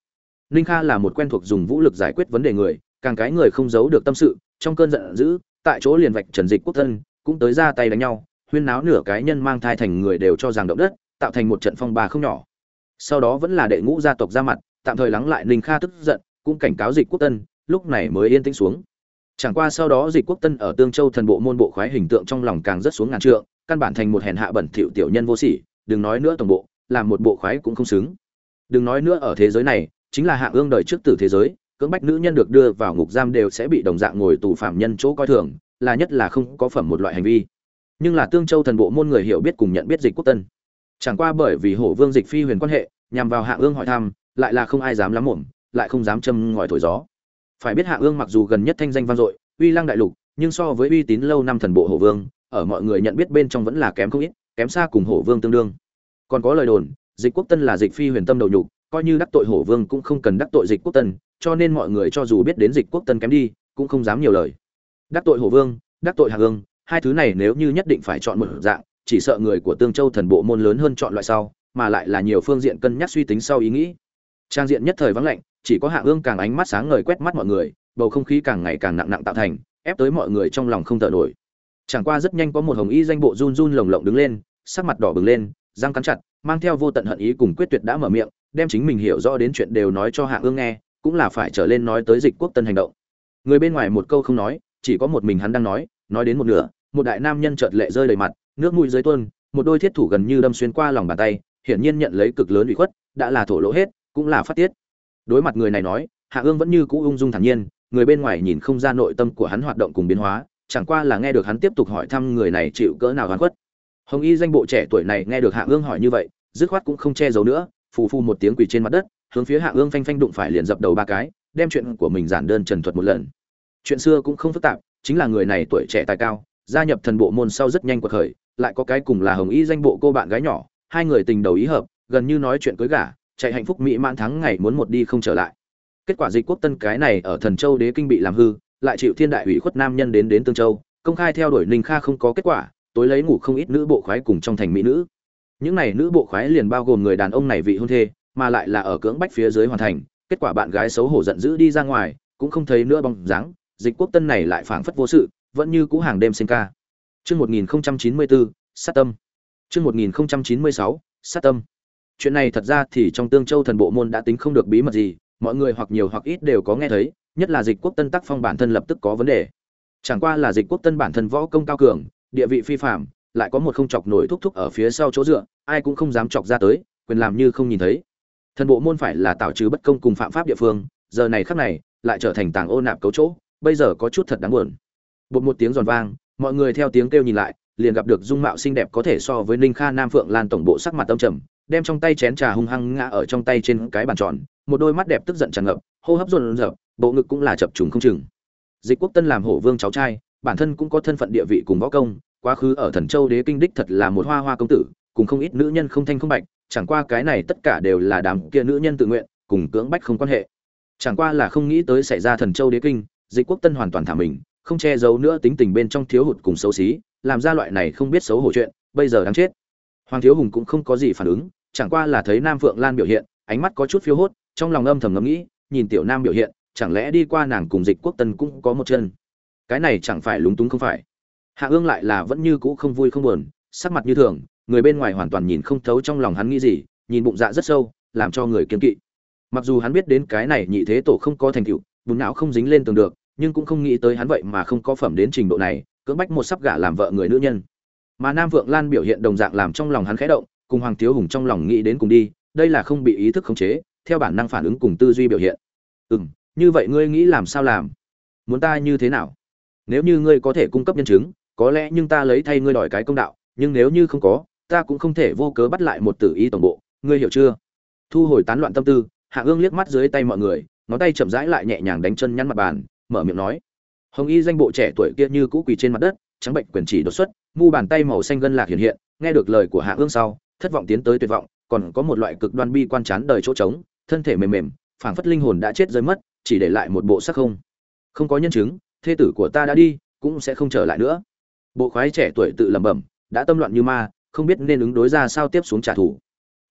Ninh kha là một quen thuộc dùng vũ lực giải quyết vấn đề người, càng cái người không giấu được tâm sự, trong cơn giận dữ tại chỗ liền vạch trần dịch quốc thân, cũng tới ra tay đánh nhau, huyên náo nửa cái nhân mang thai thành người đều cho rằng động đất, tạo thành một trận phong ba không nhỏ. Sau đó vẫn là đệ ngũ gia tộc ra mặt, tạm thời lắng lại ninh kha tức giận, cũng cảnh cáo dịch quốc tân, lúc này mới yên tĩnh xuống. Chẳng qua sau đó dịch quốc tân ở tương châu thần bộ môn bộ khoái hình tượng trong lòng càng rất xuống ngàn trượng, căn bản thành một hèn hạ bẩn thỉu tiểu nhân vô sỉ, đừng nói nữa tổng bộ, làm một bộ khoái cũng không xứng. Đừng nói nữa ở thế giới này, chính là hạ ương đời trước tử thế giới cưỡng bách nữ nhân được đưa vào ngục giam đều sẽ bị đồng dạng ngồi tù phạm nhân chỗ coi thường, là nhất là không có phẩm một loại hành vi. Nhưng là tương châu thần bộ môn người hiểu biết cùng nhận biết dịch quốc tân. Chẳng qua bởi vì hổ vương dịch phi huyền quan hệ, nhằm vào hạ ương hỏi thăm, lại là không ai dám lắm mồm lại không dám châm ngòi thổi gió. Phải biết hạ ương mặc dù gần nhất thanh danh vang dội, uy lăng đại lục, nhưng so với uy tín lâu năm thần bộ hổ vương, ở mọi người nhận biết bên trong vẫn là kém không ít, kém xa cùng hổ vương tương đương. Còn có lời đồn, dịch quốc tân là dịch phi huyền tâm đầu nhục, coi như đắc tội hổ vương cũng không cần đắc tội dịch quốc tân cho nên mọi người cho dù biết đến dịch quốc tân kém đi cũng không dám nhiều lời. Đắc tội hồ vương đắc tội hạ hương, hai thứ này nếu như nhất định phải chọn một dạng chỉ sợ người của tương châu thần bộ môn lớn hơn chọn loại sau mà lại là nhiều phương diện cân nhắc suy tính sau ý nghĩ. Trang diện nhất thời vắng lạnh chỉ có hạ ương càng ánh mắt sáng ngời quét mắt mọi người bầu không khí càng ngày càng nặng nặng tạo thành ép tới mọi người trong lòng không thở nổi. Chẳng qua rất nhanh có một hồng y danh bộ run run lồng lộng đứng lên sắc mặt đỏ bừng lên răng cắn chặt mang theo vô tận hận ý cùng quyết tuyệt đã mở miệng đem chính mình hiểu rõ đến chuyện đều nói cho hạ ương nghe cũng là phải trở lên nói tới dịch quốc tân hành động. Người bên ngoài một câu không nói, chỉ có một mình hắn đang nói nói đến một nửa, một đại nam nhân chợt lệ rơi đầy mặt, nước mũi dưới tuôn, một đôi thiết thủ gần như đâm xuyên qua lòng bàn tay, hiển nhiên nhận lấy cực lớn ủy khuất, đã là thổ lỗ hết, cũng là phát tiết. Đối mặt người này nói, hạ ương vẫn như cũ ung dung thản nhiên, người bên ngoài nhìn không ra nội tâm của hắn hoạt động cùng biến hóa, chẳng qua là nghe được hắn tiếp tục hỏi thăm người này chịu cỡ nào hoán khuất. Hồng y danh bộ trẻ tuổi này nghe được hạ ương hỏi như vậy, dứt khoát cũng không che giấu nữa, phù phu một tiếng quỳ trên mặt đất hướng phía hạ ương phanh phanh đụng phải liền dập đầu ba cái, đem chuyện của mình giản đơn trần thuật một lần. Chuyện xưa cũng không phức tạp, chính là người này tuổi trẻ tài cao, gia nhập thần bộ môn sau rất nhanh quật khởi, lại có cái cùng là hồng y danh bộ cô bạn gái nhỏ, hai người tình đầu ý hợp, gần như nói chuyện cưới gả, chạy hạnh phúc mỹ mãn thắng ngày muốn một đi không trở lại. Kết quả dịch quốc tân cái này ở thần châu đế kinh bị làm hư, lại chịu thiên đại ủy khuất nam nhân đến đến tương châu, công khai theo đuổi ninh kha không có kết quả, tối lấy ngủ không ít nữ bộ khoái cùng trong thành mỹ nữ. Những này nữ bộ khoái liền bao gồm người đàn ông này vị hôn thê mà lại là ở cưỡng bách phía dưới hoàn thành, kết quả bạn gái xấu hổ giận dữ đi ra ngoài, cũng không thấy nữa bóng dáng, dịch quốc tân này lại phảng phất vô sự, vẫn như cũ hàng đêm sinh ca. Chương một nghìn chín mươi bốn sát tâm. Chương một nghìn chín mươi sáu, sát tâm. Chuyện này thật ra thì trong tương châu thần bộ môn đã tính không được bí mật gì, mọi người hoặc nhiều hoặc ít đều có nghe thấy, nhất là dịch quốc tân tác phong bản thân lập tức có vấn đề. Chẳng qua là dịch quốc tân bản thân võ công cao cường, địa vị phi phạm lại có một không chọc nổi thúc thúc ở phía sau chỗ dựa, ai cũng không dám chọc ra tới, quyền làm như không nhìn thấy thần bộ môn phải là tạo trừ bất công cùng phạm pháp địa phương, giờ này khắc này, lại trở thành tàng ô nạp cấu chỗ, bây giờ có chút thật đáng buồn. Bột một tiếng giòn vang, mọi người theo tiếng kêu nhìn lại, liền gặp được dung mạo xinh đẹp có thể so với ninh kha nam phượng lan tổng bộ sắc mặt tâm trầm, đem trong tay chén trà hung hăng ngã ở trong tay trên cái bàn tròn, một đôi mắt đẹp tức giận tràn ngập, hô hấp dồn dập bộ ngực cũng là chập trùng không chừng. Dịch quốc tân làm hổ vương cháu trai, bản thân cũng có thân phận địa vị cùng võ công, quá khứ ở thần châu đế kinh đích thật là một hoa hoa công tử, cùng không ít nữ nhân không thanh không bạch chẳng qua cái này tất cả đều là đám kia nữ nhân tự nguyện, cùng cưỡng bách không quan hệ. Chẳng qua là không nghĩ tới xảy ra thần châu đế kinh, dịch quốc tân hoàn toàn thả mình, không che giấu nữa tính tình bên trong thiếu hụt cùng xấu xí, làm ra loại này không biết xấu hổ chuyện, bây giờ đáng chết. Hoàng thiếu hùng cũng không có gì phản ứng, chẳng qua là thấy nam phượng lan biểu hiện, ánh mắt có chút phiêu hốt, trong lòng âm thầm ngẫm nghĩ, nhìn tiểu nam biểu hiện, chẳng lẽ đi qua nàng cùng dịch quốc tân cũng có một chân. Cái này chẳng phải lúng túng không phải. Hạ ương lại là vẫn như cũ không vui không buồn, sắc mặt như thường người bên ngoài hoàn toàn nhìn không thấu trong lòng hắn nghĩ gì, nhìn bụng dạ rất sâu, làm cho người kiên kỵ. Mặc dù hắn biết đến cái này nhị thế tổ không có thành tựu, bùn não không dính lên tường được, nhưng cũng không nghĩ tới hắn vậy mà không có phẩm đến trình độ này, cưỡng bách một sắp gả làm vợ người nữ nhân. Mà nam vượng lan biểu hiện đồng dạng làm trong lòng hắn khẽ động, cùng hoàng thiếu hùng trong lòng nghĩ đến cùng đi, đây là không bị ý thức khống chế, theo bản năng phản ứng cùng tư duy biểu hiện. Ừ m như vậy ngươi nghĩ làm sao làm? Muốn ta như thế nào? Nếu như ngươi có thể cung cấp nhân chứng, có lẽ nhưng ta lấy thay ngươi đòi cái công đạo, nhưng nếu như không có ta cũng không thể vô cớ bắt lại một tử y tổng bộ, ngươi hiểu chưa? Thu hồi tán loạn tâm tư, hạ ương liếc mắt dưới tay mọi người, ngón tay chậm rãi lại nhẹ nhàng đánh chân nhăn mặt bàn, mở miệng nói. Hồng y danh bộ trẻ tuổi kia như cũ quỳ trên mặt đất, trắng bệnh quyền chỉ đột xuất, mu bàn tay màu xanh gân lạc hiện hiện, nghe được lời của hạ ương sau, thất vọng tiến tới tuyệt vọng, còn có một loại cực đoan bi quan chán đời chỗ trống, thân thể mềm mềm, phảng phất linh hồn đã chết rơi mất, chỉ để lại một bộ sắc không. Không có nhân chứng, thê tử của ta đã đi, cũng sẽ không trở lại nữa. Bộ khoái trẻ tuổi tự lẩm bẩm, đã tâm loạn như ma không biết nên ứng đối ra sao tiếp xuống trả thù.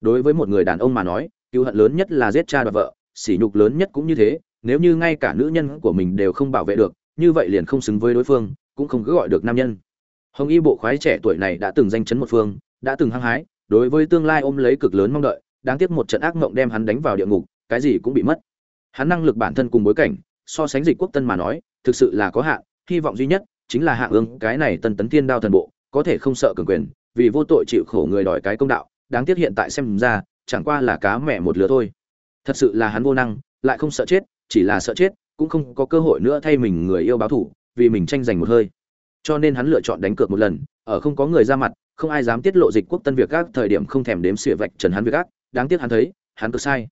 Đối với một người đàn ông mà nói, cựu hận lớn nhất là giết cha đoạt vợ, sỉ nhục lớn nhất cũng như thế, nếu như ngay cả nữ nhân của mình đều không bảo vệ được, như vậy liền không xứng với đối phương, cũng không cứ gọi được nam nhân. Hồng y bộ khoái trẻ tuổi này đã từng danh chấn một phương, đã từng hăng hái, đối với tương lai ôm lấy cực lớn mong đợi, đáng tiếc một trận ác mộng đem hắn đánh vào địa ngục, cái gì cũng bị mất. Hắn năng lực bản thân cùng bối cảnh, so sánh dịch quốc tân mà nói, thực sự là có hạn, hy vọng duy nhất chính là hạ ương, cái này tân tấn thiên đao thần bộ, có thể không sợ cường quyền vì vô tội chịu khổ người đòi cái công đạo, đáng tiếc hiện tại xem ra, chẳng qua là cá mẹ một lứa thôi. Thật sự là hắn vô năng, lại không sợ chết, chỉ là sợ chết, cũng không có cơ hội nữa thay mình người yêu báo thủ, vì mình tranh giành một hơi. Cho nên hắn lựa chọn đánh cược một lần, ở không có người ra mặt, không ai dám tiết lộ dịch quốc tân việc các thời điểm không thèm đếm xỉa vạch trần hắn việc gác đáng tiếc hắn thấy, hắn cực sai.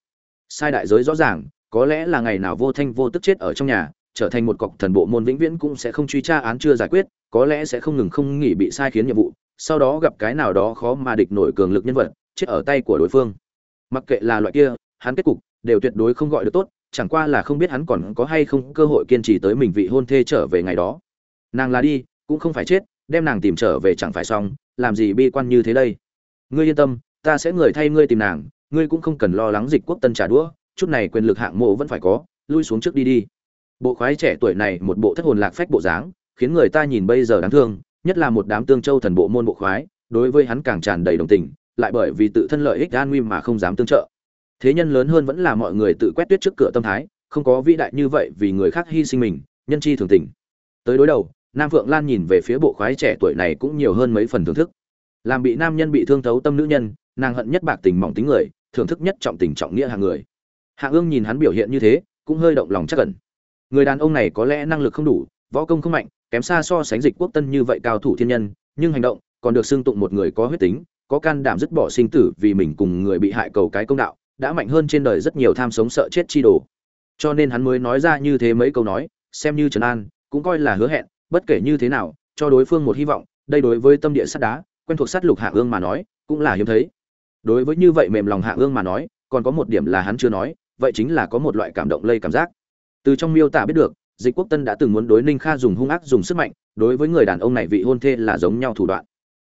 Sai đại giới rõ ràng, có lẽ là ngày nào vô thanh vô tức chết ở trong nhà, trở thành một cọc thần bộ môn vĩnh viễn cũng sẽ không truy tra án chưa giải quyết, có lẽ sẽ không ngừng không nghỉ bị sai khiến nhiệm vụ sau đó gặp cái nào đó khó mà địch nổi cường lực nhân vật, chết ở tay của đối phương. Mặc kệ là loại kia, hắn kết cục đều tuyệt đối không gọi được tốt, chẳng qua là không biết hắn còn có hay không cơ hội kiên trì tới mình vị hôn thê trở về ngày đó. Nàng là đi, cũng không phải chết, đem nàng tìm trở về chẳng phải xong, làm gì bi quan như thế đây? Ngươi yên tâm, ta sẽ người thay ngươi tìm nàng, ngươi cũng không cần lo lắng dịch quốc tân trả đũa, chút này quyền lực hạng mộ vẫn phải có, lui xuống trước đi đi. Bộ khoái trẻ tuổi này một bộ thất hồn lạc phách bộ dáng, khiến người ta nhìn bây giờ đáng thương nhất là một đám tương châu thần bộ môn bộ khoái, đối với hắn càng tràn đầy đồng tình, lại bởi vì tự thân lợi ích an nguy mà không dám tương trợ. Thế nhân lớn hơn vẫn là mọi người tự quét tuyết trước cửa tâm thái, không có vĩ đại như vậy vì người khác hy sinh mình, nhân chi thường tình. Tới đối đầu, nam phượng lan nhìn về phía bộ khoái trẻ tuổi này cũng nhiều hơn mấy phần thưởng thức. Làm bị nam nhân bị thương thấu tâm nữ nhân, nàng hận nhất bạc tình mỏng tính người, thưởng thức nhất trọng tình trọng nghĩa hàng người. Hạ ương nhìn hắn biểu hiện như thế, cũng hơi động lòng chắc cẩn người đàn ông này có lẽ năng lực không đủ, võ công không mạnh kém xa so sánh dịch quốc tân như vậy cao thủ thiên nhân, nhưng hành động còn được xưng tụng một người có huyết tính, có can đảm dứt bỏ sinh tử vì mình cùng người bị hại cầu cái công đạo, đã mạnh hơn trên đời rất nhiều tham sống sợ chết chi đồ. Cho nên hắn mới nói ra như thế mấy câu nói, xem như trấn an, cũng coi là hứa hẹn, bất kể như thế nào, cho đối phương một hy vọng, đây đối với tâm địa sắt đá, quen thuộc sát lục hạ ương mà nói, cũng là hiếm thấy. Đối với như vậy mềm lòng hạ ương mà nói, còn có một điểm là hắn chưa nói, vậy chính là có một loại cảm động lây cảm giác. Từ trong miêu tả biết được dịch quốc tân đã từng muốn đối ninh kha dùng hung ác dùng sức mạnh, đối với người đàn ông này vị hôn thê là giống nhau thủ đoạn.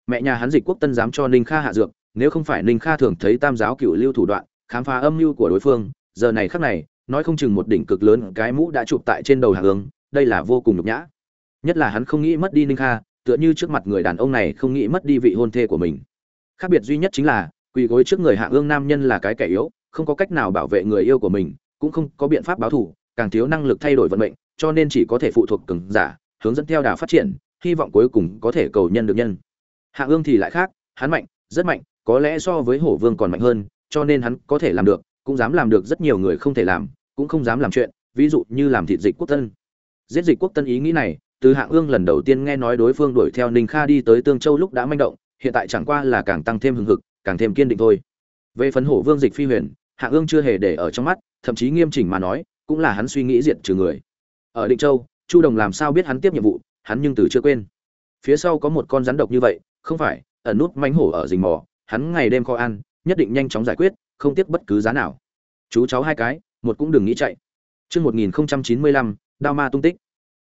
Mẹ nhà hắn dịch quốc tân dám cho ninh kha hạ dược, nếu không phải ninh kha thường thấy tam giáo cựu lưu thủ đoạn, khám phá âm mưu của đối phương, giờ này khắc này, nói không chừng một đỉnh cực lớn cái mũ đã chụp tại trên đầu hạ hướng đây là vô cùng nhục nhã. Nhất là hắn không nghĩ mất đi ninh kha, tựa như trước mặt người đàn ông này không nghĩ mất đi vị hôn thê của mình. Khác biệt duy nhất chính là, quỳ gối trước người hạ ương nam nhân là cái kẻ yếu, không có cách nào bảo vệ người yêu của mình, cũng không có biện pháp báo thù, càng thiếu năng lực thay đổi vận mệnh cho nên chỉ có thể phụ thuộc cường giả, hướng dẫn theo đà phát triển, hy vọng cuối cùng có thể cầu nhân được nhân. Hạ ương thì lại khác, hắn mạnh, rất mạnh, có lẽ so với hổ vương còn mạnh hơn, cho nên hắn có thể làm được, cũng dám làm được rất nhiều người không thể làm, cũng không dám làm chuyện, ví dụ như làm thịt dịch quốc tân. Giết dịch quốc tân ý nghĩ này, từ hạ ương lần đầu tiên nghe nói đối phương đuổi theo ninh kha đi tới tương châu lúc đã manh động, hiện tại chẳng qua là càng tăng thêm hừng hực, càng thêm kiên định thôi. Về phấn hổ vương dịch phi huyền, hạ ương chưa hề để ở trong mắt, thậm chí nghiêm chỉnh mà nói, cũng là hắn suy nghĩ diệt trừ người ở định châu chu đồng làm sao biết hắn tiếp nhiệm vụ hắn nhưng từ chưa quên phía sau có một con rắn độc như vậy không phải ẩn nút mánh hổ ở rình mò hắn ngày đêm kho ăn nhất định nhanh chóng giải quyết không tiếc bất cứ giá nào chú cháu hai cái một cũng đừng nghĩ chạy Chương 1095, Đao Ma tung tích.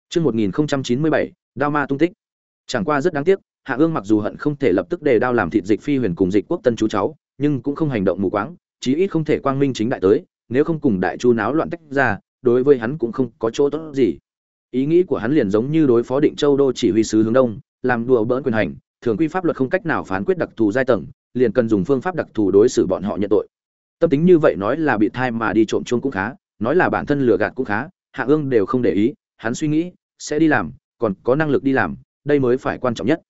Chương 1097, Đao Ma tung tích. Chẳng qua rất đáng tiếc, Hạ Ương mặc dù hận không thể lập tức đề đao làm thịt dịch phi huyền cùng dịch quốc tân chú cháu, nhưng cũng không hành động mù quáng, chí ít không thể quang minh chính đại tới, nếu không cùng đại chu náo loạn tách ra, đối với hắn cũng không có chỗ tốt gì. Ý nghĩ của hắn liền giống như đối phó Định Châu đô chỉ huy sứ hướng đông, làm đùa bỡn quyền hành, thường quy pháp luật không cách nào phán quyết đặc thù giai tầng, liền cần dùng phương pháp đặc thù đối xử bọn họ nhận tội. Tâm tính như vậy nói là bị thai mà đi trộm chuông cũng khá, nói là bản thân lừa gạt cũng khá, Hạ Ương đều không để ý, hắn suy nghĩ, sẽ đi làm, còn có năng lực đi làm, đây mới phải quan trọng nhất.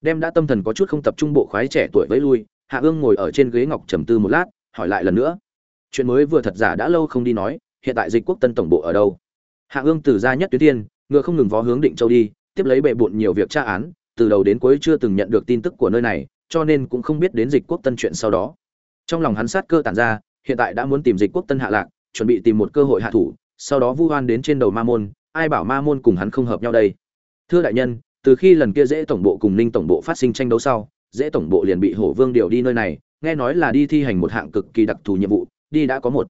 Đem đã tâm thần có chút không tập trung bộ khoái trẻ tuổi với lui, Hạ Ương ngồi ở trên ghế ngọc trầm tư một lát, hỏi lại lần nữa. Chuyện mới vừa thật giả đã lâu không đi nói, hiện tại dịch quốc tân tổng bộ ở đâu? Hạ Ương từ ra nhất tuyến tiên, ngựa không ngừng vó hướng Định Châu đi, tiếp lấy bệ bộn nhiều việc tra án, từ đầu đến cuối chưa từng nhận được tin tức của nơi này, cho nên cũng không biết đến dịch quốc tân chuyện sau đó. Trong lòng hắn sát cơ tản ra, hiện tại đã muốn tìm dịch quốc tân hạ lạc, chuẩn bị tìm một cơ hội hạ thủ, sau đó vu oan đến trên đầu Ma môn, ai bảo Ma môn cùng hắn không hợp nhau đây? Thưa đại nhân, từ khi lần kia dễ tổng bộ cùng Ninh tổng bộ phát sinh tranh đấu sau, dễ tổng bộ liền bị Hổ Vương điều đi nơi này, nghe nói là đi thi hành một hạng cực kỳ đặc thù nhiệm vụ, đi đã có một.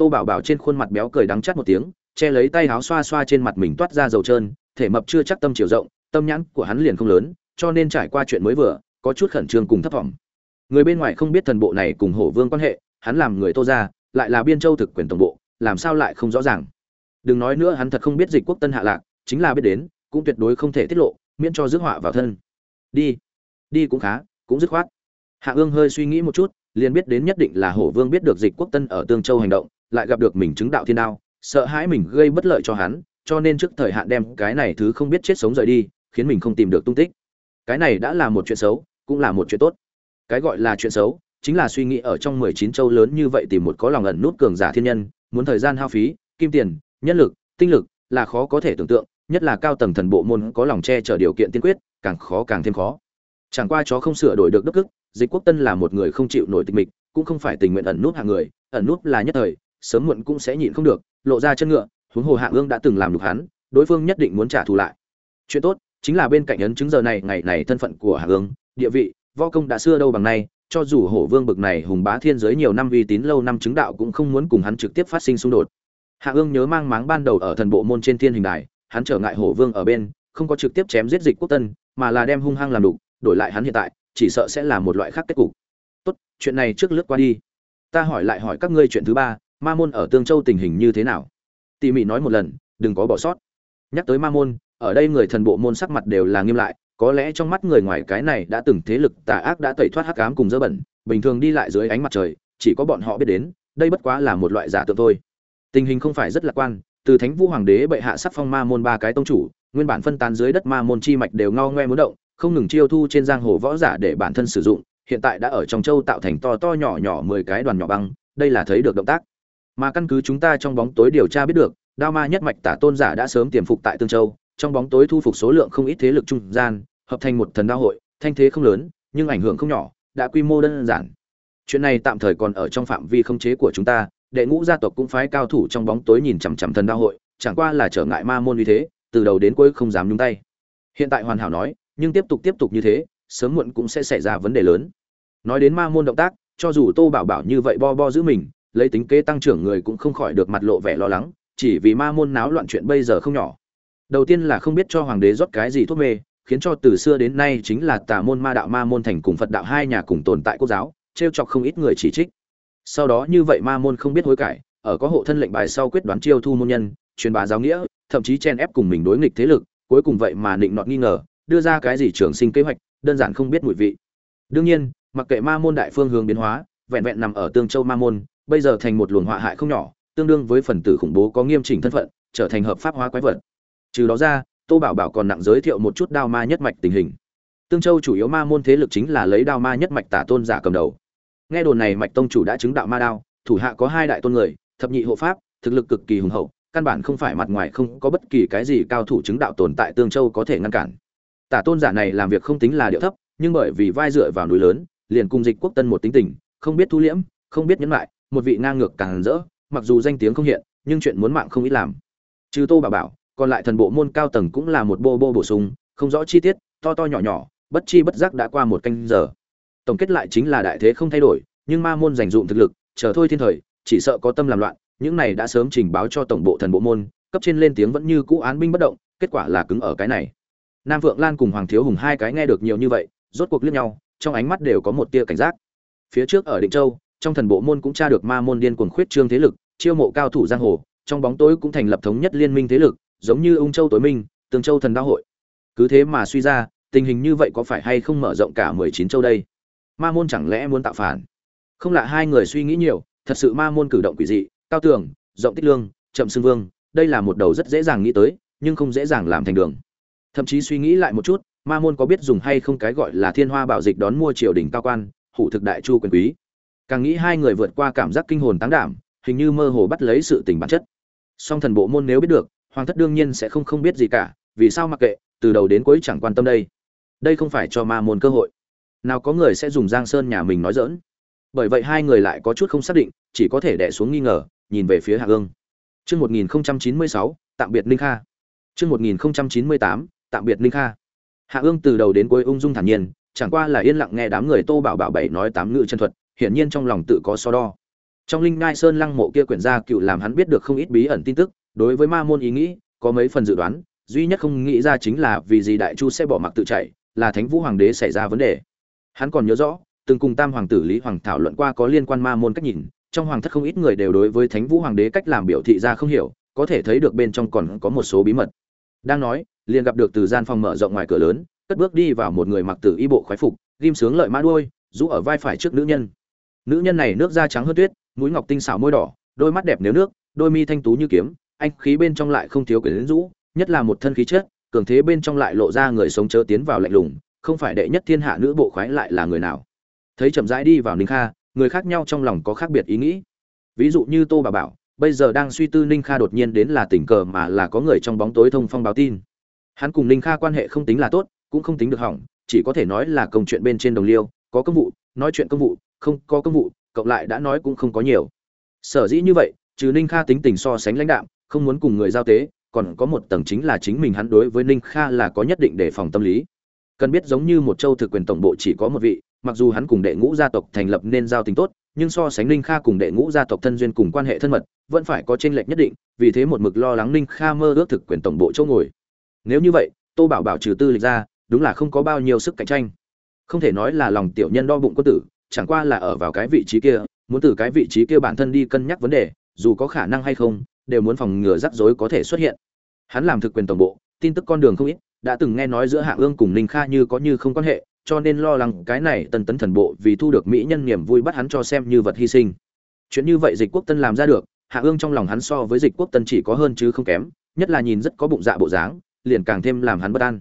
Tô Bảo Bảo trên khuôn mặt béo cười đắng chát một tiếng, che lấy tay áo xoa xoa trên mặt mình toát ra dầu trơn, thể mập chưa chắc tâm chiều rộng, tâm nhãn của hắn liền không lớn, cho nên trải qua chuyện mới vừa, có chút khẩn trương cùng thấp vọng. Người bên ngoài không biết thần bộ này cùng Hổ Vương quan hệ, hắn làm người Tô ra, lại là Biên Châu thực quyền tổng bộ, làm sao lại không rõ ràng? Đừng nói nữa hắn thật không biết dịch quốc tân hạ lạc chính là biết đến cũng tuyệt đối không thể tiết lộ miễn cho rước họa vào thân. Đi đi cũng khá cũng dứt khoát. Hạ ương hơi suy nghĩ một chút liền biết đến nhất định là hổ vương biết được dịch quốc tân ở tương châu hành động lại gặp được mình chứng đạo thiên đao, sợ hãi mình gây bất lợi cho hắn, cho nên trước thời hạn đem cái này thứ không biết chết sống rời đi, khiến mình không tìm được tung tích. Cái này đã là một chuyện xấu, cũng là một chuyện tốt. Cái gọi là chuyện xấu, chính là suy nghĩ ở trong mười chín châu lớn như vậy tìm một có lòng ẩn nút cường giả thiên nhân, muốn thời gian hao phí, kim tiền, nhân lực, tinh lực là khó có thể tưởng tượng, nhất là cao tầng thần bộ môn có lòng che chở điều kiện tiên quyết, càng khó càng thêm khó. Chẳng qua chó không sửa đổi được đức ức, dịch quốc tân là một người không chịu nổi tịch mịch, cũng không phải tình nguyện ẩn nút hạng người, ẩn nút là nhất thời sớm muộn cũng sẽ nhịn không được, lộ ra chân ngựa, huống hồ hạng ương đã từng làm được hắn, đối phương nhất định muốn trả thù lại. Chuyện tốt chính là bên cạnh ấn chứng giờ này, ngày này thân phận của hạng ương, địa vị, võ công đã xưa đâu bằng nay, cho dù hổ vương bực này hùng bá thiên giới nhiều năm uy tín lâu năm chứng đạo cũng không muốn cùng hắn trực tiếp phát sinh xung đột. Hạ ương nhớ mang máng ban đầu ở thần bộ môn trên thiên hình đài, hắn trở ngại hổ vương ở bên, không có trực tiếp chém giết dịch quốc tân, mà là đem hung hăng làm đủ đổi lại hắn hiện tại, chỉ sợ sẽ là một loại khác kết cục. Tốt, chuyện này trước lướt qua đi. Ta hỏi lại hỏi các ngươi chuyện thứ ba ma môn ở tương châu tình hình như thế nào? Tỉ mỉ nói một lần, đừng có bỏ sót. Nhắc tới ma môn, ở đây người thần bộ môn sắc mặt đều là nghiêm lại, có lẽ trong mắt người ngoài cái này đã từng thế lực tà ác đã tẩy thoát hắc ám cùng dơ bẩn, bình thường đi lại dưới ánh mặt trời, chỉ có bọn họ biết đến, đây bất quá là một loại giả tượng thôi. Tình hình không phải rất lạc quan, từ thánh vũ hoàng đế bệ hạ sắc phong ma môn ba cái tông chủ, nguyên bản phân tán dưới đất ma môn chi mạch đều ngao ngoe muốn động, không ngừng chiêu thu trên giang hồ võ giả để bản thân sử dụng, hiện tại đã ở trong châu tạo thành to to nhỏ nhỏ mười cái đoàn nhỏ băng, đây là thấy được động tác mà căn cứ chúng ta trong bóng tối điều tra biết được, đao ma nhất mạch tả tôn giả đã sớm tiềm phục tại tương châu, trong bóng tối thu phục số lượng không ít thế lực trung gian, hợp thành một thần đao hội, thanh thế không lớn, nhưng ảnh hưởng không nhỏ, đã quy mô đơn giản. Chuyện này tạm thời còn ở trong phạm vi không chế của chúng ta, đệ ngũ gia tộc cũng phái cao thủ trong bóng tối nhìn chằm chằm thần đao hội, chẳng qua là trở ngại ma môn như thế, từ đầu đến cuối không dám nhúng tay. Hiện tại hoàn hảo nói, nhưng tiếp tục tiếp tục như thế, sớm muộn cũng sẽ xảy ra vấn đề lớn. Nói đến ma môn động tác, cho dù tô bảo bảo như vậy bo bo giữ mình lấy tính kế tăng trưởng người cũng không khỏi được mặt lộ vẻ lo lắng, chỉ vì ma môn náo loạn chuyện bây giờ không nhỏ. Đầu tiên là không biết cho hoàng đế rót cái gì thuốc mê, khiến cho từ xưa đến nay chính là tà môn ma đạo ma môn thành cùng phật đạo hai nhà cùng tồn tại quốc giáo, trêu chọc không ít người chỉ trích. Sau đó như vậy ma môn không biết hối cải, ở có hộ thân lệnh bài sau quyết đoán chiêu thu môn nhân, truyền bá giáo nghĩa, thậm chí chen ép cùng mình đối nghịch thế lực, cuối cùng vậy mà định nọt nghi ngờ, đưa ra cái gì trường sinh kế hoạch, đơn giản không biết mùi vị. Đương nhiên, mặc kệ ma môn đại phương hướng biến hóa, vẹn vẹn nằm ở tương châu ma môn bây giờ thành một luồng họa hại không nhỏ, tương đương với phần tử khủng bố có nghiêm chỉnh thân phận, trở thành hợp pháp hóa quái vật. Trừ đó ra, tô bảo bảo còn nặng giới thiệu một chút đao ma nhất mạch tình hình. Tương châu chủ yếu ma môn thế lực chính là lấy đao ma nhất mạch tả tôn giả cầm đầu. Nghe đồn này mạch tông chủ đã chứng đạo ma đao, thủ hạ có hai đại tôn người, thập nhị hộ pháp, thực lực cực kỳ hùng hậu, căn bản không phải mặt ngoài không có bất kỳ cái gì cao thủ chứng đạo tồn tại tương châu có thể ngăn cản. Tả tôn giả này làm việc không tính là điệu thấp, nhưng bởi vì vai dựa vào núi lớn, liền cùng dịch quốc tân một tính tình, không biết thu liễm, không biết nhẫn lại một vị ngang ngược càng rỡ, mặc dù danh tiếng không hiện, nhưng chuyện muốn mạng không ít làm. Trừ tô bà bảo, còn lại thần bộ môn cao tầng cũng là một bô bô bổ sung, không rõ chi tiết, to to nhỏ nhỏ, bất chi bất giác đã qua một canh giờ. Tổng kết lại chính là đại thế không thay đổi, nhưng ma môn dành dụng thực lực, chờ thôi thiên thời, chỉ sợ có tâm làm loạn, những này đã sớm trình báo cho tổng bộ thần bộ môn, cấp trên lên tiếng vẫn như cũ án binh bất động, kết quả là cứng ở cái này. Nam vượng lan cùng hoàng thiếu hùng hai cái nghe được nhiều như vậy, rốt cuộc liếc nhau, trong ánh mắt đều có một tia cảnh giác. Phía trước ở định châu trong thần bộ môn cũng tra được ma môn điên cuồng khuyết trương thế lực chiêu mộ cao thủ giang hồ trong bóng tối cũng thành lập thống nhất liên minh thế lực giống như ung châu tối minh tương châu thần đạo hội. Cứ thế mà suy ra tình hình như vậy có phải hay không mở rộng cả mười chín châu đây? Ma môn chẳng lẽ muốn tạo phản? Không lạ hai người suy nghĩ nhiều thật sự ma môn cử động quỷ dị cao tưởng, rộng tích lương chậm xưng vương đây là một đầu rất dễ dàng nghĩ tới nhưng không dễ dàng làm thành đường. Thậm chí suy nghĩ lại một chút ma môn có biết dùng hay không cái gọi là thiên hoa bảo dịch đón mua triều đình cao quan hủ thực đại chu quyền quý càng nghĩ hai người vượt qua cảm giác kinh hồn táng đảm, hình như mơ hồ bắt lấy sự tình bản chất. Song thần bộ môn nếu biết được, hoàng thất đương nhiên sẽ không không biết gì cả, vì sao mặc kệ, từ đầu đến cuối chẳng quan tâm đây. Đây không phải cho ma môn cơ hội. Nào có người sẽ dùng giang sơn nhà mình nói dỡn bởi vậy hai người lại có chút không xác định, chỉ có thể đẻ xuống nghi ngờ, nhìn về phía hạ ương chương một nghìn chín mươi sáu, tạm biệt ninh kha. Chương một nghìn chín mươi tám, tạm biệt ninh kha. Hạ ương từ đầu đến cuối ung dung thản nhiên, chẳng qua là yên lặng nghe đám người tô bảo bảo bảy nói tám ngữ chân thuật hiển nhiên trong lòng tự có so đo. Trong linh ngai sơn lăng mộ kia quyển gia cựu làm hắn biết được không ít bí ẩn tin tức, đối với ma môn ý nghĩ, có mấy phần dự đoán, duy nhất không nghĩ ra chính là vì gì đại chu sẽ bỏ mặc tự chạy, là thánh vũ hoàng đế xảy ra vấn đề. Hắn còn nhớ rõ, từng cùng tam hoàng tử lý hoàng thảo luận qua có liên quan ma môn cách nhìn, trong hoàng thất không ít người đều đối với thánh vũ hoàng đế cách làm biểu thị ra không hiểu, có thể thấy được bên trong còn có một số bí mật. Đang nói, liền gặp được từ gian phòng mở rộng ngoài cửa lớn, cất bước đi vào một người mặc tử y bộ khoái phục, ghim sướng lợi mã đuôi, rũ ở vai phải trước nữ nhân nữ nhân này nước da trắng hơn tuyết, mũi ngọc tinh xảo môi đỏ, đôi mắt đẹp nếu nước, đôi mi thanh tú như kiếm, anh khí bên trong lại không thiếu quyển rũ, nhất là một thân khí chất, cường thế bên trong lại lộ ra người sống chớ tiến vào lạnh lùng, không phải đệ nhất thiên hạ nữ bộ khoái lại là người nào. Thấy chậm rãi đi vào ninh kha, người khác nhau trong lòng có khác biệt ý nghĩ. Ví dụ như tô bà bảo, bây giờ đang suy tư ninh kha đột nhiên đến là tình cờ mà là có người trong bóng tối thông phong báo tin. Hắn cùng ninh kha quan hệ không tính là tốt, cũng không tính được hỏng, chỉ có thể nói là công chuyện bên trên đồng liêu, có công vụ, nói chuyện công vụ không có công vụ, cộng lại đã nói cũng không có nhiều. Sở dĩ như vậy, trừ ninh kha tính tình so sánh lãnh đạm, không muốn cùng người giao tế, còn có một tầng chính là chính mình hắn đối với ninh kha là có nhất định đề phòng tâm lý. Cần biết giống như một châu thực quyền tổng bộ chỉ có một vị, mặc dù hắn cùng đệ ngũ gia tộc thành lập nên giao tình tốt, nhưng so sánh ninh kha cùng đệ ngũ gia tộc thân duyên cùng quan hệ thân mật, vẫn phải có tranh lệch nhất định, vì thế một mực lo lắng ninh kha mơ ước thực quyền tổng bộ châu ngồi. Nếu như vậy, tô bảo bảo trừ tư lịch ra, đúng là không có bao nhiêu sức cạnh tranh. Không thể nói là lòng tiểu nhân đo bụng quân tử chẳng qua là ở vào cái vị trí kia, muốn từ cái vị trí kia bản thân đi cân nhắc vấn đề, dù có khả năng hay không, đều muốn phòng ngừa rắc rối có thể xuất hiện. Hắn làm thực quyền tổng bộ, tin tức con đường không ít, đã từng nghe nói giữa hạ ương cùng ninh kha như có như không quan hệ, cho nên lo lắng cái này tân tấn thần bộ vì thu được mỹ nhân niềm vui bắt hắn cho xem như vật hy sinh. Chuyện như vậy dịch quốc tân làm ra được, hạ ương trong lòng hắn so với dịch quốc tân chỉ có hơn chứ không kém, nhất là nhìn rất có bụng dạ bộ dáng, liền càng thêm làm hắn bất an.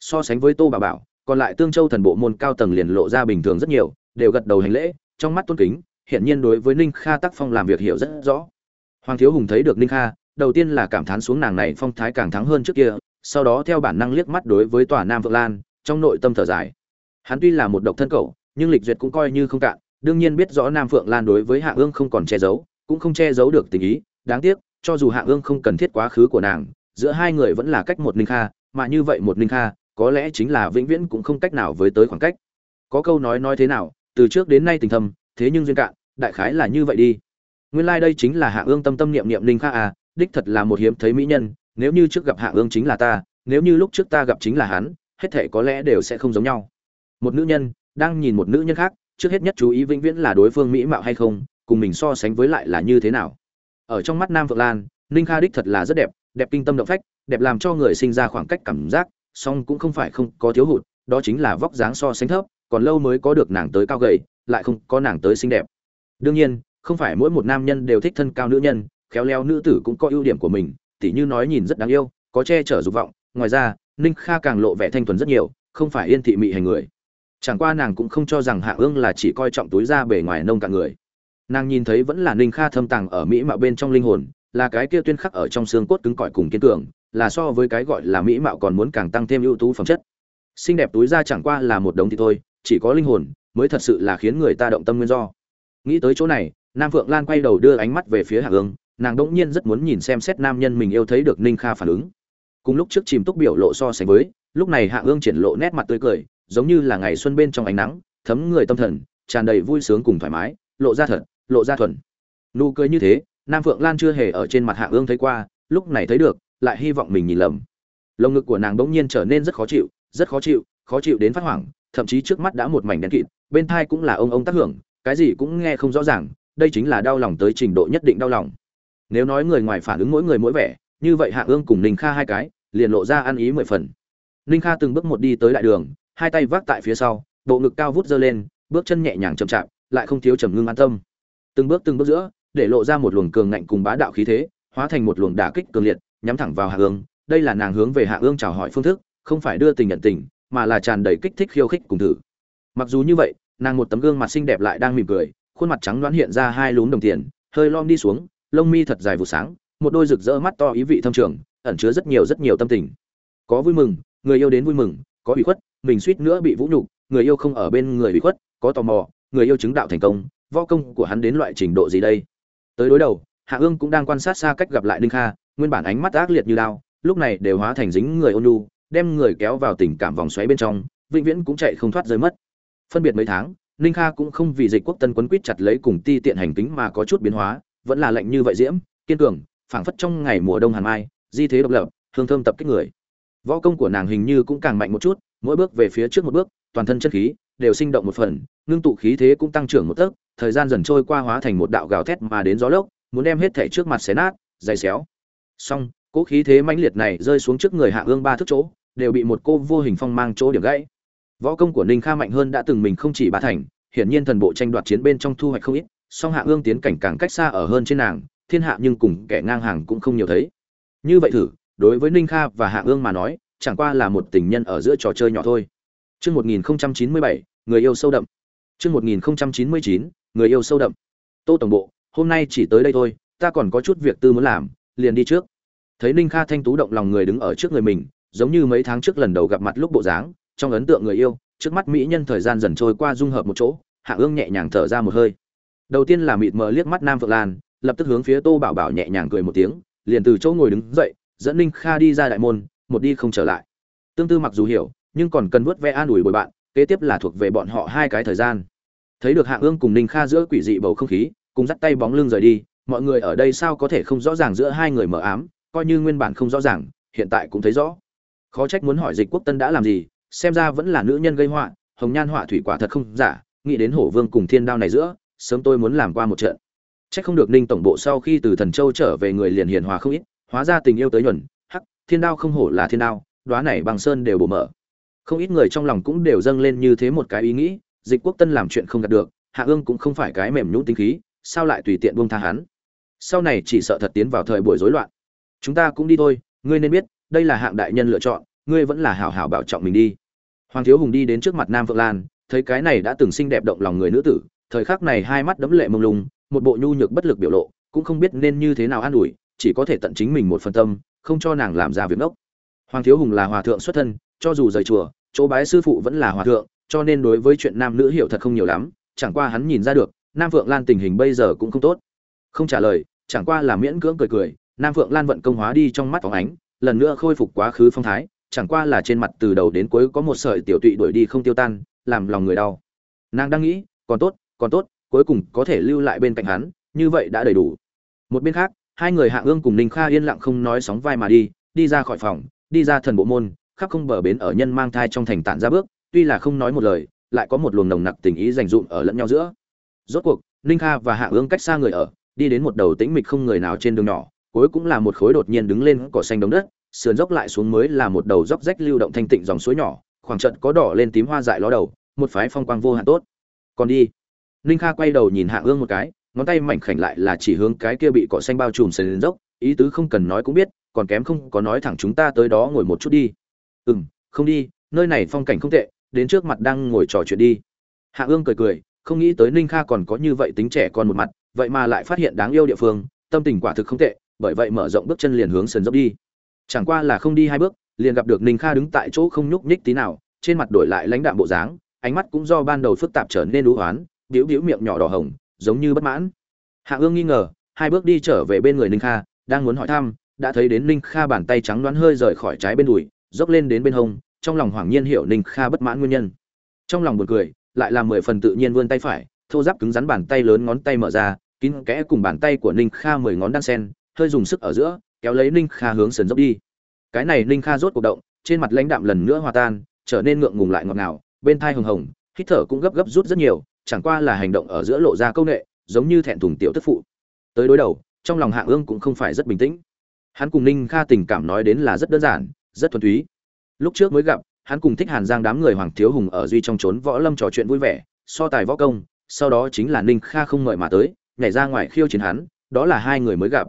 So sánh với tô bà bảo, còn lại tương châu thần bộ môn cao tầng liền lộ ra bình thường rất nhiều đều gật đầu hành lễ, trong mắt tôn kính hiện nhiên đối với ninh kha tác phong làm việc hiểu rất rõ. Hoàng thiếu hùng thấy được ninh kha, đầu tiên là cảm thán xuống nàng này phong thái càng thắng hơn trước kia, sau đó theo bản năng liếc mắt đối với tòa nam vượng lan, trong nội tâm thở dài. Hắn tuy là một độc thân cậu, nhưng lịch duyệt cũng coi như không cạn, đương nhiên biết rõ nam phượng lan đối với hạ ương không còn che giấu, cũng không che giấu được tình ý. Đáng tiếc, cho dù hạ ương không cần thiết quá khứ của nàng, giữa hai người vẫn là cách một ninh kha, mà như vậy một ninh kha, có lẽ chính là vĩnh viễn cũng không cách nào với tới khoảng cách. Có câu nói nói thế nào từ trước đến nay tình thâm, thế nhưng duyên cạn, đại khái là như vậy đi. Nguyên lai đây chính là hạ ương tâm tâm niệm niệm ninh kha à đích thật là một hiếm thấy mỹ nhân, nếu như trước gặp hạ ương chính là ta, nếu như lúc trước ta gặp chính là hắn, hết thể có lẽ đều sẽ không giống nhau. Một nữ nhân, đang nhìn một nữ nhân khác, trước hết nhất chú ý vĩnh viễn là đối phương mỹ mạo hay không, cùng mình so sánh với lại là như thế nào. Ở trong mắt nam phượng lan, ninh kha đích thật là rất đẹp đẹp kinh tâm động phách, đẹp làm cho người sinh ra khoảng cách cảm giác, song cũng không phải không có thiếu hụt, đó chính là vóc dáng so sánh thấp còn lâu mới có được nàng tới cao gầy, lại không có nàng tới xinh đẹp. Đương nhiên, không phải mỗi một nam nhân đều thích thân cao nữ nhân, khéo léo nữ tử cũng có ưu điểm của mình, tỉ như nói nhìn rất đáng yêu, có che chở dục vọng, ngoài ra, ninh kha càng lộ vẻ thanh thuần rất nhiều, không phải yên thị mị hành người. Chẳng qua nàng cũng không cho rằng hạ ương là chỉ coi trọng túi ra bề ngoài nông cạn người. Nàng nhìn thấy vẫn là ninh kha thâm tàng ở mỹ mạo bên trong linh hồn, là cái kia tuyên khắc ở trong xương cốt cứng cỏi cùng kiên cường, là so với cái gọi là mỹ mạo còn muốn càng tăng thêm ưu tú phẩm chất. Xinh đẹp túi ra chẳng qua là một đống thì thôi chỉ có linh hồn mới thật sự là khiến người ta động tâm nguyên do. Nghĩ tới chỗ này, nam phượng lan quay đầu đưa ánh mắt về phía hạ ương nàng đỗng nhiên rất muốn nhìn xem xét nam nhân mình yêu thấy được ninh kha phản ứng. Cùng lúc trước chìm túc biểu lộ so sánh với, lúc này hạ ương triển lộ nét mặt tươi cười, giống như là ngày xuân bên trong ánh nắng, thấm người tâm thần, tràn đầy vui sướng cùng thoải mái, lộ ra thật, lộ ra thuần. Nụ cười như thế, nam phượng lan chưa hề ở trên mặt hạ ương thấy qua, lúc này thấy được, lại hy vọng mình nhìn lầm. Lồng ngực của nàng bỗng nhiên trở nên rất khó chịu, rất khó chịu khó chịu đến phát hoảng thậm chí trước mắt đã một mảnh đen kịt, bên tai cũng là ông ông tác hưởng, cái gì cũng nghe không rõ ràng, đây chính là đau lòng tới trình độ nhất định đau lòng. Nếu nói người ngoài phản ứng mỗi người mỗi vẻ, như vậy hạ ương cùng ninh kha hai cái, liền lộ ra ăn ý mười phần. Ninh kha từng bước một đi tới đại đường, hai tay vác tại phía sau, bộ ngực cao vút dơ lên, bước chân nhẹ nhàng chậm chạp, lại không thiếu trầm ngưng an tâm. Từng bước từng bước giữa, để lộ ra một luồng cường ngạnh cùng bá đạo khí thế, hóa thành một luồng đả kích cường liệt, nhắm thẳng vào hạ ương, đây là nàng hướng về hạ ương chào hỏi phương thức, không phải đưa tình nhận tình mà là tràn đầy kích thích khiêu khích cùng thử mặc dù như vậy, nàng một tấm gương mặt xinh đẹp lại đang mỉm cười, khuôn mặt trắng đoán hiện ra hai lúm đồng tiền, hơi lom đi xuống, lông mi thật dài vụ sáng, một đôi rực rỡ mắt to ý vị thâm trường, ẩn chứa rất nhiều rất nhiều tâm tình có vui mừng, người yêu đến vui mừng, có ủy khuất, mình suýt nữa bị vũ nhục, người yêu không ở bên người ủy khuất, có tò mò, người yêu chứng đạo thành công, võ công của hắn đến loại trình độ gì đây tới đối đầu, hạ ương cũng đang quan sát xa cách gặp lại ninh kha, nguyên bản ánh mắt ác liệt như lao lúc này đều hóa thành dính người ôn nhu đem người kéo vào tình cảm vòng xoáy bên trong, vĩnh viễn cũng chạy không thoát rơi mất. Phân biệt mấy tháng, ninh kha cũng không vì dịch quốc tân quấn quýt chặt lấy cùng ti tiện hành tính mà có chút biến hóa, vẫn là lệnh như vậy diễm, kiên cường, phảng phất trong ngày mùa đông hàn mai, di thế độc lập, hương thơm tập kích người. Võ công của nàng hình như cũng càng mạnh một chút, mỗi bước về phía trước một bước, toàn thân chân khí đều sinh động một phần, ngưng tụ khí thế cũng tăng trưởng một tấc, thời gian dần trôi qua hóa thành một đạo gào thét mà đến gió lốc, muốn đem hết thể trước mặt xé nát, dày xéo. Xong, cỗ khí thế mãnh liệt này rơi xuống trước người hạ ương ba thước chỗ đều bị một cô vô hình phong mang chỗ điểm gãy võ công của ninh kha mạnh hơn đã từng mình không chỉ bá thành hiển nhiên thần bộ tranh đoạt chiến bên trong thu hoạch không ít song hạ ương tiến cảnh càng cách xa ở hơn trên nàng thiên hạ nhưng cùng kẻ ngang hàng cũng không nhiều thấy như vậy thử đối với ninh kha và hạ ương mà nói chẳng qua là một tình nhân ở giữa trò chơi nhỏ thôi Chương 1097, người yêu sâu đậm. Chương 1099, người yêu sâu đậm. Tô tổng bộ, hôm nay chỉ tới đây thôi, ta còn có chút việc tư muốn làm, liền đi trước. Thấy Ninh Kha thanh tú động lòng người đứng ở trước người mình, giống như mấy tháng trước lần đầu gặp mặt lúc bộ dáng, trong ấn tượng người yêu, trước mắt mỹ nhân thời gian dần trôi qua dung hợp một chỗ, Hạ Ương nhẹ nhàng thở ra một hơi. Đầu tiên là mịt mờ liếc mắt Nam Phượng Lan, lập tức hướng phía Tô Bảo Bảo nhẹ nhàng cười một tiếng, liền từ chỗ ngồi đứng dậy, dẫn Ninh Kha đi ra đại môn, một đi không trở lại. Tương Tư mặc dù hiểu, nhưng còn cần vớt ve an ủi bồi bạn kế tiếp là thuộc về bọn họ hai cái thời gian thấy được hạ ương cùng ninh kha giữa quỷ dị bầu không khí cùng dắt tay bóng lưng rời đi mọi người ở đây sao có thể không rõ ràng giữa hai người mờ ám coi như nguyên bản không rõ ràng hiện tại cũng thấy rõ khó trách muốn hỏi dịch quốc tân đã làm gì, xem ra vẫn là nữ nhân gây họa, hồng nhan họa thủy quả thật không giả, nghĩ đến hổ vương cùng thiên đao này giữa, sớm tôi muốn làm qua một trận. Trách không được ninh tổng bộ sau khi từ thần châu trở về người liền hiền hòa không ít, hóa ra tình yêu tới nhuần, hắc, thiên đao không hổ là thiên đao đoá này bằng sơn đều bổ mở. Không ít người trong lòng cũng đều dâng lên như thế một cái ý nghĩ, dịch quốc tân làm chuyện không đạt được, hạ ương cũng không phải cái mềm nhũn tính khí, sao lại tùy tiện buông tha hắn? Sau này chỉ sợ thật tiến vào thời buổi rối loạn. Chúng ta cũng đi thôi, ngươi nên biết đây là hạng đại nhân lựa chọn, ngươi vẫn là hảo hảo bảo trọng mình đi. Hoàng thiếu hùng đi đến trước mặt nam phượng lan, thấy cái này đã từng xinh đẹp động lòng người nữ tử, thời khắc này hai mắt đấm lệ mông lung, một bộ nhu nhược bất lực biểu lộ, cũng không biết nên như thế nào an ủi, chỉ có thể tận chính mình một phần tâm, không cho nàng làm ra việc ngốc. Hoàng thiếu hùng là hòa thượng xuất thân, cho dù rời chùa, chỗ bái sư phụ vẫn là hòa thượng, cho nên đối với chuyện nam nữ hiểu thật không nhiều lắm, chẳng qua hắn nhìn ra được, nam phượng lan tình hình bây giờ cũng không tốt. Không trả lời, chẳng qua là miễn cưỡng cười cười, nam phượng lan vận công hóa đi trong mắt phóng ánh lần nữa khôi phục quá khứ phong thái, chẳng qua là trên mặt từ đầu đến cuối có một sợi tiểu tụy đuổi đi không tiêu tan, làm lòng người đau. Nàng đang nghĩ, còn tốt còn tốt, cuối cùng có thể lưu lại bên cạnh hắn, như vậy đã đầy đủ. Một bên khác, hai người hạ ương cùng ninh kha yên lặng không nói sóng vai mà đi đi ra khỏi phòng, đi ra thần bộ môn, khắp không bờ bến ở nhân mang thai trong thành tản ra bước, tuy là không nói một lời, lại có một luồng nồng nặc tình ý dành dụm ở lẫn nhau giữa. Rốt cuộc, ninh kha và hạ ương cách xa người ở, đi đến một đầu tĩnh mịch không người nào trên đường nhỏ cuối cũng là một khối đột nhiên đứng lên cỏ xanh đống đất, sườn dốc lại xuống mới là một đầu dốc rách lưu động thanh tịnh dòng suối nhỏ, khoảng trận có đỏ lên tím hoa dại ló đầu, một phái phong quang vô hạn tốt. Còn đi. Ninh kha quay đầu nhìn hạ ương một cái, ngón tay mảnh khảnh lại là chỉ hướng cái kia bị cỏ xanh bao trùm sườn dốc, ý tứ không cần nói cũng biết, còn kém không có nói thẳng chúng ta tới đó ngồi một chút đi. Ừ m không đi, nơi này phong cảnh không tệ, đến trước mặt đang ngồi trò chuyện đi. Hạ ương cười cười, không nghĩ tới ninh kha còn có như vậy tính trẻ con một mặt, vậy mà lại phát hiện đáng yêu địa phương, tâm tình quả thực không tệ bởi vậy mở rộng bước chân liền hướng sườn dốc đi. Chẳng qua là không đi hai bước, liền gặp được ninh kha đứng tại chỗ không nhúc nhích tí nào, trên mặt đổi lại lãnh đạm bộ dáng, ánh mắt cũng do ban đầu phức tạp trở nên đũ hoán biểu biểu miệng nhỏ đỏ hồng, giống như bất mãn. Hạ ương nghi ngờ, hai bước đi trở về bên người ninh kha, đang muốn hỏi thăm, đã thấy đến ninh kha bàn tay trắng đoán hơi rời khỏi trái bên đùi, dốc lên đến bên hông, trong lòng hoảng nhiên hiểu ninh kha bất mãn nguyên nhân. Trong lòng buồn cười, lại là mười phần tự nhiên vươn tay phải, thô giáp cứng rắn bàn tay lớn ngón tay mở ra, kín kẽ cùng bàn tay của ninh kha mười ngón đan sen hơi dùng sức ở giữa, kéo lấy ninh kha hướng sườn dốc đi. Cái này ninh kha rốt cuộc động, trên mặt lãnh đạm lần nữa hòa tan, trở nên ngượng ngùng lại ngọt ngào, bên thai hồng hồng, hít thở cũng gấp gấp rút rất nhiều, chẳng qua là hành động ở giữa lộ ra công nghệ giống như thẹn thùng tiểu tức phụ. Tới đối đầu, trong lòng Hạ ương cũng không phải rất bình tĩnh. Hắn cùng ninh kha tình cảm nói đến là rất đơn giản, rất thuần túy. Lúc trước mới gặp, hắn cùng thích hàn giang đám người hoàng thiếu hùng ở duy trong trốn võ lâm trò chuyện vui vẻ, so tài võ công, sau đó chính là ninh kha không mời mà tới, nhảy ra ngoài khiêu chiến hắn, đó là hai người mới gặp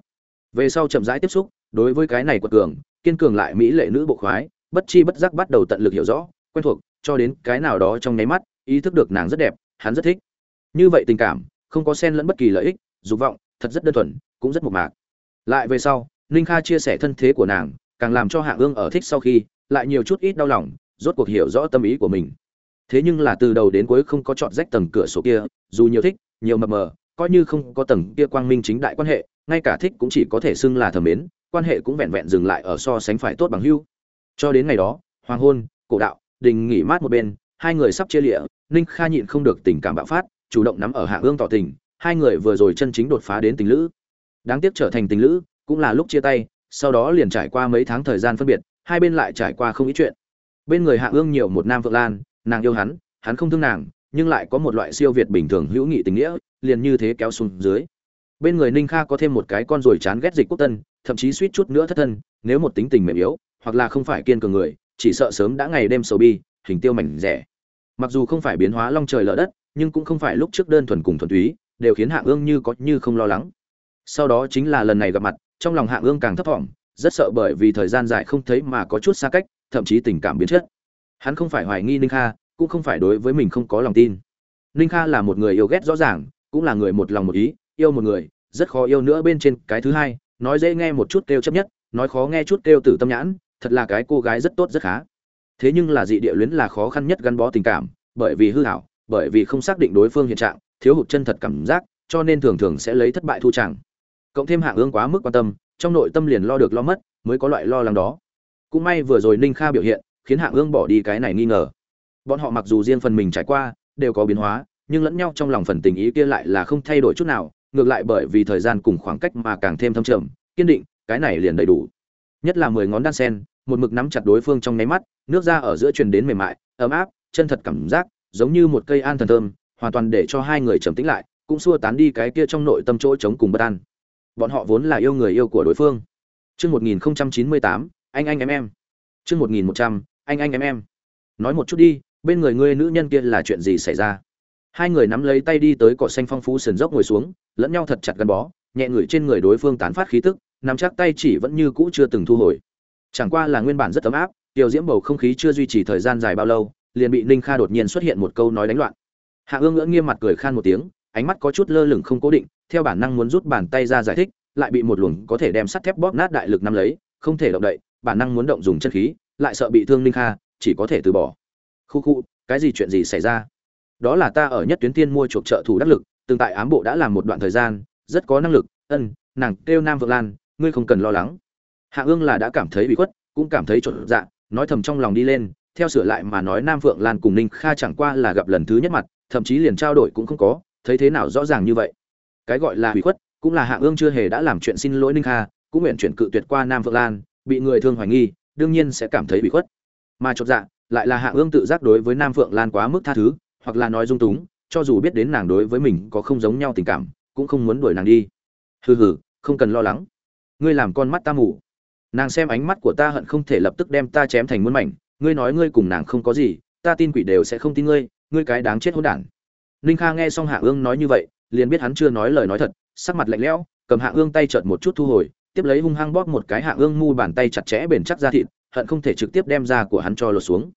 về sau chậm rãi tiếp xúc, đối với cái này quật cường, kiên cường lại mỹ lệ nữ bộ khoái, bất chi bất giác bắt đầu tận lực hiểu rõ, quen thuộc, cho đến cái nào đó trong nháy mắt, ý thức được nàng rất đẹp, hắn rất thích. Như vậy tình cảm, không có xen lẫn bất kỳ lợi ích, dục vọng, thật rất đơn thuần, cũng rất mộc mạc. Lại về sau, ninh kha chia sẻ thân thế của nàng, càng làm cho hạ ương ở thích sau khi, lại nhiều chút ít đau lòng, rốt cuộc hiểu rõ tâm ý của mình. Thế nhưng là từ đầu đến cuối không có chọn rách tầng cửa sổ kia, dù nhiều thích, nhiều mập mờ, coi như không có tầng kia quang minh chính đại quan hệ ngay cả thích cũng chỉ có thể xưng là thờ mến, quan hệ cũng vẹn vẹn dừng lại ở so sánh phải tốt bằng hưu. Cho đến ngày đó, hoàng hôn, cổ đạo, đình nghỉ mát một bên, hai người sắp chia lịa, ninh kha nhịn không được tình cảm bạo phát, chủ động nắm ở hạ ương tỏ tình, hai người vừa rồi chân chính đột phá đến tình lữ. Đáng tiếc trở thành tình lữ, cũng là lúc chia tay, sau đó liền trải qua mấy tháng thời gian phân biệt, hai bên lại trải qua không ít chuyện. Bên người hạ ương nhiều một nam vượng lan, nàng yêu hắn hắn không thương nàng, nhưng lại có một loại siêu việt bình thường hữu nghị tình nghĩa, liền như thế kéo xuống dưới bên người ninh kha có thêm một cái con ruồi chán ghét dịch quốc tân, thậm chí suýt chút nữa thất thân, nếu một tính tình mềm yếu, hoặc là không phải kiên cường người, chỉ sợ sớm đã ngày đêm sầu bi, hình tiêu mảnh rẻ. Mặc dù không phải biến hóa long trời lở đất, nhưng cũng không phải lúc trước đơn thuần cùng thuần túy, đều khiến hạng ương như có như không lo lắng. Sau đó chính là lần này gặp mặt, trong lòng hạng ương càng thấp thỏm, rất sợ bởi vì thời gian dài không thấy mà có chút xa cách, thậm chí tình cảm biến chất. Hắn không phải hoài nghi ninh kha, cũng không phải đối với mình không có lòng tin. Ninh kha là một người yêu ghét rõ ràng, cũng là người một lòng một ý yêu một người, rất khó yêu nữa bên trên cái thứ hai, nói dễ nghe một chút kêu chấp nhất, nói khó nghe chút kêu tử tâm nhãn, thật là cái cô gái rất tốt rất khá. Thế nhưng là dị địa luyến là khó khăn nhất gắn bó tình cảm, bởi vì hư hảo, bởi vì không xác định đối phương hiện trạng, thiếu hụt chân thật cảm giác, cho nên thường thường sẽ lấy thất bại thu chẳng. Cộng thêm hạng ương quá mức quan tâm, trong nội tâm liền lo được lo mất, mới có loại lo lắng đó. Cũng may vừa rồi ninh kha biểu hiện, khiến hạng ương bỏ đi cái này nghi ngờ. Bọn họ mặc dù riêng phần mình trải qua, đều có biến hóa, nhưng lẫn nhau trong lòng phần tình ý kia lại là không thay đổi chút nào ngược lại bởi vì thời gian cùng khoảng cách mà càng thêm thâm trầm kiên định cái này liền đầy đủ nhất là mười ngón đan sen một mực nắm chặt đối phương trong nháy mắt nước ra ở giữa truyền đến mềm mại ấm áp chân thật cảm giác giống như một cây an thần thơm hoàn toàn để cho hai người trầm tĩnh lại cũng xua tán đi cái kia trong nội tâm chỗ chống cùng bất an bọn họ vốn là yêu người yêu của đối phương Chương 1098, anh anh em em. Chương 1100, anh anh em em. Nói một chút đi, bên người ngươi nữ nhân kia là chuyện gì xảy ra? Hai người nắm lấy tay đi tới cỏ xanh phong phú sườn dốc ngồi xuống, lẫn nhau thật chặt gắn bó, nhẹ người trên người đối phương tán phát khí tức, nắm chắc tay chỉ vẫn như cũ chưa từng thu hồi. Chẳng qua là nguyên bản rất ấm áp, tiểu diễm bầu không khí chưa duy trì thời gian dài bao lâu, liền bị Ninh Kha đột nhiên xuất hiện một câu nói đánh loạn. Hạ Ương ngỡ nghiêm mặt cười khan một tiếng, ánh mắt có chút lơ lửng không cố định, theo bản năng muốn rút bàn tay ra giải thích, lại bị một luồng có thể đem sắt thép bóp nát đại lực nắm lấy, không thể động đậy, bản năng muốn động dùng chân khí, lại sợ bị thương Ninh Kha, chỉ có thể từ bỏ. Khu khu, cái gì chuyện gì xảy ra? Đó là ta ở nhất tuyến tiên mua chuộc trợ thủ đắc lực, từng tại ám bộ đã làm một đoạn thời gian, rất có năng lực, ân, nàng kêu Nam Vượng Lan, ngươi không cần lo lắng. Hạ Ương là đã cảm thấy bị khuất, cũng cảm thấy trộn dạ, nói thầm trong lòng đi lên, theo sửa lại mà nói Nam Vượng Lan cùng Ninh Kha chẳng qua là gặp lần thứ nhất mặt, thậm chí liền trao đổi cũng không có, thấy thế nào rõ ràng như vậy. Cái gọi là bị khuất, cũng là Hạ Ương chưa hề đã làm chuyện xin lỗi Ninh Kha, cũng nguyện chuyển cự tuyệt qua Nam Vượng Lan, bị người thương hoài nghi, đương nhiên sẽ cảm thấy bị khuất. Mà chột dạ, lại là Hạ Ương tự giác đối với Nam Vượng Lan quá mức tha thứ, hoặc là nói dung túng, cho dù biết đến nàng đối với mình có không giống nhau tình cảm, cũng không muốn đuổi nàng đi. Hừ hừ, không cần lo lắng. Ngươi làm con mắt ta mù. Nàng xem ánh mắt của ta hận không thể lập tức đem ta chém thành muôn mảnh, ngươi nói ngươi cùng nàng không có gì, ta tin quỷ đều sẽ không tin ngươi, ngươi cái đáng chết hỗn đản. Ninh Kha nghe xong Hạ Ương nói như vậy, liền biết hắn chưa nói lời nói thật, sắc mặt lạnh lẽo, cầm Hạ Ương tay chợt một chút thu hồi, tiếp lấy hung hăng bóp một cái Hạ Ương mu bàn tay chặt chẽ bền chắc ra thịt, hận không thể trực tiếp đem da của hắn cho lột xuống.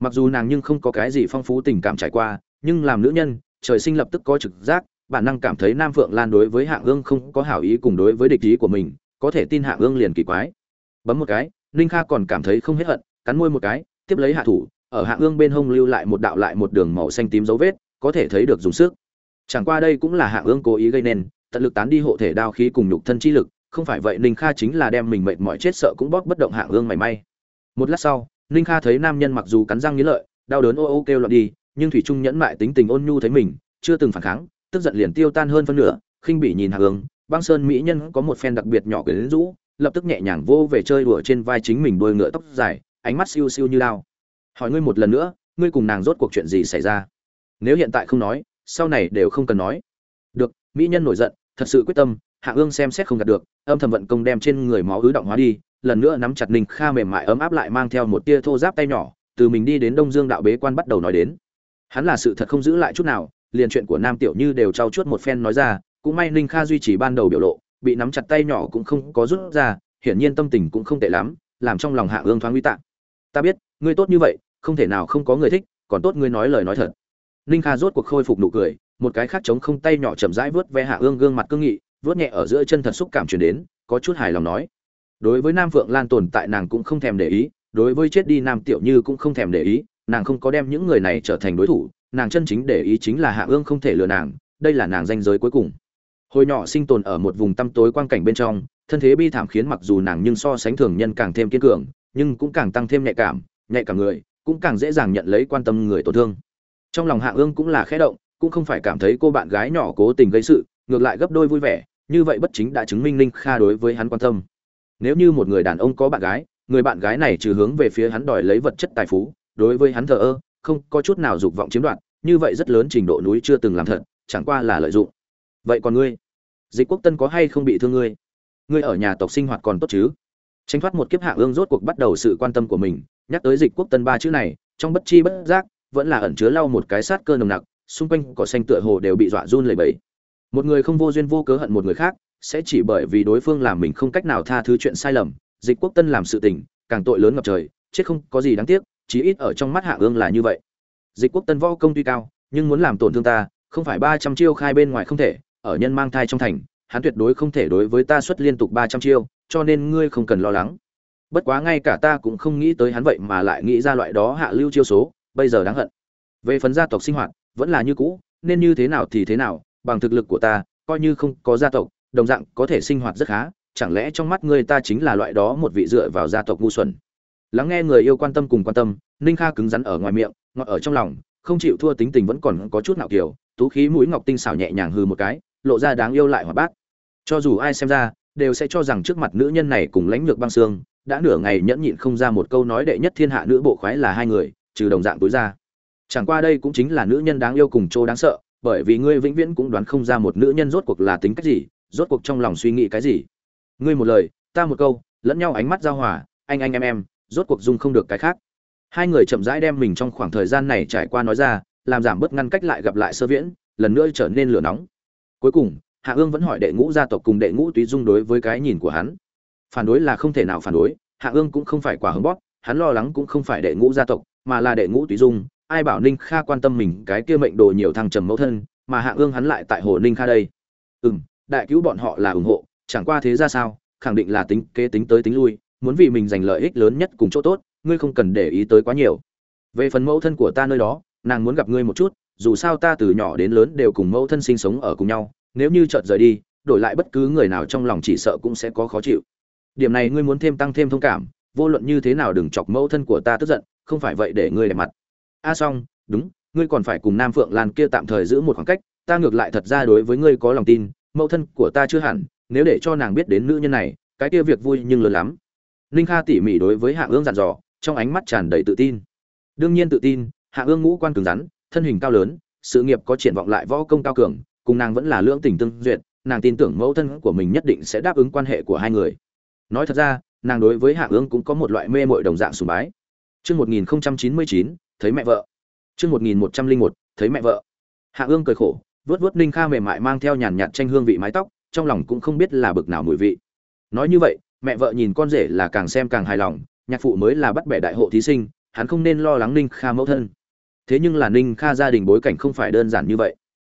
Mặc dù nàng nhưng không có cái gì phong phú tình cảm trải qua, nhưng làm nữ nhân, trời sinh lập tức có trực giác, bản năng cảm thấy Nam Phượng Lan đối với Hạ Ương không có hảo ý cùng đối với địch ý của mình, có thể tin Hạ Ương liền kỳ quái. Bấm một cái, Ninh Kha còn cảm thấy không hết hận, cắn môi một cái, tiếp lấy hạ thủ, ở Hạ Ương bên hông lưu lại một đạo lại một đường màu xanh tím dấu vết, có thể thấy được dùng sức. Chẳng qua đây cũng là Hạ Ương cố ý gây nên, tận lực tán đi hộ thể đao khí cùng nhục thân chi lực, không phải vậy Ninh Kha chính là đem mình mệt mỏi chết sợ cũng bóp bất động Hạ Ương mảy may. Một lát sau, ninh kha thấy nam nhân mặc dù cắn răng nghĩ lợi, đau đớn ô ô kêu loạn đi, nhưng thủy trung nhẫn mại tính tình ôn nhu thấy mình, chưa từng phản kháng, tức giận liền tiêu tan hơn phân nửa, khinh bỉ nhìn hạ hướng băng sơn mỹ nhân có một phen đặc biệt nhỏ quyến rũ, lập tức nhẹ nhàng vô về chơi đùa trên vai chính mình đôi ngựa tóc dài, ánh mắt siêu siêu như lao. Hỏi ngươi một lần nữa, ngươi cùng nàng rốt cuộc chuyện gì xảy ra? Nếu hiện tại không nói, sau này đều không cần nói. Được, mỹ nhân nổi giận, thật sự quyết tâm, hạ ương xem xét không gạt được, âm thầm vận công đem trên người máu ứ động hóa đi lần nữa nắm chặt ninh kha mềm mại ấm áp lại mang theo một tia thô giáp tay nhỏ, từ mình đi đến đông dương đạo bế quan bắt đầu nói đến. Hắn là sự thật không giữ lại chút nào, liền chuyện của nam tiểu như đều trao chuốt một phen nói ra, cũng may ninh kha duy trì ban đầu biểu lộ, bị nắm chặt tay nhỏ cũng không có rút ra, hiển nhiên tâm tình cũng không tệ lắm, làm trong lòng hạ ương thoáng nguy tạng. Ta biết, ngươi tốt như vậy, không thể nào không có người thích, còn tốt ngươi nói lời nói thật. Ninh kha rốt cuộc khôi phục nụ cười, một cái khác chống không tay nhỏ chậm rãi vớt ve hạ ương gương mặt cương nghị vớt nhẹ ở giữa chân thật xúc cảm truyền đến, có chút hài lòng nói đối với nam phượng lan tồn tại nàng cũng không thèm để ý, đối với chết đi nam tiểu như cũng không thèm để ý, nàng không có đem những người này trở thành đối thủ, nàng chân chính để ý chính là hạ ương không thể lừa nàng, đây là nàng danh giới cuối cùng. Hồi nhỏ sinh tồn ở một vùng tăm tối quang cảnh bên trong, thân thế bi thảm khiến mặc dù nàng nhưng so sánh thường nhân càng thêm kiên cường, nhưng cũng càng tăng thêm nhạy cảm nhạy cảm người, cũng càng dễ dàng nhận lấy quan tâm người tổn thương. Trong lòng hạ ương cũng là khẽ động, cũng không phải cảm thấy cô bạn gái nhỏ cố tình gây sự, ngược lại gấp đôi vui vẻ, như vậy bất chính đã chứng minh linh kha đối với hắn quan tâm nếu như một người đàn ông có bạn gái, người bạn gái này trừ hướng về phía hắn đòi lấy vật chất tài phú, đối với hắn thờ ơ, không có chút nào dục vọng chiếm đoạt, như vậy rất lớn trình độ núi chưa từng làm thật, chẳng qua là lợi dụng. Vậy còn ngươi? Dịch quốc tân có hay không bị thương ngươi? Ngươi ở nhà tộc sinh hoạt còn tốt chứ? Tranh thoát một kiếp hạ ương rốt cuộc bắt đầu sự quan tâm của mình, nhắc tới dịch quốc tân ba chữ này, trong bất chi bất giác, vẫn là ẩn chứa lau một cái sát cơ nồng nặc, xung quanh cỏ xanh tựa hồ đều bị dọa run lẩy bẩy. Một người không vô duyên vô cớ hận một người khác sẽ chỉ bởi vì đối phương làm mình không cách nào tha thứ chuyện sai lầm, dịch quốc tân làm sự tình, càng tội lớn ngập trời, chết không có gì đáng tiếc, chí ít ở trong mắt hạ ương là như vậy. Dịch quốc tân võ công tuy cao, nhưng muốn làm tổn thương ta, không phải ba trăm chiêu khai bên ngoài không thể, ở nhân mang thai trong thành, hắn tuyệt đối không thể đối với ta xuất liên tục ba trăm chiêu, cho nên ngươi không cần lo lắng. Bất quá ngay cả ta cũng không nghĩ tới hắn vậy mà lại nghĩ ra loại đó hạ lưu chiêu số, bây giờ đáng hận. Về phần gia tộc sinh hoạt, vẫn là như cũ, nên như thế nào thì thế nào, bằng thực lực của ta, coi như không có gia tộc đồng dạng có thể sinh hoạt rất khá, chẳng lẽ trong mắt ngươi ta chính là loại đó một vị dựa vào gia tộc ngu xuẩn? Lắng nghe người yêu quan tâm cùng quan tâm, ninh kha cứng rắn ở ngoài miệng ngọt ở trong lòng, không chịu thua tính tình vẫn còn có chút nào kiểu tú khí mũi ngọc tinh xảo nhẹ nhàng hư một cái, lộ ra đáng yêu lại hoạt bát. Cho dù ai xem ra, đều sẽ cho rằng trước mặt nữ nhân này cùng lãnh lược băng xương, đã nửa ngày nhẫn nhịn không ra một câu nói đệ nhất thiên hạ nữ bộ khoái là hai người, trừ đồng dạng tối ra. Chẳng qua đây cũng chính là nữ nhân đáng yêu cùng chỗ đáng sợ, bởi vì ngươi vĩnh viễn cũng đoán không ra một nữ nhân rốt cuộc là tính cách gì rốt cuộc trong lòng suy nghĩ cái gì? Ngươi một lời, ta một câu, lẫn nhau ánh mắt giao hòa, anh anh em em, rốt cuộc dung không được cái khác. Hai người chậm rãi đem mình trong khoảng thời gian này trải qua nói ra, làm giảm bớt ngăn cách lại gặp lại sơ viễn, lần nữa trở nên lửa nóng. Cuối cùng, hạ ương vẫn hỏi đệ ngũ gia tộc cùng đệ ngũ túy dung đối với cái nhìn của hắn. Phản đối là không thể nào phản đối, hạ ương cũng không phải quả hứng bót hắn lo lắng cũng không phải đệ ngũ gia tộc, mà là đệ ngũ túy dung. Ai bảo ninh kha quan tâm mình, cái kia mệnh đồ nhiều thăng trầm mẫu thân, mà hạ ương hắn lại tại hồ ninh kha đây. Ừ m đại cứu bọn họ là ủng hộ, chẳng qua thế ra sao, khẳng định là tính kế tính tới tính lui, muốn vì mình giành lợi ích lớn nhất cùng chỗ tốt, ngươi không cần để ý tới quá nhiều. Về phần mẫu thân của ta nơi đó, nàng muốn gặp ngươi một chút, dù sao ta từ nhỏ đến lớn đều cùng mẫu thân sinh sống ở cùng nhau, nếu như chợt rời đi, đổi lại bất cứ người nào trong lòng chỉ sợ cũng sẽ có khó chịu. Điểm này ngươi muốn thêm tăng thêm thông cảm, vô luận như thế nào đừng chọc mẫu thân của ta tức giận, không phải vậy để ngươi đẹp mặt. A à xong, đúng, ngươi còn phải cùng nam phượng lan kia tạm thời giữ một khoảng cách, ta ngược lại thật ra đối với ngươi có lòng tin mẫu thân của ta chưa hẳn nếu để cho nàng biết đến nữ nhân này cái kia việc vui nhưng lớn lắm ninh kha tỉ mỉ đối với hạ ương dặn dò trong ánh mắt tràn đầy tự tin đương nhiên tự tin hạ ương ngũ quan cứng rắn thân hình cao lớn sự nghiệp có triển vọng lại võ công cao cường cùng nàng vẫn là lưỡng tình tương duyệt nàng tin tưởng mẫu thân của mình nhất định sẽ đáp ứng quan hệ của hai người nói thật ra nàng đối với hạ ương cũng có một loại mê mội đồng dạng sùng bái Chương 1099, thấy mẹ vợ. Chương 1101, thấy mẹ vợ. Hạ Ương cười khổ, vớt vớt Ninh Kha mềm mại mang theo nhàn nhạt tranh hương vị mái tóc, trong lòng cũng không biết là bực nào mùi vị. Nói như vậy, mẹ vợ nhìn con rể là càng xem càng hài lòng, nhạc phụ mới là bắt bẻ đại hộ thí sinh, hắn không nên lo lắng Ninh Kha mẫu thân. Thế nhưng là Ninh Kha gia đình bối cảnh không phải đơn giản như vậy.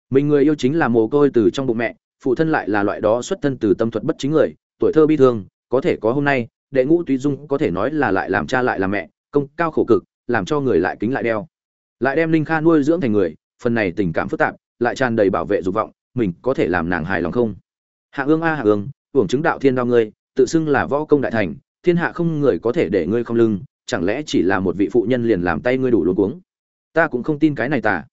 Mình người yêu chính là mồ côi từ trong bụng mẹ, phụ thân lại là loại đó xuất thân từ tâm thuật bất chính người, tuổi thơ bi thương, có thể có hôm nay, đệ ngũ Túy Dung có thể nói là lại làm cha lại làm mẹ, công cao khổ cực, làm cho người lại kính lại đeo lại đem ninh kha nuôi dưỡng thành người phần này tình cảm phức tạp lại tràn đầy bảo vệ dục vọng, mình có thể làm nàng hài lòng không? Hạ ương a hạ ương, hưởng chứng đạo thiên đao ngươi, tự xưng là võ công đại thành, thiên hạ không người có thể để ngươi không lưng, chẳng lẽ chỉ là một vị phụ nhân liền làm tay ngươi đủ luôn cuống? Ta cũng không tin cái này tả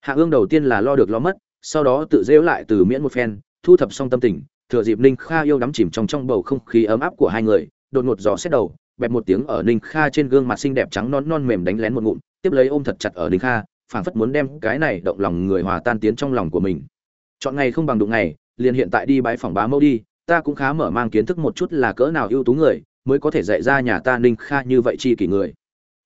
hạ ương đầu tiên là lo được lo mất, sau đó tự dễu lại từ miễn một phen, thu thập xong tâm tình, thừa dịp ninh kha yêu đắm chìm trong trong bầu không khí ấm áp của hai người, đột ngột gió xét đầu, bẹp một tiếng ở ninh kha trên gương mặt xinh đẹp trắng non non mềm đánh lén một ngụm, tiếp lấy ôm thật chặt ở ninh kha phảng phất muốn đem cái này động lòng người hòa tan tiến trong lòng của mình. Chọn ngày không bằng đụng ngày, liền hiện tại đi bãi phòng bá mẫu đi, ta cũng khá mở mang kiến thức một chút là cỡ nào ưu tú người, mới có thể dạy ra nhà ta ninh kha như vậy chi kỷ người.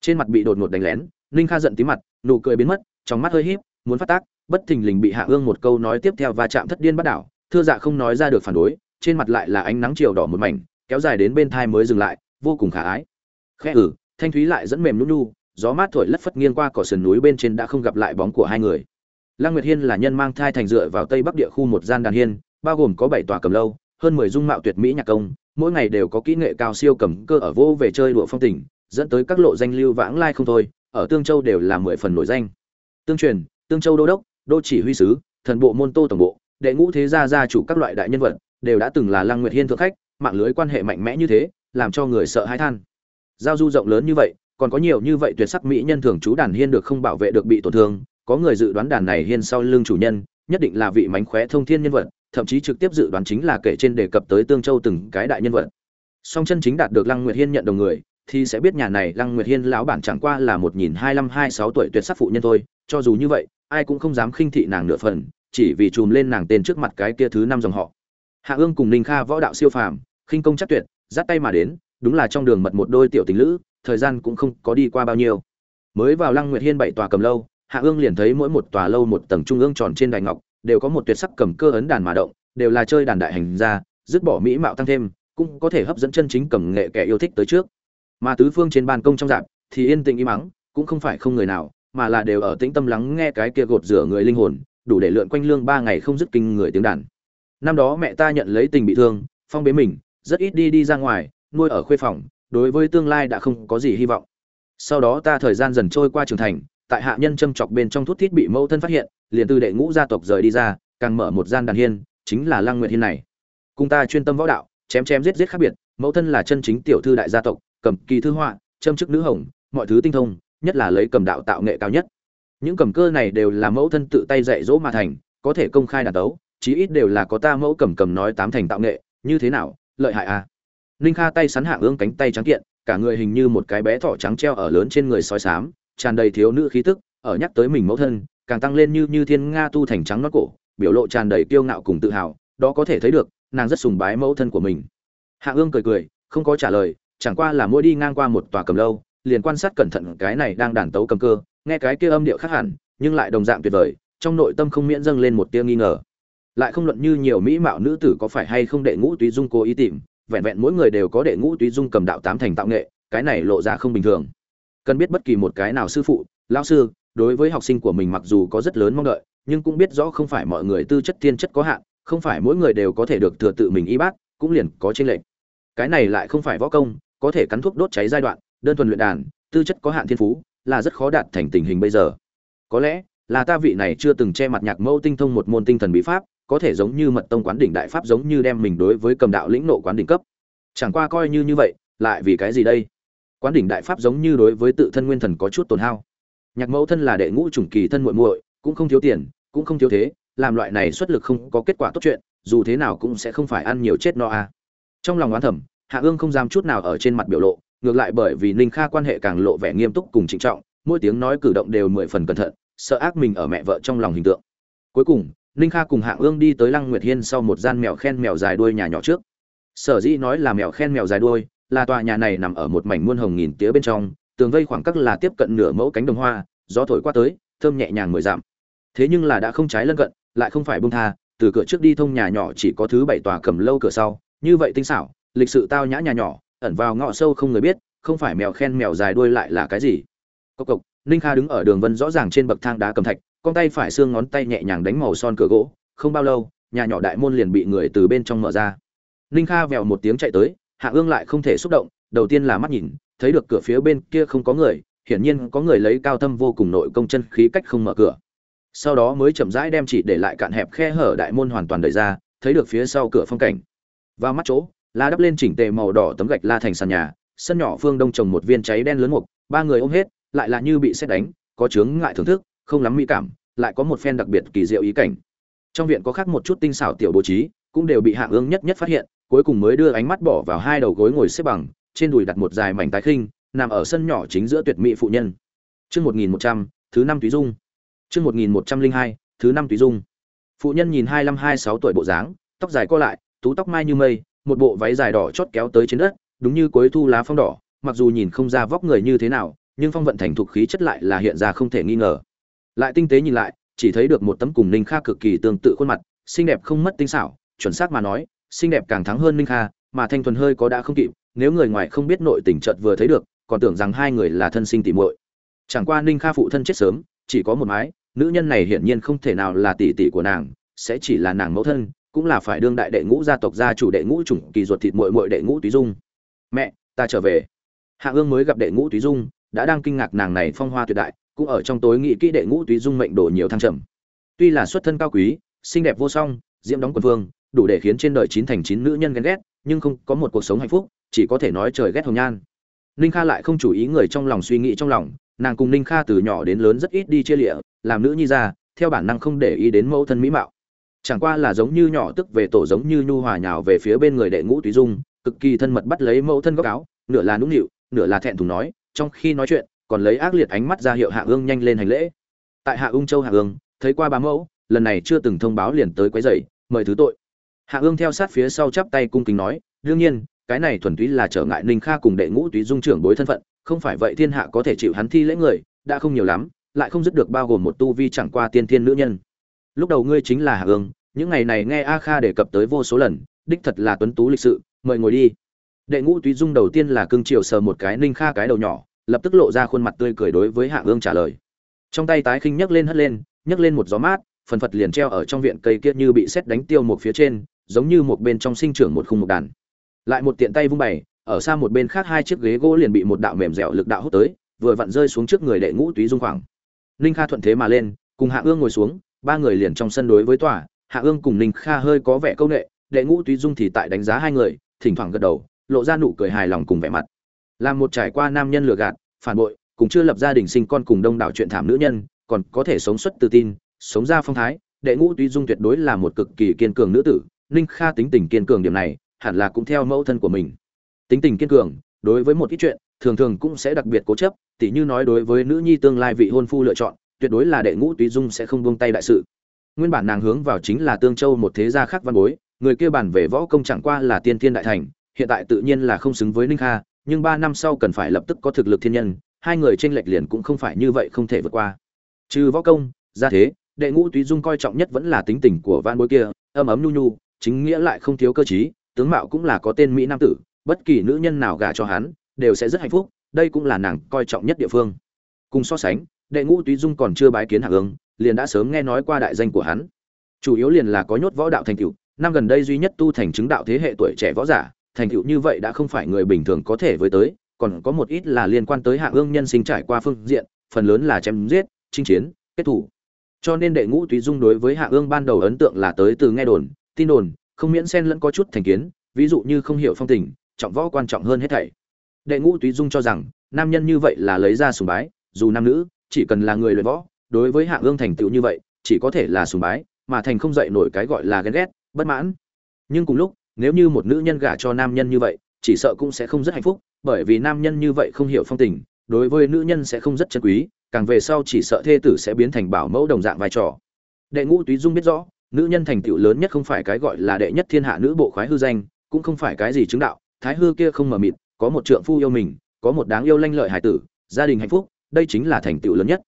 Trên mặt bị đột ngột đánh lén, ninh kha giận tí mặt, nụ cười biến mất, trong mắt hơi híp, muốn phát tác, bất thình lình bị hạ ương một câu nói tiếp theo và chạm thất điên bắt đảo, thưa dạ không nói ra được phản đối, trên mặt lại là ánh nắng chiều đỏ một mảnh, kéo dài đến bên thai mới dừng lại, vô cùng khả ái. Khẽ ử thanh thúy lại dẫn mềm nút nu gió mát thổi lất phất nghiêng qua cỏ sườn núi bên trên đã không gặp lại bóng của hai người. Lăng nguyệt hiên là nhân mang thai thành dựa vào tây bắc địa khu một gian đàn hiên, bao gồm có bảy tòa cầm lâu, hơn mười dung mạo tuyệt mỹ nhạc công, mỗi ngày đều có kỹ nghệ cao siêu cầm cơ ở vô về chơi đùa phong tình, dẫn tới các lộ danh lưu vãng lai không thôi, ở tương châu đều là mười phần nổi danh. Tương truyền, tương châu đô đốc, đô chỉ huy sứ, thần bộ môn tô tổng bộ, đệ ngũ thế gia gia chủ các loại đại nhân vật, đều đã từng là lăng nguyệt hiên thượng khách, mạng lưới quan hệ mạnh mẽ như thế, làm cho người sợ hãi than. Giao du rộng lớn như vậy còn có nhiều như vậy tuyệt sắc mỹ nhân thường trú đàn hiên được không bảo vệ được bị tổn thương, có người dự đoán đàn này hiên sau lưng chủ nhân, nhất định là vị mánh khóe thông thiên nhân vật, thậm chí trực tiếp dự đoán chính là kể trên đề cập tới tương châu từng cái đại nhân vật. Song chân chính đạt được lăng nguyệt hiên nhận đồng người, thì sẽ biết nhà này lăng nguyệt hiên lão bản chẳng qua là một nghìn hai mươi hai sáu tuổi tuyệt sắc phụ nhân thôi, cho dù như vậy, ai cũng không dám khinh thị nàng nửa phần, chỉ vì chùm lên nàng tên trước mặt cái kia thứ năm dòng họ. Hạ ương cùng ninh kha võ đạo siêu phàm, khinh công chắc tuyệt, dắt tay mà đến, đúng là trong đường mật một đôi tiểu tình lữ thời gian cũng không có đi qua bao nhiêu. Mới vào lăng nguyệt hiên bảy tòa cầm lâu, hạ ương liền thấy mỗi một tòa lâu một tầng trung ương tròn trên đài ngọc, đều có một tuyệt sắc cầm cơ ấn đàn mà động, đều là chơi đàn đại hành ra dứt bỏ mỹ mạo tăng thêm, cũng có thể hấp dẫn chân chính cầm nghệ kẻ yêu thích tới trước. Mà tứ phương trên ban công trong dạp, thì yên tĩnh im mắng cũng không phải không người nào, mà là đều ở tĩnh tâm lắng nghe cái kia gột rửa người linh hồn, đủ để lượn quanh lương ba ngày không dứt kinh người tiếng đàn. Năm đó mẹ ta nhận lấy tình bị thương, phong bế mình, rất ít đi đi ra ngoài, nuôi ở khuê phòng đối với tương lai đã không có gì hy vọng. Sau đó ta thời gian dần trôi qua trưởng thành, tại hạ nhân châm chọc bên trong thuốc thiết bị mẫu thân phát hiện, liền từ đệ ngũ gia tộc rời đi ra, càng mở một gian đàn hiên, chính là lăng nguyệt hiên này. Cùng ta chuyên tâm võ đạo, chém chém giết giết khác biệt, mẫu thân là chân chính tiểu thư đại gia tộc, cầm kỳ thư họa, châm chức nữ hồng, mọi thứ tinh thông, nhất là lấy cầm đạo tạo nghệ cao nhất. Những cầm cơ này đều là mẫu thân tự tay dạy dỗ mà thành, có thể công khai đàn tấu, chí ít đều là có ta mẫu cầm cầm nói tám thành tạo nghệ, như thế nào, lợi hại à? Ninh kha tay sắn hạ ương cánh tay trắng kiện, cả người hình như một cái bé thỏ trắng treo ở lớn trên người soi sám tràn đầy thiếu nữ khí tức, ở nhắc tới mình mẫu thân, càng tăng lên như như thiên nga tu thành trắng nót cổ, biểu lộ tràn đầy kiêu ngạo cùng tự hào, đó có thể thấy được, nàng rất sùng bái mẫu thân của mình. Hạ ương cười cười, không có trả lời, chẳng qua là mỗi đi ngang qua một tòa cầm lâu, liền quan sát cẩn thận cái này đang đàn tấu cầm cơ, nghe cái kia âm điệu khác hẳn, nhưng lại đồng dạng tuyệt vời, trong nội tâm không miễn dâng lên một tia nghi ngờ. Lại không luận như nhiều mỹ mạo nữ tử có phải hay không đệ ngũ túy dung cố ý tìm vẹn vẹn mỗi người đều có đệ ngũ túy dung cầm đạo tám thành tạo nghệ, cái này lộ ra không bình thường. Cần biết bất kỳ một cái nào sư phụ, lão sư, đối với học sinh của mình mặc dù có rất lớn mong đợi, nhưng cũng biết rõ không phải mọi người tư chất thiên chất có hạn, không phải mỗi người đều có thể được thừa tự mình y bác, cũng liền có tranh lệch. Cái này lại không phải võ công, có thể cắn thuốc đốt cháy giai đoạn, đơn thuần luyện đàn, tư chất có hạn thiên phú, là rất khó đạt thành tình hình bây giờ. Có lẽ là ta vị này chưa từng che mặt nhạc mẫu tinh thông một môn tinh thần bí pháp có thể giống như mật tông quán đỉnh đại pháp giống như đem mình đối với cầm đạo lĩnh nộ quán đỉnh cấp. Chẳng qua coi như như vậy, lại vì cái gì đây? Quán đỉnh đại pháp giống như đối với tự thân nguyên thần có chút tổn hao. Nhạc mẫu thân là đệ ngũ chủng kỳ thân muội muội, cũng không thiếu tiền, cũng không thiếu thế, làm loại này xuất lực không có kết quả tốt chuyện, dù thế nào cũng sẽ không phải ăn nhiều chết no a. Trong lòng oán thầm, hạ ương không dám chút nào ở trên mặt biểu lộ, ngược lại bởi vì ninh kha quan hệ càng lộ vẻ nghiêm túc cùng trịnh trọng, mỗi tiếng nói cử động đều mười phần cẩn thận, sợ ác mình ở mẹ vợ trong lòng hình tượng. Cuối cùng ninh kha cùng hạ ương đi tới lăng nguyệt hiên sau một gian mèo khen mèo dài đuôi nhà nhỏ trước. Sở dĩ nói là mèo khen mèo dài đuôi, là tòa nhà này nằm ở một mảnh muôn hồng nghìn tía bên trong, tường vây khoảng cách là tiếp cận nửa mẫu cánh đồng hoa, gió thổi qua tới, thơm nhẹ nhàng mười dặm. Thế nhưng là đã không trái lân cận, lại không phải bông tha, từ cửa trước đi thông nhà nhỏ chỉ có thứ bảy tòa cầm lâu cửa sau, như vậy tinh xảo, lịch sự tao nhã nhà nhỏ, ẩn vào ngõ sâu không người biết, không phải mèo khen mèo dài đuôi lại là cái gì. Cộc cộc ninh kha đứng ở đường vân rõ ràng trên bậc thang đá cầm thạch con tay phải xương ngón tay nhẹ nhàng đánh màu son cửa gỗ, không bao lâu, nhà nhỏ đại môn liền bị người từ bên trong mở ra. Ninh kha vèo một tiếng chạy tới, hạ ương lại không thể xúc động, đầu tiên là mắt nhìn, thấy được cửa phía bên kia không có người, hiển nhiên có người lấy cao thâm vô cùng nội công chân khí cách không mở cửa. Sau đó mới chậm rãi đem chỉ để lại cạn hẹp khe hở đại môn hoàn toàn đẩy ra, thấy được phía sau cửa phong cảnh. Vào mắt chỗ la đắp lên chỉnh tề màu đỏ tấm gạch la thành sàn nhà, sân nhỏ phương đông trồng một viên cháy đen lớn mục, ba người ôm hết, lại là như bị xét đánh, có chướng ngại thưởng thức không lắm mỹ cảm, lại có một phen đặc biệt kỳ diệu ý cảnh. Trong viện có khác một chút tinh xảo tiểu bố trí, cũng đều bị hạng ương nhất nhất phát hiện, cuối cùng mới đưa ánh mắt bỏ vào hai đầu gối ngồi xếp bằng, trên đùi đặt một dài mảnh tái khinh, nằm ở sân nhỏ chính giữa tuyệt mỹ phụ nhân. Chương một nghìn một trăm, thứ năm túy dung. Chương một nghìn một trăm linh hai, thứ năm túy dung. Phụ nhân nhìn hai mươi hai sáu tuổi bộ dáng, tóc dài co lại, tú tóc mai như mây, một bộ váy dài đỏ chót kéo tới trên đất, đúng như cuối thu lá phong đỏ, mặc dù nhìn không ra vóc người như thế nào, nhưng phong vận thành thục khí chất lại là hiện ra không thể nghi ngờ lại tinh tế nhìn lại, chỉ thấy được một tấm cùng ninh kha cực kỳ tương tự khuôn mặt, xinh đẹp không mất tinh xảo, chuẩn xác mà nói, xinh đẹp càng thắng hơn ninh kha, mà thanh thuần hơi có đã không kịp, nếu người ngoài không biết nội tình chợt vừa thấy được, còn tưởng rằng hai người là thân sinh tỉ muội. Chẳng qua ninh kha phụ thân chết sớm, chỉ có một mái, nữ nhân này hiển nhiên không thể nào là tỷ tỷ của nàng, sẽ chỉ là nàng mẫu thân, cũng là phải đương đại đệ ngũ gia tộc gia chủ đệ ngũ chủng kỳ ruột thịt muội muội đệ ngũ túy dung. Mẹ, ta trở về. Hạ ương mới gặp đệ ngũ túy dung, đã đang kinh ngạc nàng này phong hoa tuyệt đại cũng ở trong tối nghị kỹ đệ ngũ túy dung mệnh đổ nhiều thăng trầm. Tuy là xuất thân cao quý, xinh đẹp vô song, diễm đóng quần vương, đủ để khiến trên đời chín thành chín nữ nhân ghen ghét, nhưng không có một cuộc sống hạnh phúc, chỉ có thể nói trời ghét hồng nhan. Ninh kha lại không chủ ý người trong lòng suy nghĩ trong lòng, nàng cùng ninh kha từ nhỏ đến lớn rất ít đi chia lịa, làm nữ nhi ra, theo bản năng không để ý đến mẫu thân mỹ mạo. Chẳng qua là giống như nhỏ tức về tổ giống như nhu hòa nhào về phía bên người đệ ngũ túy dung, cực kỳ thân mật bắt lấy mẫu thân góc áo, nửa là nũng nịu, nửa là thẹn thùng nói, trong khi nói chuyện còn lấy ác liệt ánh mắt ra hiệu hạ ương nhanh lên hành lễ. Tại hạ ung châu hạ ương, thấy qua bá mẫu, lần này chưa từng thông báo liền tới quấy rầy, mời thứ tội. Hạ ương theo sát phía sau chắp tay cung kính nói, đương nhiên, cái này thuần túy là trở ngại ninh kha cùng đệ ngũ túy dung trưởng bối thân phận, không phải vậy thiên hạ có thể chịu hắn thi lễ người, đã không nhiều lắm, lại không dứt được bao gồm một tu vi chẳng qua tiên thiên nữ nhân. Lúc đầu ngươi chính là hạ ương, những ngày này nghe a kha đề cập tới vô số lần, đích thật là tuấn tú lịch sự, mời ngồi đi. Đệ ngũ túy dung đầu tiên là cương triều sờ một cái ninh kha cái đầu nhỏ lập tức lộ ra khuôn mặt tươi cười đối với hạ ương trả lời. Trong tay tái khinh nhấc lên hất lên, nhấc lên một gió mát, phần phật liền treo ở trong viện cây kia như bị xét đánh tiêu một phía trên, giống như một bên trong sinh trưởng một khung một đàn. Lại một tiện tay vung bày, ở xa một bên khác hai chiếc ghế gỗ liền bị một đạo mềm dẻo lực đạo hút tới, vừa vặn rơi xuống trước người đệ ngũ túy dung khoảng. Ninh kha thuận thế mà lên, cùng hạ ương ngồi xuống, ba người liền trong sân đối với tòa, hạ ương cùng ninh kha hơi có vẻ câu ệ đệ ngũ túy dung thì tại đánh giá hai người, thỉnh thoảng gật đầu, lộ ra nụ cười hài lòng cùng vẻ mặt làm một trải qua nam nhân lừa gạt, phản bội, cùng chưa lập gia đình sinh con cùng đông đảo chuyện thảm nữ nhân, còn có thể sống xuất tự tin, sống ra phong thái, đệ ngũ tuy dung tuyệt đối là một cực kỳ kiên cường nữ tử, ninh kha tính tình kiên cường điểm này, hẳn là cũng theo mẫu thân của mình. Tính tình kiên cường, đối với một ít chuyện, thường thường cũng sẽ đặc biệt cố chấp, tỉ như nói đối với nữ nhi tương lai vị hôn phu lựa chọn, tuyệt đối là đệ ngũ tuy dung sẽ không buông tay đại sự. Nguyên bản nàng hướng vào chính là tương châu một thế gia khác văn bối, người kia bản về võ công chẳng qua là tiên thiên đại thành, hiện tại tự nhiên là không xứng với ninh kha nhưng ba năm sau cần phải lập tức có thực lực thiên nhân hai người trên lệch liền cũng không phải như vậy không thể vượt qua. Trừ võ công ra thế đệ ngũ túy dung coi trọng nhất vẫn là tính tình của van bối kia âm ấm nhu nhu chính nghĩa lại không thiếu cơ trí, tướng mạo cũng là có tên mỹ nam tử bất kỳ nữ nhân nào gả cho hắn đều sẽ rất hạnh phúc đây cũng là nàng coi trọng nhất địa phương. Cùng so sánh đệ ngũ túy dung còn chưa bái kiến hạ Ưng, liền đã sớm nghe nói qua đại danh của hắn. Chủ yếu liền là có nhốt võ đạo thành tựu năm gần đây duy nhất tu thành chứng đạo thế hệ tuổi trẻ võ giả thành tựu như vậy đã không phải người bình thường có thể với tới, còn có một ít là liên quan tới hạ ương nhân sinh trải qua phương diện, phần lớn là chém giết, chinh chiến, kết thủ. Cho nên đệ ngũ túy dung đối với hạ ương ban đầu ấn tượng là tới từ nghe đồn, tin đồn, không miễn xen lẫn có chút thành kiến, ví dụ như không hiểu phong tình, trọng võ quan trọng hơn hết thảy. Đệ ngũ túy dung cho rằng, nam nhân như vậy là lấy ra sùng bái, dù nam nữ, chỉ cần là người luyện võ, đối với hạ ương thành tựu như vậy, chỉ có thể là sùng bái, mà thành không dậy nổi cái gọi là ghen ghét, bất mãn. Nhưng cùng lúc nếu như một nữ nhân gả cho nam nhân như vậy, chỉ sợ cũng sẽ không rất hạnh phúc, bởi vì nam nhân như vậy không hiểu phong tình, đối với nữ nhân sẽ không rất chân quý, càng về sau chỉ sợ thê tử sẽ biến thành bảo mẫu đồng dạng vai trò. Đệ ngũ túy dung biết rõ, nữ nhân thành tựu lớn nhất không phải cái gọi là đệ nhất thiên hạ nữ bộ khoái hư danh, cũng không phải cái gì chứng đạo, thái hư kia không mờ mịt, có một trượng phu yêu mình, có một đáng yêu lanh lợi hải tử, gia đình hạnh phúc, đây chính là thành tựu lớn nhất.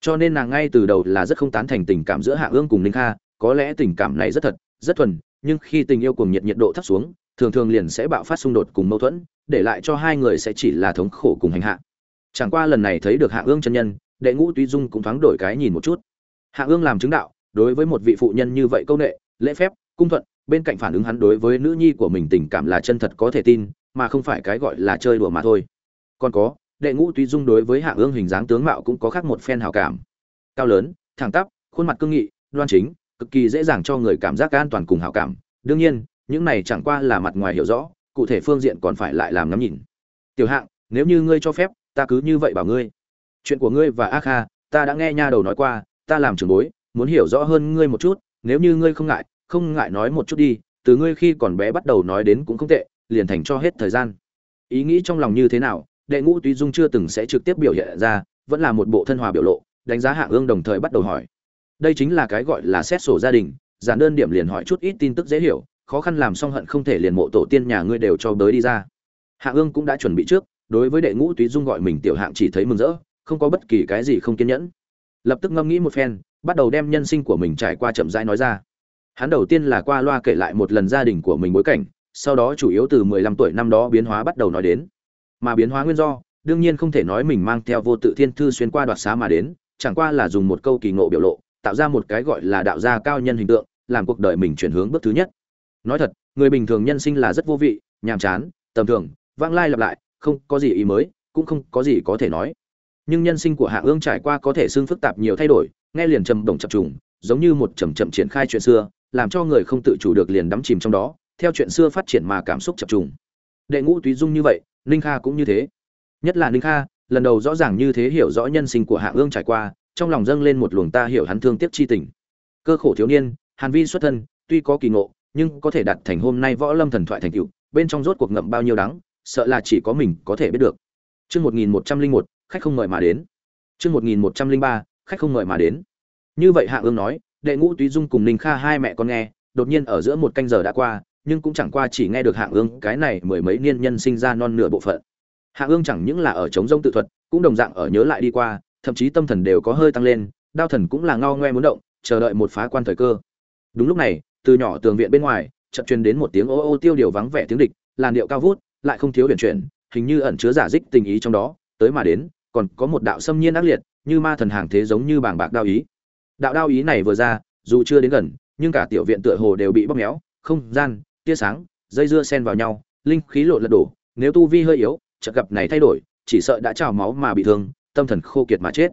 Cho nên nàng ngay từ đầu là rất không tán thành tình cảm giữa hạ ương cùng ninh kha, có lẽ tình cảm này rất thật, rất thuần nhưng khi tình yêu cùng nhiệt nhiệt độ thấp xuống, thường thường liền sẽ bạo phát xung đột cùng mâu thuẫn, để lại cho hai người sẽ chỉ là thống khổ cùng hành hạ. Chẳng qua lần này thấy được hạ ương chân nhân, đệ ngũ tuy dung cũng thoáng đổi cái nhìn một chút. Hạ ương làm chứng đạo, đối với một vị phụ nhân như vậy câu nệ, lễ phép, cung thuận, bên cạnh phản ứng hắn đối với nữ nhi của mình tình cảm là chân thật có thể tin, mà không phải cái gọi là chơi đùa mà thôi. Còn có, đệ ngũ tuy dung đối với hạ ương hình dáng tướng mạo cũng có khác một phen hảo cảm. Cao lớn, thẳng tắp, khuôn mặt cương nghị, đoan chính cực kỳ dễ dàng cho người cảm giác an toàn cùng hào cảm. Đương nhiên, những này chẳng qua là mặt ngoài hiểu rõ, cụ thể phương diện còn phải lại làm ngắm nhìn. Tiểu hạng, nếu như ngươi cho phép, ta cứ như vậy bảo ngươi. Chuyện của ngươi và a kha, ta đã nghe nha đầu nói qua, ta làm trưởng bối, muốn hiểu rõ hơn ngươi một chút, nếu như ngươi không ngại không ngại nói một chút đi, từ ngươi khi còn bé bắt đầu nói đến cũng không tệ, liền thành cho hết thời gian. Ý nghĩ trong lòng như thế nào, đệ ngũ túy dung chưa từng sẽ trực tiếp biểu hiện ra, vẫn là một bộ thân hòa biểu lộ, đánh giá hạng ương đồng thời bắt đầu hỏi đây chính là cái gọi là xét sổ gia đình, giản đơn điểm liền hỏi chút ít tin tức dễ hiểu, khó khăn làm xong hận không thể liền mộ tổ tiên nhà ngươi đều cho bới đi ra. Hạ ương cũng đã chuẩn bị trước, đối với đệ ngũ túy dung gọi mình tiểu hạng chỉ thấy mừng rỡ, không có bất kỳ cái gì không kiên nhẫn. Lập tức ngâm nghĩ một phen, bắt đầu đem nhân sinh của mình trải qua chậm rãi nói ra. Hắn đầu tiên là qua loa kể lại một lần gia đình của mình bối cảnh, sau đó chủ yếu từ 15 tuổi năm đó biến hóa bắt đầu nói đến. Mà biến hóa nguyên do, đương nhiên không thể nói mình mang theo vô tự thiên thư xuyên qua đoạt xá mà đến, chẳng qua là dùng một câu kỳ ngộ biểu lộ tạo ra một cái gọi là đạo gia cao nhân hình tượng, làm cuộc đời mình chuyển hướng bước thứ nhất. Nói thật, người bình thường nhân sinh là rất vô vị, nhàm chán, tầm thường, vãng lai lặp lại, không có gì ý mới, cũng không có gì có thể nói. Nhưng nhân sinh của hạ ương trải qua có thể xương phức tạp nhiều thay đổi, nghe liền trầm động chập trùng, giống như một chầm chậm triển khai chuyện xưa, làm cho người không tự chủ được liền đắm chìm trong đó, theo chuyện xưa phát triển mà cảm xúc chập trùng. Đệ ngũ túy dung như vậy, ninh kha cũng như thế. Nhất là ninh kha, lần đầu rõ ràng như thế hiểu rõ nhân sinh của hạ ương trải qua trong lòng dâng lên một luồng ta hiểu hắn thương tiếc chi tình. Cơ khổ thiếu niên, hàn vi xuất thân, tuy có kỳ ngộ, nhưng có thể đạt thành hôm nay võ lâm thần thoại thành tựu, bên trong rốt cuộc ngậm bao nhiêu đắng, sợ là chỉ có mình có thể biết được. Chương một nghìn một trăm linh một, khách không mời mà đến. Chương một nghìn một trăm linh ba, khách không mời mà đến. Như vậy hạ ương nói, đệ ngũ túy dung cùng ninh kha hai mẹ con nghe, đột nhiên ở giữa một canh giờ đã qua, nhưng cũng chẳng qua chỉ nghe được hạ ương cái này mười mấy niên nhân sinh ra non nửa bộ phận. Hạ ương chẳng những là ở chống rông tự thuật, cũng đồng dạng ở nhớ lại đi qua thậm chí tâm thần đều có hơi tăng lên, đao thần cũng là ngao ngoe muốn động, chờ đợi một phá quan thời cơ. Đúng lúc này, từ nhỏ tường viện bên ngoài, chợt truyền đến một tiếng ô ô tiêu điều vắng vẻ tiếng địch, làn điệu cao vút, lại không thiếu huyền chuyển, hình như ẩn chứa giả dích tình ý trong đó, tới mà đến, còn có một đạo xâm nhiên ác liệt, như ma thần hàng thế giống như bảng bạc đao ý. Đạo đao ý này vừa ra, dù chưa đến gần, nhưng cả tiểu viện tựa hồ đều bị bóp méo, không gian, tia sáng, dây dưa xen vào nhau, linh khí lộ lật đổ, nếu tu vi hơi yếu, chợt gặp này thay đổi, chỉ sợ đã trào máu mà bị thương tâm thần khô kiệt mà chết.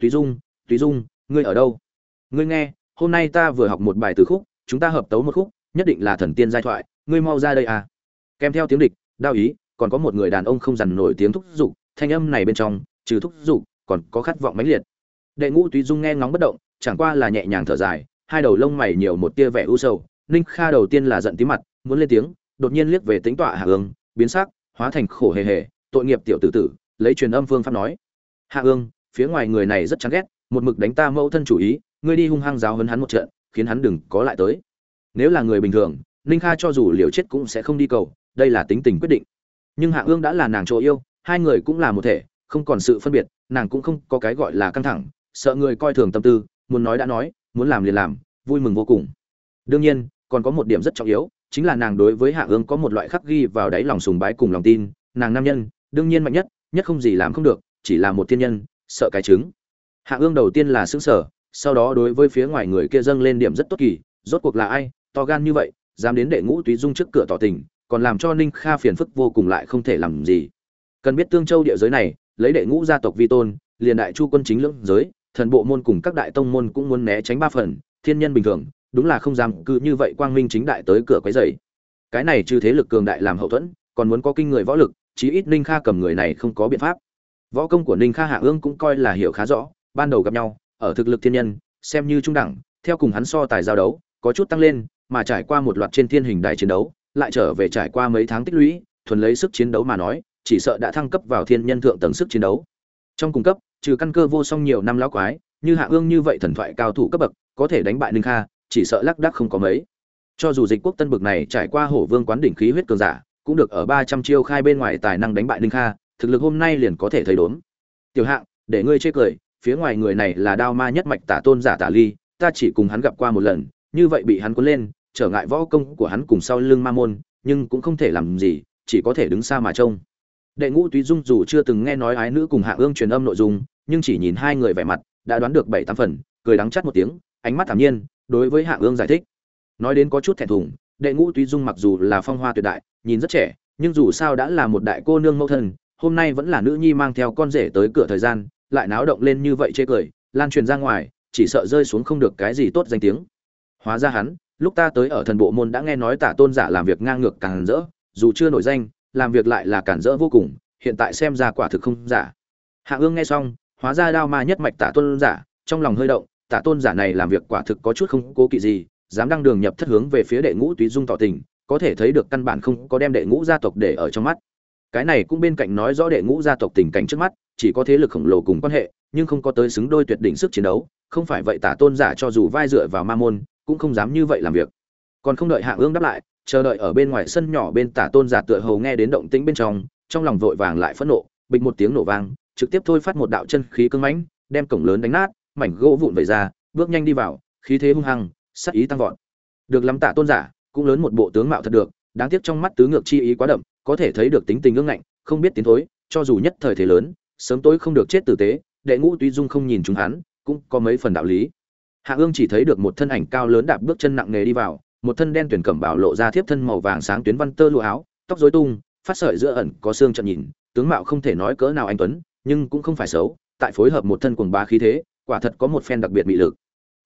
Túy dung túy dung, ngươi ở đâu? Ngươi nghe, hôm nay ta vừa học một bài từ khúc, chúng ta hợp tấu một khúc, nhất định là thần tiên giai thoại, ngươi mau ra đây à. Kèm theo tiếng địch, đao ý, còn có một người đàn ông không dằn nổi tiếng thúc giục, thanh âm này bên trong, trừ thúc giục, còn có khát vọng mãnh liệt. Đệ ngũ túy dung nghe ngóng bất động, chẳng qua là nhẹ nhàng thở dài, hai đầu lông mày nhiều một tia vẻ u sầu. Ninh kha đầu tiên là giận tí mặt, muốn lên tiếng, đột nhiên liếc về tính tọa hạ ương biến sắc, hóa thành khổ hề hề, tội nghiệp tiểu tử tử, lấy truyền âm phương pháp nói hạ ương, phía ngoài người này rất chán ghét, một mực đánh ta mẫu thân chủ ý, ngươi đi hung hăng giáo hấn hắn một trận, khiến hắn đừng có lại tới. Nếu là người bình thường, ninh kha cho dù liều chết cũng sẽ không đi cầu, đây là tính tình quyết định. Nhưng hạ ương đã là nàng chỗ yêu, hai người cũng là một thể, không còn sự phân biệt, nàng cũng không có cái gọi là căng thẳng, sợ người coi thường tâm tư, muốn nói đã nói, muốn làm liền làm, vui mừng vô cùng. Đương nhiên, còn có một điểm rất trọng yếu, chính là nàng đối với hạ ương có một loại khắc ghi vào đáy lòng sùng bái cùng lòng tin, nàng nam nhân, đương nhiên mạnh nhất nhất không gì làm không được chỉ là một thiên nhân, sợ cái trứng. Hạ ương đầu tiên là xứng sở sau đó đối với phía ngoài người kia dâng lên điểm rất tốt kỳ, rốt cuộc là ai, to gan như vậy, dám đến đệ ngũ túy dung trước cửa tỏ tình, còn làm cho ninh kha phiền phức vô cùng lại không thể làm gì. Cần biết tương châu địa giới này, lấy đệ ngũ gia tộc vi tôn, liền đại chu quân chính lưỡng giới, thần bộ môn cùng các đại tông môn cũng muốn né tránh ba phần, thiên nhân bình thường, đúng là không dám cứ như vậy quang minh chính đại tới cửa quấy rầy. Cái này trừ thế lực cường đại làm hậu thuẫn, còn muốn có kinh người võ lực, chí ít ninh kha cầm người này không có biện pháp võ công của ninh kha hạ ương cũng coi là hiểu khá rõ, ban đầu gặp nhau, ở thực lực thiên nhân, xem như trung đẳng, theo cùng hắn so tài giao đấu, có chút tăng lên, mà trải qua một loạt trên thiên hình đài chiến đấu, lại trở về trải qua mấy tháng tích lũy, thuần lấy sức chiến đấu mà nói, chỉ sợ đã thăng cấp vào thiên nhân thượng tầng sức chiến đấu. Trong cung cấp, trừ căn cơ vô song nhiều năm lão quái, như hạ ương như vậy thần thoại cao thủ cấp bậc, có thể đánh bại ninh kha, chỉ sợ lắc đắc không có mấy. Cho dù dịch quốc tân bực này trải qua hổ vương quán đỉnh khí huyết cường giả, cũng được ở ba trăm chiêu khai bên ngoài tài năng đánh bại ninh kha thực lực hôm nay liền có thể thấy đốn tiểu hạng, để ngươi chê cười, phía ngoài người này là đao ma nhất mạch tả tôn giả tả ly, ta chỉ cùng hắn gặp qua một lần, như vậy bị hắn cuốn lên, trở ngại võ công của hắn cùng sau lưng ma môn, nhưng cũng không thể làm gì, chỉ có thể đứng xa mà trông. Đệ ngũ túy dung dù chưa từng nghe nói ái nữ cùng hạ ương truyền âm nội dung, nhưng chỉ nhìn hai người vẻ mặt, đã đoán được bảy tám phần, cười đắng chắt một tiếng, ánh mắt thản nhiên, đối với hạ ương giải thích. Nói đến có chút thẹn thùng, đệ ngũ túy dung mặc dù là phong hoa tuyệt đại, nhìn rất trẻ, nhưng dù sao đã là một đại cô nương mẫu thân hôm nay vẫn là nữ nhi mang theo con rể tới cửa thời gian, lại náo động lên như vậy chê cười, lan truyền ra ngoài, chỉ sợ rơi xuống không được cái gì tốt danh tiếng. Hóa ra hắn, lúc ta tới ở thần bộ môn đã nghe nói tả tôn giả làm việc ngang ngược cản rỡ, dù chưa nổi danh, làm việc lại là cản rỡ vô cùng, hiện tại xem ra quả thực không giả. Hạ ương nghe xong, hóa ra đao ma nhất mạch tả tôn giả, trong lòng hơi động, tả tôn giả này làm việc quả thực có chút không cố kỵ gì, dám đăng đường nhập thất hướng về phía đệ ngũ túy dung tỏ tình, có thể thấy được căn bản không có đem đệ ngũ gia tộc để ở trong mắt cái này cũng bên cạnh nói rõ đệ ngũ gia tộc tình cảnh trước mắt, chỉ có thế lực khổng lồ cùng quan hệ, nhưng không có tới xứng đôi tuyệt đỉnh sức chiến đấu, không phải vậy tả tôn giả cho dù vai dựa vào ma môn, cũng không dám như vậy làm việc. Còn không đợi hạ ương đáp lại, chờ đợi ở bên ngoài sân nhỏ bên tả tôn giả tựa hầu nghe đến động tĩnh bên trong trong lòng vội vàng lại phẫn nộ, bịch một tiếng nổ vang, trực tiếp thôi phát một đạo chân khí cưng mãnh, đem cổng lớn đánh nát, mảnh gỗ vụn vẩy ra, bước nhanh đi vào, khí thế hung hăng sắc ý tăng vọt. Được lắm tả tôn giả, cũng lớn một bộ tướng mạo thật được, đáng tiếc trong mắt tứ ngược chi ý quá đậm có thể thấy được tính tình ương ngạnh, không biết tiến thối, cho dù nhất thời thế lớn, sớm tối không được chết tử tế, đệ ngũ tuy dung không nhìn chúng hắn, cũng có mấy phần đạo lý. Hạ ương chỉ thấy được một thân ảnh cao lớn đạp bước chân nặng nề đi vào, một thân đen tuyển cẩm bảo lộ ra thiếp thân màu vàng sáng tuyến văn tơ lụa áo, tóc rối tung, phát sợi giữa ẩn có xương trận nhìn, tướng mạo không thể nói cỡ nào anh tuấn, nhưng cũng không phải xấu, tại phối hợp một thân cuồng bá khí thế, quả thật có một phen đặc biệt bị lực.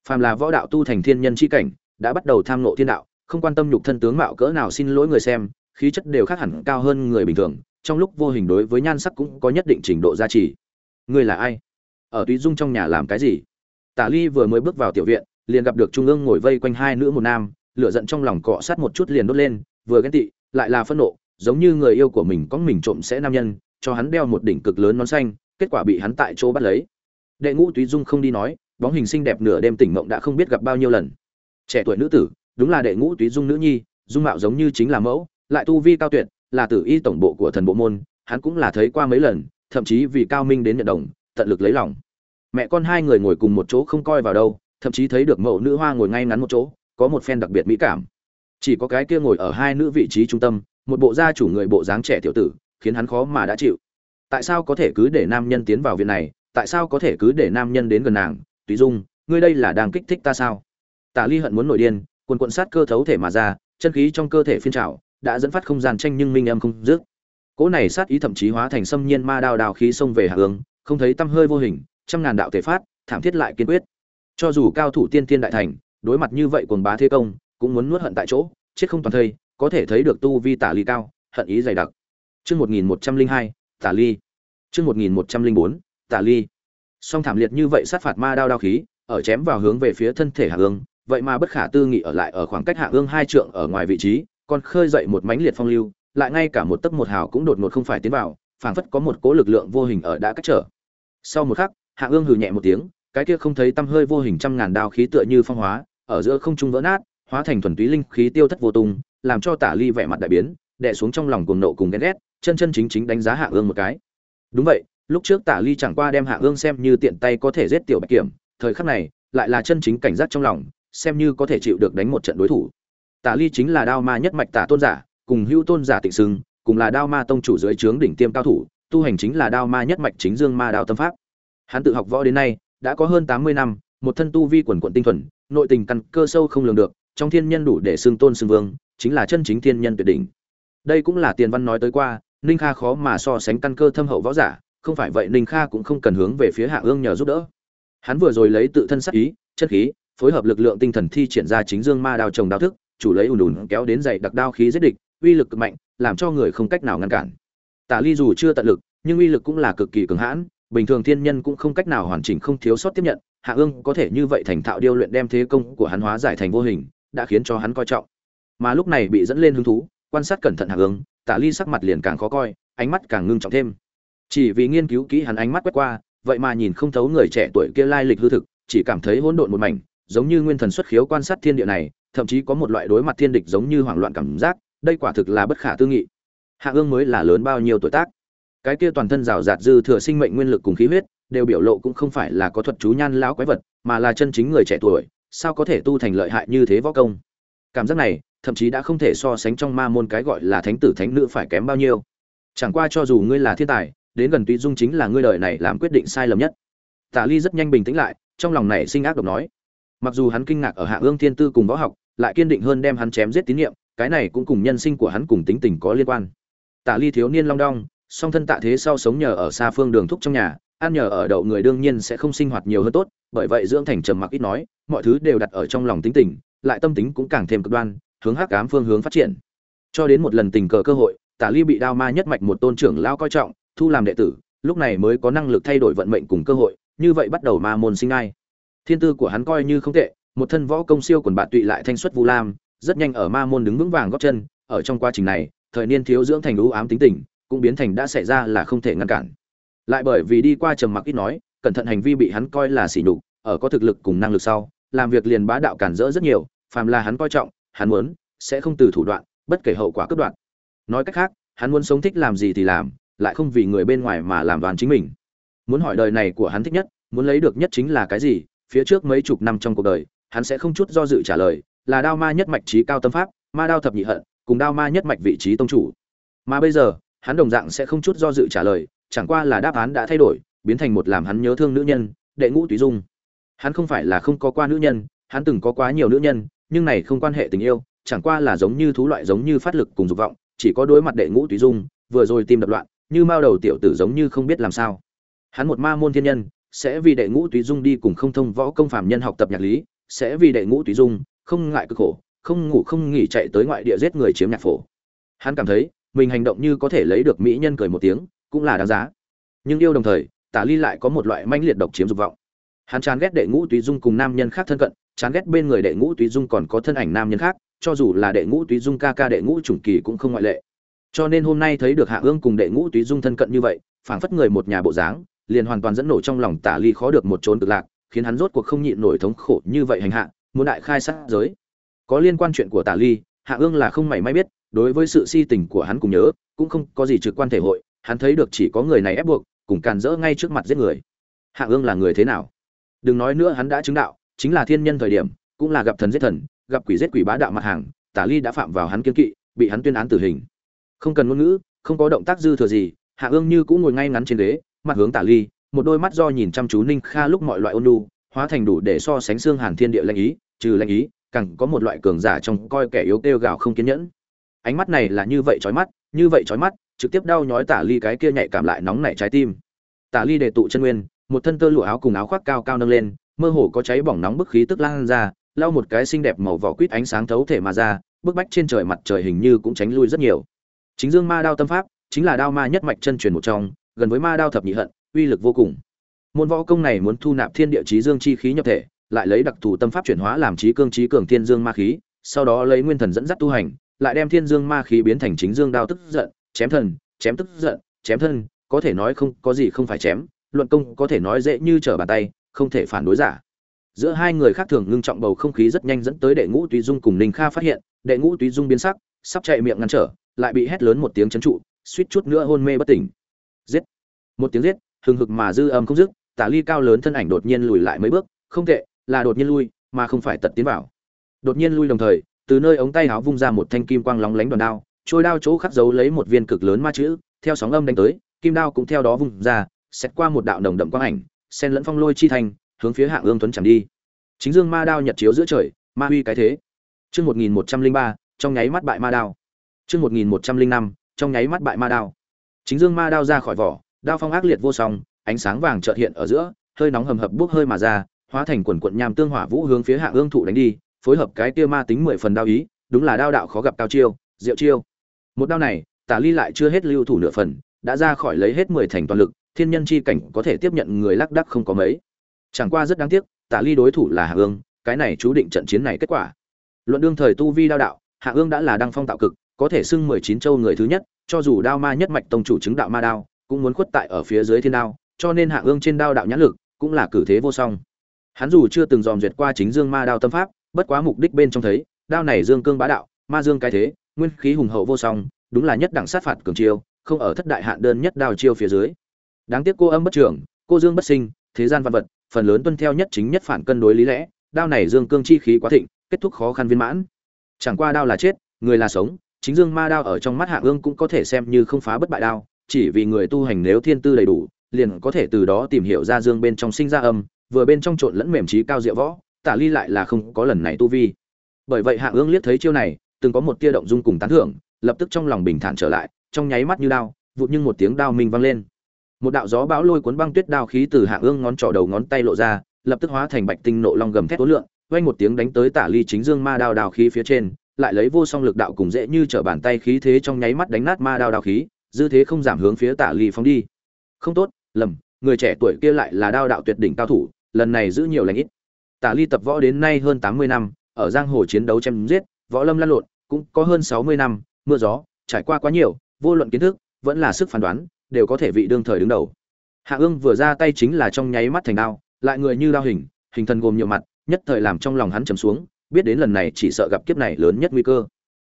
Phàm là võ đạo tu thành thiên nhân chi cảnh, đã bắt đầu tham ngộ thiên đạo, không quan tâm nhục thân tướng mạo cỡ nào xin lỗi người xem khí chất đều khác hẳn cao hơn người bình thường, trong lúc vô hình đối với nhan sắc cũng có nhất định trình độ gia trì. Ngươi là ai? Ở túy dung trong nhà làm cái gì? Tả ly vừa mới bước vào tiểu viện, liền gặp được trung ương ngồi vây quanh hai nữ một nam, lửa giận trong lòng cọ sát một chút liền đốt lên, vừa ghen tị, lại là phẫn nộ, giống như người yêu của mình có mình trộm sẽ nam nhân, cho hắn đeo một đỉnh cực lớn nón xanh, kết quả bị hắn tại chỗ bắt lấy. Đệ ngũ túy dung không đi nói, bóng hình xinh đẹp nửa đêm tỉnh mộng đã không biết gặp bao nhiêu lần. Trẻ tuổi nữ tử, đúng là đệ ngũ túy dung nữ nhi, dung mạo giống như chính là mẫu lại tu vi cao tuyệt, là tử y tổng bộ của thần bộ môn, hắn cũng là thấy qua mấy lần, thậm chí vì cao minh đến nhận đồng, tận lực lấy lòng. Mẹ con hai người ngồi cùng một chỗ không coi vào đâu, thậm chí thấy được mẫu nữ hoa ngồi ngay ngắn một chỗ, có một phen đặc biệt mỹ cảm. Chỉ có cái kia ngồi ở hai nữ vị trí trung tâm, một bộ gia chủ người bộ dáng trẻ tiểu tử, khiến hắn khó mà đã chịu. Tại sao có thể cứ để nam nhân tiến vào viện này, tại sao có thể cứ để nam nhân đến gần nàng? Tùy dung, ngươi đây là đang kích thích ta sao? Tả ly hận muốn nổi điên, quần quần sát cơ thấu thể mà ra, chân khí trong cơ thể phiên trào đã dẫn phát không gian tranh nhưng minh âm không dứt. Cỗ này sát ý thậm chí hóa thành xâm nhiên ma đao đào khí xông về hạ hướng, không thấy tâm hơi vô hình, trăm ngàn đạo thể phát, thảm thiết lại kiên quyết. Cho dù cao thủ tiên tiên đại thành, đối mặt như vậy cuồng bá thế công, cũng muốn nuốt hận tại chỗ, chết không toàn thây, có thể thấy được tu vi tả ly cao, hận ý dày đặc. Chương một nghìn một trăm linh hai, tả ly. Chương một nghìn một trăm linh bốn, tả ly. Song thảm liệt như vậy sát phạt ma đao đao khí, ở chém vào hướng về phía thân thể hạ ương vậy mà bất khả tư nghị ở lại ở khoảng cách hạ ương hai trượng ở ngoài vị trí còn khơi dậy một mánh liệt phong lưu, lại ngay cả một tấc một hào cũng đột ngột không phải tiến vào, phảng phất có một cố lực lượng vô hình ở đã cách trở. Sau một khắc, hạ ương hừ nhẹ một tiếng, cái kia không thấy tăm hơi vô hình trăm ngàn đao khí tựa như phong hóa, ở giữa không trung vỡ nát, hóa thành thuần túy linh khí tiêu thất vô tung, làm cho tả ly vẻ mặt đại biến, đè xuống trong lòng cuồng nộ cùng ghen ghét, chân chân chính chính đánh giá hạ ương một cái. Đúng vậy, lúc trước tả ly chẳng qua đem hạ ương xem như tiện tay có thể giết tiểu bạch kiểm, thời khắc này, lại là chân chính cảnh giác trong lòng, xem như có thể chịu được đánh một trận đối thủ tả ly chính là đao ma nhất mạch tả tôn giả, cùng hữu tôn giả tịnh sưng, cùng là đao ma tông chủ dưới trướng đỉnh tiêm cao thủ, tu hành chính là đao ma nhất mạch chính dương ma đao tâm pháp. Hắn tự học võ đến nay, đã có hơn tám mươi năm, một thân tu vi quần quận tinh thuần, nội tình căn cơ sâu không lường được, trong thiên nhân đủ để xưng tôn xưng vương, chính là chân chính thiên nhân tuyệt đỉnh. Đây cũng là tiền văn nói tới qua, ninh kha khó mà so sánh căn cơ thâm hậu võ giả, không phải vậy ninh kha cũng không cần hướng về phía hạ ương nhờ giúp đỡ. Hắn vừa rồi lấy tự thân sắc ý, chất khí, phối hợp lực lượng tinh thần thi triển ra chính dương ma đao trồng đao thức chủ lấy ùn ùn kéo đến dày đặc đao khí giết địch, uy lực cực mạnh, làm cho người không cách nào ngăn cản. Tả ly dù chưa tận lực, nhưng uy lực cũng là cực kỳ cường hãn, bình thường thiên nhân cũng không cách nào hoàn chỉnh không thiếu sót tiếp nhận, hạ ương có thể như vậy thành thạo điêu luyện đem thế công của hắn hóa giải thành vô hình, đã khiến cho hắn coi trọng. Mà lúc này bị dẫn lên hứng thú, quan sát cẩn thận hạ ương, tả ly sắc mặt liền càng khó coi, ánh mắt càng ngưng trọng thêm. Chỉ vì nghiên cứu kỹ hắn ánh mắt quét qua, vậy mà nhìn không thấu người trẻ tuổi kia lai lịch hư thực, chỉ cảm thấy hỗn độn một mảnh, giống như nguyên thần xuất khiếu quan sát thiên địa này thậm chí có một loại đối mặt thiên địch giống như hoảng loạn cảm giác, đây quả thực là bất khả tư nghị. Hạ ương mới là lớn bao nhiêu tuổi tác? Cái kia toàn thân rào rạt dư thừa sinh mệnh nguyên lực cùng khí huyết, đều biểu lộ cũng không phải là có thuật chú nhan lão quái vật, mà là chân chính người trẻ tuổi, sao có thể tu thành lợi hại như thế võ công? Cảm giác này, thậm chí đã không thể so sánh trong ma môn cái gọi là thánh tử thánh nữ phải kém bao nhiêu. Chẳng qua cho dù ngươi là thiên tài, đến gần tùy dung chính là ngươi đời này làm quyết định sai lầm nhất. Tả ly rất nhanh bình tĩnh lại, trong lòng này sinh ác độc nói mặc dù hắn kinh ngạc ở hạ ương thiên tư cùng võ học, lại kiên định hơn đem hắn chém giết tín nhiệm, cái này cũng cùng nhân sinh của hắn cùng tính tình có liên quan. Tạ ly thiếu niên long đong, song thân tạ thế sau sống nhờ ở xa phương đường thúc trong nhà, ăn nhờ ở đậu người đương nhiên sẽ không sinh hoạt nhiều hơn tốt, bởi vậy dưỡng thành trầm mặc ít nói, mọi thứ đều đặt ở trong lòng tính tình, lại tâm tính cũng càng thêm cực đoan, hướng hắc ám phương hướng phát triển. Cho đến một lần tình cờ cơ hội, tả ly bị đao ma nhất mạch một tôn trưởng lao coi trọng, thu làm đệ tử, lúc này mới có năng lực thay đổi vận mệnh cùng cơ hội, như vậy bắt đầu ma môn sinh ai thiên tư của hắn coi như không tệ, một thân võ công siêu quần bạn tụy lại thanh xuất vu lam, rất nhanh ở ma môn đứng vững vàng góp chân, ở trong quá trình này, thời niên thiếu dưỡng thành ưu ám tính tình, cũng biến thành đã xảy ra là không thể ngăn cản. Lại bởi vì đi qua trầm mặc ít nói, cẩn thận hành vi bị hắn coi là sỉ nhục, ở có thực lực cùng năng lực sau, làm việc liền bá đạo cản rỡ rất nhiều, phàm là hắn coi trọng, hắn muốn, sẽ không từ thủ đoạn, bất kể hậu quả cướp đoạn. Nói cách khác, hắn muốn sống thích làm gì thì làm, lại không vì người bên ngoài mà làm đoàn chính mình. Muốn hỏi đời này của hắn thích nhất, muốn lấy được nhất chính là cái gì phía trước mấy chục năm trong cuộc đời, hắn sẽ không chút do dự trả lời, là đao ma nhất mạch trí cao tâm pháp, ma đao thập nhị hận, cùng đao ma nhất mạch vị trí tông chủ. Mà bây giờ, hắn đồng dạng sẽ không chút do dự trả lời, chẳng qua là đáp án đã thay đổi, biến thành một làm hắn nhớ thương nữ nhân, đệ ngũ tùy dung. Hắn không phải là không có qua nữ nhân, hắn từng có quá nhiều nữ nhân, nhưng này không quan hệ tình yêu, chẳng qua là giống như thú loại giống như phát lực cùng dục vọng, chỉ có đối mặt đệ ngũ tùy dung, vừa rồi tìm đập loạn, như mao đầu tiểu tử giống như không biết làm sao. Hắn một ma môn thiên nhân sẽ vì đệ ngũ túy dung đi cùng không thông võ công phạm nhân học tập nhạc lý, sẽ vì đệ ngũ túy dung, không ngại cực khổ, không ngủ không nghỉ chạy tới ngoại địa giết người chiếm nhạc phổ. Hắn cảm thấy, mình hành động như có thể lấy được mỹ nhân cười một tiếng, cũng là đáng giá. Nhưng yêu đồng thời, tả ly lại có một loại manh liệt độc chiếm dục vọng. Hắn chán ghét đệ ngũ túy dung cùng nam nhân khác thân cận, chán ghét bên người đệ ngũ túy dung còn có thân ảnh nam nhân khác, cho dù là đệ ngũ túy dung ca ca đệ ngũ chủng kỳ cũng không ngoại lệ. Cho nên hôm nay thấy được hạ ương cùng đệ ngũ túy dung thân cận như vậy, phảng phất người một nhà bộ dáng liền hoàn toàn dẫn nổ trong lòng tả ly khó được một trốn cực lạc, khiến hắn rốt cuộc không nhịn nổi thống khổ như vậy hành hạ, muốn đại khai sát giới. Có liên quan chuyện của tả ly, hạ ương là không mảy may biết, đối với sự si tình của hắn cùng nhớ, cũng không có gì trực quan thể hội, hắn thấy được chỉ có người này ép buộc, cùng càn rỡ ngay trước mặt giết người. Hạ ương là người thế nào? Đừng nói nữa hắn đã chứng đạo, chính là thiên nhân thời điểm, cũng là gặp thần giết thần, gặp quỷ giết quỷ bá đạo mặt hàng, tả ly đã phạm vào hắn kiên kỵ, bị hắn tuyên án tử hình. Không cần ngôn ngữ, không có động tác dư thừa gì, hạ ương như cũng ngồi ngay ngắn trên ghế mặt hướng tả ly, một đôi mắt do nhìn chăm chú ninh kha lúc mọi loại ôn lu hóa thành đủ để so sánh xương hàn thiên địa lanh ý, trừ lanh ý, càng có một loại cường giả trong coi kẻ yếu kêu gào không kiên nhẫn. Ánh mắt này là như vậy chói mắt, như vậy chói mắt, trực tiếp đau nhói tả ly cái kia nhạy cảm lại nóng nảy trái tim. Tả ly đề tụ chân nguyên, một thân tơ lụa áo cùng áo khoác cao cao nâng lên, mơ hồ có cháy bỏng nóng bức khí tức lan ra, lau một cái xinh đẹp màu vỏ quýt ánh sáng thấu thể mà ra, bức bách trên trời mặt trời hình như cũng tránh lui rất nhiều. Chính dương ma đao tâm pháp, chính là đao ma nhất mạch chân truyền một trong gần với ma đao thập nhị hận, uy lực vô cùng. Môn võ công này muốn thu nạp thiên địa chí dương chi khí nhập thể, lại lấy đặc thù tâm pháp chuyển hóa làm chí cương chí cường thiên dương ma khí, sau đó lấy nguyên thần dẫn dắt tu hành, lại đem thiên dương ma khí biến thành chính dương đao tức giận, chém thần, chém tức giận, chém thân, có thể nói không, có gì không phải chém, luận công có thể nói dễ như trở bàn tay, không thể phản đối giả. Giữa hai người khác thường ngưng trọng bầu không khí rất nhanh dẫn tới đệ ngũ túy dung cùng ninh kha phát hiện, đệ ngũ túy dung biến sắc, sắp chạy miệng ngăn trở, lại bị hét lớn một tiếng chấn trụ, suýt chút nữa hôn mê bất tỉnh giết. Một tiếng giết, hừng hực mà dư âm không dứt, tả ly cao lớn thân ảnh đột nhiên lùi lại mấy bước, không tệ, là đột nhiên lui, mà không phải tật tiến vào. Đột nhiên lui đồng thời, từ nơi ống tay áo vung ra một thanh kim quang lóng lánh đòn đao, trôi đao chỗ khắc dấu lấy một viên cực lớn ma chữ, theo sóng âm đánh tới, kim đao cũng theo đó vung ra xét qua một đạo nồng đậm quang ảnh sen lẫn phong lôi chi thành, hướng phía hạng ương tuấn chẳng đi. Chính dương ma đao nhật chiếu giữa trời, ma huy cái thế. Chương một nghìn một trăm linh ba, trong nháy mắt bại ma đao. Chương một nghìn một trăm linh năm, trong nháy mắt bại ma đao chính dương ma đao ra khỏi vỏ, đao phong ác liệt vô song, ánh sáng vàng chợt hiện ở giữa, hơi nóng hầm hập bốc hơi mà ra, hóa thành quần quận nham tương hỏa vũ hướng phía hạ ương thụ đánh đi, phối hợp cái kia ma tính mười phần đao ý, đúng là đao đạo khó gặp cao chiêu, diệu chiêu. Một đao này, tả ly lại chưa hết lưu thủ nửa phần, đã ra khỏi lấy hết mười thành toàn lực, thiên nhân chi cảnh có thể tiếp nhận người lắc đắc không có mấy. Chẳng qua rất đáng tiếc, tả ly đối thủ là hạ ương, cái này chú định trận chiến này kết quả. Luận đương thời tu vi đao đạo hạ ương đã là đăng phong tạo cực có thể xưng mười chín châu người thứ nhất, cho dù đao ma nhất mạch tông chủ chứng đạo ma đao, cũng muốn khuất tại ở phía dưới thiên đao, cho nên hạ ương trên đao đạo nhãn lực cũng là cử thế vô song. Hắn dù chưa từng dòm duyệt qua chính dương ma đao tâm pháp, bất quá mục đích bên trong thấy, đao này dương cương bá đạo, ma dương cái thế, nguyên khí hùng hậu vô song, đúng là nhất đẳng sát phạt cường chiêu, không ở thất đại hạn đơn nhất đao chiêu phía dưới. Đáng tiếc cô âm bất trưởng, cô dương bất sinh, thế gian văn vật, phần lớn tuân theo nhất chính nhất phản cân đối lý lẽ, đao này dương cương chi khí quá thịnh, kết thúc khó khăn viên mãn. Chẳng qua đao là chết, người là sống chính dương ma đao ở trong mắt hạ ương cũng có thể xem như không phá bất bại đao, chỉ vì người tu hành nếu thiên tư đầy đủ, liền có thể từ đó tìm hiểu ra dương bên trong sinh ra âm, vừa bên trong trộn lẫn mềm trí cao diệu võ, tả ly lại là không có lần này tu vi. Bởi vậy hạ ương liếc thấy chiêu này, từng có một tia động dung cùng tán thưởng, lập tức trong lòng bình thản trở lại, trong nháy mắt như đao, vụt nhưng một tiếng đao minh vang lên. Một đạo gió bão lôi cuốn băng tuyết đao khí từ hạ ương ngón trỏ đầu ngón tay lộ ra, lập tức hóa thành bạch tinh nộ long gầm thét tối lượng vang một tiếng đánh tới tả ly chính dương ma đao đao khí phía trên lại lấy vô song lực đạo cùng dễ như trở bàn tay khí thế trong nháy mắt đánh nát ma đao đao khí, dư thế không giảm hướng phía tả ly phóng đi. Không tốt, lầm, người trẻ tuổi kia lại là đao đạo tuyệt đỉnh cao thủ, lần này giữ nhiều lãnh ít. Tả ly tập võ đến nay hơn tám mươi năm, ở giang hồ chiến đấu chém giết, võ lâm lăn lộn, cũng có hơn sáu mươi năm, mưa gió, trải qua quá nhiều, vô luận kiến thức, vẫn là sức phán đoán, đều có thể vị đương thời đứng đầu. Hạ ương vừa ra tay chính là trong nháy mắt thành đao, lại người như đao hình hình thần gồm nhiều mặt, nhất thời làm trong lòng hắn trầm xuống biết đến lần này chỉ sợ gặp kiếp này lớn nhất nguy cơ.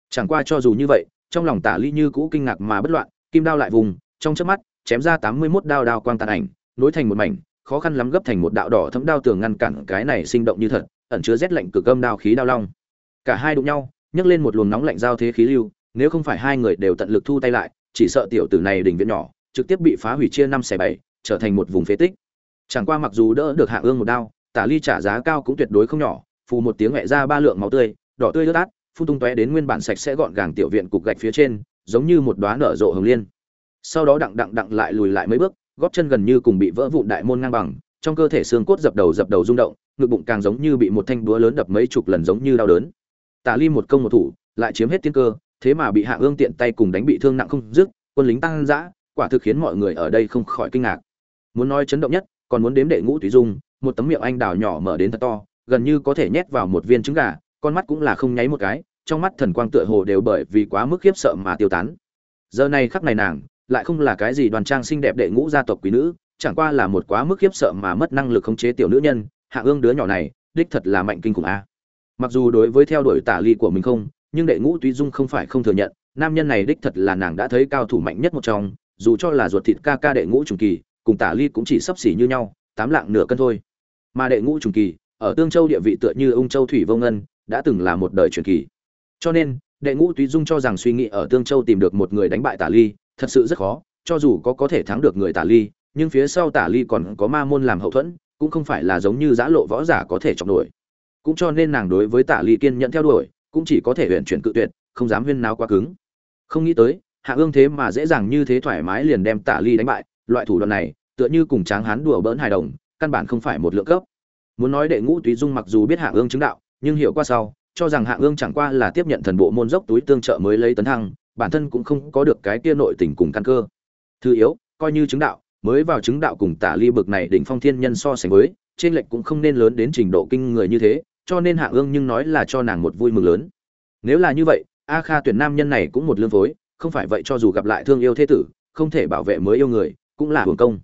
Chẳng qua cho dù như vậy, trong lòng tả ly như cũ kinh ngạc mà bất loạn, kim đao lại vùng, trong chớp mắt, chém ra tám mươi 81 đao đao quang tàn ảnh, nối thành một mảnh, khó khăn lắm gấp thành một đạo đỏ thấm đao tường ngăn cản cái này sinh động như thật, ẩn chứa rét lạnh cực âm đao khí đao long. Cả hai đụng nhau, nhấc lên một luồng nóng lạnh giao thế khí lưu, nếu không phải hai người đều tận lực thu tay lại, chỉ sợ tiểu tử này đỉnh viện nhỏ, trực tiếp bị phá hủy chia năm xẻ bảy, trở thành một vùng phế tích. Chẳng qua mặc dù đỡ được hạ ương một đao, tả ly trả giá cao cũng tuyệt đối không nhỏ phù một tiếng mẹ ra ba lượng máu tươi, đỏ tươi ướt át, phun tung tóe đến nguyên bản sạch sẽ gọn gàng tiểu viện cục gạch phía trên, giống như một đóa nở rộ hồng liên. Sau đó đặng đặng đặng lại lùi lại mấy bước gót chân gần như cùng bị vỡ vụn đại môn ngang bằng, trong cơ thể xương cốt dập đầu dập đầu rung động, ngực bụng càng giống như bị một thanh búa lớn đập mấy chục lần giống như đau đớn. Tả ly một công một thủ, lại chiếm hết tiên cơ, thế mà bị hạ ương tiện tay cùng đánh bị thương nặng không dứt, quân lính tăng dã, quả thực khiến mọi người ở đây không khỏi kinh ngạc. Muốn nói chấn động nhất, còn muốn đếm đệ ngũ tùy dung, một tấm miệng anh đào nhỏ mở đến thật to gần như có thể nhét vào một viên trứng gà, con mắt cũng là không nháy một cái, trong mắt thần quang tựa hồ đều bởi vì quá mức khiếp sợ mà tiêu tán. Giờ này khắc này nàng, lại không là cái gì đoàn trang xinh đẹp đệ ngũ gia tộc quý nữ, chẳng qua là một quá mức khiếp sợ mà mất năng lực khống chế tiểu nữ nhân, hạ ương đứa nhỏ này, đích thật là mạnh kinh khủng a. Mặc dù đối với theo đuổi tả ly của mình không, nhưng đệ ngũ túy dung không phải không thừa nhận, nam nhân này đích thật là nàng đã thấy cao thủ mạnh nhất một trong, dù cho là ruột thịt ca ca đệ ngũ trùng kỳ, cùng tả ly cũng chỉ sấp xỉ như nhau, tám lạng nửa cân thôi. Mà đệ ngũ trùng kỳ ở tương châu địa vị tựa như ung châu thủy vô ngân, đã từng là một đời truyền kỳ. Cho nên, đệ ngũ túy dung cho rằng suy nghĩ ở tương châu tìm được một người đánh bại tả ly, thật sự rất khó, cho dù có có thể thắng được người tả ly, nhưng phía sau tả ly còn có ma môn làm hậu thuẫn, cũng không phải là giống như giã lộ võ giả có thể chọc nổi. Cũng cho nên nàng đối với tả ly kiên nhận theo đuổi, cũng chỉ có thể huyện chuyển cự tuyệt, không dám huyên náo quá cứng. Không nghĩ tới, hạ ương thế mà dễ dàng như thế thoải mái liền đem tả ly đánh bại, loại thủ đoạn này, tựa như cùng tráng hán đùa bỡn hài đồng, căn bản không phải một lượng cấp muốn nói đệ ngũ túy dung mặc dù biết hạ ương chứng đạo, nhưng hiểu qua sau, cho rằng hạ ương chẳng qua là tiếp nhận thần bộ môn dốc túi tương trợ mới lấy tấn thăng, bản thân cũng không có được cái kia nội tình cùng căn cơ. Thứ yếu, coi như chứng đạo, mới vào chứng đạo cùng tả ly bực này đỉnh phong thiên nhân so sánh với, trên lệch cũng không nên lớn đến trình độ kinh người như thế, cho nên hạ ương nhưng nói là cho nàng một vui mừng lớn. Nếu là như vậy, a kha tuyển nam nhân này cũng một lương phối, không phải vậy cho dù gặp lại thương yêu thế tử, không thể bảo vệ mới yêu người, cũng là hưởng công.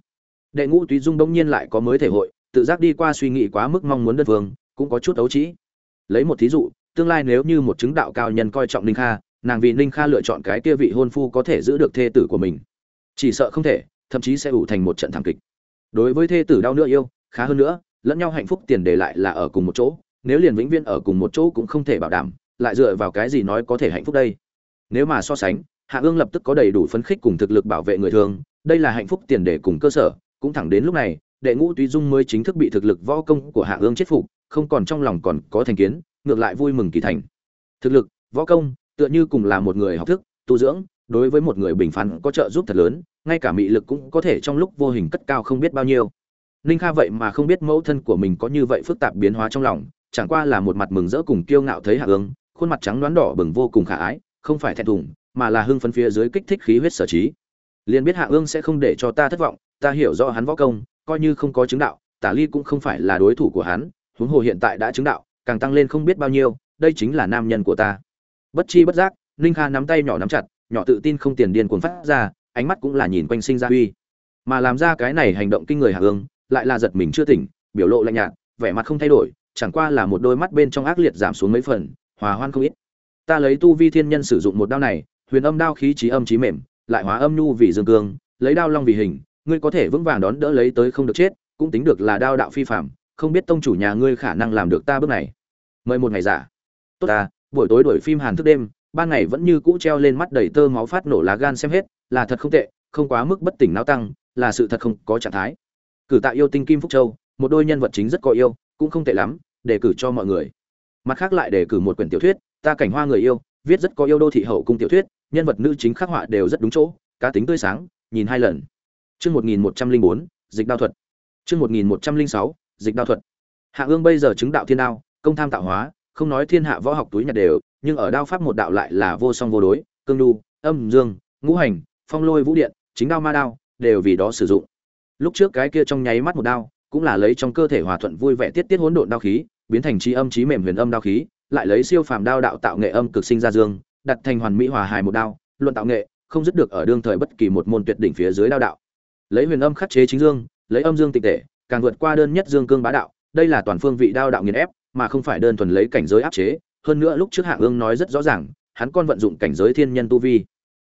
Đệ ngũ túy dung đông nhiên lại có mới thể hội tự giác đi qua suy nghĩ quá mức mong muốn đơn phương, cũng có chút ấu trĩ. Lấy một thí dụ, tương lai nếu như một chứng đạo cao nhân coi trọng ninh kha, nàng vì ninh kha lựa chọn cái kia vị hôn phu có thể giữ được thê tử của mình. Chỉ sợ không thể, thậm chí sẽ ủ thành một trận thảm kịch. Đối với thê tử đau nữa yêu, khá hơn nữa, lẫn nhau hạnh phúc tiền đề lại là ở cùng một chỗ, nếu liền vĩnh viễn ở cùng một chỗ cũng không thể bảo đảm, lại dựa vào cái gì nói có thể hạnh phúc đây? Nếu mà so sánh, hạ ương lập tức có đầy đủ phấn khích cùng thực lực bảo vệ người thường, đây là hạnh phúc tiền đề cùng cơ sở, cũng thẳng đến lúc này đệ ngũ túy dung mới chính thức bị thực lực võ công của hạ ương chết phục, không còn trong lòng còn có thành kiến, ngược lại vui mừng kỳ thành. Thực lực, võ công, tựa như cùng là một người học thức, tu dưỡng, đối với một người bình phán có trợ giúp thật lớn, ngay cả mị lực cũng có thể trong lúc vô hình cất cao không biết bao nhiêu. Ninh kha vậy mà không biết mẫu thân của mình có như vậy phức tạp biến hóa trong lòng, chẳng qua là một mặt mừng rỡ cùng kiêu ngạo thấy hạ ương, khuôn mặt trắng đoán đỏ bừng vô cùng khả ái, không phải thẹn thùng, mà là hưng phấn phía dưới kích thích khí huyết sở trí. Liền biết hạ ương sẽ không để cho ta thất vọng, ta hiểu rõ hắn võ công coi như không có chứng đạo, tả ly cũng không phải là đối thủ của hắn, huống hồ hiện tại đã chứng đạo, càng tăng lên không biết bao nhiêu, đây chính là nam nhân của ta. Bất chi bất giác, ninh kha nắm tay nhỏ nắm chặt, nhỏ tự tin không tiền điên cuồng phát ra, ánh mắt cũng là nhìn quanh sinh ra uy. Mà làm ra cái này hành động kinh người hạ ương lại là giật mình chưa tỉnh, biểu lộ lạnh nhạt, vẻ mặt không thay đổi, chẳng qua là một đôi mắt bên trong ác liệt giảm xuống mấy phần, hòa hoan không ít. Ta lấy tu vi thiên nhân sử dụng một đao này, huyền âm đao khí trí âm trí mềm, lại hóa âm nhu vì dương cương, lấy đao long vì hình ngươi có thể vững vàng đón đỡ lấy tới không được chết, cũng tính được là đao đạo phi phạm không biết tông chủ nhà ngươi khả năng làm được ta bước này. Mời một ngày giả. Tốt ta, buổi tối đổi phim hàn thức đêm, ban ngày vẫn như cũ treo lên mắt đầy tơ máu phát nổ lá gan xem hết, là thật không tệ, không quá mức bất tỉnh não tăng, là sự thật không có trạng thái. Cử tạ yêu tinh kim phúc châu, một đôi nhân vật chính rất có yêu, cũng không tệ lắm để cử cho mọi người. Mặt khác lại để cử một quyển tiểu thuyết, ta cảnh hoa người yêu, viết rất có yêu đô thị hậu cung tiểu thuyết, nhân vật nữ chính khắc họa đều rất đúng chỗ, cá tính tươi sáng, nhìn hai lần chương một nghìn một trăm linh bốn, dịch đao thuật. Chương một nghìn một trăm linh sáu, dịch đao thuật. Hạ ương bây giờ chứng đạo thiên đao, công tham tạo hóa, không nói thiên hạ võ học túi nhặt đều, nhưng ở đao pháp một đạo lại là vô song vô đối, cương đu, âm dương, ngũ hành, phong lôi vũ điện, chính đao ma đao, đều vì đó sử dụng. Lúc trước cái kia trong nháy mắt một đao, cũng là lấy trong cơ thể hòa thuận vui vẻ tiết tiết hỗn độn đao khí, biến thành chi âm chí mềm huyền âm đao khí, lại lấy siêu phàm đao đạo tạo nghệ âm cực sinh ra dương, đặt thành hoàn mỹ hòa hài một đao, luận tạo nghệ, không dứt được ở đương thời bất kỳ một môn tuyệt đỉnh phía dưới đao đạo lấy huyền âm khắc chế chính dương, lấy âm dương tịch tệ, càng vượt qua đơn nhất dương cương bá đạo, đây là toàn phương vị đao đạo nghiền ép, mà không phải đơn thuần lấy cảnh giới áp chế. Hơn nữa lúc trước hạ ương nói rất rõ ràng, hắn con vận dụng cảnh giới thiên nhân tu vi.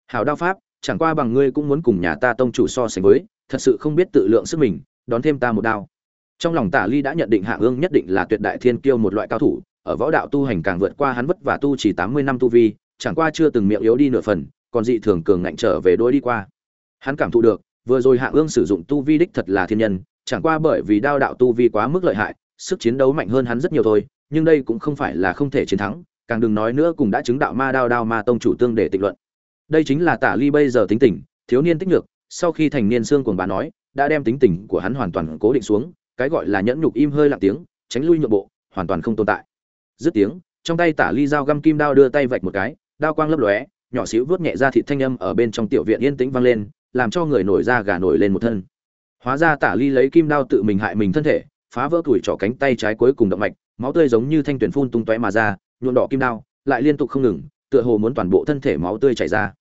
Hảo đao pháp, chẳng qua bằng ngươi cũng muốn cùng nhà ta tông chủ so sánh với, thật sự không biết tự lượng sức mình, đón thêm ta một đao. Trong lòng tả ly đã nhận định hạ ương nhất định là tuyệt đại thiên kiêu một loại cao thủ, ở võ đạo tu hành càng vượt qua hắn vất và tu chỉ tám mươi năm tu vi, chẳng qua chưa từng miệng yếu đi nửa phần, còn dị thường cường ngạnh trở về đôi đi qua. Hắn cảm thụ được vừa rồi hạ ương sử dụng tu vi đích thật là thiên nhân, chẳng qua bởi vì đao đạo tu vi quá mức lợi hại, sức chiến đấu mạnh hơn hắn rất nhiều thôi, nhưng đây cũng không phải là không thể chiến thắng, càng đừng nói nữa cùng đã chứng đạo ma đao đao ma tông chủ tương để tịnh luận. Đây chính là tả ly bây giờ tính tình, thiếu niên tích nhược, sau khi thành niên xương cuồng bà nói, đã đem tính tình của hắn hoàn toàn cố định xuống, cái gọi là nhẫn nhục im hơi lặng tiếng, tránh lui nhượng bộ, hoàn toàn không tồn tại. Dứt tiếng, trong tay tả ly dao găm kim đao đưa tay vạch một cái, đao quang lấp lóe, nhỏ xíu vuốt nhẹ ra thịt thanh âm ở bên trong tiểu viện yên tĩnh vang lên làm cho người nổi da gà nổi lên một thân. Hóa ra tả ly lấy kim đao tự mình hại mình thân thể, phá vỡ tuổi trỏ cánh tay trái cuối cùng động mạch, máu tươi giống như thanh tuyển phun tung tóe mà ra, nhuộm đỏ kim đao, lại liên tục không ngừng, tựa hồ muốn toàn bộ thân thể máu tươi chảy ra.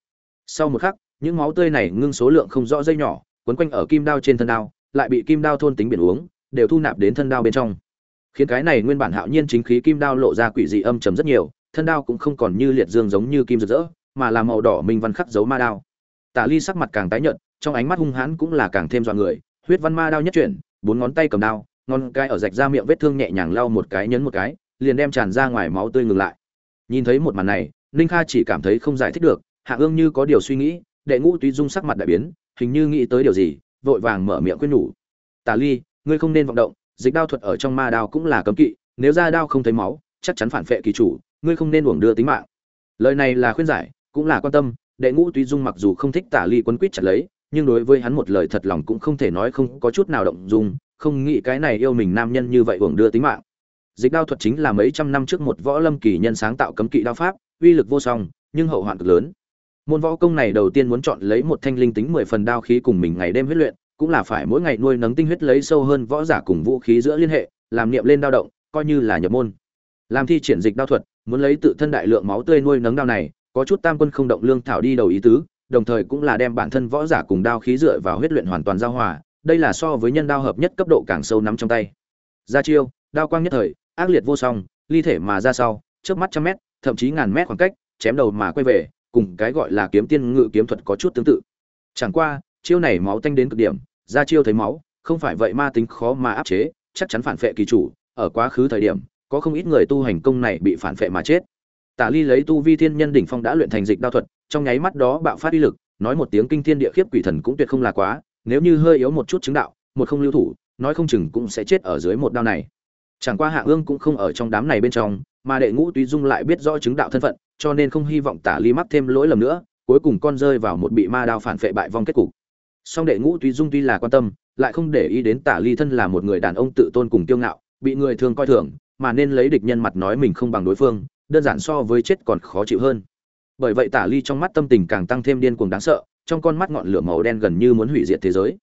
Sau một khắc, những máu tươi này ngưng số lượng không rõ dây nhỏ, quấn quanh ở kim đao trên thân đao, lại bị kim đao thôn tính biển uống, đều thu nạp đến thân đao bên trong. Khiến cái này nguyên bản hạo nhiên chính khí kim đao lộ ra quỷ dị âm trầm rất nhiều, thân đao cũng không còn như liệt dương giống như kim rực rỡ, mà là màu đỏ minh văn khắc dấu ma đao tả ly sắc mặt càng tái nhợt, trong ánh mắt hung hãn cũng là càng thêm dọa người, huyết văn ma đao nhất chuyển, bốn ngón tay cầm đao, ngón cái ở rạch ra miệng vết thương nhẹ nhàng lau một cái nhấn một cái, liền đem tràn ra ngoài máu tươi ngừng lại. Nhìn thấy một màn này, ninh kha chỉ cảm thấy không giải thích được, hạ ương như có điều suy nghĩ, đệ ngũ túy dung sắc mặt đại biến, hình như nghĩ tới điều gì, vội vàng mở miệng khuyên nhủ. Tả ly, ngươi không nên vọng động, dịch đao thuật ở trong ma đao cũng là cấm kỵ, nếu ra đao không thấy máu, chắc chắn phản phệ kỳ chủ, ngươi không nên uổng đưa tính mạng. Lời này là khuyên giải, cũng là quan tâm đệ ngũ tuy dung mặc dù không thích tả ly quấn quýt chặt lấy, nhưng đối với hắn một lời thật lòng cũng không thể nói không có chút nào động dung, không nghĩ cái này yêu mình nam nhân như vậy uổng đưa tính mạng. Dịch đao thuật chính là mấy trăm năm trước một võ lâm kỳ nhân sáng tạo cấm kỵ đao pháp, uy lực vô song, nhưng hậu hoạn cực lớn. Môn võ công này đầu tiên muốn chọn lấy một thanh linh tính mười phần đao khí cùng mình ngày đêm huyết luyện, cũng là phải mỗi ngày nuôi nấng tinh huyết lấy sâu hơn võ giả cùng vũ khí giữa liên hệ, làm niệm lên đao động, coi như là nhập môn. Làm thi triển dịch đao thuật, muốn lấy tự thân đại lượng máu tươi nuôi nấng đao này có chút tam quân không động lương thảo đi đầu ý tứ, đồng thời cũng là đem bản thân võ giả cùng đao khí dựa vào huyết luyện hoàn toàn giao hòa, đây là so với nhân đao hợp nhất cấp độ càng sâu nắm trong tay. Ra chiêu, đao quang nhất thời, ác liệt vô song, ly thể mà ra sau trước mắt trăm mét, thậm chí ngàn mét khoảng cách, chém đầu mà quay về, cùng cái gọi là kiếm tiên ngự kiếm thuật có chút tương tự. Chẳng qua, chiêu này máu tanh đến cực điểm, ra chiêu thấy máu, không phải vậy ma tính khó mà áp chế, chắc chắn phản phệ kỳ chủ, ở quá khứ thời điểm, có không ít người tu hành công này bị phản phệ mà chết tả ly lấy tu vi thiên nhân đỉnh phong đã luyện thành dịch đao thuật, trong nháy mắt đó bạo phát uy lực, nói một tiếng kinh thiên địa khiếp quỷ thần cũng tuyệt không là quá, nếu như hơi yếu một chút chứng đạo, một không lưu thủ, nói không chừng cũng sẽ chết ở dưới một đao này. Chẳng qua hạ ương cũng không ở trong đám này bên trong, mà đệ ngũ túy dung lại biết rõ chứng đạo thân phận, cho nên không hy vọng tả ly mắc thêm lỗi lầm nữa, cuối cùng con rơi vào một bị ma đao phản phệ bại vong kết cục. Song đệ ngũ túy dung tuy là quan tâm, lại không để ý đến tả ly thân là một người đàn ông tự tôn cùng kiêu ngạo, bị người thường coi thường, mà nên lấy địch nhân mặt nói mình không bằng đối phương đơn giản so với chết còn khó chịu hơn. Bởi vậy tả ly trong mắt tâm tình càng tăng thêm điên cuồng đáng sợ, trong con mắt ngọn lửa màu đen gần như muốn hủy diệt thế giới.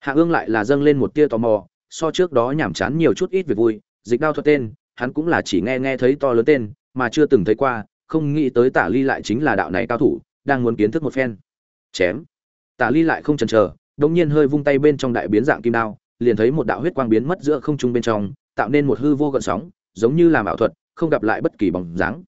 Hạ ương lại là dâng lên một tia tò mò, so trước đó nhảm chán nhiều chút ít việc vui, dịch đao thuật tên, hắn cũng là chỉ nghe nghe thấy to lớn tên, mà chưa từng thấy qua, không nghĩ tới tả ly lại chính là đạo này cao thủ, đang muốn kiến thức một phen. Chém. Tả ly lại không chần chờ đống nhiên hơi vung tay bên trong đại biến dạng kim đao, liền thấy một đạo huyết quang biến mất giữa không trung bên trong, tạo nên một hư vô gợn sóng, giống như làm ảo thuật không gặp lại bất kỳ bóng dáng.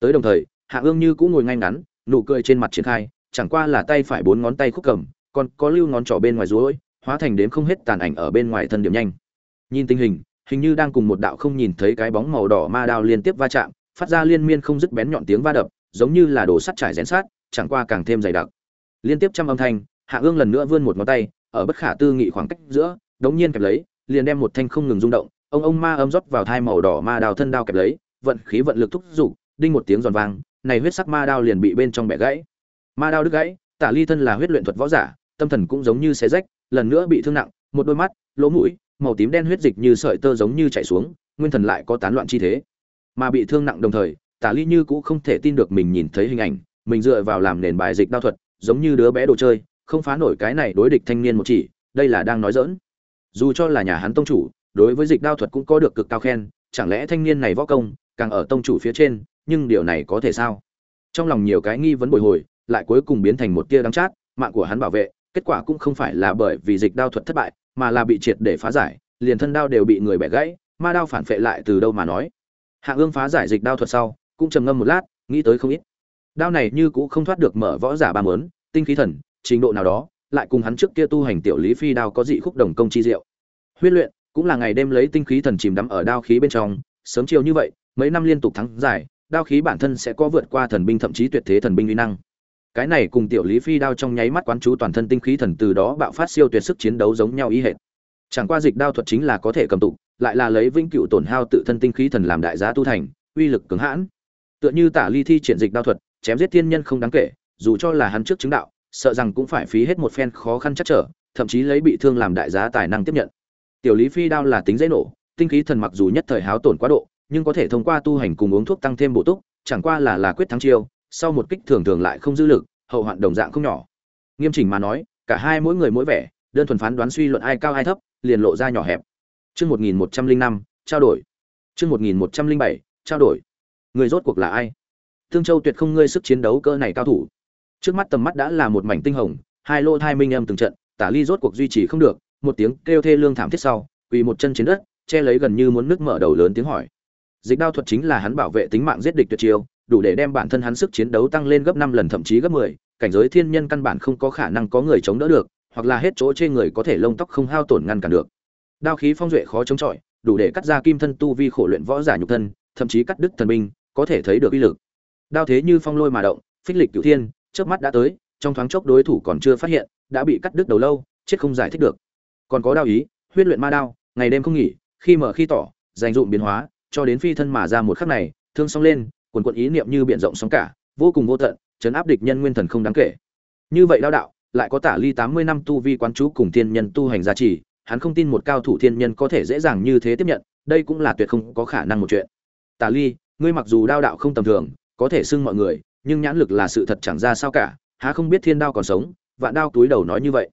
Tới đồng thời, hạ ương như cũng ngồi ngay ngắn, nụ cười trên mặt triển khai, chẳng qua là tay phải bốn ngón tay khúc cầm, còn có lưu ngón trỏ bên ngoài rối, hóa thành đếm không hết tàn ảnh ở bên ngoài thân điểm nhanh. Nhìn tình hình hình như đang cùng một đạo không nhìn thấy cái bóng màu đỏ ma đao liên tiếp va chạm, phát ra liên miên không dứt bén nhọn tiếng va đập, giống như là đồ sắt trải rén sát, chẳng qua càng thêm dày đặc. Liên tiếp trăm âm thanh, hạ ương lần nữa vươn một ngón tay, ở bất khả tư nghị khoảng cách giữa, đống nhiên kẹp lấy, liền đem một thanh không ngừng rung động, ông ông ma âm rót vào thai màu đỏ ma đao thân đao kẹp lấy vận khí vận lực thúc giục, đinh một tiếng giòn vang, này huyết sắc ma đao liền bị bên trong bẻ gãy. Ma đao đứt gãy, tả ly thân là huyết luyện thuật võ giả, tâm thần cũng giống như xé rách, lần nữa bị thương nặng, một đôi mắt, lỗ mũi, màu tím đen huyết dịch như sợi tơ giống như chảy xuống, nguyên thần lại có tán loạn chi thế. Mà bị thương nặng đồng thời, tả ly như cũng không thể tin được mình nhìn thấy hình ảnh, mình dựa vào làm nền bài dịch đao thuật, giống như đứa bé đồ chơi, không phá nổi cái này đối địch thanh niên một chỉ, đây là đang nói dỡn dù cho là nhà hắn tông chủ, đối với dịch đao thuật cũng có được cực cao khen, chẳng lẽ thanh niên này võ công càng ở tông chủ phía trên, nhưng điều này có thể sao? Trong lòng nhiều cái nghi vấn bồi hồi, lại cuối cùng biến thành một tia đắng chát, mạng của hắn bảo vệ, kết quả cũng không phải là bởi vì dịch đao thuật thất bại, mà là bị triệt để phá giải, liền thân đao đều bị người bẻ gãy, ma đao phản phệ lại từ đâu mà nói. Hạ ương phá giải dịch đao thuật sau, cũng trầm ngâm một lát, nghĩ tới không ít. Đao này như cũng không thoát được mở võ giả ba mớn tinh khí thần, trình độ nào đó, lại cùng hắn trước kia tu hành tiểu lý phi đao có dị khúc đồng công chi diệu. Huyết luyện, cũng là ngày đêm lấy tinh khí thần chìm đắm ở đao khí bên trong, sớm chiều như vậy mấy năm liên tục thắng giải, đao khí bản thân sẽ có vượt qua thần binh, thậm chí tuyệt thế thần binh uy năng. Cái này cùng tiểu lý phi đao trong nháy mắt quán chú toàn thân tinh khí thần từ đó bạo phát siêu tuyệt sức chiến đấu giống nhau ý hệt. Chẳng qua dịch đao thuật chính là có thể cầm tụ, lại là lấy vĩnh cựu tổn hao tự thân tinh khí thần làm đại giá tu thành, uy lực cứng hãn. Tựa như tả ly thi triển dịch đao thuật, chém giết thiên nhân không đáng kể, dù cho là hắn trước chứng đạo, sợ rằng cũng phải phí hết một phen khó khăn chắc trở, thậm chí lấy bị thương làm đại giá tài năng tiếp nhận. Tiểu lý phi đao là tính dễ nổ, tinh khí thần mặc dù nhất thời háo tổn quá độ nhưng có thể thông qua tu hành cùng uống thuốc tăng thêm bổ túc, chẳng qua là là quyết thắng chiêu, sau một kích thường thường lại không dư lực, hậu hoạn đồng dạng không nhỏ. Nghiêm chỉnh mà nói, cả hai mỗi người mỗi vẻ, đơn thuần phán đoán suy luận ai cao ai thấp, liền lộ ra nhỏ hẹp. Chương một nghìn một trăm linh năm, trao đổi. Chương một nghìn một trăm linh bảy, trao đổi. Người rốt cuộc là ai? Thương châu tuyệt không ngươi sức chiến đấu cơ này cao thủ. Trước mắt tầm mắt đã là một mảnh tinh hồng, hai lô hai minh âm từng trận, tả ly rốt cuộc duy trì không được, một tiếng kêu thê lương thảm thiết sau, quỳ một chân trên đất, che lấy gần như muốn nước mở đầu lớn tiếng hỏi dịch đao thuật chính là hắn bảo vệ tính mạng giết địch tuyệt chiêu, đủ để đem bản thân hắn sức chiến đấu tăng lên gấp năm lần thậm chí gấp mười, cảnh giới thiên nhân căn bản không có khả năng có người chống đỡ được, hoặc là hết chỗ trên người có thể lông tóc không hao tổn ngăn cản được. Đao khí phong duệ khó chống chọi, đủ để cắt ra kim thân tu vi khổ luyện võ giả nhục thân, thậm chí cắt đứt thần binh, có thể thấy được uy lực. Đao thế như phong lôi mà động, phích lịch cửu thiên trước mắt đã tới, trong thoáng chốc đối thủ còn chưa phát hiện, đã bị cắt đứt đầu lâu, chết không giải thích được. Còn có đao ý, huyết luyện ma đao, ngày đêm không nghỉ, khi mở khi tỏ, dành dụng biến hóa cho đến phi thân mà ra một khắc này, thương song lên, quần cuộn ý niệm như biển rộng sóng cả, vô cùng vô tận, chấn áp địch nhân nguyên thần không đáng kể. Như vậy lão đạo, lại có tả ly tám mươi năm tu vi quán chú cùng thiên nhân tu hành gia trì, hắn không tin một cao thủ thiên nhân có thể dễ dàng như thế tiếp nhận, đây cũng là tuyệt không có khả năng một chuyện. Tả ly, ngươi mặc dù đao đạo không tầm thường, có thể xưng mọi người, nhưng nhãn lực là sự thật chẳng ra sao cả, há không biết thiên đao còn sống, vạn đao túi đầu nói như vậy.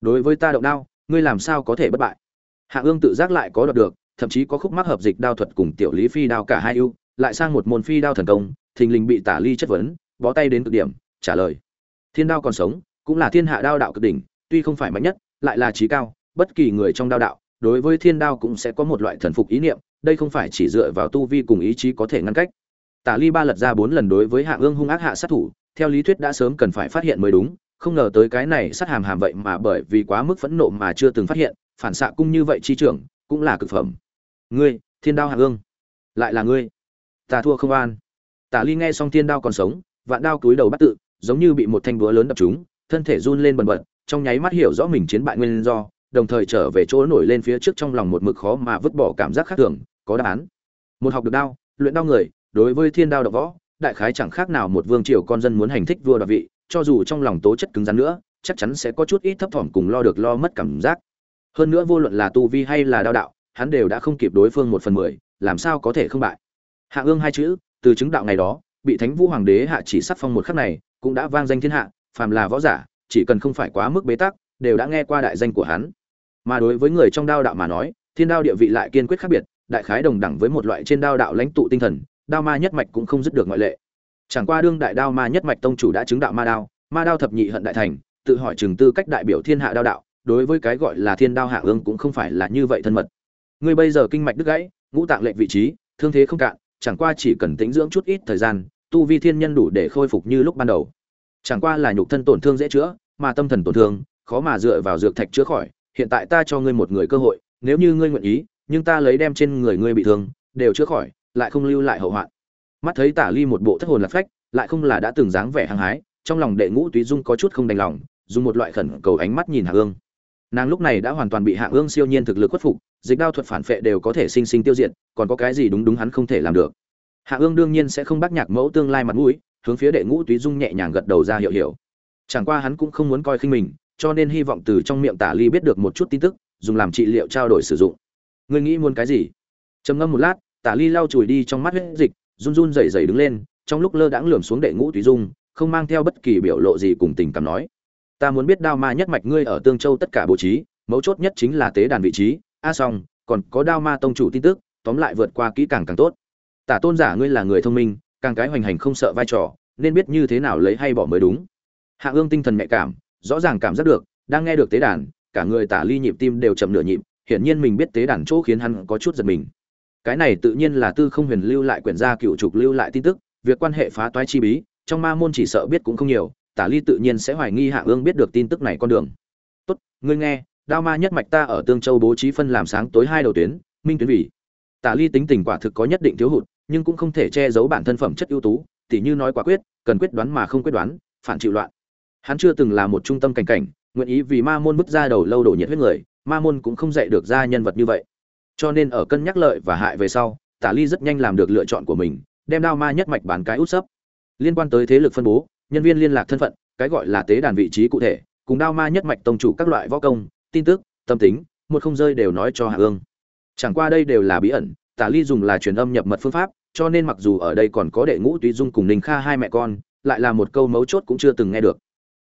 Đối với ta động đao, ngươi làm sao có thể bất bại? Hạ ương tự giác lại có đoạt được thậm chí có khúc mắc hợp dịch đao thuật cùng tiểu lý phi đao cả hai ưu, lại sang một môn phi đao thần công, thình lình bị tả ly chất vấn, bó tay đến cực điểm, trả lời. Thiên đao còn sống, cũng là thiên hạ đao đạo cực đỉnh, tuy không phải mạnh nhất, lại là trí cao, bất kỳ người trong đao đạo, đối với thiên đao cũng sẽ có một loại thần phục ý niệm, đây không phải chỉ dựa vào tu vi cùng ý chí có thể ngăn cách. Tả ly ba lật ra bốn lần đối với hạ ương hung ác hạ sát thủ, theo lý thuyết đã sớm cần phải phát hiện mới đúng, không ngờ tới cái này sát hàm hàm vậy mà bởi vì quá mức phẫn nộ mà chưa từng phát hiện, phản xạ cung như vậy chi trưởng, cũng là cực phẩm ngươi, thiên đao hạ ương lại là ngươi. Ta thua không an. Tả ly nghe xong thiên đao còn sống, vạn đao cúi đầu bắt tự, giống như bị một thanh búa lớn đập trúng, thân thể run lên bần bật, trong nháy mắt hiểu rõ mình chiến bại nguyên do, đồng thời trở về chỗ nổi lên phía trước trong lòng một mực khó mà vứt bỏ cảm giác khác thường, có đáp án. Một học được đao, luyện đao người, đối với thiên đao độc võ, đại khái chẳng khác nào một vương triều con dân muốn hành thích vua đoạt vị, cho dù trong lòng tố chất cứng rắn nữa, chắc chắn sẽ có chút ít thấp thỏm cùng lo được lo mất cảm giác. Hơn nữa vô luận là tu vi hay là đao đạo hắn đều đã không kịp đối phương một phần mười, làm sao có thể không bại? Hạ ương hai chữ, từ chứng đạo ngày đó, bị thánh vũ hoàng đế hạ chỉ sắc phong một khắc này, cũng đã vang danh thiên hạ, phàm là võ giả, chỉ cần không phải quá mức bế tắc, đều đã nghe qua đại danh của hắn. Mà đối với người trong đao đạo mà nói, thiên đao địa vị lại kiên quyết khác biệt, đại khái đồng đẳng với một loại trên đao đạo lãnh tụ tinh thần, đao ma nhất mạch cũng không dứt được ngoại lệ. Chẳng qua đương đại đao ma nhất mạch tông chủ đã chứng đạo ma đao ma đao thập nhị hận đại thành, tự hỏi chừng tư cách đại biểu thiên hạ đao đạo, đối với cái gọi là thiên đao hạ ương cũng không phải là như vậy thân mật ngươi bây giờ kinh mạch đứt gãy, ngũ tạng lệnh vị trí, thương thế không cạn, chẳng qua chỉ cần tĩnh dưỡng chút ít thời gian, tu vi thiên nhân đủ để khôi phục như lúc ban đầu. Chẳng qua là nhục thân tổn thương dễ chữa, mà tâm thần tổn thương, khó mà dựa vào dược thạch chữa khỏi, hiện tại ta cho ngươi một người cơ hội, nếu như ngươi nguyện ý, nhưng ta lấy đem trên người ngươi bị thương, đều chữa khỏi, lại không lưu lại hậu hoạn. Mắt thấy tả ly một bộ thất hồn lạc phách, lại không là đã từng dáng vẻ hăng hái, trong lòng đệ ngũ túy dung có chút không đành lòng, dùng một loại khẩn cầu ánh mắt nhìn hạ ương. Nàng lúc này đã hoàn toàn bị hạ ương siêu nhiên thực lực khuất phục dịch đao thuật phản phệ đều có thể sinh sinh tiêu diệt, còn có cái gì đúng đúng hắn không thể làm được. Hạ ương đương nhiên sẽ không bác nhạc mẫu tương lai mặt mũi, hướng phía đệ ngũ túy dung nhẹ nhàng gật đầu ra hiệu hiểu chẳng qua hắn cũng không muốn coi khinh mình, cho nên hy vọng từ trong miệng tả ly biết được một chút tin tức, dùng làm trị liệu trao đổi sử dụng. Ngươi nghĩ muốn cái gì? Trầm ngâm một lát, tả ly lau chùi đi trong mắt huyết dịch, run run rẩy rẩy đứng lên, trong lúc lơ đãng lườm xuống đệ ngũ túy dung, không mang theo bất kỳ biểu lộ gì cùng tình cảm nói. Ta muốn biết đao ma nhất mạch ngươi ở tương châu tất cả bố trí, mấu chốt nhất chính là tế đàn vị trí a à xong, còn có đao ma tông chủ tin tức, tóm lại vượt qua kỹ càng càng tốt. Tả tôn giả ngươi là người thông minh, càng cái hoành hành không sợ vai trò, nên biết như thế nào lấy hay bỏ mới đúng. Hạ ương tinh thần nhạy cảm, rõ ràng cảm giác được, đang nghe được tế đàn, cả người tả ly nhịp tim đều chậm nửa nhịp, hiển nhiên mình biết tế đàn chỗ khiến hắn có chút giật mình. Cái này tự nhiên là tư không huyền lưu lại quyển gia cựu trục lưu lại tin tức, việc quan hệ phá toái chi bí, trong ma môn chỉ sợ biết cũng không nhiều, tả ly tự nhiên sẽ hoài nghi hạ ương biết được tin tức này con đường. Tốt, ngươi nghe đao ma nhất mạch ta ở tương châu bố trí phân làm sáng tối hai đầu tuyến, minh tuyến vì. Tả ly tính tình quả thực có nhất định thiếu hụt, nhưng cũng không thể che giấu bản thân phẩm chất ưu tú, tỉ như nói quả quyết, cần quyết đoán mà không quyết đoán, phản chịu loạn. Hắn chưa từng là một trung tâm cảnh cảnh, nguyện ý vì ma môn vứt ra đầu lâu đổ nhiệt huyết người, ma môn cũng không dạy được ra nhân vật như vậy. Cho nên ở cân nhắc lợi và hại về sau, tả ly rất nhanh làm được lựa chọn của mình, đem đao ma nhất mạch bán cái út sấp. Liên quan tới thế lực phân bố, nhân viên liên lạc thân phận, cái gọi là tế đàn vị trí cụ thể, cùng đao ma nhất mạch tông chủ các loại võ công tin tức, tâm tính, một không rơi đều nói cho hạ ương chẳng qua đây đều là bí ẩn, tả ly dùng là truyền âm nhập mật phương pháp, cho nên mặc dù ở đây còn có đệ ngũ túy dung cùng ninh kha hai mẹ con, lại là một câu mấu chốt cũng chưa từng nghe được.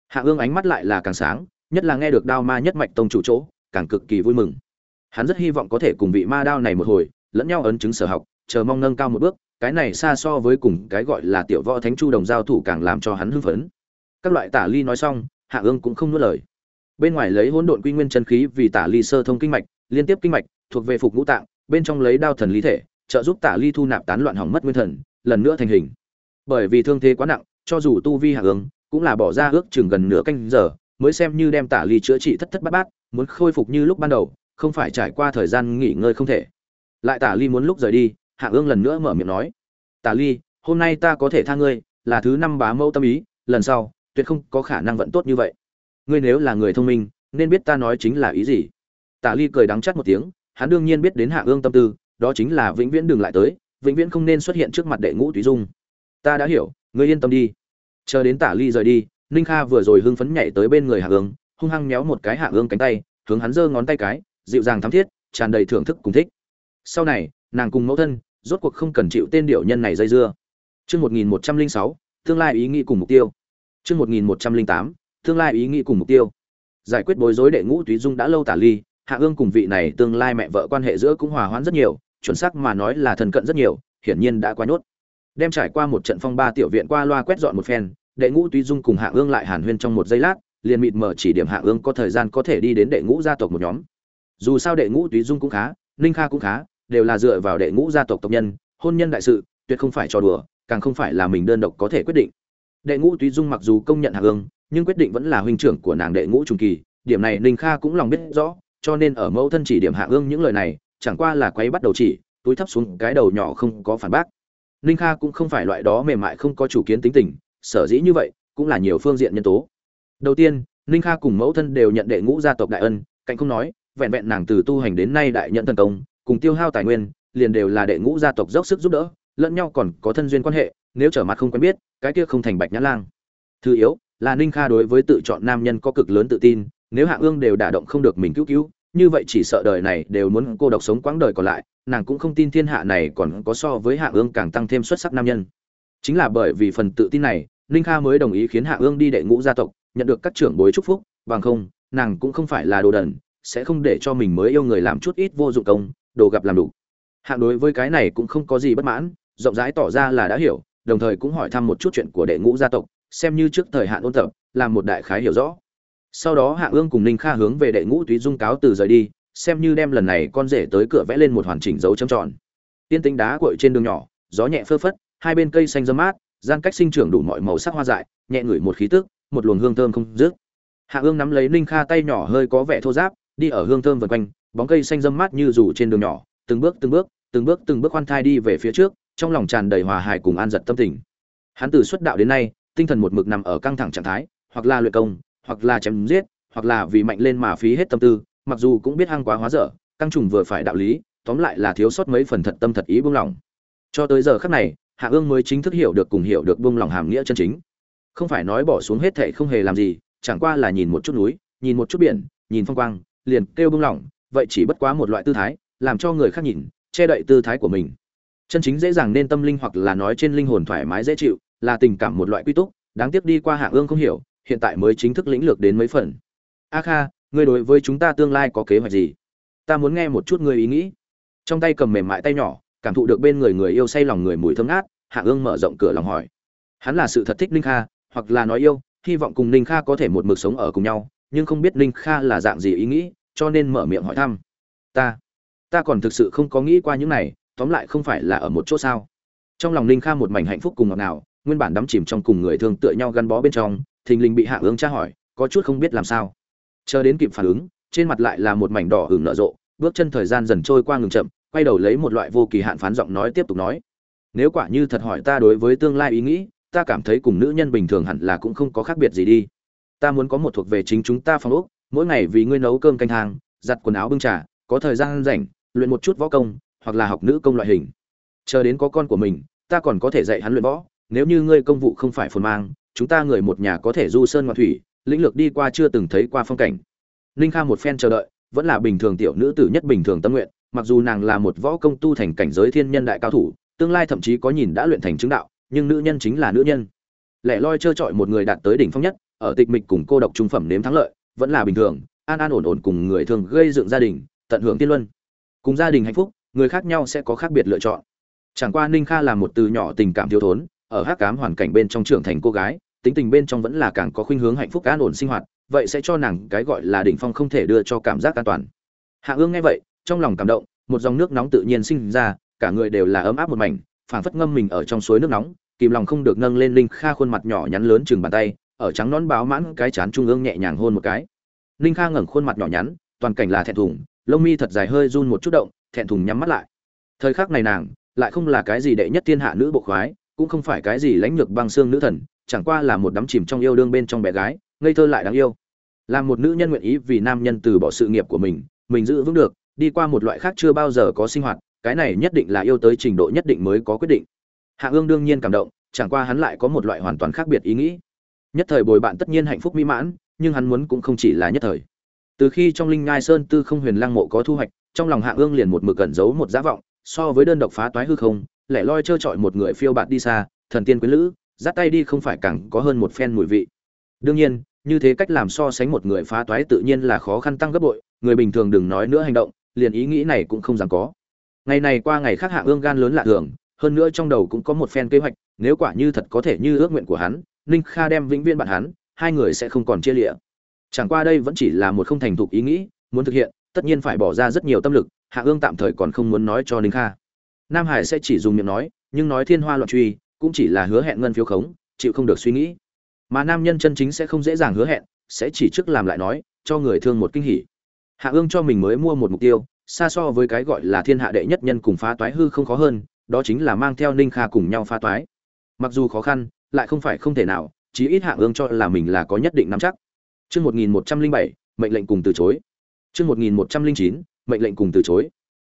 Hạ ương ánh mắt lại là càng sáng, nhất là nghe được đao ma nhất mạch tông chủ chỗ, càng cực kỳ vui mừng. Hắn rất hy vọng có thể cùng vị ma đao này một hồi, lẫn nhau ấn chứng sở học, chờ mong nâng cao một bước, cái này xa so với cùng cái gọi là tiểu võ thánh chu đồng giao thủ càng làm cho hắn hưng phấn. Các loại tả ly nói xong, hạ ương cũng không nuốt lời bên ngoài lấy hỗn độn quy nguyên chân khí vì tả ly sơ thông kinh mạch, liên tiếp kinh mạch, thuộc về phục ngũ tạng, bên trong lấy đao thần lý thể, trợ giúp tả ly thu nạp tán loạn hỏng mất nguyên thần, lần nữa thành hình. Bởi vì thương thế quá nặng, cho dù tu vi hạ ứng cũng là bỏ ra ước chừng gần nửa canh giờ, mới xem như đem tả ly chữa trị thất thất bát bát, muốn khôi phục như lúc ban đầu, không phải trải qua thời gian nghỉ ngơi không thể. Lại tả ly muốn lúc rời đi, hạ ương lần nữa mở miệng nói, tả ly, hôm nay ta có thể tha ngươi, là thứ năm bá mẫu tâm ý, lần sau, tuyệt không có khả năng vận tốt như vậy ngươi nếu là người thông minh, nên biết ta nói chính là ý gì? Tả ly cười đắng chắt một tiếng, hắn đương nhiên biết đến hạ ương tâm tư, đó chính là vĩnh viễn đừng lại tới, vĩnh viễn không nên xuất hiện trước mặt đệ ngũ túy dung. Ta đã hiểu, ngươi yên tâm đi. Chờ đến tả ly rời đi, ninh kha vừa rồi hưng phấn nhảy tới bên người hạ ương, hung hăng méo một cái hạ ương cánh tay, hướng hắn giơ ngón tay cái, dịu dàng thắm thiết, tràn đầy thưởng thức cùng thích. Sau này, nàng cùng mẫu thân, rốt cuộc không cần chịu tên điệu nhân này dây dưa. Chương một nghìn một trăm linh sáu, tương lai ý nghĩ cùng mục tiêu. Chương một nghìn một trăm linh tám tương lai ý nghĩ cùng mục tiêu. Giải quyết bối rối đệ ngũ túy dung đã lâu tả ly, hạ ương cùng vị này tương lai mẹ vợ quan hệ giữa cũng hòa hoãn rất nhiều, chuẩn xác mà nói là thân cận rất nhiều, hiển nhiên đã quá nhốt. Đem trải qua một trận phong ba tiểu viện qua loa quét dọn một phen, đệ ngũ túy dung cùng hạ ương lại hàn huyên trong một giây lát, liền mịt mở chỉ điểm hạ ương có thời gian có thể đi đến đệ ngũ gia tộc một nhóm. Dù sao đệ ngũ túy dung cũng khá, ninh kha cũng khá, đều là dựa vào đệ ngũ gia tộc tộc nhân, hôn nhân đại sự, tuyệt không phải trò đùa, càng không phải là mình đơn độc có thể quyết định. Đệ ngũ túy dung mặc dù công nhận hạ ương nhưng quyết định vẫn là huynh trưởng của nàng đệ ngũ trung kỳ, điểm này ninh kha cũng lòng biết rõ, cho nên ở mẫu thân chỉ điểm hạ ương những lời này, chẳng qua là quấy bắt đầu chỉ, túi thấp xuống cái đầu nhỏ không có phản bác. Ninh kha cũng không phải loại đó mềm mại không có chủ kiến tính tình, sở dĩ như vậy, cũng là nhiều phương diện nhân tố. Đầu tiên, ninh kha cùng mẫu thân đều nhận đệ ngũ gia tộc đại ân, cạnh không nói, vẹn vẹn nàng từ tu hành đến nay đại nhận thần công, cùng tiêu hao tài nguyên, liền đều là đệ ngũ gia tộc dốc sức giúp đỡ, lẫn nhau còn có thân duyên quan hệ, nếu trở mặt không quen biết, cái kia không thành bạch nhã lang. Thứ yếu là ninh kha đối với tự chọn nam nhân có cực lớn tự tin, nếu hạ ương đều đả động không được mình cứu cứu, như vậy chỉ sợ đời này đều muốn cô độc sống quãng đời còn lại, nàng cũng không tin thiên hạ này còn có so với hạ ương càng tăng thêm xuất sắc nam nhân. Chính là bởi vì phần tự tin này, ninh kha mới đồng ý khiến hạ ương đi đệ ngũ gia tộc, nhận được các trưởng bối chúc phúc, bằng không, nàng cũng không phải là đồ đần, sẽ không để cho mình mới yêu người làm chút ít vô dụng công, đồ gặp làm đủ. Hạng đối với cái này cũng không có gì bất mãn, rộng rãi tỏ ra là đã hiểu, đồng thời cũng hỏi thăm một chút chuyện của đệ ngũ gia tộc xem như trước thời hạn ôn tập, làm một đại khái hiểu rõ. Sau đó hạ ương cùng ninh kha hướng về đệ ngũ túy dung cáo từ rời đi, xem như đem lần này con rể tới cửa vẽ lên một hoàn chỉnh dấu châm tròn. Tiên tính đá cội trên đường nhỏ, gió nhẹ phơ phất, hai bên cây xanh dơ mát, gian cách sinh trưởng đủ mọi màu sắc hoa dại, nhẹ ngửi một khí tức, một luồng hương thơm không dứt. Hạ ương nắm lấy ninh kha tay nhỏ hơi có vẻ thô giáp đi ở hương thơm vần quanh, bóng cây xanh dâm mát như rủ trên đường nhỏ, từng bước từng bước từng bước từng bước khoan thai đi về phía trước, trong lòng tràn đầy hòa hài cùng an giật tâm tình. Hắn từ xuất đạo đến nay tinh thần một mực nằm ở căng thẳng trạng thái, hoặc là luyện công, hoặc là chém giết, hoặc là vì mạnh lên mà phí hết tâm tư, mặc dù cũng biết hăng quá hóa dở, căng trùng vừa phải đạo lý, tóm lại là thiếu sót mấy phần thật tâm thật ý buông lòng cho tới giờ khắc này, hạ ương mới chính thức hiểu được cùng hiểu được buông lòng hàm nghĩa chân chính. Không phải nói bỏ xuống hết thệ không hề làm gì, chẳng qua là nhìn một chút núi, nhìn một chút biển, nhìn phong quang, liền kêu buông lòng vậy chỉ bất quá một loại tư thái, làm cho người khác nhìn, che đậy tư thái của mình. Chân chính dễ dàng nên tâm linh hoặc là nói trên linh hồn thoải mái dễ chịu là tình cảm một loại quy túc, đáng tiếc đi qua hạ ương không hiểu, hiện tại mới chính thức lĩnh lược đến mấy phần. A kha, ngươi đối với chúng ta tương lai có kế hoạch gì? Ta muốn nghe một chút ngươi ý nghĩ. Trong tay cầm mềm mại tay nhỏ, cảm thụ được bên người người yêu say lòng người mùi thơm ngát, hạ ương mở rộng cửa lòng hỏi. Hắn là sự thật thích ninh kha, hoặc là nói yêu, hy vọng cùng ninh kha có thể một mực sống ở cùng nhau, nhưng không biết ninh kha là dạng gì ý nghĩ, cho nên mở miệng hỏi thăm. Ta ta còn thực sự không có nghĩ qua những này, tóm lại không phải là ở một chỗ sao? Trong lòng ninh kha một mảnh hạnh phúc cùng ngọt nào nguyên bản đắm chìm trong cùng người thương tựa nhau gắn bó bên trong thình lình bị hạ ương tra hỏi có chút không biết làm sao. Chờ đến kịp phản ứng trên mặt lại là một mảnh đỏ hừng nở rộ bước chân thời gian dần trôi qua ngừng chậm quay đầu lấy một loại vô kỳ hạn phán giọng nói tiếp tục nói. Nếu quả như thật hỏi ta đối với tương lai ý nghĩ ta cảm thấy cùng nữ nhân bình thường hẳn là cũng không có khác biệt gì đi. Ta muốn có một thuộc về chính chúng ta phòng ốc mỗi ngày vì ngươi nấu cơm canh hàng, giặt quần áo bưng trà có thời gian rảnh luyện một chút võ công hoặc là học nữ công loại hình. Chờ đến có con của mình ta còn có thể dạy hắn luyện võ nếu như ngươi công vụ không phải phồn mang, chúng ta người một nhà có thể du sơn ngoạn thủy, lĩnh lược đi qua chưa từng thấy qua phong cảnh. Ninh kha một phen chờ đợi, vẫn là bình thường tiểu nữ tử nhất bình thường tâm nguyện, mặc dù nàng là một võ công tu thành cảnh giới thiên nhân đại cao thủ, tương lai thậm chí có nhìn đã luyện thành chứng đạo, nhưng nữ nhân chính là nữ nhân. Lẻ loi trơ trọi một người đạt tới đỉnh phong nhất, ở tịch mịch cùng cô độc trung phẩm nếm thắng lợi, vẫn là bình thường, an an ổn ổn cùng người thường gây dựng gia đình, tận hưởng tiên luân. Cùng gia đình hạnh phúc, người khác nhau sẽ có khác biệt lựa chọn. Chẳng qua ninh kha là một từ nhỏ tình cảm thiếu thốn ở hát cám hoàn cảnh bên trong trưởng thành cô gái, tính tình bên trong vẫn là càng có khuynh hướng hạnh phúc an ổn sinh hoạt, vậy sẽ cho nàng cái gọi là đỉnh phong không thể đưa cho cảm giác an toàn. Hạ ương nghe vậy, trong lòng cảm động, một dòng nước nóng tự nhiên sinh ra, cả người đều là ấm áp một mảnh, phảng phất ngâm mình ở trong suối nước nóng, kìm lòng không được nâng lên linh kha khuôn mặt nhỏ nhắn lớn chừng bàn tay, ở trắng nón báo mãn cái chán trung ương nhẹ nhàng hôn một cái. Linh kha ngẩng khuôn mặt nhỏ nhắn, toàn cảnh là thẹn thùng, lông mi thật dài hơi run một chút động, thẹn thùng nhắm mắt lại. Thời khắc này nàng, lại không là cái gì đệ nhất thiên hạ nữ bộ khoái cũng không phải cái gì lãnh lược băng xương nữ thần, chẳng qua là một đắm chìm trong yêu đương bên trong bé gái, ngây thơ lại đáng yêu. Là một nữ nhân nguyện ý vì nam nhân từ bỏ sự nghiệp của mình mình giữ vững được, đi qua một loại khác chưa bao giờ có sinh hoạt, cái này nhất định là yêu tới trình độ nhất định mới có quyết định. Hạ ương đương nhiên cảm động, chẳng qua hắn lại có một loại hoàn toàn khác biệt ý nghĩ. Nhất thời bồi bạn tất nhiên hạnh phúc mỹ mãn, nhưng hắn muốn cũng không chỉ là nhất thời. Từ khi trong linh ngai sơn tư không huyền lăng mộ có thu hoạch, trong lòng hạ ương liền một mực cẩn giấu một giá vọng, so với đơn độc phá toái hư không lẻ loi trơ trọi một người phiêu bạt đi xa, thần tiên quyến lữ, dắt tay đi không phải càng có hơn một phen mùi vị. Đương nhiên, như thế cách làm so sánh một người phá toái tự nhiên là khó khăn tăng gấp bội, người bình thường đừng nói nữa hành động, liền ý nghĩ này cũng không dám có. Ngày này qua ngày khác hạ ương gan lớn lạ thường, hơn nữa trong đầu cũng có một phen kế hoạch, nếu quả như thật có thể như ước nguyện của hắn, ninh kha đem vĩnh viễn bạn hắn, hai người sẽ không còn chia lịa. Chẳng qua đây vẫn chỉ là một không thành thục ý nghĩ, muốn thực hiện, tất nhiên phải bỏ ra rất nhiều tâm lực, hạ ương tạm thời còn không muốn nói cho ninh kha nam hải sẽ chỉ dùng miệng nói nhưng nói thiên hoa loạn truy cũng chỉ là hứa hẹn ngân phiếu khống chịu không được suy nghĩ mà nam nhân chân chính sẽ không dễ dàng hứa hẹn sẽ chỉ trước làm lại nói cho người thương một kinh hỉ hạ ương cho mình mới mua một mục tiêu xa so với cái gọi là thiên hạ đệ nhất nhân cùng phá toái hư không khó hơn đó chính là mang theo ninh kha cùng nhau phá toái mặc dù khó khăn lại không phải không thể nào chí ít hạ ương cho là mình là có nhất định nắm chắc Chương 1107, mệnh lệnh cùng từ chối. Chương 1109, mệnh lệnh cùng từ chối.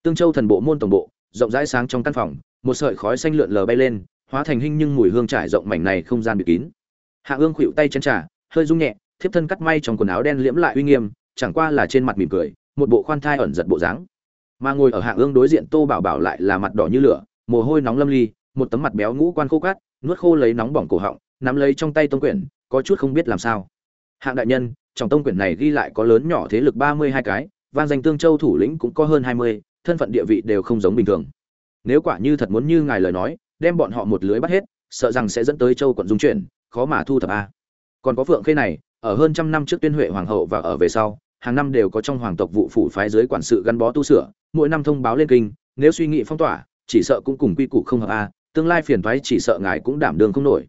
Tương Châu thần bộ môn tổng bộ, rộng rãi sáng trong căn phòng, một sợi khói xanh lượn lờ bay lên, hóa thành hình nhưng mùi hương trải rộng mảnh này không gian bị kín. Hạ Ương khuỵu tay chân trà, hơi rung nhẹ, thiếp thân cắt may trong quần áo đen liễm lại uy nghiêm, chẳng qua là trên mặt mỉm cười, một bộ khoan thai ẩn giật bộ dáng. Mà ngồi ở Hạ Ương đối diện Tô Bảo Bảo lại là mặt đỏ như lửa, mồ hôi nóng lâm ly, một tấm mặt béo ngũ quan khô cát, nuốt khô lấy nóng bỏng cổ họng, nắm lấy trong tay tông quyển, có chút không biết làm sao hạng đại nhân trong tông quyển này ghi lại có lớn nhỏ thế lực ba mươi hai cái vang danh tương châu thủ lĩnh cũng có hơn hai mươi thân phận địa vị đều không giống bình thường. Nếu quả như thật muốn như ngài lời nói, đem bọn họ một lưới bắt hết, sợ rằng sẽ dẫn tới châu quận dung chuyển, khó mà thu thập a. Còn có phượng khê này, ở hơn trăm năm trước tuyên huệ hoàng hậu và ở về sau, hàng năm đều có trong hoàng tộc vụ phủ phái giới quản sự gắn bó tu sửa, mỗi năm thông báo lên kinh, nếu suy nghĩ phong tỏa, chỉ sợ cũng cùng quy củ không hợp a, tương lai phiền toái chỉ sợ ngài cũng đảm đương không nổi.